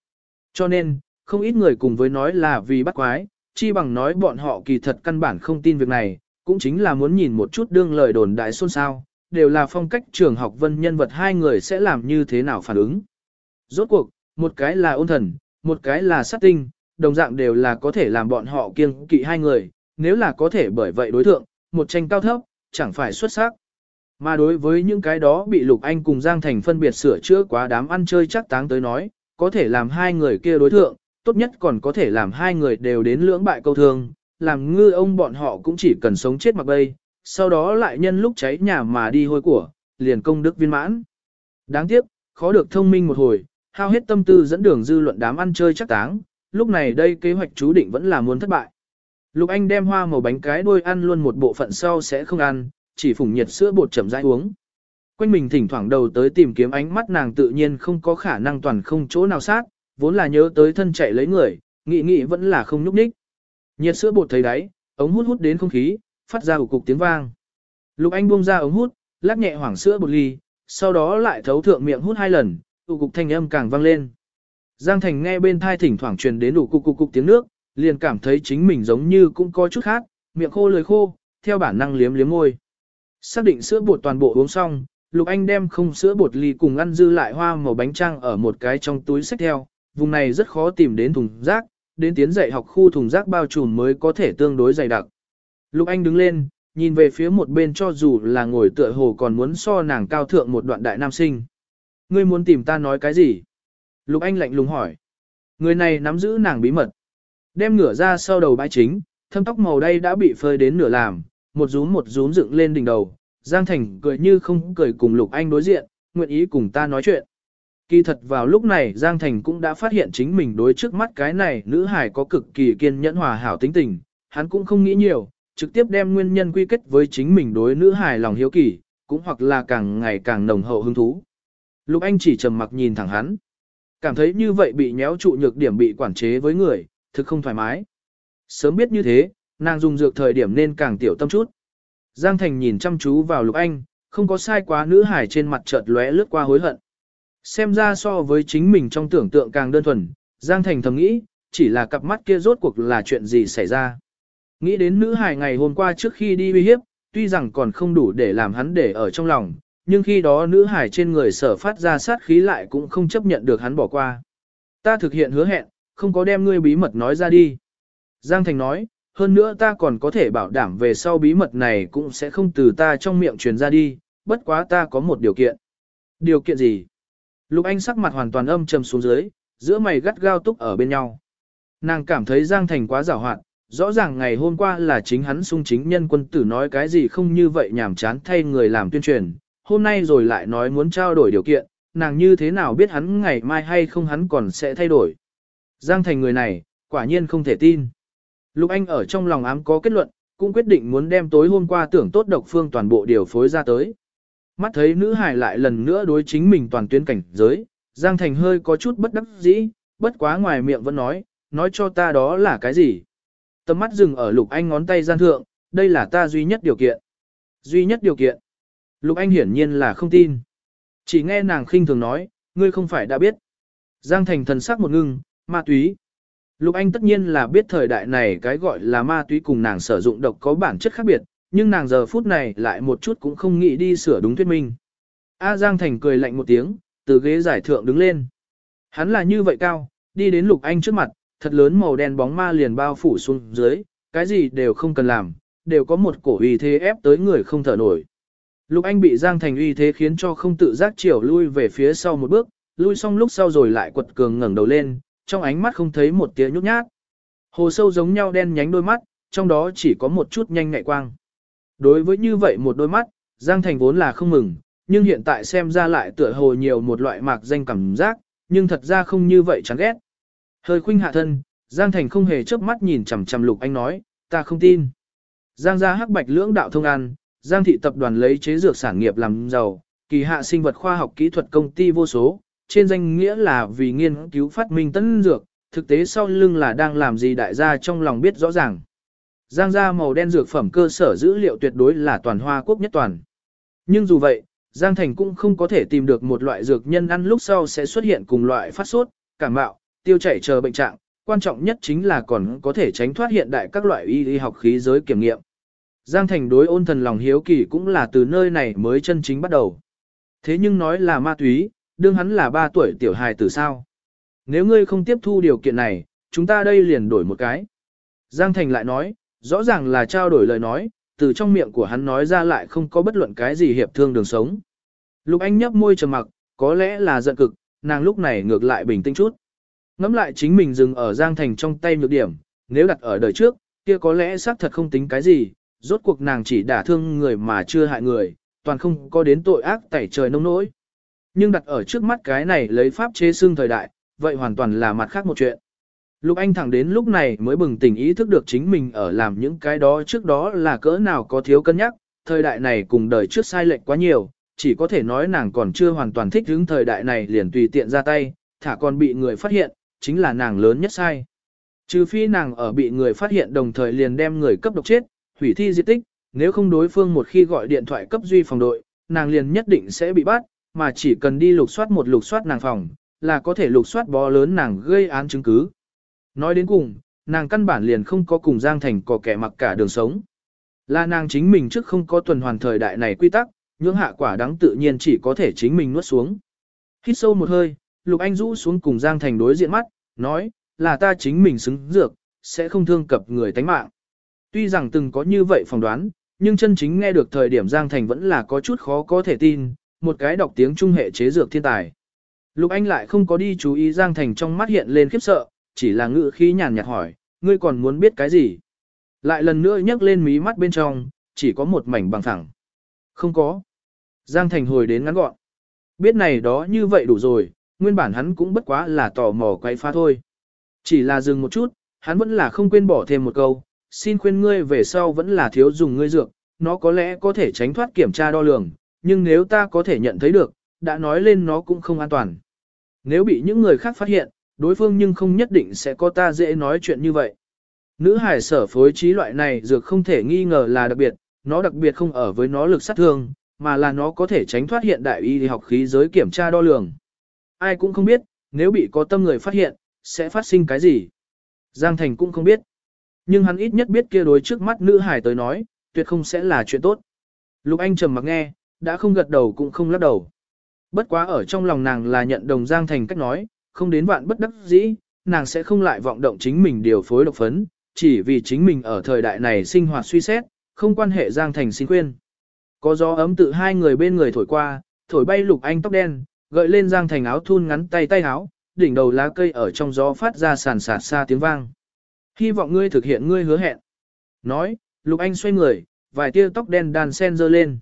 Cho nên, không ít người cùng với nói là vì bắt quái, chi bằng nói bọn họ kỳ thật căn bản không tin việc này, cũng chính là muốn nhìn một chút đương lời đồn đại xôn xao, đều là phong cách trường học vân nhân vật hai người sẽ làm như thế nào phản ứng. Rốt cuộc, một cái là ôn thần, một cái là sát tinh, đồng dạng đều là có thể làm bọn họ kiêng kỵ hai người, nếu là có thể bởi vậy đối tượng một tranh cao thấp, chẳng phải xuất sắc. Mà đối với những cái đó bị Lục Anh cùng Giang Thành phân biệt sửa chữa quá đám ăn chơi chắc táng tới nói, có thể làm hai người kia đối thượng, tốt nhất còn có thể làm hai người đều đến lưỡng bại câu thương, làm ngư ông bọn họ cũng chỉ cần sống chết mặc bay, sau đó lại nhân lúc cháy nhà mà đi hôi của, liền công đức viên mãn. Đáng tiếc, khó được thông minh một hồi, hao hết tâm tư dẫn đường dư luận đám ăn chơi chắc táng, lúc này đây kế hoạch chú định vẫn là muốn thất bại. Lục Anh đem hoa màu bánh cái đuôi ăn luôn một bộ phận sau sẽ không ăn, chỉ phủng nhiệt sữa bột chậm rãi uống. Quanh mình thỉnh thoảng đầu tới tìm kiếm ánh mắt nàng tự nhiên không có khả năng toàn không chỗ nào sát, vốn là nhớ tới thân chạy lấy người, nghĩ nghĩ vẫn là không nhúc nhích. Nhiệt sữa bột thấy đáy, ống hút hút đến không khí, phát ra ủ cục tiếng vang. Lục Anh buông ra ống hút, lắc nhẹ hoảng sữa bột ly, sau đó lại thấu thượng miệng hút hai lần, ủ cục thanh âm càng vang lên. Giang Thành nghe bên thai thỉnh thoảng truyền đến ủ cục cục cục tiếng nước, liền cảm thấy chính mình giống như cũng có chút khác, miệng khô lưỡi khô, theo bản năng liếm liếm môi. Xác định sữa bột toàn bộ uống xong, Lục Anh đem không sữa bột ly cùng ăn dư lại hoa màu bánh trăng ở một cái trong túi sách theo, vùng này rất khó tìm đến thùng rác, đến tiến dạy học khu thùng rác bao trùm mới có thể tương đối dày đặc. Lục Anh đứng lên, nhìn về phía một bên cho dù là ngồi tựa hồ còn muốn so nàng cao thượng một đoạn đại nam sinh. Ngươi muốn tìm ta nói cái gì? Lục Anh lạnh lùng hỏi. Người này nắm giữ nàng bí mật. Đem ngửa ra sau đầu bãi chính, thâm tóc màu đây đã bị phơi đến nửa làm, một rúm một rúm dựng lên đỉnh đầu. Giang Thành cười như không cười cùng Lục Anh đối diện, nguyện ý cùng ta nói chuyện. Kỳ thật vào lúc này Giang Thành cũng đã phát hiện chính mình đối trước mắt cái này nữ hài có cực kỳ kiên nhẫn hòa hảo tính tình, hắn cũng không nghĩ nhiều, trực tiếp đem nguyên nhân quy kết với chính mình đối nữ hài lòng hiếu kỳ, cũng hoặc là càng ngày càng nồng hậu hứng thú. Lục Anh chỉ trầm mặc nhìn thẳng hắn. Cảm thấy như vậy bị nhéo trụ nhược điểm bị quản chế với người, thực không thoải mái. Sớm biết như thế, nàng dùng dược thời điểm nên càng tiểu tâm chút. Giang Thành nhìn chăm chú vào Lục Anh, không có sai quá nữ hải trên mặt chợt lóe lướt qua hối hận. Xem ra so với chính mình trong tưởng tượng càng đơn thuần, Giang Thành thầm nghĩ, chỉ là cặp mắt kia rốt cuộc là chuyện gì xảy ra. Nghĩ đến nữ hải ngày hôm qua trước khi đi uy hiếp, tuy rằng còn không đủ để làm hắn để ở trong lòng, nhưng khi đó nữ hải trên người sở phát ra sát khí lại cũng không chấp nhận được hắn bỏ qua. Ta thực hiện hứa hẹn, không có đem ngươi bí mật nói ra đi. Giang Thành nói, hơn nữa ta còn có thể bảo đảm về sau bí mật này cũng sẽ không từ ta trong miệng truyền ra đi, bất quá ta có một điều kiện. Điều kiện gì? Lục Anh sắc mặt hoàn toàn âm trầm xuống dưới, giữa mày gắt gao túc ở bên nhau. Nàng cảm thấy Giang Thành quá giảo hoạt, rõ ràng ngày hôm qua là chính hắn sung chính nhân quân tử nói cái gì không như vậy nhảm chán thay người làm tuyên truyền, hôm nay rồi lại nói muốn trao đổi điều kiện, nàng như thế nào biết hắn ngày mai hay không hắn còn sẽ thay đổi. Giang Thành người này, quả nhiên không thể tin. Lục Anh ở trong lòng ám có kết luận, cũng quyết định muốn đem tối hôm qua tưởng tốt độc phương toàn bộ điều phối ra tới. Mắt thấy nữ hải lại lần nữa đối chính mình toàn tuyến cảnh giới, Giang Thành hơi có chút bất đắc dĩ, bất quá ngoài miệng vẫn nói, nói cho ta đó là cái gì. Tầm mắt dừng ở Lục Anh ngón tay gian thượng, đây là ta duy nhất điều kiện. Duy nhất điều kiện. Lục Anh hiển nhiên là không tin. Chỉ nghe nàng khinh thường nói, ngươi không phải đã biết. Giang Thành thần sắc một ngưng, ma túy. Lục Anh tất nhiên là biết thời đại này cái gọi là ma túy cùng nàng sử dụng độc có bản chất khác biệt, nhưng nàng giờ phút này lại một chút cũng không nghĩ đi sửa đúng thuyết minh. A Giang Thành cười lạnh một tiếng, từ ghế giải thượng đứng lên. Hắn là như vậy cao, đi đến Lục Anh trước mặt, thật lớn màu đen bóng ma liền bao phủ xuống dưới, cái gì đều không cần làm, đều có một cổ uy thế ép tới người không thở nổi. Lục Anh bị Giang Thành uy thế khiến cho không tự giác chiều lui về phía sau một bước, lui xong lúc sau rồi lại quật cường ngẩng đầu lên, trong ánh mắt không thấy một tia nhút nhát. Hồ sâu giống nhau đen nhánh đôi mắt, trong đó chỉ có một chút nhanh ngại quang. Đối với như vậy một đôi mắt, Giang Thành vốn là không mừng, nhưng hiện tại xem ra lại tựa hồ nhiều một loại mạc danh cảm giác, nhưng thật ra không như vậy chán ghét. Hơi khuynh hạ thân, Giang Thành không hề chớp mắt nhìn chằm chằm Lục Anh nói, ta không tin. Giang gia hắc bạch lưỡng đạo thông an, Giang thị tập đoàn lấy chế dược sản nghiệp làm giàu, kỳ hạ sinh vật khoa học kỹ thuật công ty vô số, trên danh nghĩa là vì nghiên cứu phát minh tân dược, thực tế sau lưng là đang làm gì đại gia trong lòng biết rõ ràng. Giang gia màu đen dược phẩm cơ sở dữ liệu tuyệt đối là toàn hoa quốc nhất toàn. Nhưng dù vậy, Giang Thành cũng không có thể tìm được một loại dược nhân ăn lúc sau sẽ xuất hiện cùng loại phát sốt, cảm mạo, tiêu chảy chờ bệnh trạng, quan trọng nhất chính là còn có thể tránh thoát hiện đại các loại y y học khí giới kiểm nghiệm. Giang Thành đối ôn thần lòng hiếu kỳ cũng là từ nơi này mới chân chính bắt đầu. Thế nhưng nói là ma túy, đương hắn là 3 tuổi tiểu hài tử sao. Nếu ngươi không tiếp thu điều kiện này, chúng ta đây liền đổi một cái. Giang Thành lại nói, rõ ràng là trao đổi lời nói, từ trong miệng của hắn nói ra lại không có bất luận cái gì hiệp thương đường sống. Lục Anh nhấp môi trầm mặc, có lẽ là giận cực, nàng lúc này ngược lại bình tĩnh chút. Ngắm lại chính mình dừng ở Giang Thành trong tay nhược điểm, nếu đặt ở đời trước, kia có lẽ xác thật không tính cái gì, rốt cuộc nàng chỉ đả thương người mà chưa hại người, toàn không có đến tội ác tẩy trời nông nỗi. Nhưng đặt ở trước mắt cái này lấy pháp chế xương thời đại, vậy hoàn toàn là mặt khác một chuyện. Lục Anh thẳng đến lúc này mới bừng tỉnh ý thức được chính mình ở làm những cái đó trước đó là cỡ nào có thiếu cân nhắc, thời đại này cùng đời trước sai lệch quá nhiều, chỉ có thể nói nàng còn chưa hoàn toàn thích ứng thời đại này liền tùy tiện ra tay, thả còn bị người phát hiện, chính là nàng lớn nhất sai. Trừ phi nàng ở bị người phát hiện đồng thời liền đem người cấp độc chết, hủy thi di tích, nếu không đối phương một khi gọi điện thoại cấp duy phòng đội, nàng liền nhất định sẽ bị bắt, mà chỉ cần đi lục soát một lục soát nàng phòng, là có thể lục soát bó lớn nàng gây án chứng cứ. Nói đến cùng, nàng căn bản liền không có cùng Giang Thành có kẻ mặc cả đường sống. Là nàng chính mình trước không có tuần hoàn thời đại này quy tắc, những hạ quả đáng tự nhiên chỉ có thể chính mình nuốt xuống. Hít sâu một hơi, Lục Anh rũ xuống cùng Giang Thành đối diện mắt, nói, là ta chính mình xứng dược, sẽ không thương cập người tánh mạng. Tuy rằng từng có như vậy phỏng đoán, nhưng chân chính nghe được thời điểm Giang Thành vẫn là có chút khó có thể tin, một cái đọc tiếng trung hệ chế dược thiên tài. Lục Anh lại không có đi chú ý Giang Thành trong mắt hiện lên khiếp sợ, chỉ là ngữ khí nhàn nhạt hỏi, ngươi còn muốn biết cái gì? Lại lần nữa nhấc lên mí mắt bên trong, chỉ có một mảnh bằng thẳng. Không có. Giang Thành hồi đến ngắn gọn. Biết này đó như vậy đủ rồi, nguyên bản hắn cũng bất quá là tò mò quay phá thôi. Chỉ là dừng một chút, hắn vẫn là không quên bỏ thêm một câu, xin khuyên ngươi về sau vẫn là thiếu dùng ngươi dược, nó có lẽ có thể tránh thoát kiểm tra đo lường, nhưng nếu ta có thể nhận thấy được, đã nói lên nó cũng không an toàn. Nếu bị những người khác phát hiện, đối phương nhưng không nhất định sẽ có ta dễ nói chuyện như vậy. Nữ hải sở phối trí loại này dược không thể nghi ngờ là đặc biệt, nó đặc biệt không ở với nó lực sát thương, mà là nó có thể tránh thoát hiện đại y học khí giới kiểm tra đo lường. Ai cũng không biết, nếu bị có tâm người phát hiện, sẽ phát sinh cái gì. Giang Thành cũng không biết. Nhưng hắn ít nhất biết kia đối trước mắt nữ hải tới nói, tuyệt không sẽ là chuyện tốt. Lục Anh trầm mặc nghe, đã không gật đầu cũng không lắc đầu. Bất quá ở trong lòng nàng là nhận đồng Giang Thành cách nói, không đến vạn bất đắc dĩ, nàng sẽ không lại vọng động chính mình điều phối độc phấn, chỉ vì chính mình ở thời đại này sinh hoạt suy xét, không quan hệ Giang Thành xin khuyên. Có gió ấm tự hai người bên người thổi qua, thổi bay Lục Anh tóc đen, gợi lên Giang Thành áo thun ngắn tay tay áo, đỉnh đầu lá cây ở trong gió phát ra sàn sạt xa tiếng vang. Hy vọng ngươi thực hiện ngươi hứa hẹn. Nói, Lục Anh xoay người, vài tia tóc đen đàn sen dơ lên.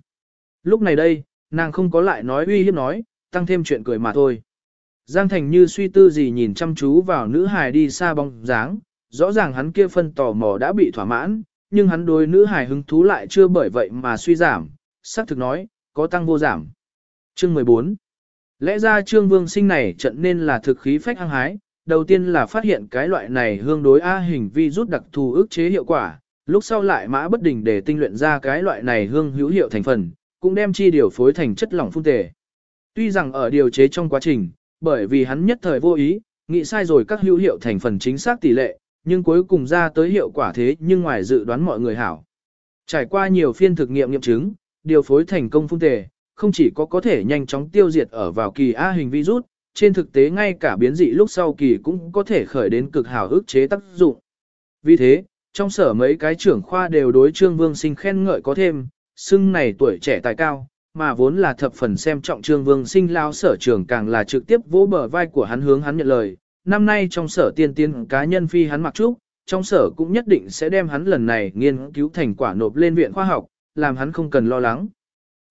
Lúc này đây, nàng không có lại nói uy hiếp nói, tăng thêm chuyện cười mà thôi. Giang Thành như suy tư gì nhìn chăm chú vào nữ hài đi xa bóng dáng, rõ ràng hắn kia phân tò mò đã bị thỏa mãn, nhưng hắn đối nữ hài hứng thú lại chưa bởi vậy mà suy giảm, xác thực nói, có tăng vô giảm. Chương 14 Lẽ ra Trương Vương sinh này trận nên là thực khí phách hăng hái, đầu tiên là phát hiện cái loại này hương đối A hình vi rút đặc thù ức chế hiệu quả, lúc sau lại mã bất đình để tinh luyện ra cái loại này hương hữu hiệu thành phần, cũng đem chi điều phối thành chất lỏng phun tề. Tuy rằng ở điều chế trong quá trình, bởi vì hắn nhất thời vô ý, nghĩ sai rồi các hữu hiệu thành phần chính xác tỷ lệ, nhưng cuối cùng ra tới hiệu quả thế nhưng ngoài dự đoán mọi người hảo. Trải qua nhiều phiên thực nghiệm nghiệm chứng, điều phối thành công phun tề, không chỉ có có thể nhanh chóng tiêu diệt ở vào kỳ A hình virus, trên thực tế ngay cả biến dị lúc sau kỳ cũng có thể khởi đến cực hảo ức chế tác dụng. Vì thế, trong sở mấy cái trưởng khoa đều đối Trương Vương Sinh khen ngợi có thêm, xưng này tuổi trẻ tài cao, mà vốn là thập phần xem trọng Trương Vương Sinh lao sở trường càng là trực tiếp vỗ bờ vai của hắn hướng hắn nhận lời. Năm nay trong sở tiên tiên cá nhân phi hắn mặc trúc, trong sở cũng nhất định sẽ đem hắn lần này nghiên cứu thành quả nộp lên viện khoa học, làm hắn không cần lo lắng.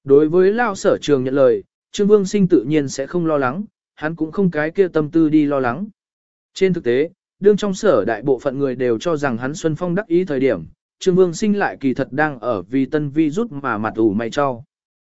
Đối với lao sở trường nhận lời, Trương Vương Sinh tự nhiên sẽ không lo lắng, hắn cũng không cái kia tâm tư đi lo lắng. Trên thực tế, đương trong sở đại bộ phận người đều cho rằng hắn Xuân Phong đắc ý thời điểm, Trương Vương Sinh lại kỳ thật đang ở vì tân vi rút mà mặt ủ mày cho.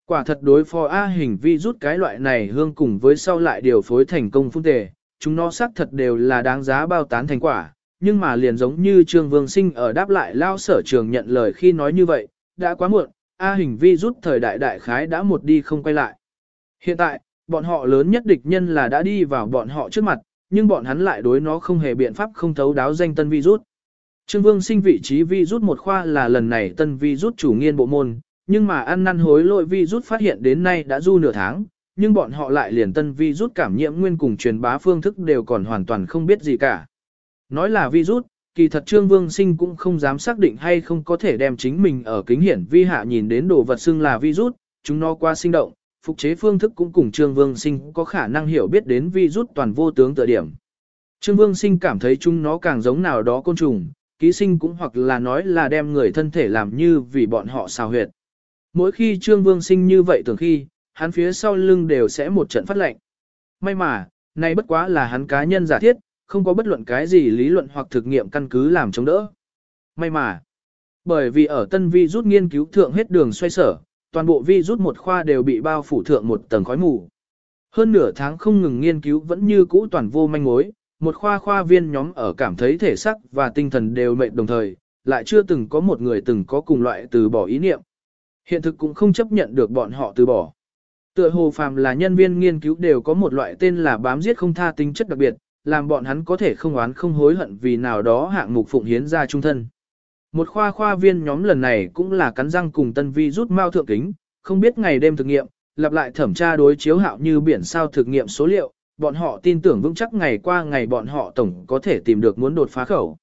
Quả thật đối phó A hình vi rút cái loại này hương cùng với sau lại điều phối thành công phun tề, chúng nó xác thật đều là đáng giá bao tán thành quả, nhưng mà liền giống như Trương Vương Sinh ở đáp lại lao sở trường nhận lời khi nói như vậy, đã quá muộn, A hình vi rút thời đại đại khái đã một đi không quay lại. Hiện tại, bọn họ lớn nhất địch nhân là đã đi vào bọn họ trước mặt, nhưng bọn hắn lại đối nó không hề biện pháp không thấu đáo danh tân vi rút. Trương Vương sinh vị trí vi rút một khoa là lần này tân vi rút chủ nghiên bộ môn, nhưng mà ăn năn hối lỗi vi rút phát hiện đến nay đã du nửa tháng, nhưng bọn họ lại liền tân vi rút cảm nhiễm nguyên cùng truyền bá phương thức đều còn hoàn toàn không biết gì cả. Nói là vi rút, kỳ thật Trương Vương Sinh cũng không dám xác định hay không có thể đem chính mình ở kính hiển vi hạ nhìn đến đồ vật xưng là Vi Rút, chúng nó qua sinh động, phục chế phương thức cũng cùng Trương Vương Sinh có khả năng hiểu biết đến Vi Rút toàn vô tướng tựa điểm. Trương Vương Sinh cảm thấy chúng nó càng giống nào đó côn trùng, ký sinh cũng hoặc là nói là đem người thân thể làm như vì bọn họ xào huyệt. Mỗi khi Trương Vương Sinh như vậy tưởng khi, hắn phía sau lưng đều sẽ một trận phát lệnh. May mà, này bất quá là hắn cá nhân giả thiết, không có bất luận cái gì lý luận hoặc thực nghiệm căn cứ làm chống đỡ. May mà, bởi vì ở tân vi rút nghiên cứu thượng hết đường xoay sở, toàn bộ vi rút một khoa đều bị bao phủ thượng một tầng khói mù. Hơn nửa tháng không ngừng nghiên cứu vẫn như cũ toàn vô manh mối, một khoa khoa viên nhóm ở cảm thấy thể sắc và tinh thần đều mệt đồng thời, lại chưa từng có một người từng có cùng loại từ bỏ ý niệm. Hiện thực cũng không chấp nhận được bọn họ từ bỏ. Tựa hồ phàm là nhân viên nghiên cứu đều có một loại tên là bám giết không tha tính chất đặc biệt, làm bọn hắn có thể không oán không hối hận vì nào đó hạng mục phụng hiến ra trung thân. Một khoa khoa viên nhóm lần này cũng là cắn răng cùng tân vi rút mao thượng kính, không biết ngày đêm thực nghiệm, lặp lại thẩm tra đối chiếu hạo như biển sao thực nghiệm số liệu, bọn họ tin tưởng vững chắc ngày qua ngày bọn họ tổng có thể tìm được muốn đột phá khẩu.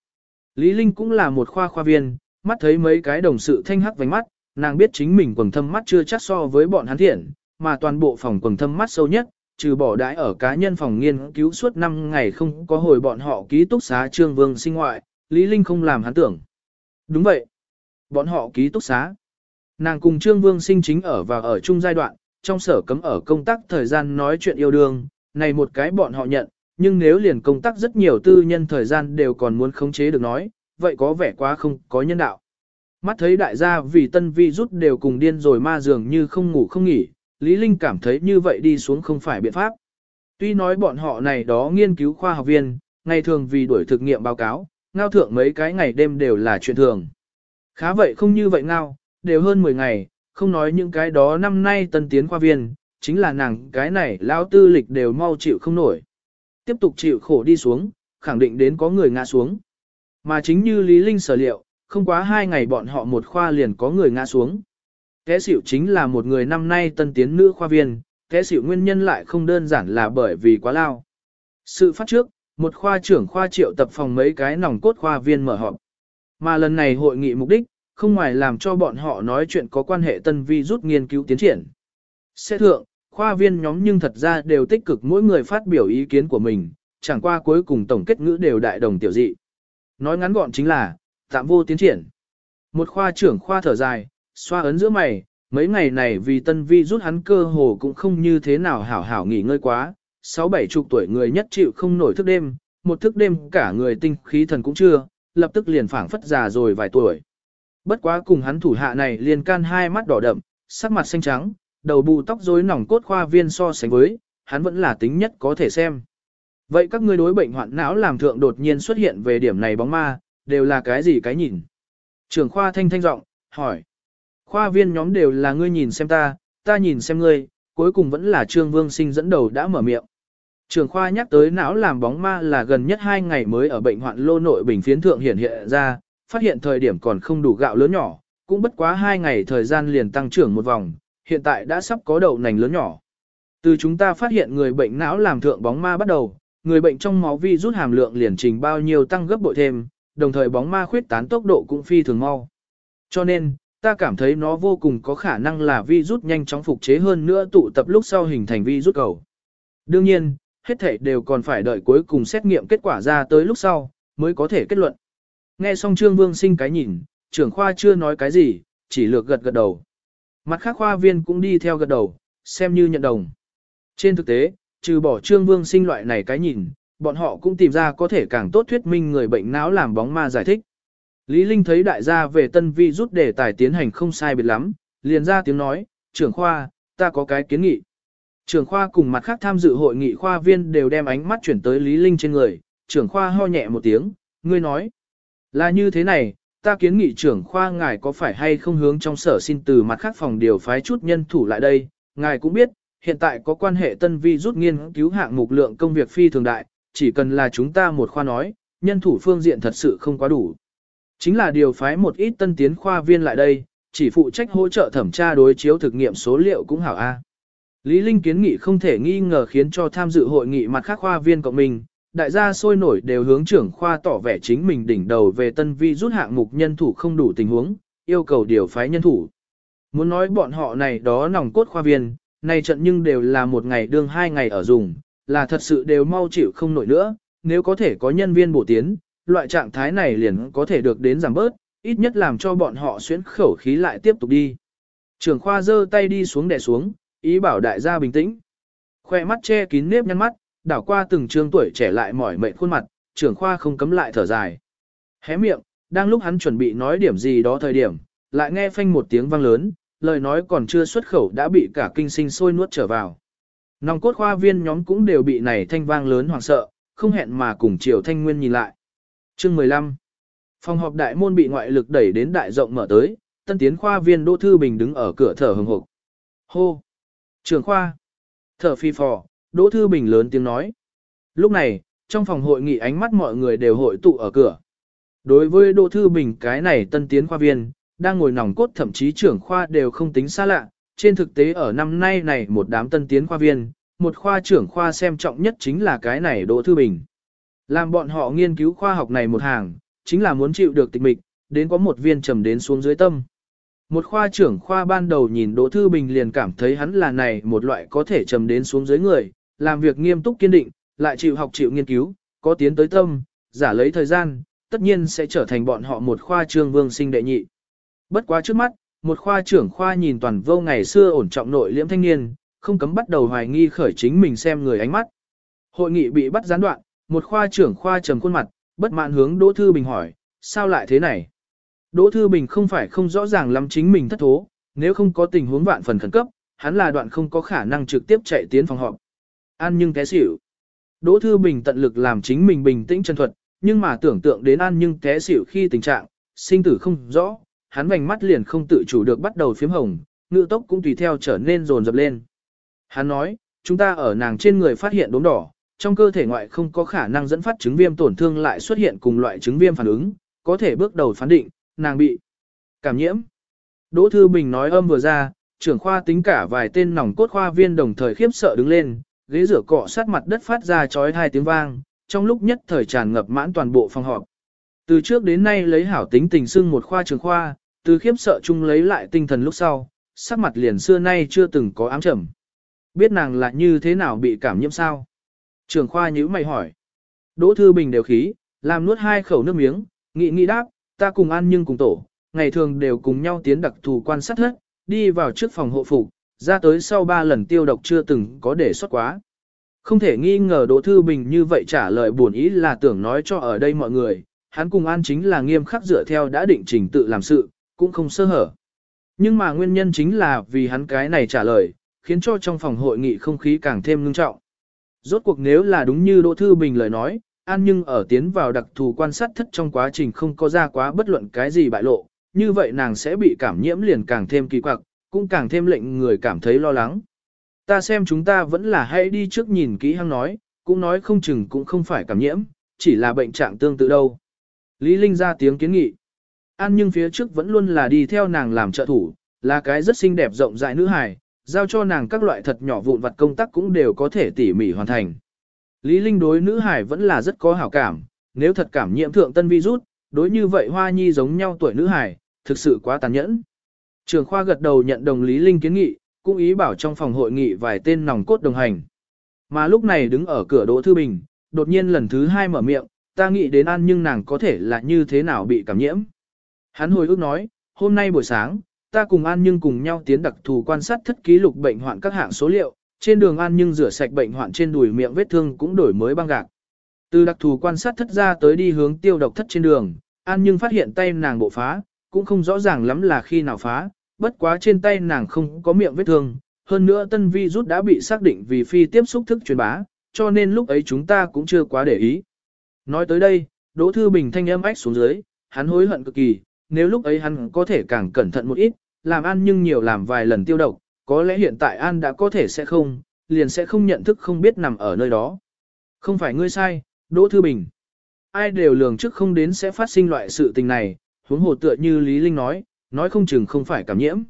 Lý Linh cũng là một khoa khoa viên, mắt thấy mấy cái đồng sự thanh hắc vành mắt, nàng biết chính mình quầng thâm mắt chưa chắc so với bọn hắn thiện, mà toàn bộ phòng quầng thâm mắt sâu nhất, trừ bỏ đãi ở cá nhân phòng nghiên cứu suốt 5 ngày không có hồi bọn họ ký túc xá Trương Vương sinh ngoại, Lý Linh không làm hắn tưởng. Đúng vậy. Bọn họ ký túc xá. Nàng cùng Trương Vương sinh chính ở và ở chung giai đoạn, trong sở cấm ở công tác thời gian nói chuyện yêu đương, này một cái bọn họ nhận, nhưng nếu liền công tác rất nhiều tư nhân thời gian đều còn muốn khống chế được nói, vậy có vẻ quá không có nhân đạo. Mắt thấy đại gia vì tân vi rút đều cùng điên rồi ma dường như không ngủ không nghỉ, Lý Linh cảm thấy như vậy đi xuống không phải biện pháp. Tuy nói bọn họ này đó nghiên cứu khoa học viên, ngày thường vì đuổi thực nghiệm báo cáo, ngao thượng mấy cái ngày đêm đều là chuyện thường. Khá vậy không như vậy ngao, đều hơn 10 ngày, không nói những cái đó năm nay tân tiến khoa viên, chính là nàng cái này lao tư lịch đều mau chịu không nổi. Tiếp tục chịu khổ đi xuống, khẳng định đến có người ngã xuống. Mà chính như Lý Linh sở liệu, không quá hai ngày bọn họ một khoa liền có người ngã xuống. thế xỉu chính là một người năm nay tân tiến nữ khoa viên, thế xỉu nguyên nhân lại không đơn giản là bởi vì quá lao. Sự phát trước, một khoa trưởng khoa triệu tập phòng mấy cái nòng cốt khoa viên mở họp. Mà lần này hội nghị mục đích, không ngoài làm cho bọn họ nói chuyện có quan hệ tân vi rút nghiên cứu tiến triển. Sẽ thượng, khoa viên nhóm nhưng thật ra đều tích cực mỗi người phát biểu ý kiến của mình, chẳng qua cuối cùng tổng kết ngữ đều đại đồng tiểu dị. Nói ngắn gọn chính là, tạm vô tiến triển. Một khoa trưởng khoa thở dài, xoa ấn giữa mày, mấy ngày này vì tân vi rút hắn cơ hồ cũng không như thế nào hảo hảo nghỉ ngơi quá, sáu bảy chục tuổi người nhất chịu không nổi thức đêm, một thức đêm cả người tinh khí thần cũng chưa, lập tức liền phảng phất già rồi vài tuổi. Bất quá cùng hắn thủ hạ này liền can hai mắt đỏ đậm, sắc mặt xanh trắng, đầu bù tóc rối nòng cốt khoa viên so sánh với, hắn vẫn là tính nhất có thể xem. Vậy các ngươi đối bệnh hoạn não làm thượng đột nhiên xuất hiện về điểm này bóng ma, đều là cái gì cái nhìn? Trưởng khoa thanh thanh giọng hỏi. Khoa viên nhóm đều là ngươi nhìn xem ta, ta nhìn xem ngươi, cuối cùng vẫn là Trương Vương Sinh dẫn đầu đã mở miệng. Trường khoa nhắc tới não làm bóng ma là gần nhất hai ngày mới ở bệnh hoạn lô nội bình phiến thượng hiện hiện ra, phát hiện thời điểm còn không đủ gạo lớn nhỏ, cũng bất quá hai ngày thời gian liền tăng trưởng một vòng, hiện tại đã sắp có đậu nành lớn nhỏ. Từ chúng ta phát hiện người bệnh não làm thượng bóng ma bắt đầu, người bệnh trong máu vi rút hàm lượng liền trình bao nhiêu tăng gấp bội thêm, đồng thời bóng ma khuyết tán tốc độ cũng phi thường mau. Cho nên, ta cảm thấy nó vô cùng có khả năng là vi rút nhanh chóng phục chế hơn nữa tụ tập lúc sau hình thành vi rút cầu. Đương nhiên, hết thể đều còn phải đợi cuối cùng xét nghiệm kết quả ra tới lúc sau, mới có thể kết luận. Nghe xong Trương Vương sinh cái nhìn, trưởng khoa chưa nói cái gì, chỉ lược gật gật đầu. Mặt khác khoa viên cũng đi theo gật đầu, xem như nhận đồng. Trên thực tế, trừ bỏ Trương Vương sinh loại này cái nhìn, bọn họ cũng tìm ra có thể càng tốt thuyết minh người bệnh não làm bóng ma giải thích. Lý Linh thấy đại gia về tân vi rút đề tài tiến hành không sai biệt lắm, liền ra tiếng nói, trưởng khoa, ta có cái kiến nghị. Trưởng khoa cùng mặt khác tham dự hội nghị khoa viên đều đem ánh mắt chuyển tới Lý Linh trên người, trưởng khoa ho nhẹ một tiếng, ngươi nói. Là như thế này, ta kiến nghị trưởng khoa ngài có phải hay không hướng trong sở xin từ mặt khác phòng điều phái chút nhân thủ lại đây, ngài cũng biết, hiện tại có quan hệ tân vi rút nghiên cứu hạng mục lượng công việc phi thường đại, chỉ cần là chúng ta một khoa nói, nhân thủ phương diện thật sự không quá đủ. Chính là điều phái một ít tân tiến khoa viên lại đây, chỉ phụ trách hỗ trợ thẩm tra đối chiếu thực nghiệm số liệu cũng hảo a. Lý Linh kiến nghị không thể nghi ngờ khiến cho tham dự hội nghị mặt khác khoa viên cộng mình, đại gia sôi nổi đều hướng trưởng khoa tỏ vẻ chính mình đỉnh đầu về tân vi rút hạng mục nhân thủ không đủ tình huống, yêu cầu điều phái nhân thủ. Muốn nói bọn họ này đó nòng cốt khoa viên, này trận nhưng đều là một ngày đương hai ngày ở dùng, là thật sự đều mau chịu không nổi nữa, nếu có thể có nhân viên bổ tiến, loại trạng thái này liền có thể được đến giảm bớt, ít nhất làm cho bọn họ xuyến khẩu khí lại tiếp tục đi. Trưởng khoa giơ tay đi xuống đè xuống, ý bảo đại gia bình tĩnh. Khoe mắt che kín nếp nhăn mắt, đảo qua từng trường tuổi trẻ lại mỏi mệt khuôn mặt, trưởng khoa không cấm lại thở dài. Hé miệng, đang lúc hắn chuẩn bị nói điểm gì đó thời điểm, lại nghe phanh một tiếng vang lớn, lời nói còn chưa xuất khẩu đã bị cả kinh sinh sôi nuốt trở vào. Nòng cốt khoa viên nhóm cũng đều bị này thanh vang lớn hoảng sợ, không hẹn mà cùng Triều Thanh Nguyên nhìn lại. Chương 15 Phòng họp đại môn bị ngoại lực đẩy đến đại rộng mở tới, tân tiến khoa viên Đỗ Thư Bình đứng ở cửa thở hừng hực. Hô! Trường khoa! Thở phi phò, Đỗ Thư Bình lớn tiếng nói. Lúc này, trong phòng hội nghị ánh mắt mọi người đều hội tụ ở cửa. Đối với Đỗ Thư Bình cái này tân tiến khoa viên, đang ngồi nòng cốt thậm chí trưởng khoa đều không tính xa lạ. Trên thực tế ở năm nay này một đám tân tiến khoa viên, một khoa trưởng khoa xem trọng nhất chính là cái này Đỗ Thư Bình. Làm bọn họ nghiên cứu khoa học này một hàng, chính là muốn chịu được tịch mịch, đến có một viên trầm đến xuống dưới tâm. Một khoa trưởng khoa ban đầu nhìn Đỗ Thư Bình liền cảm thấy hắn là này một loại có thể trầm đến xuống dưới người, làm việc nghiêm túc kiên định, lại chịu học chịu nghiên cứu, có tiến tới tâm, giả lấy thời gian, tất nhiên sẽ trở thành bọn họ một khoa trương vương sinh đệ nhị. Bất quá trước mắt, một khoa trưởng khoa nhìn toàn vô ngày xưa ổn trọng nội liễm thanh niên, không cấm bắt đầu hoài nghi khởi chính mình xem người ánh mắt. Hội nghị bị bắt gián đoạn, một khoa trưởng khoa trầm khuôn mặt, bất mãn hướng Đỗ Thư Bình hỏi, sao lại thế này? Đỗ Thư Bình không phải không rõ ràng lắm chính mình thất thố, nếu không có tình huống vạn phần khẩn cấp, hắn là đoạn không có khả năng trực tiếp chạy tiến phòng họp. An nhưng té xỉu. Đỗ Thư Bình tận lực làm chính mình bình tĩnh chân thuật, nhưng mà tưởng tượng đến An nhưng té xỉu khi tình trạng, sinh tử không rõ, hắn vành mắt liền không tự chủ được bắt đầu phím hồng, ngự tốc cũng tùy theo trở nên rồn rập lên. Hắn nói, chúng ta ở nàng trên người phát hiện đốm đỏ, trong cơ thể ngoại không có khả năng dẫn phát chứng viêm tổn thương lại xuất hiện cùng loại chứng viêm phản ứng, có thể bước đầu phán định, nàng bị cảm nhiễm. Đỗ Thư Bình nói âm vừa ra, trưởng khoa tính cả vài tên nòng cốt khoa viên đồng thời khiếp sợ đứng lên, ghế rửa cọ sát mặt đất phát ra chói hai tiếng vang, trong lúc nhất thời tràn ngập mãn toàn bộ phòng họp. Từ trước đến nay lấy hảo tính tình xưng một khoa trường khoa, từ khiếp sợ chung lấy lại tinh thần lúc sau, sắc mặt liền xưa nay chưa từng có ám trầm. Biết nàng là như thế nào bị cảm nhiễm sao? Trường khoa nhữ mày hỏi. Đỗ Thư Bình đều khí, làm nuốt hai khẩu nước miếng, nghị nghị đáp, ta cùng ăn nhưng cùng tổ, ngày thường đều cùng nhau tiến đặc thù quan sát hết, đi vào trước phòng hộ phục, ra tới sau ba lần tiêu độc chưa từng có để xuất quá. Không thể nghi ngờ Đỗ Thư Bình như vậy trả lời buồn ý là tưởng nói cho ở đây mọi người, hắn cùng An chính là nghiêm khắc dựa theo đã định trình tự làm sự, cũng không sơ hở. Nhưng mà nguyên nhân chính là vì hắn cái này trả lời, khiến cho trong phòng hội nghị không khí càng thêm ngưng trọng. Rốt cuộc nếu là đúng như Đỗ Thư Bình lời nói, An nhưng ở tiến vào đặc thù quan sát thất trong quá trình không có ra quá bất luận cái gì bại lộ, như vậy nàng sẽ bị cảm nhiễm liền càng thêm kỳ quặc, cũng càng thêm lệnh người cảm thấy lo lắng. Ta xem chúng ta vẫn là hãy đi trước nhìn kỹ hăng nói, cũng nói không chừng cũng không phải cảm nhiễm, chỉ là bệnh trạng tương tự đâu. Lý Linh ra tiếng kiến nghị. An nhưng phía trước vẫn luôn là đi theo nàng làm trợ thủ, là cái rất xinh đẹp rộng rãi nữ hài, giao cho nàng các loại thật nhỏ vụn vặt công tác cũng đều có thể tỉ mỉ hoàn thành. Lý Linh đối nữ hải vẫn là rất có hảo cảm, nếu thật cảm nhiễm thượng tân virus, đối như vậy hoa nhi giống nhau tuổi nữ hải, thực sự quá tàn nhẫn. Trường khoa gật đầu nhận đồng Lý Linh kiến nghị, cũng ý bảo trong phòng hội nghị vài tên nòng cốt đồng hành. Mà lúc này đứng ở cửa Đỗ Thư Bình, đột nhiên lần thứ hai mở miệng, ta nghĩ đến ăn nhưng nàng có thể là như thế nào bị cảm nhiễm. Hắn hồi ước nói, hôm nay buổi sáng, ta cùng An Nhưng cùng nhau tiến đặc thù quan sát thất ký lục bệnh hoạn các hạng số liệu, trên đường An Nhưng rửa sạch bệnh hoạn trên đùi miệng vết thương cũng đổi mới băng gạc. Từ đặc thù quan sát thất ra tới đi hướng tiêu độc thất trên đường, An Nhưng phát hiện tay nàng bộ phá, cũng không rõ ràng lắm là khi nào phá, bất quá trên tay nàng không có miệng vết thương, hơn nữa tân vi rút đã bị xác định vì phi tiếp xúc thức truyền bá, cho nên lúc ấy chúng ta cũng chưa quá để ý. Nói tới đây, Đỗ Thư Bình thanh âm ách xuống dưới, hắn hối hận cực kỳ, nếu lúc ấy hắn có thể càng cẩn thận một ít, làm ăn nhưng nhiều làm vài lần tiêu độc, có lẽ hiện tại An đã có thể sẽ không, liền sẽ không nhận thức không biết nằm ở nơi đó. Không phải ngươi sai, Đỗ Thư Bình. Ai đều lường trước không đến sẽ phát sinh loại sự tình này, huống hồ tựa như Lý Linh nói, nói không chừng không phải cảm nhiễm.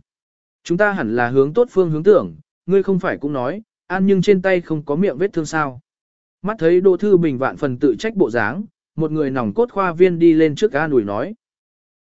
Chúng ta hẳn là hướng tốt phương hướng tưởng, ngươi không phải cũng nói, An nhưng trên tay không có miệng vết thương sao. Mắt thấy Đỗ Thư Bình vạn phần tự trách bộ dáng, một người nòng cốt khoa viên đi lên trước An ủi nói.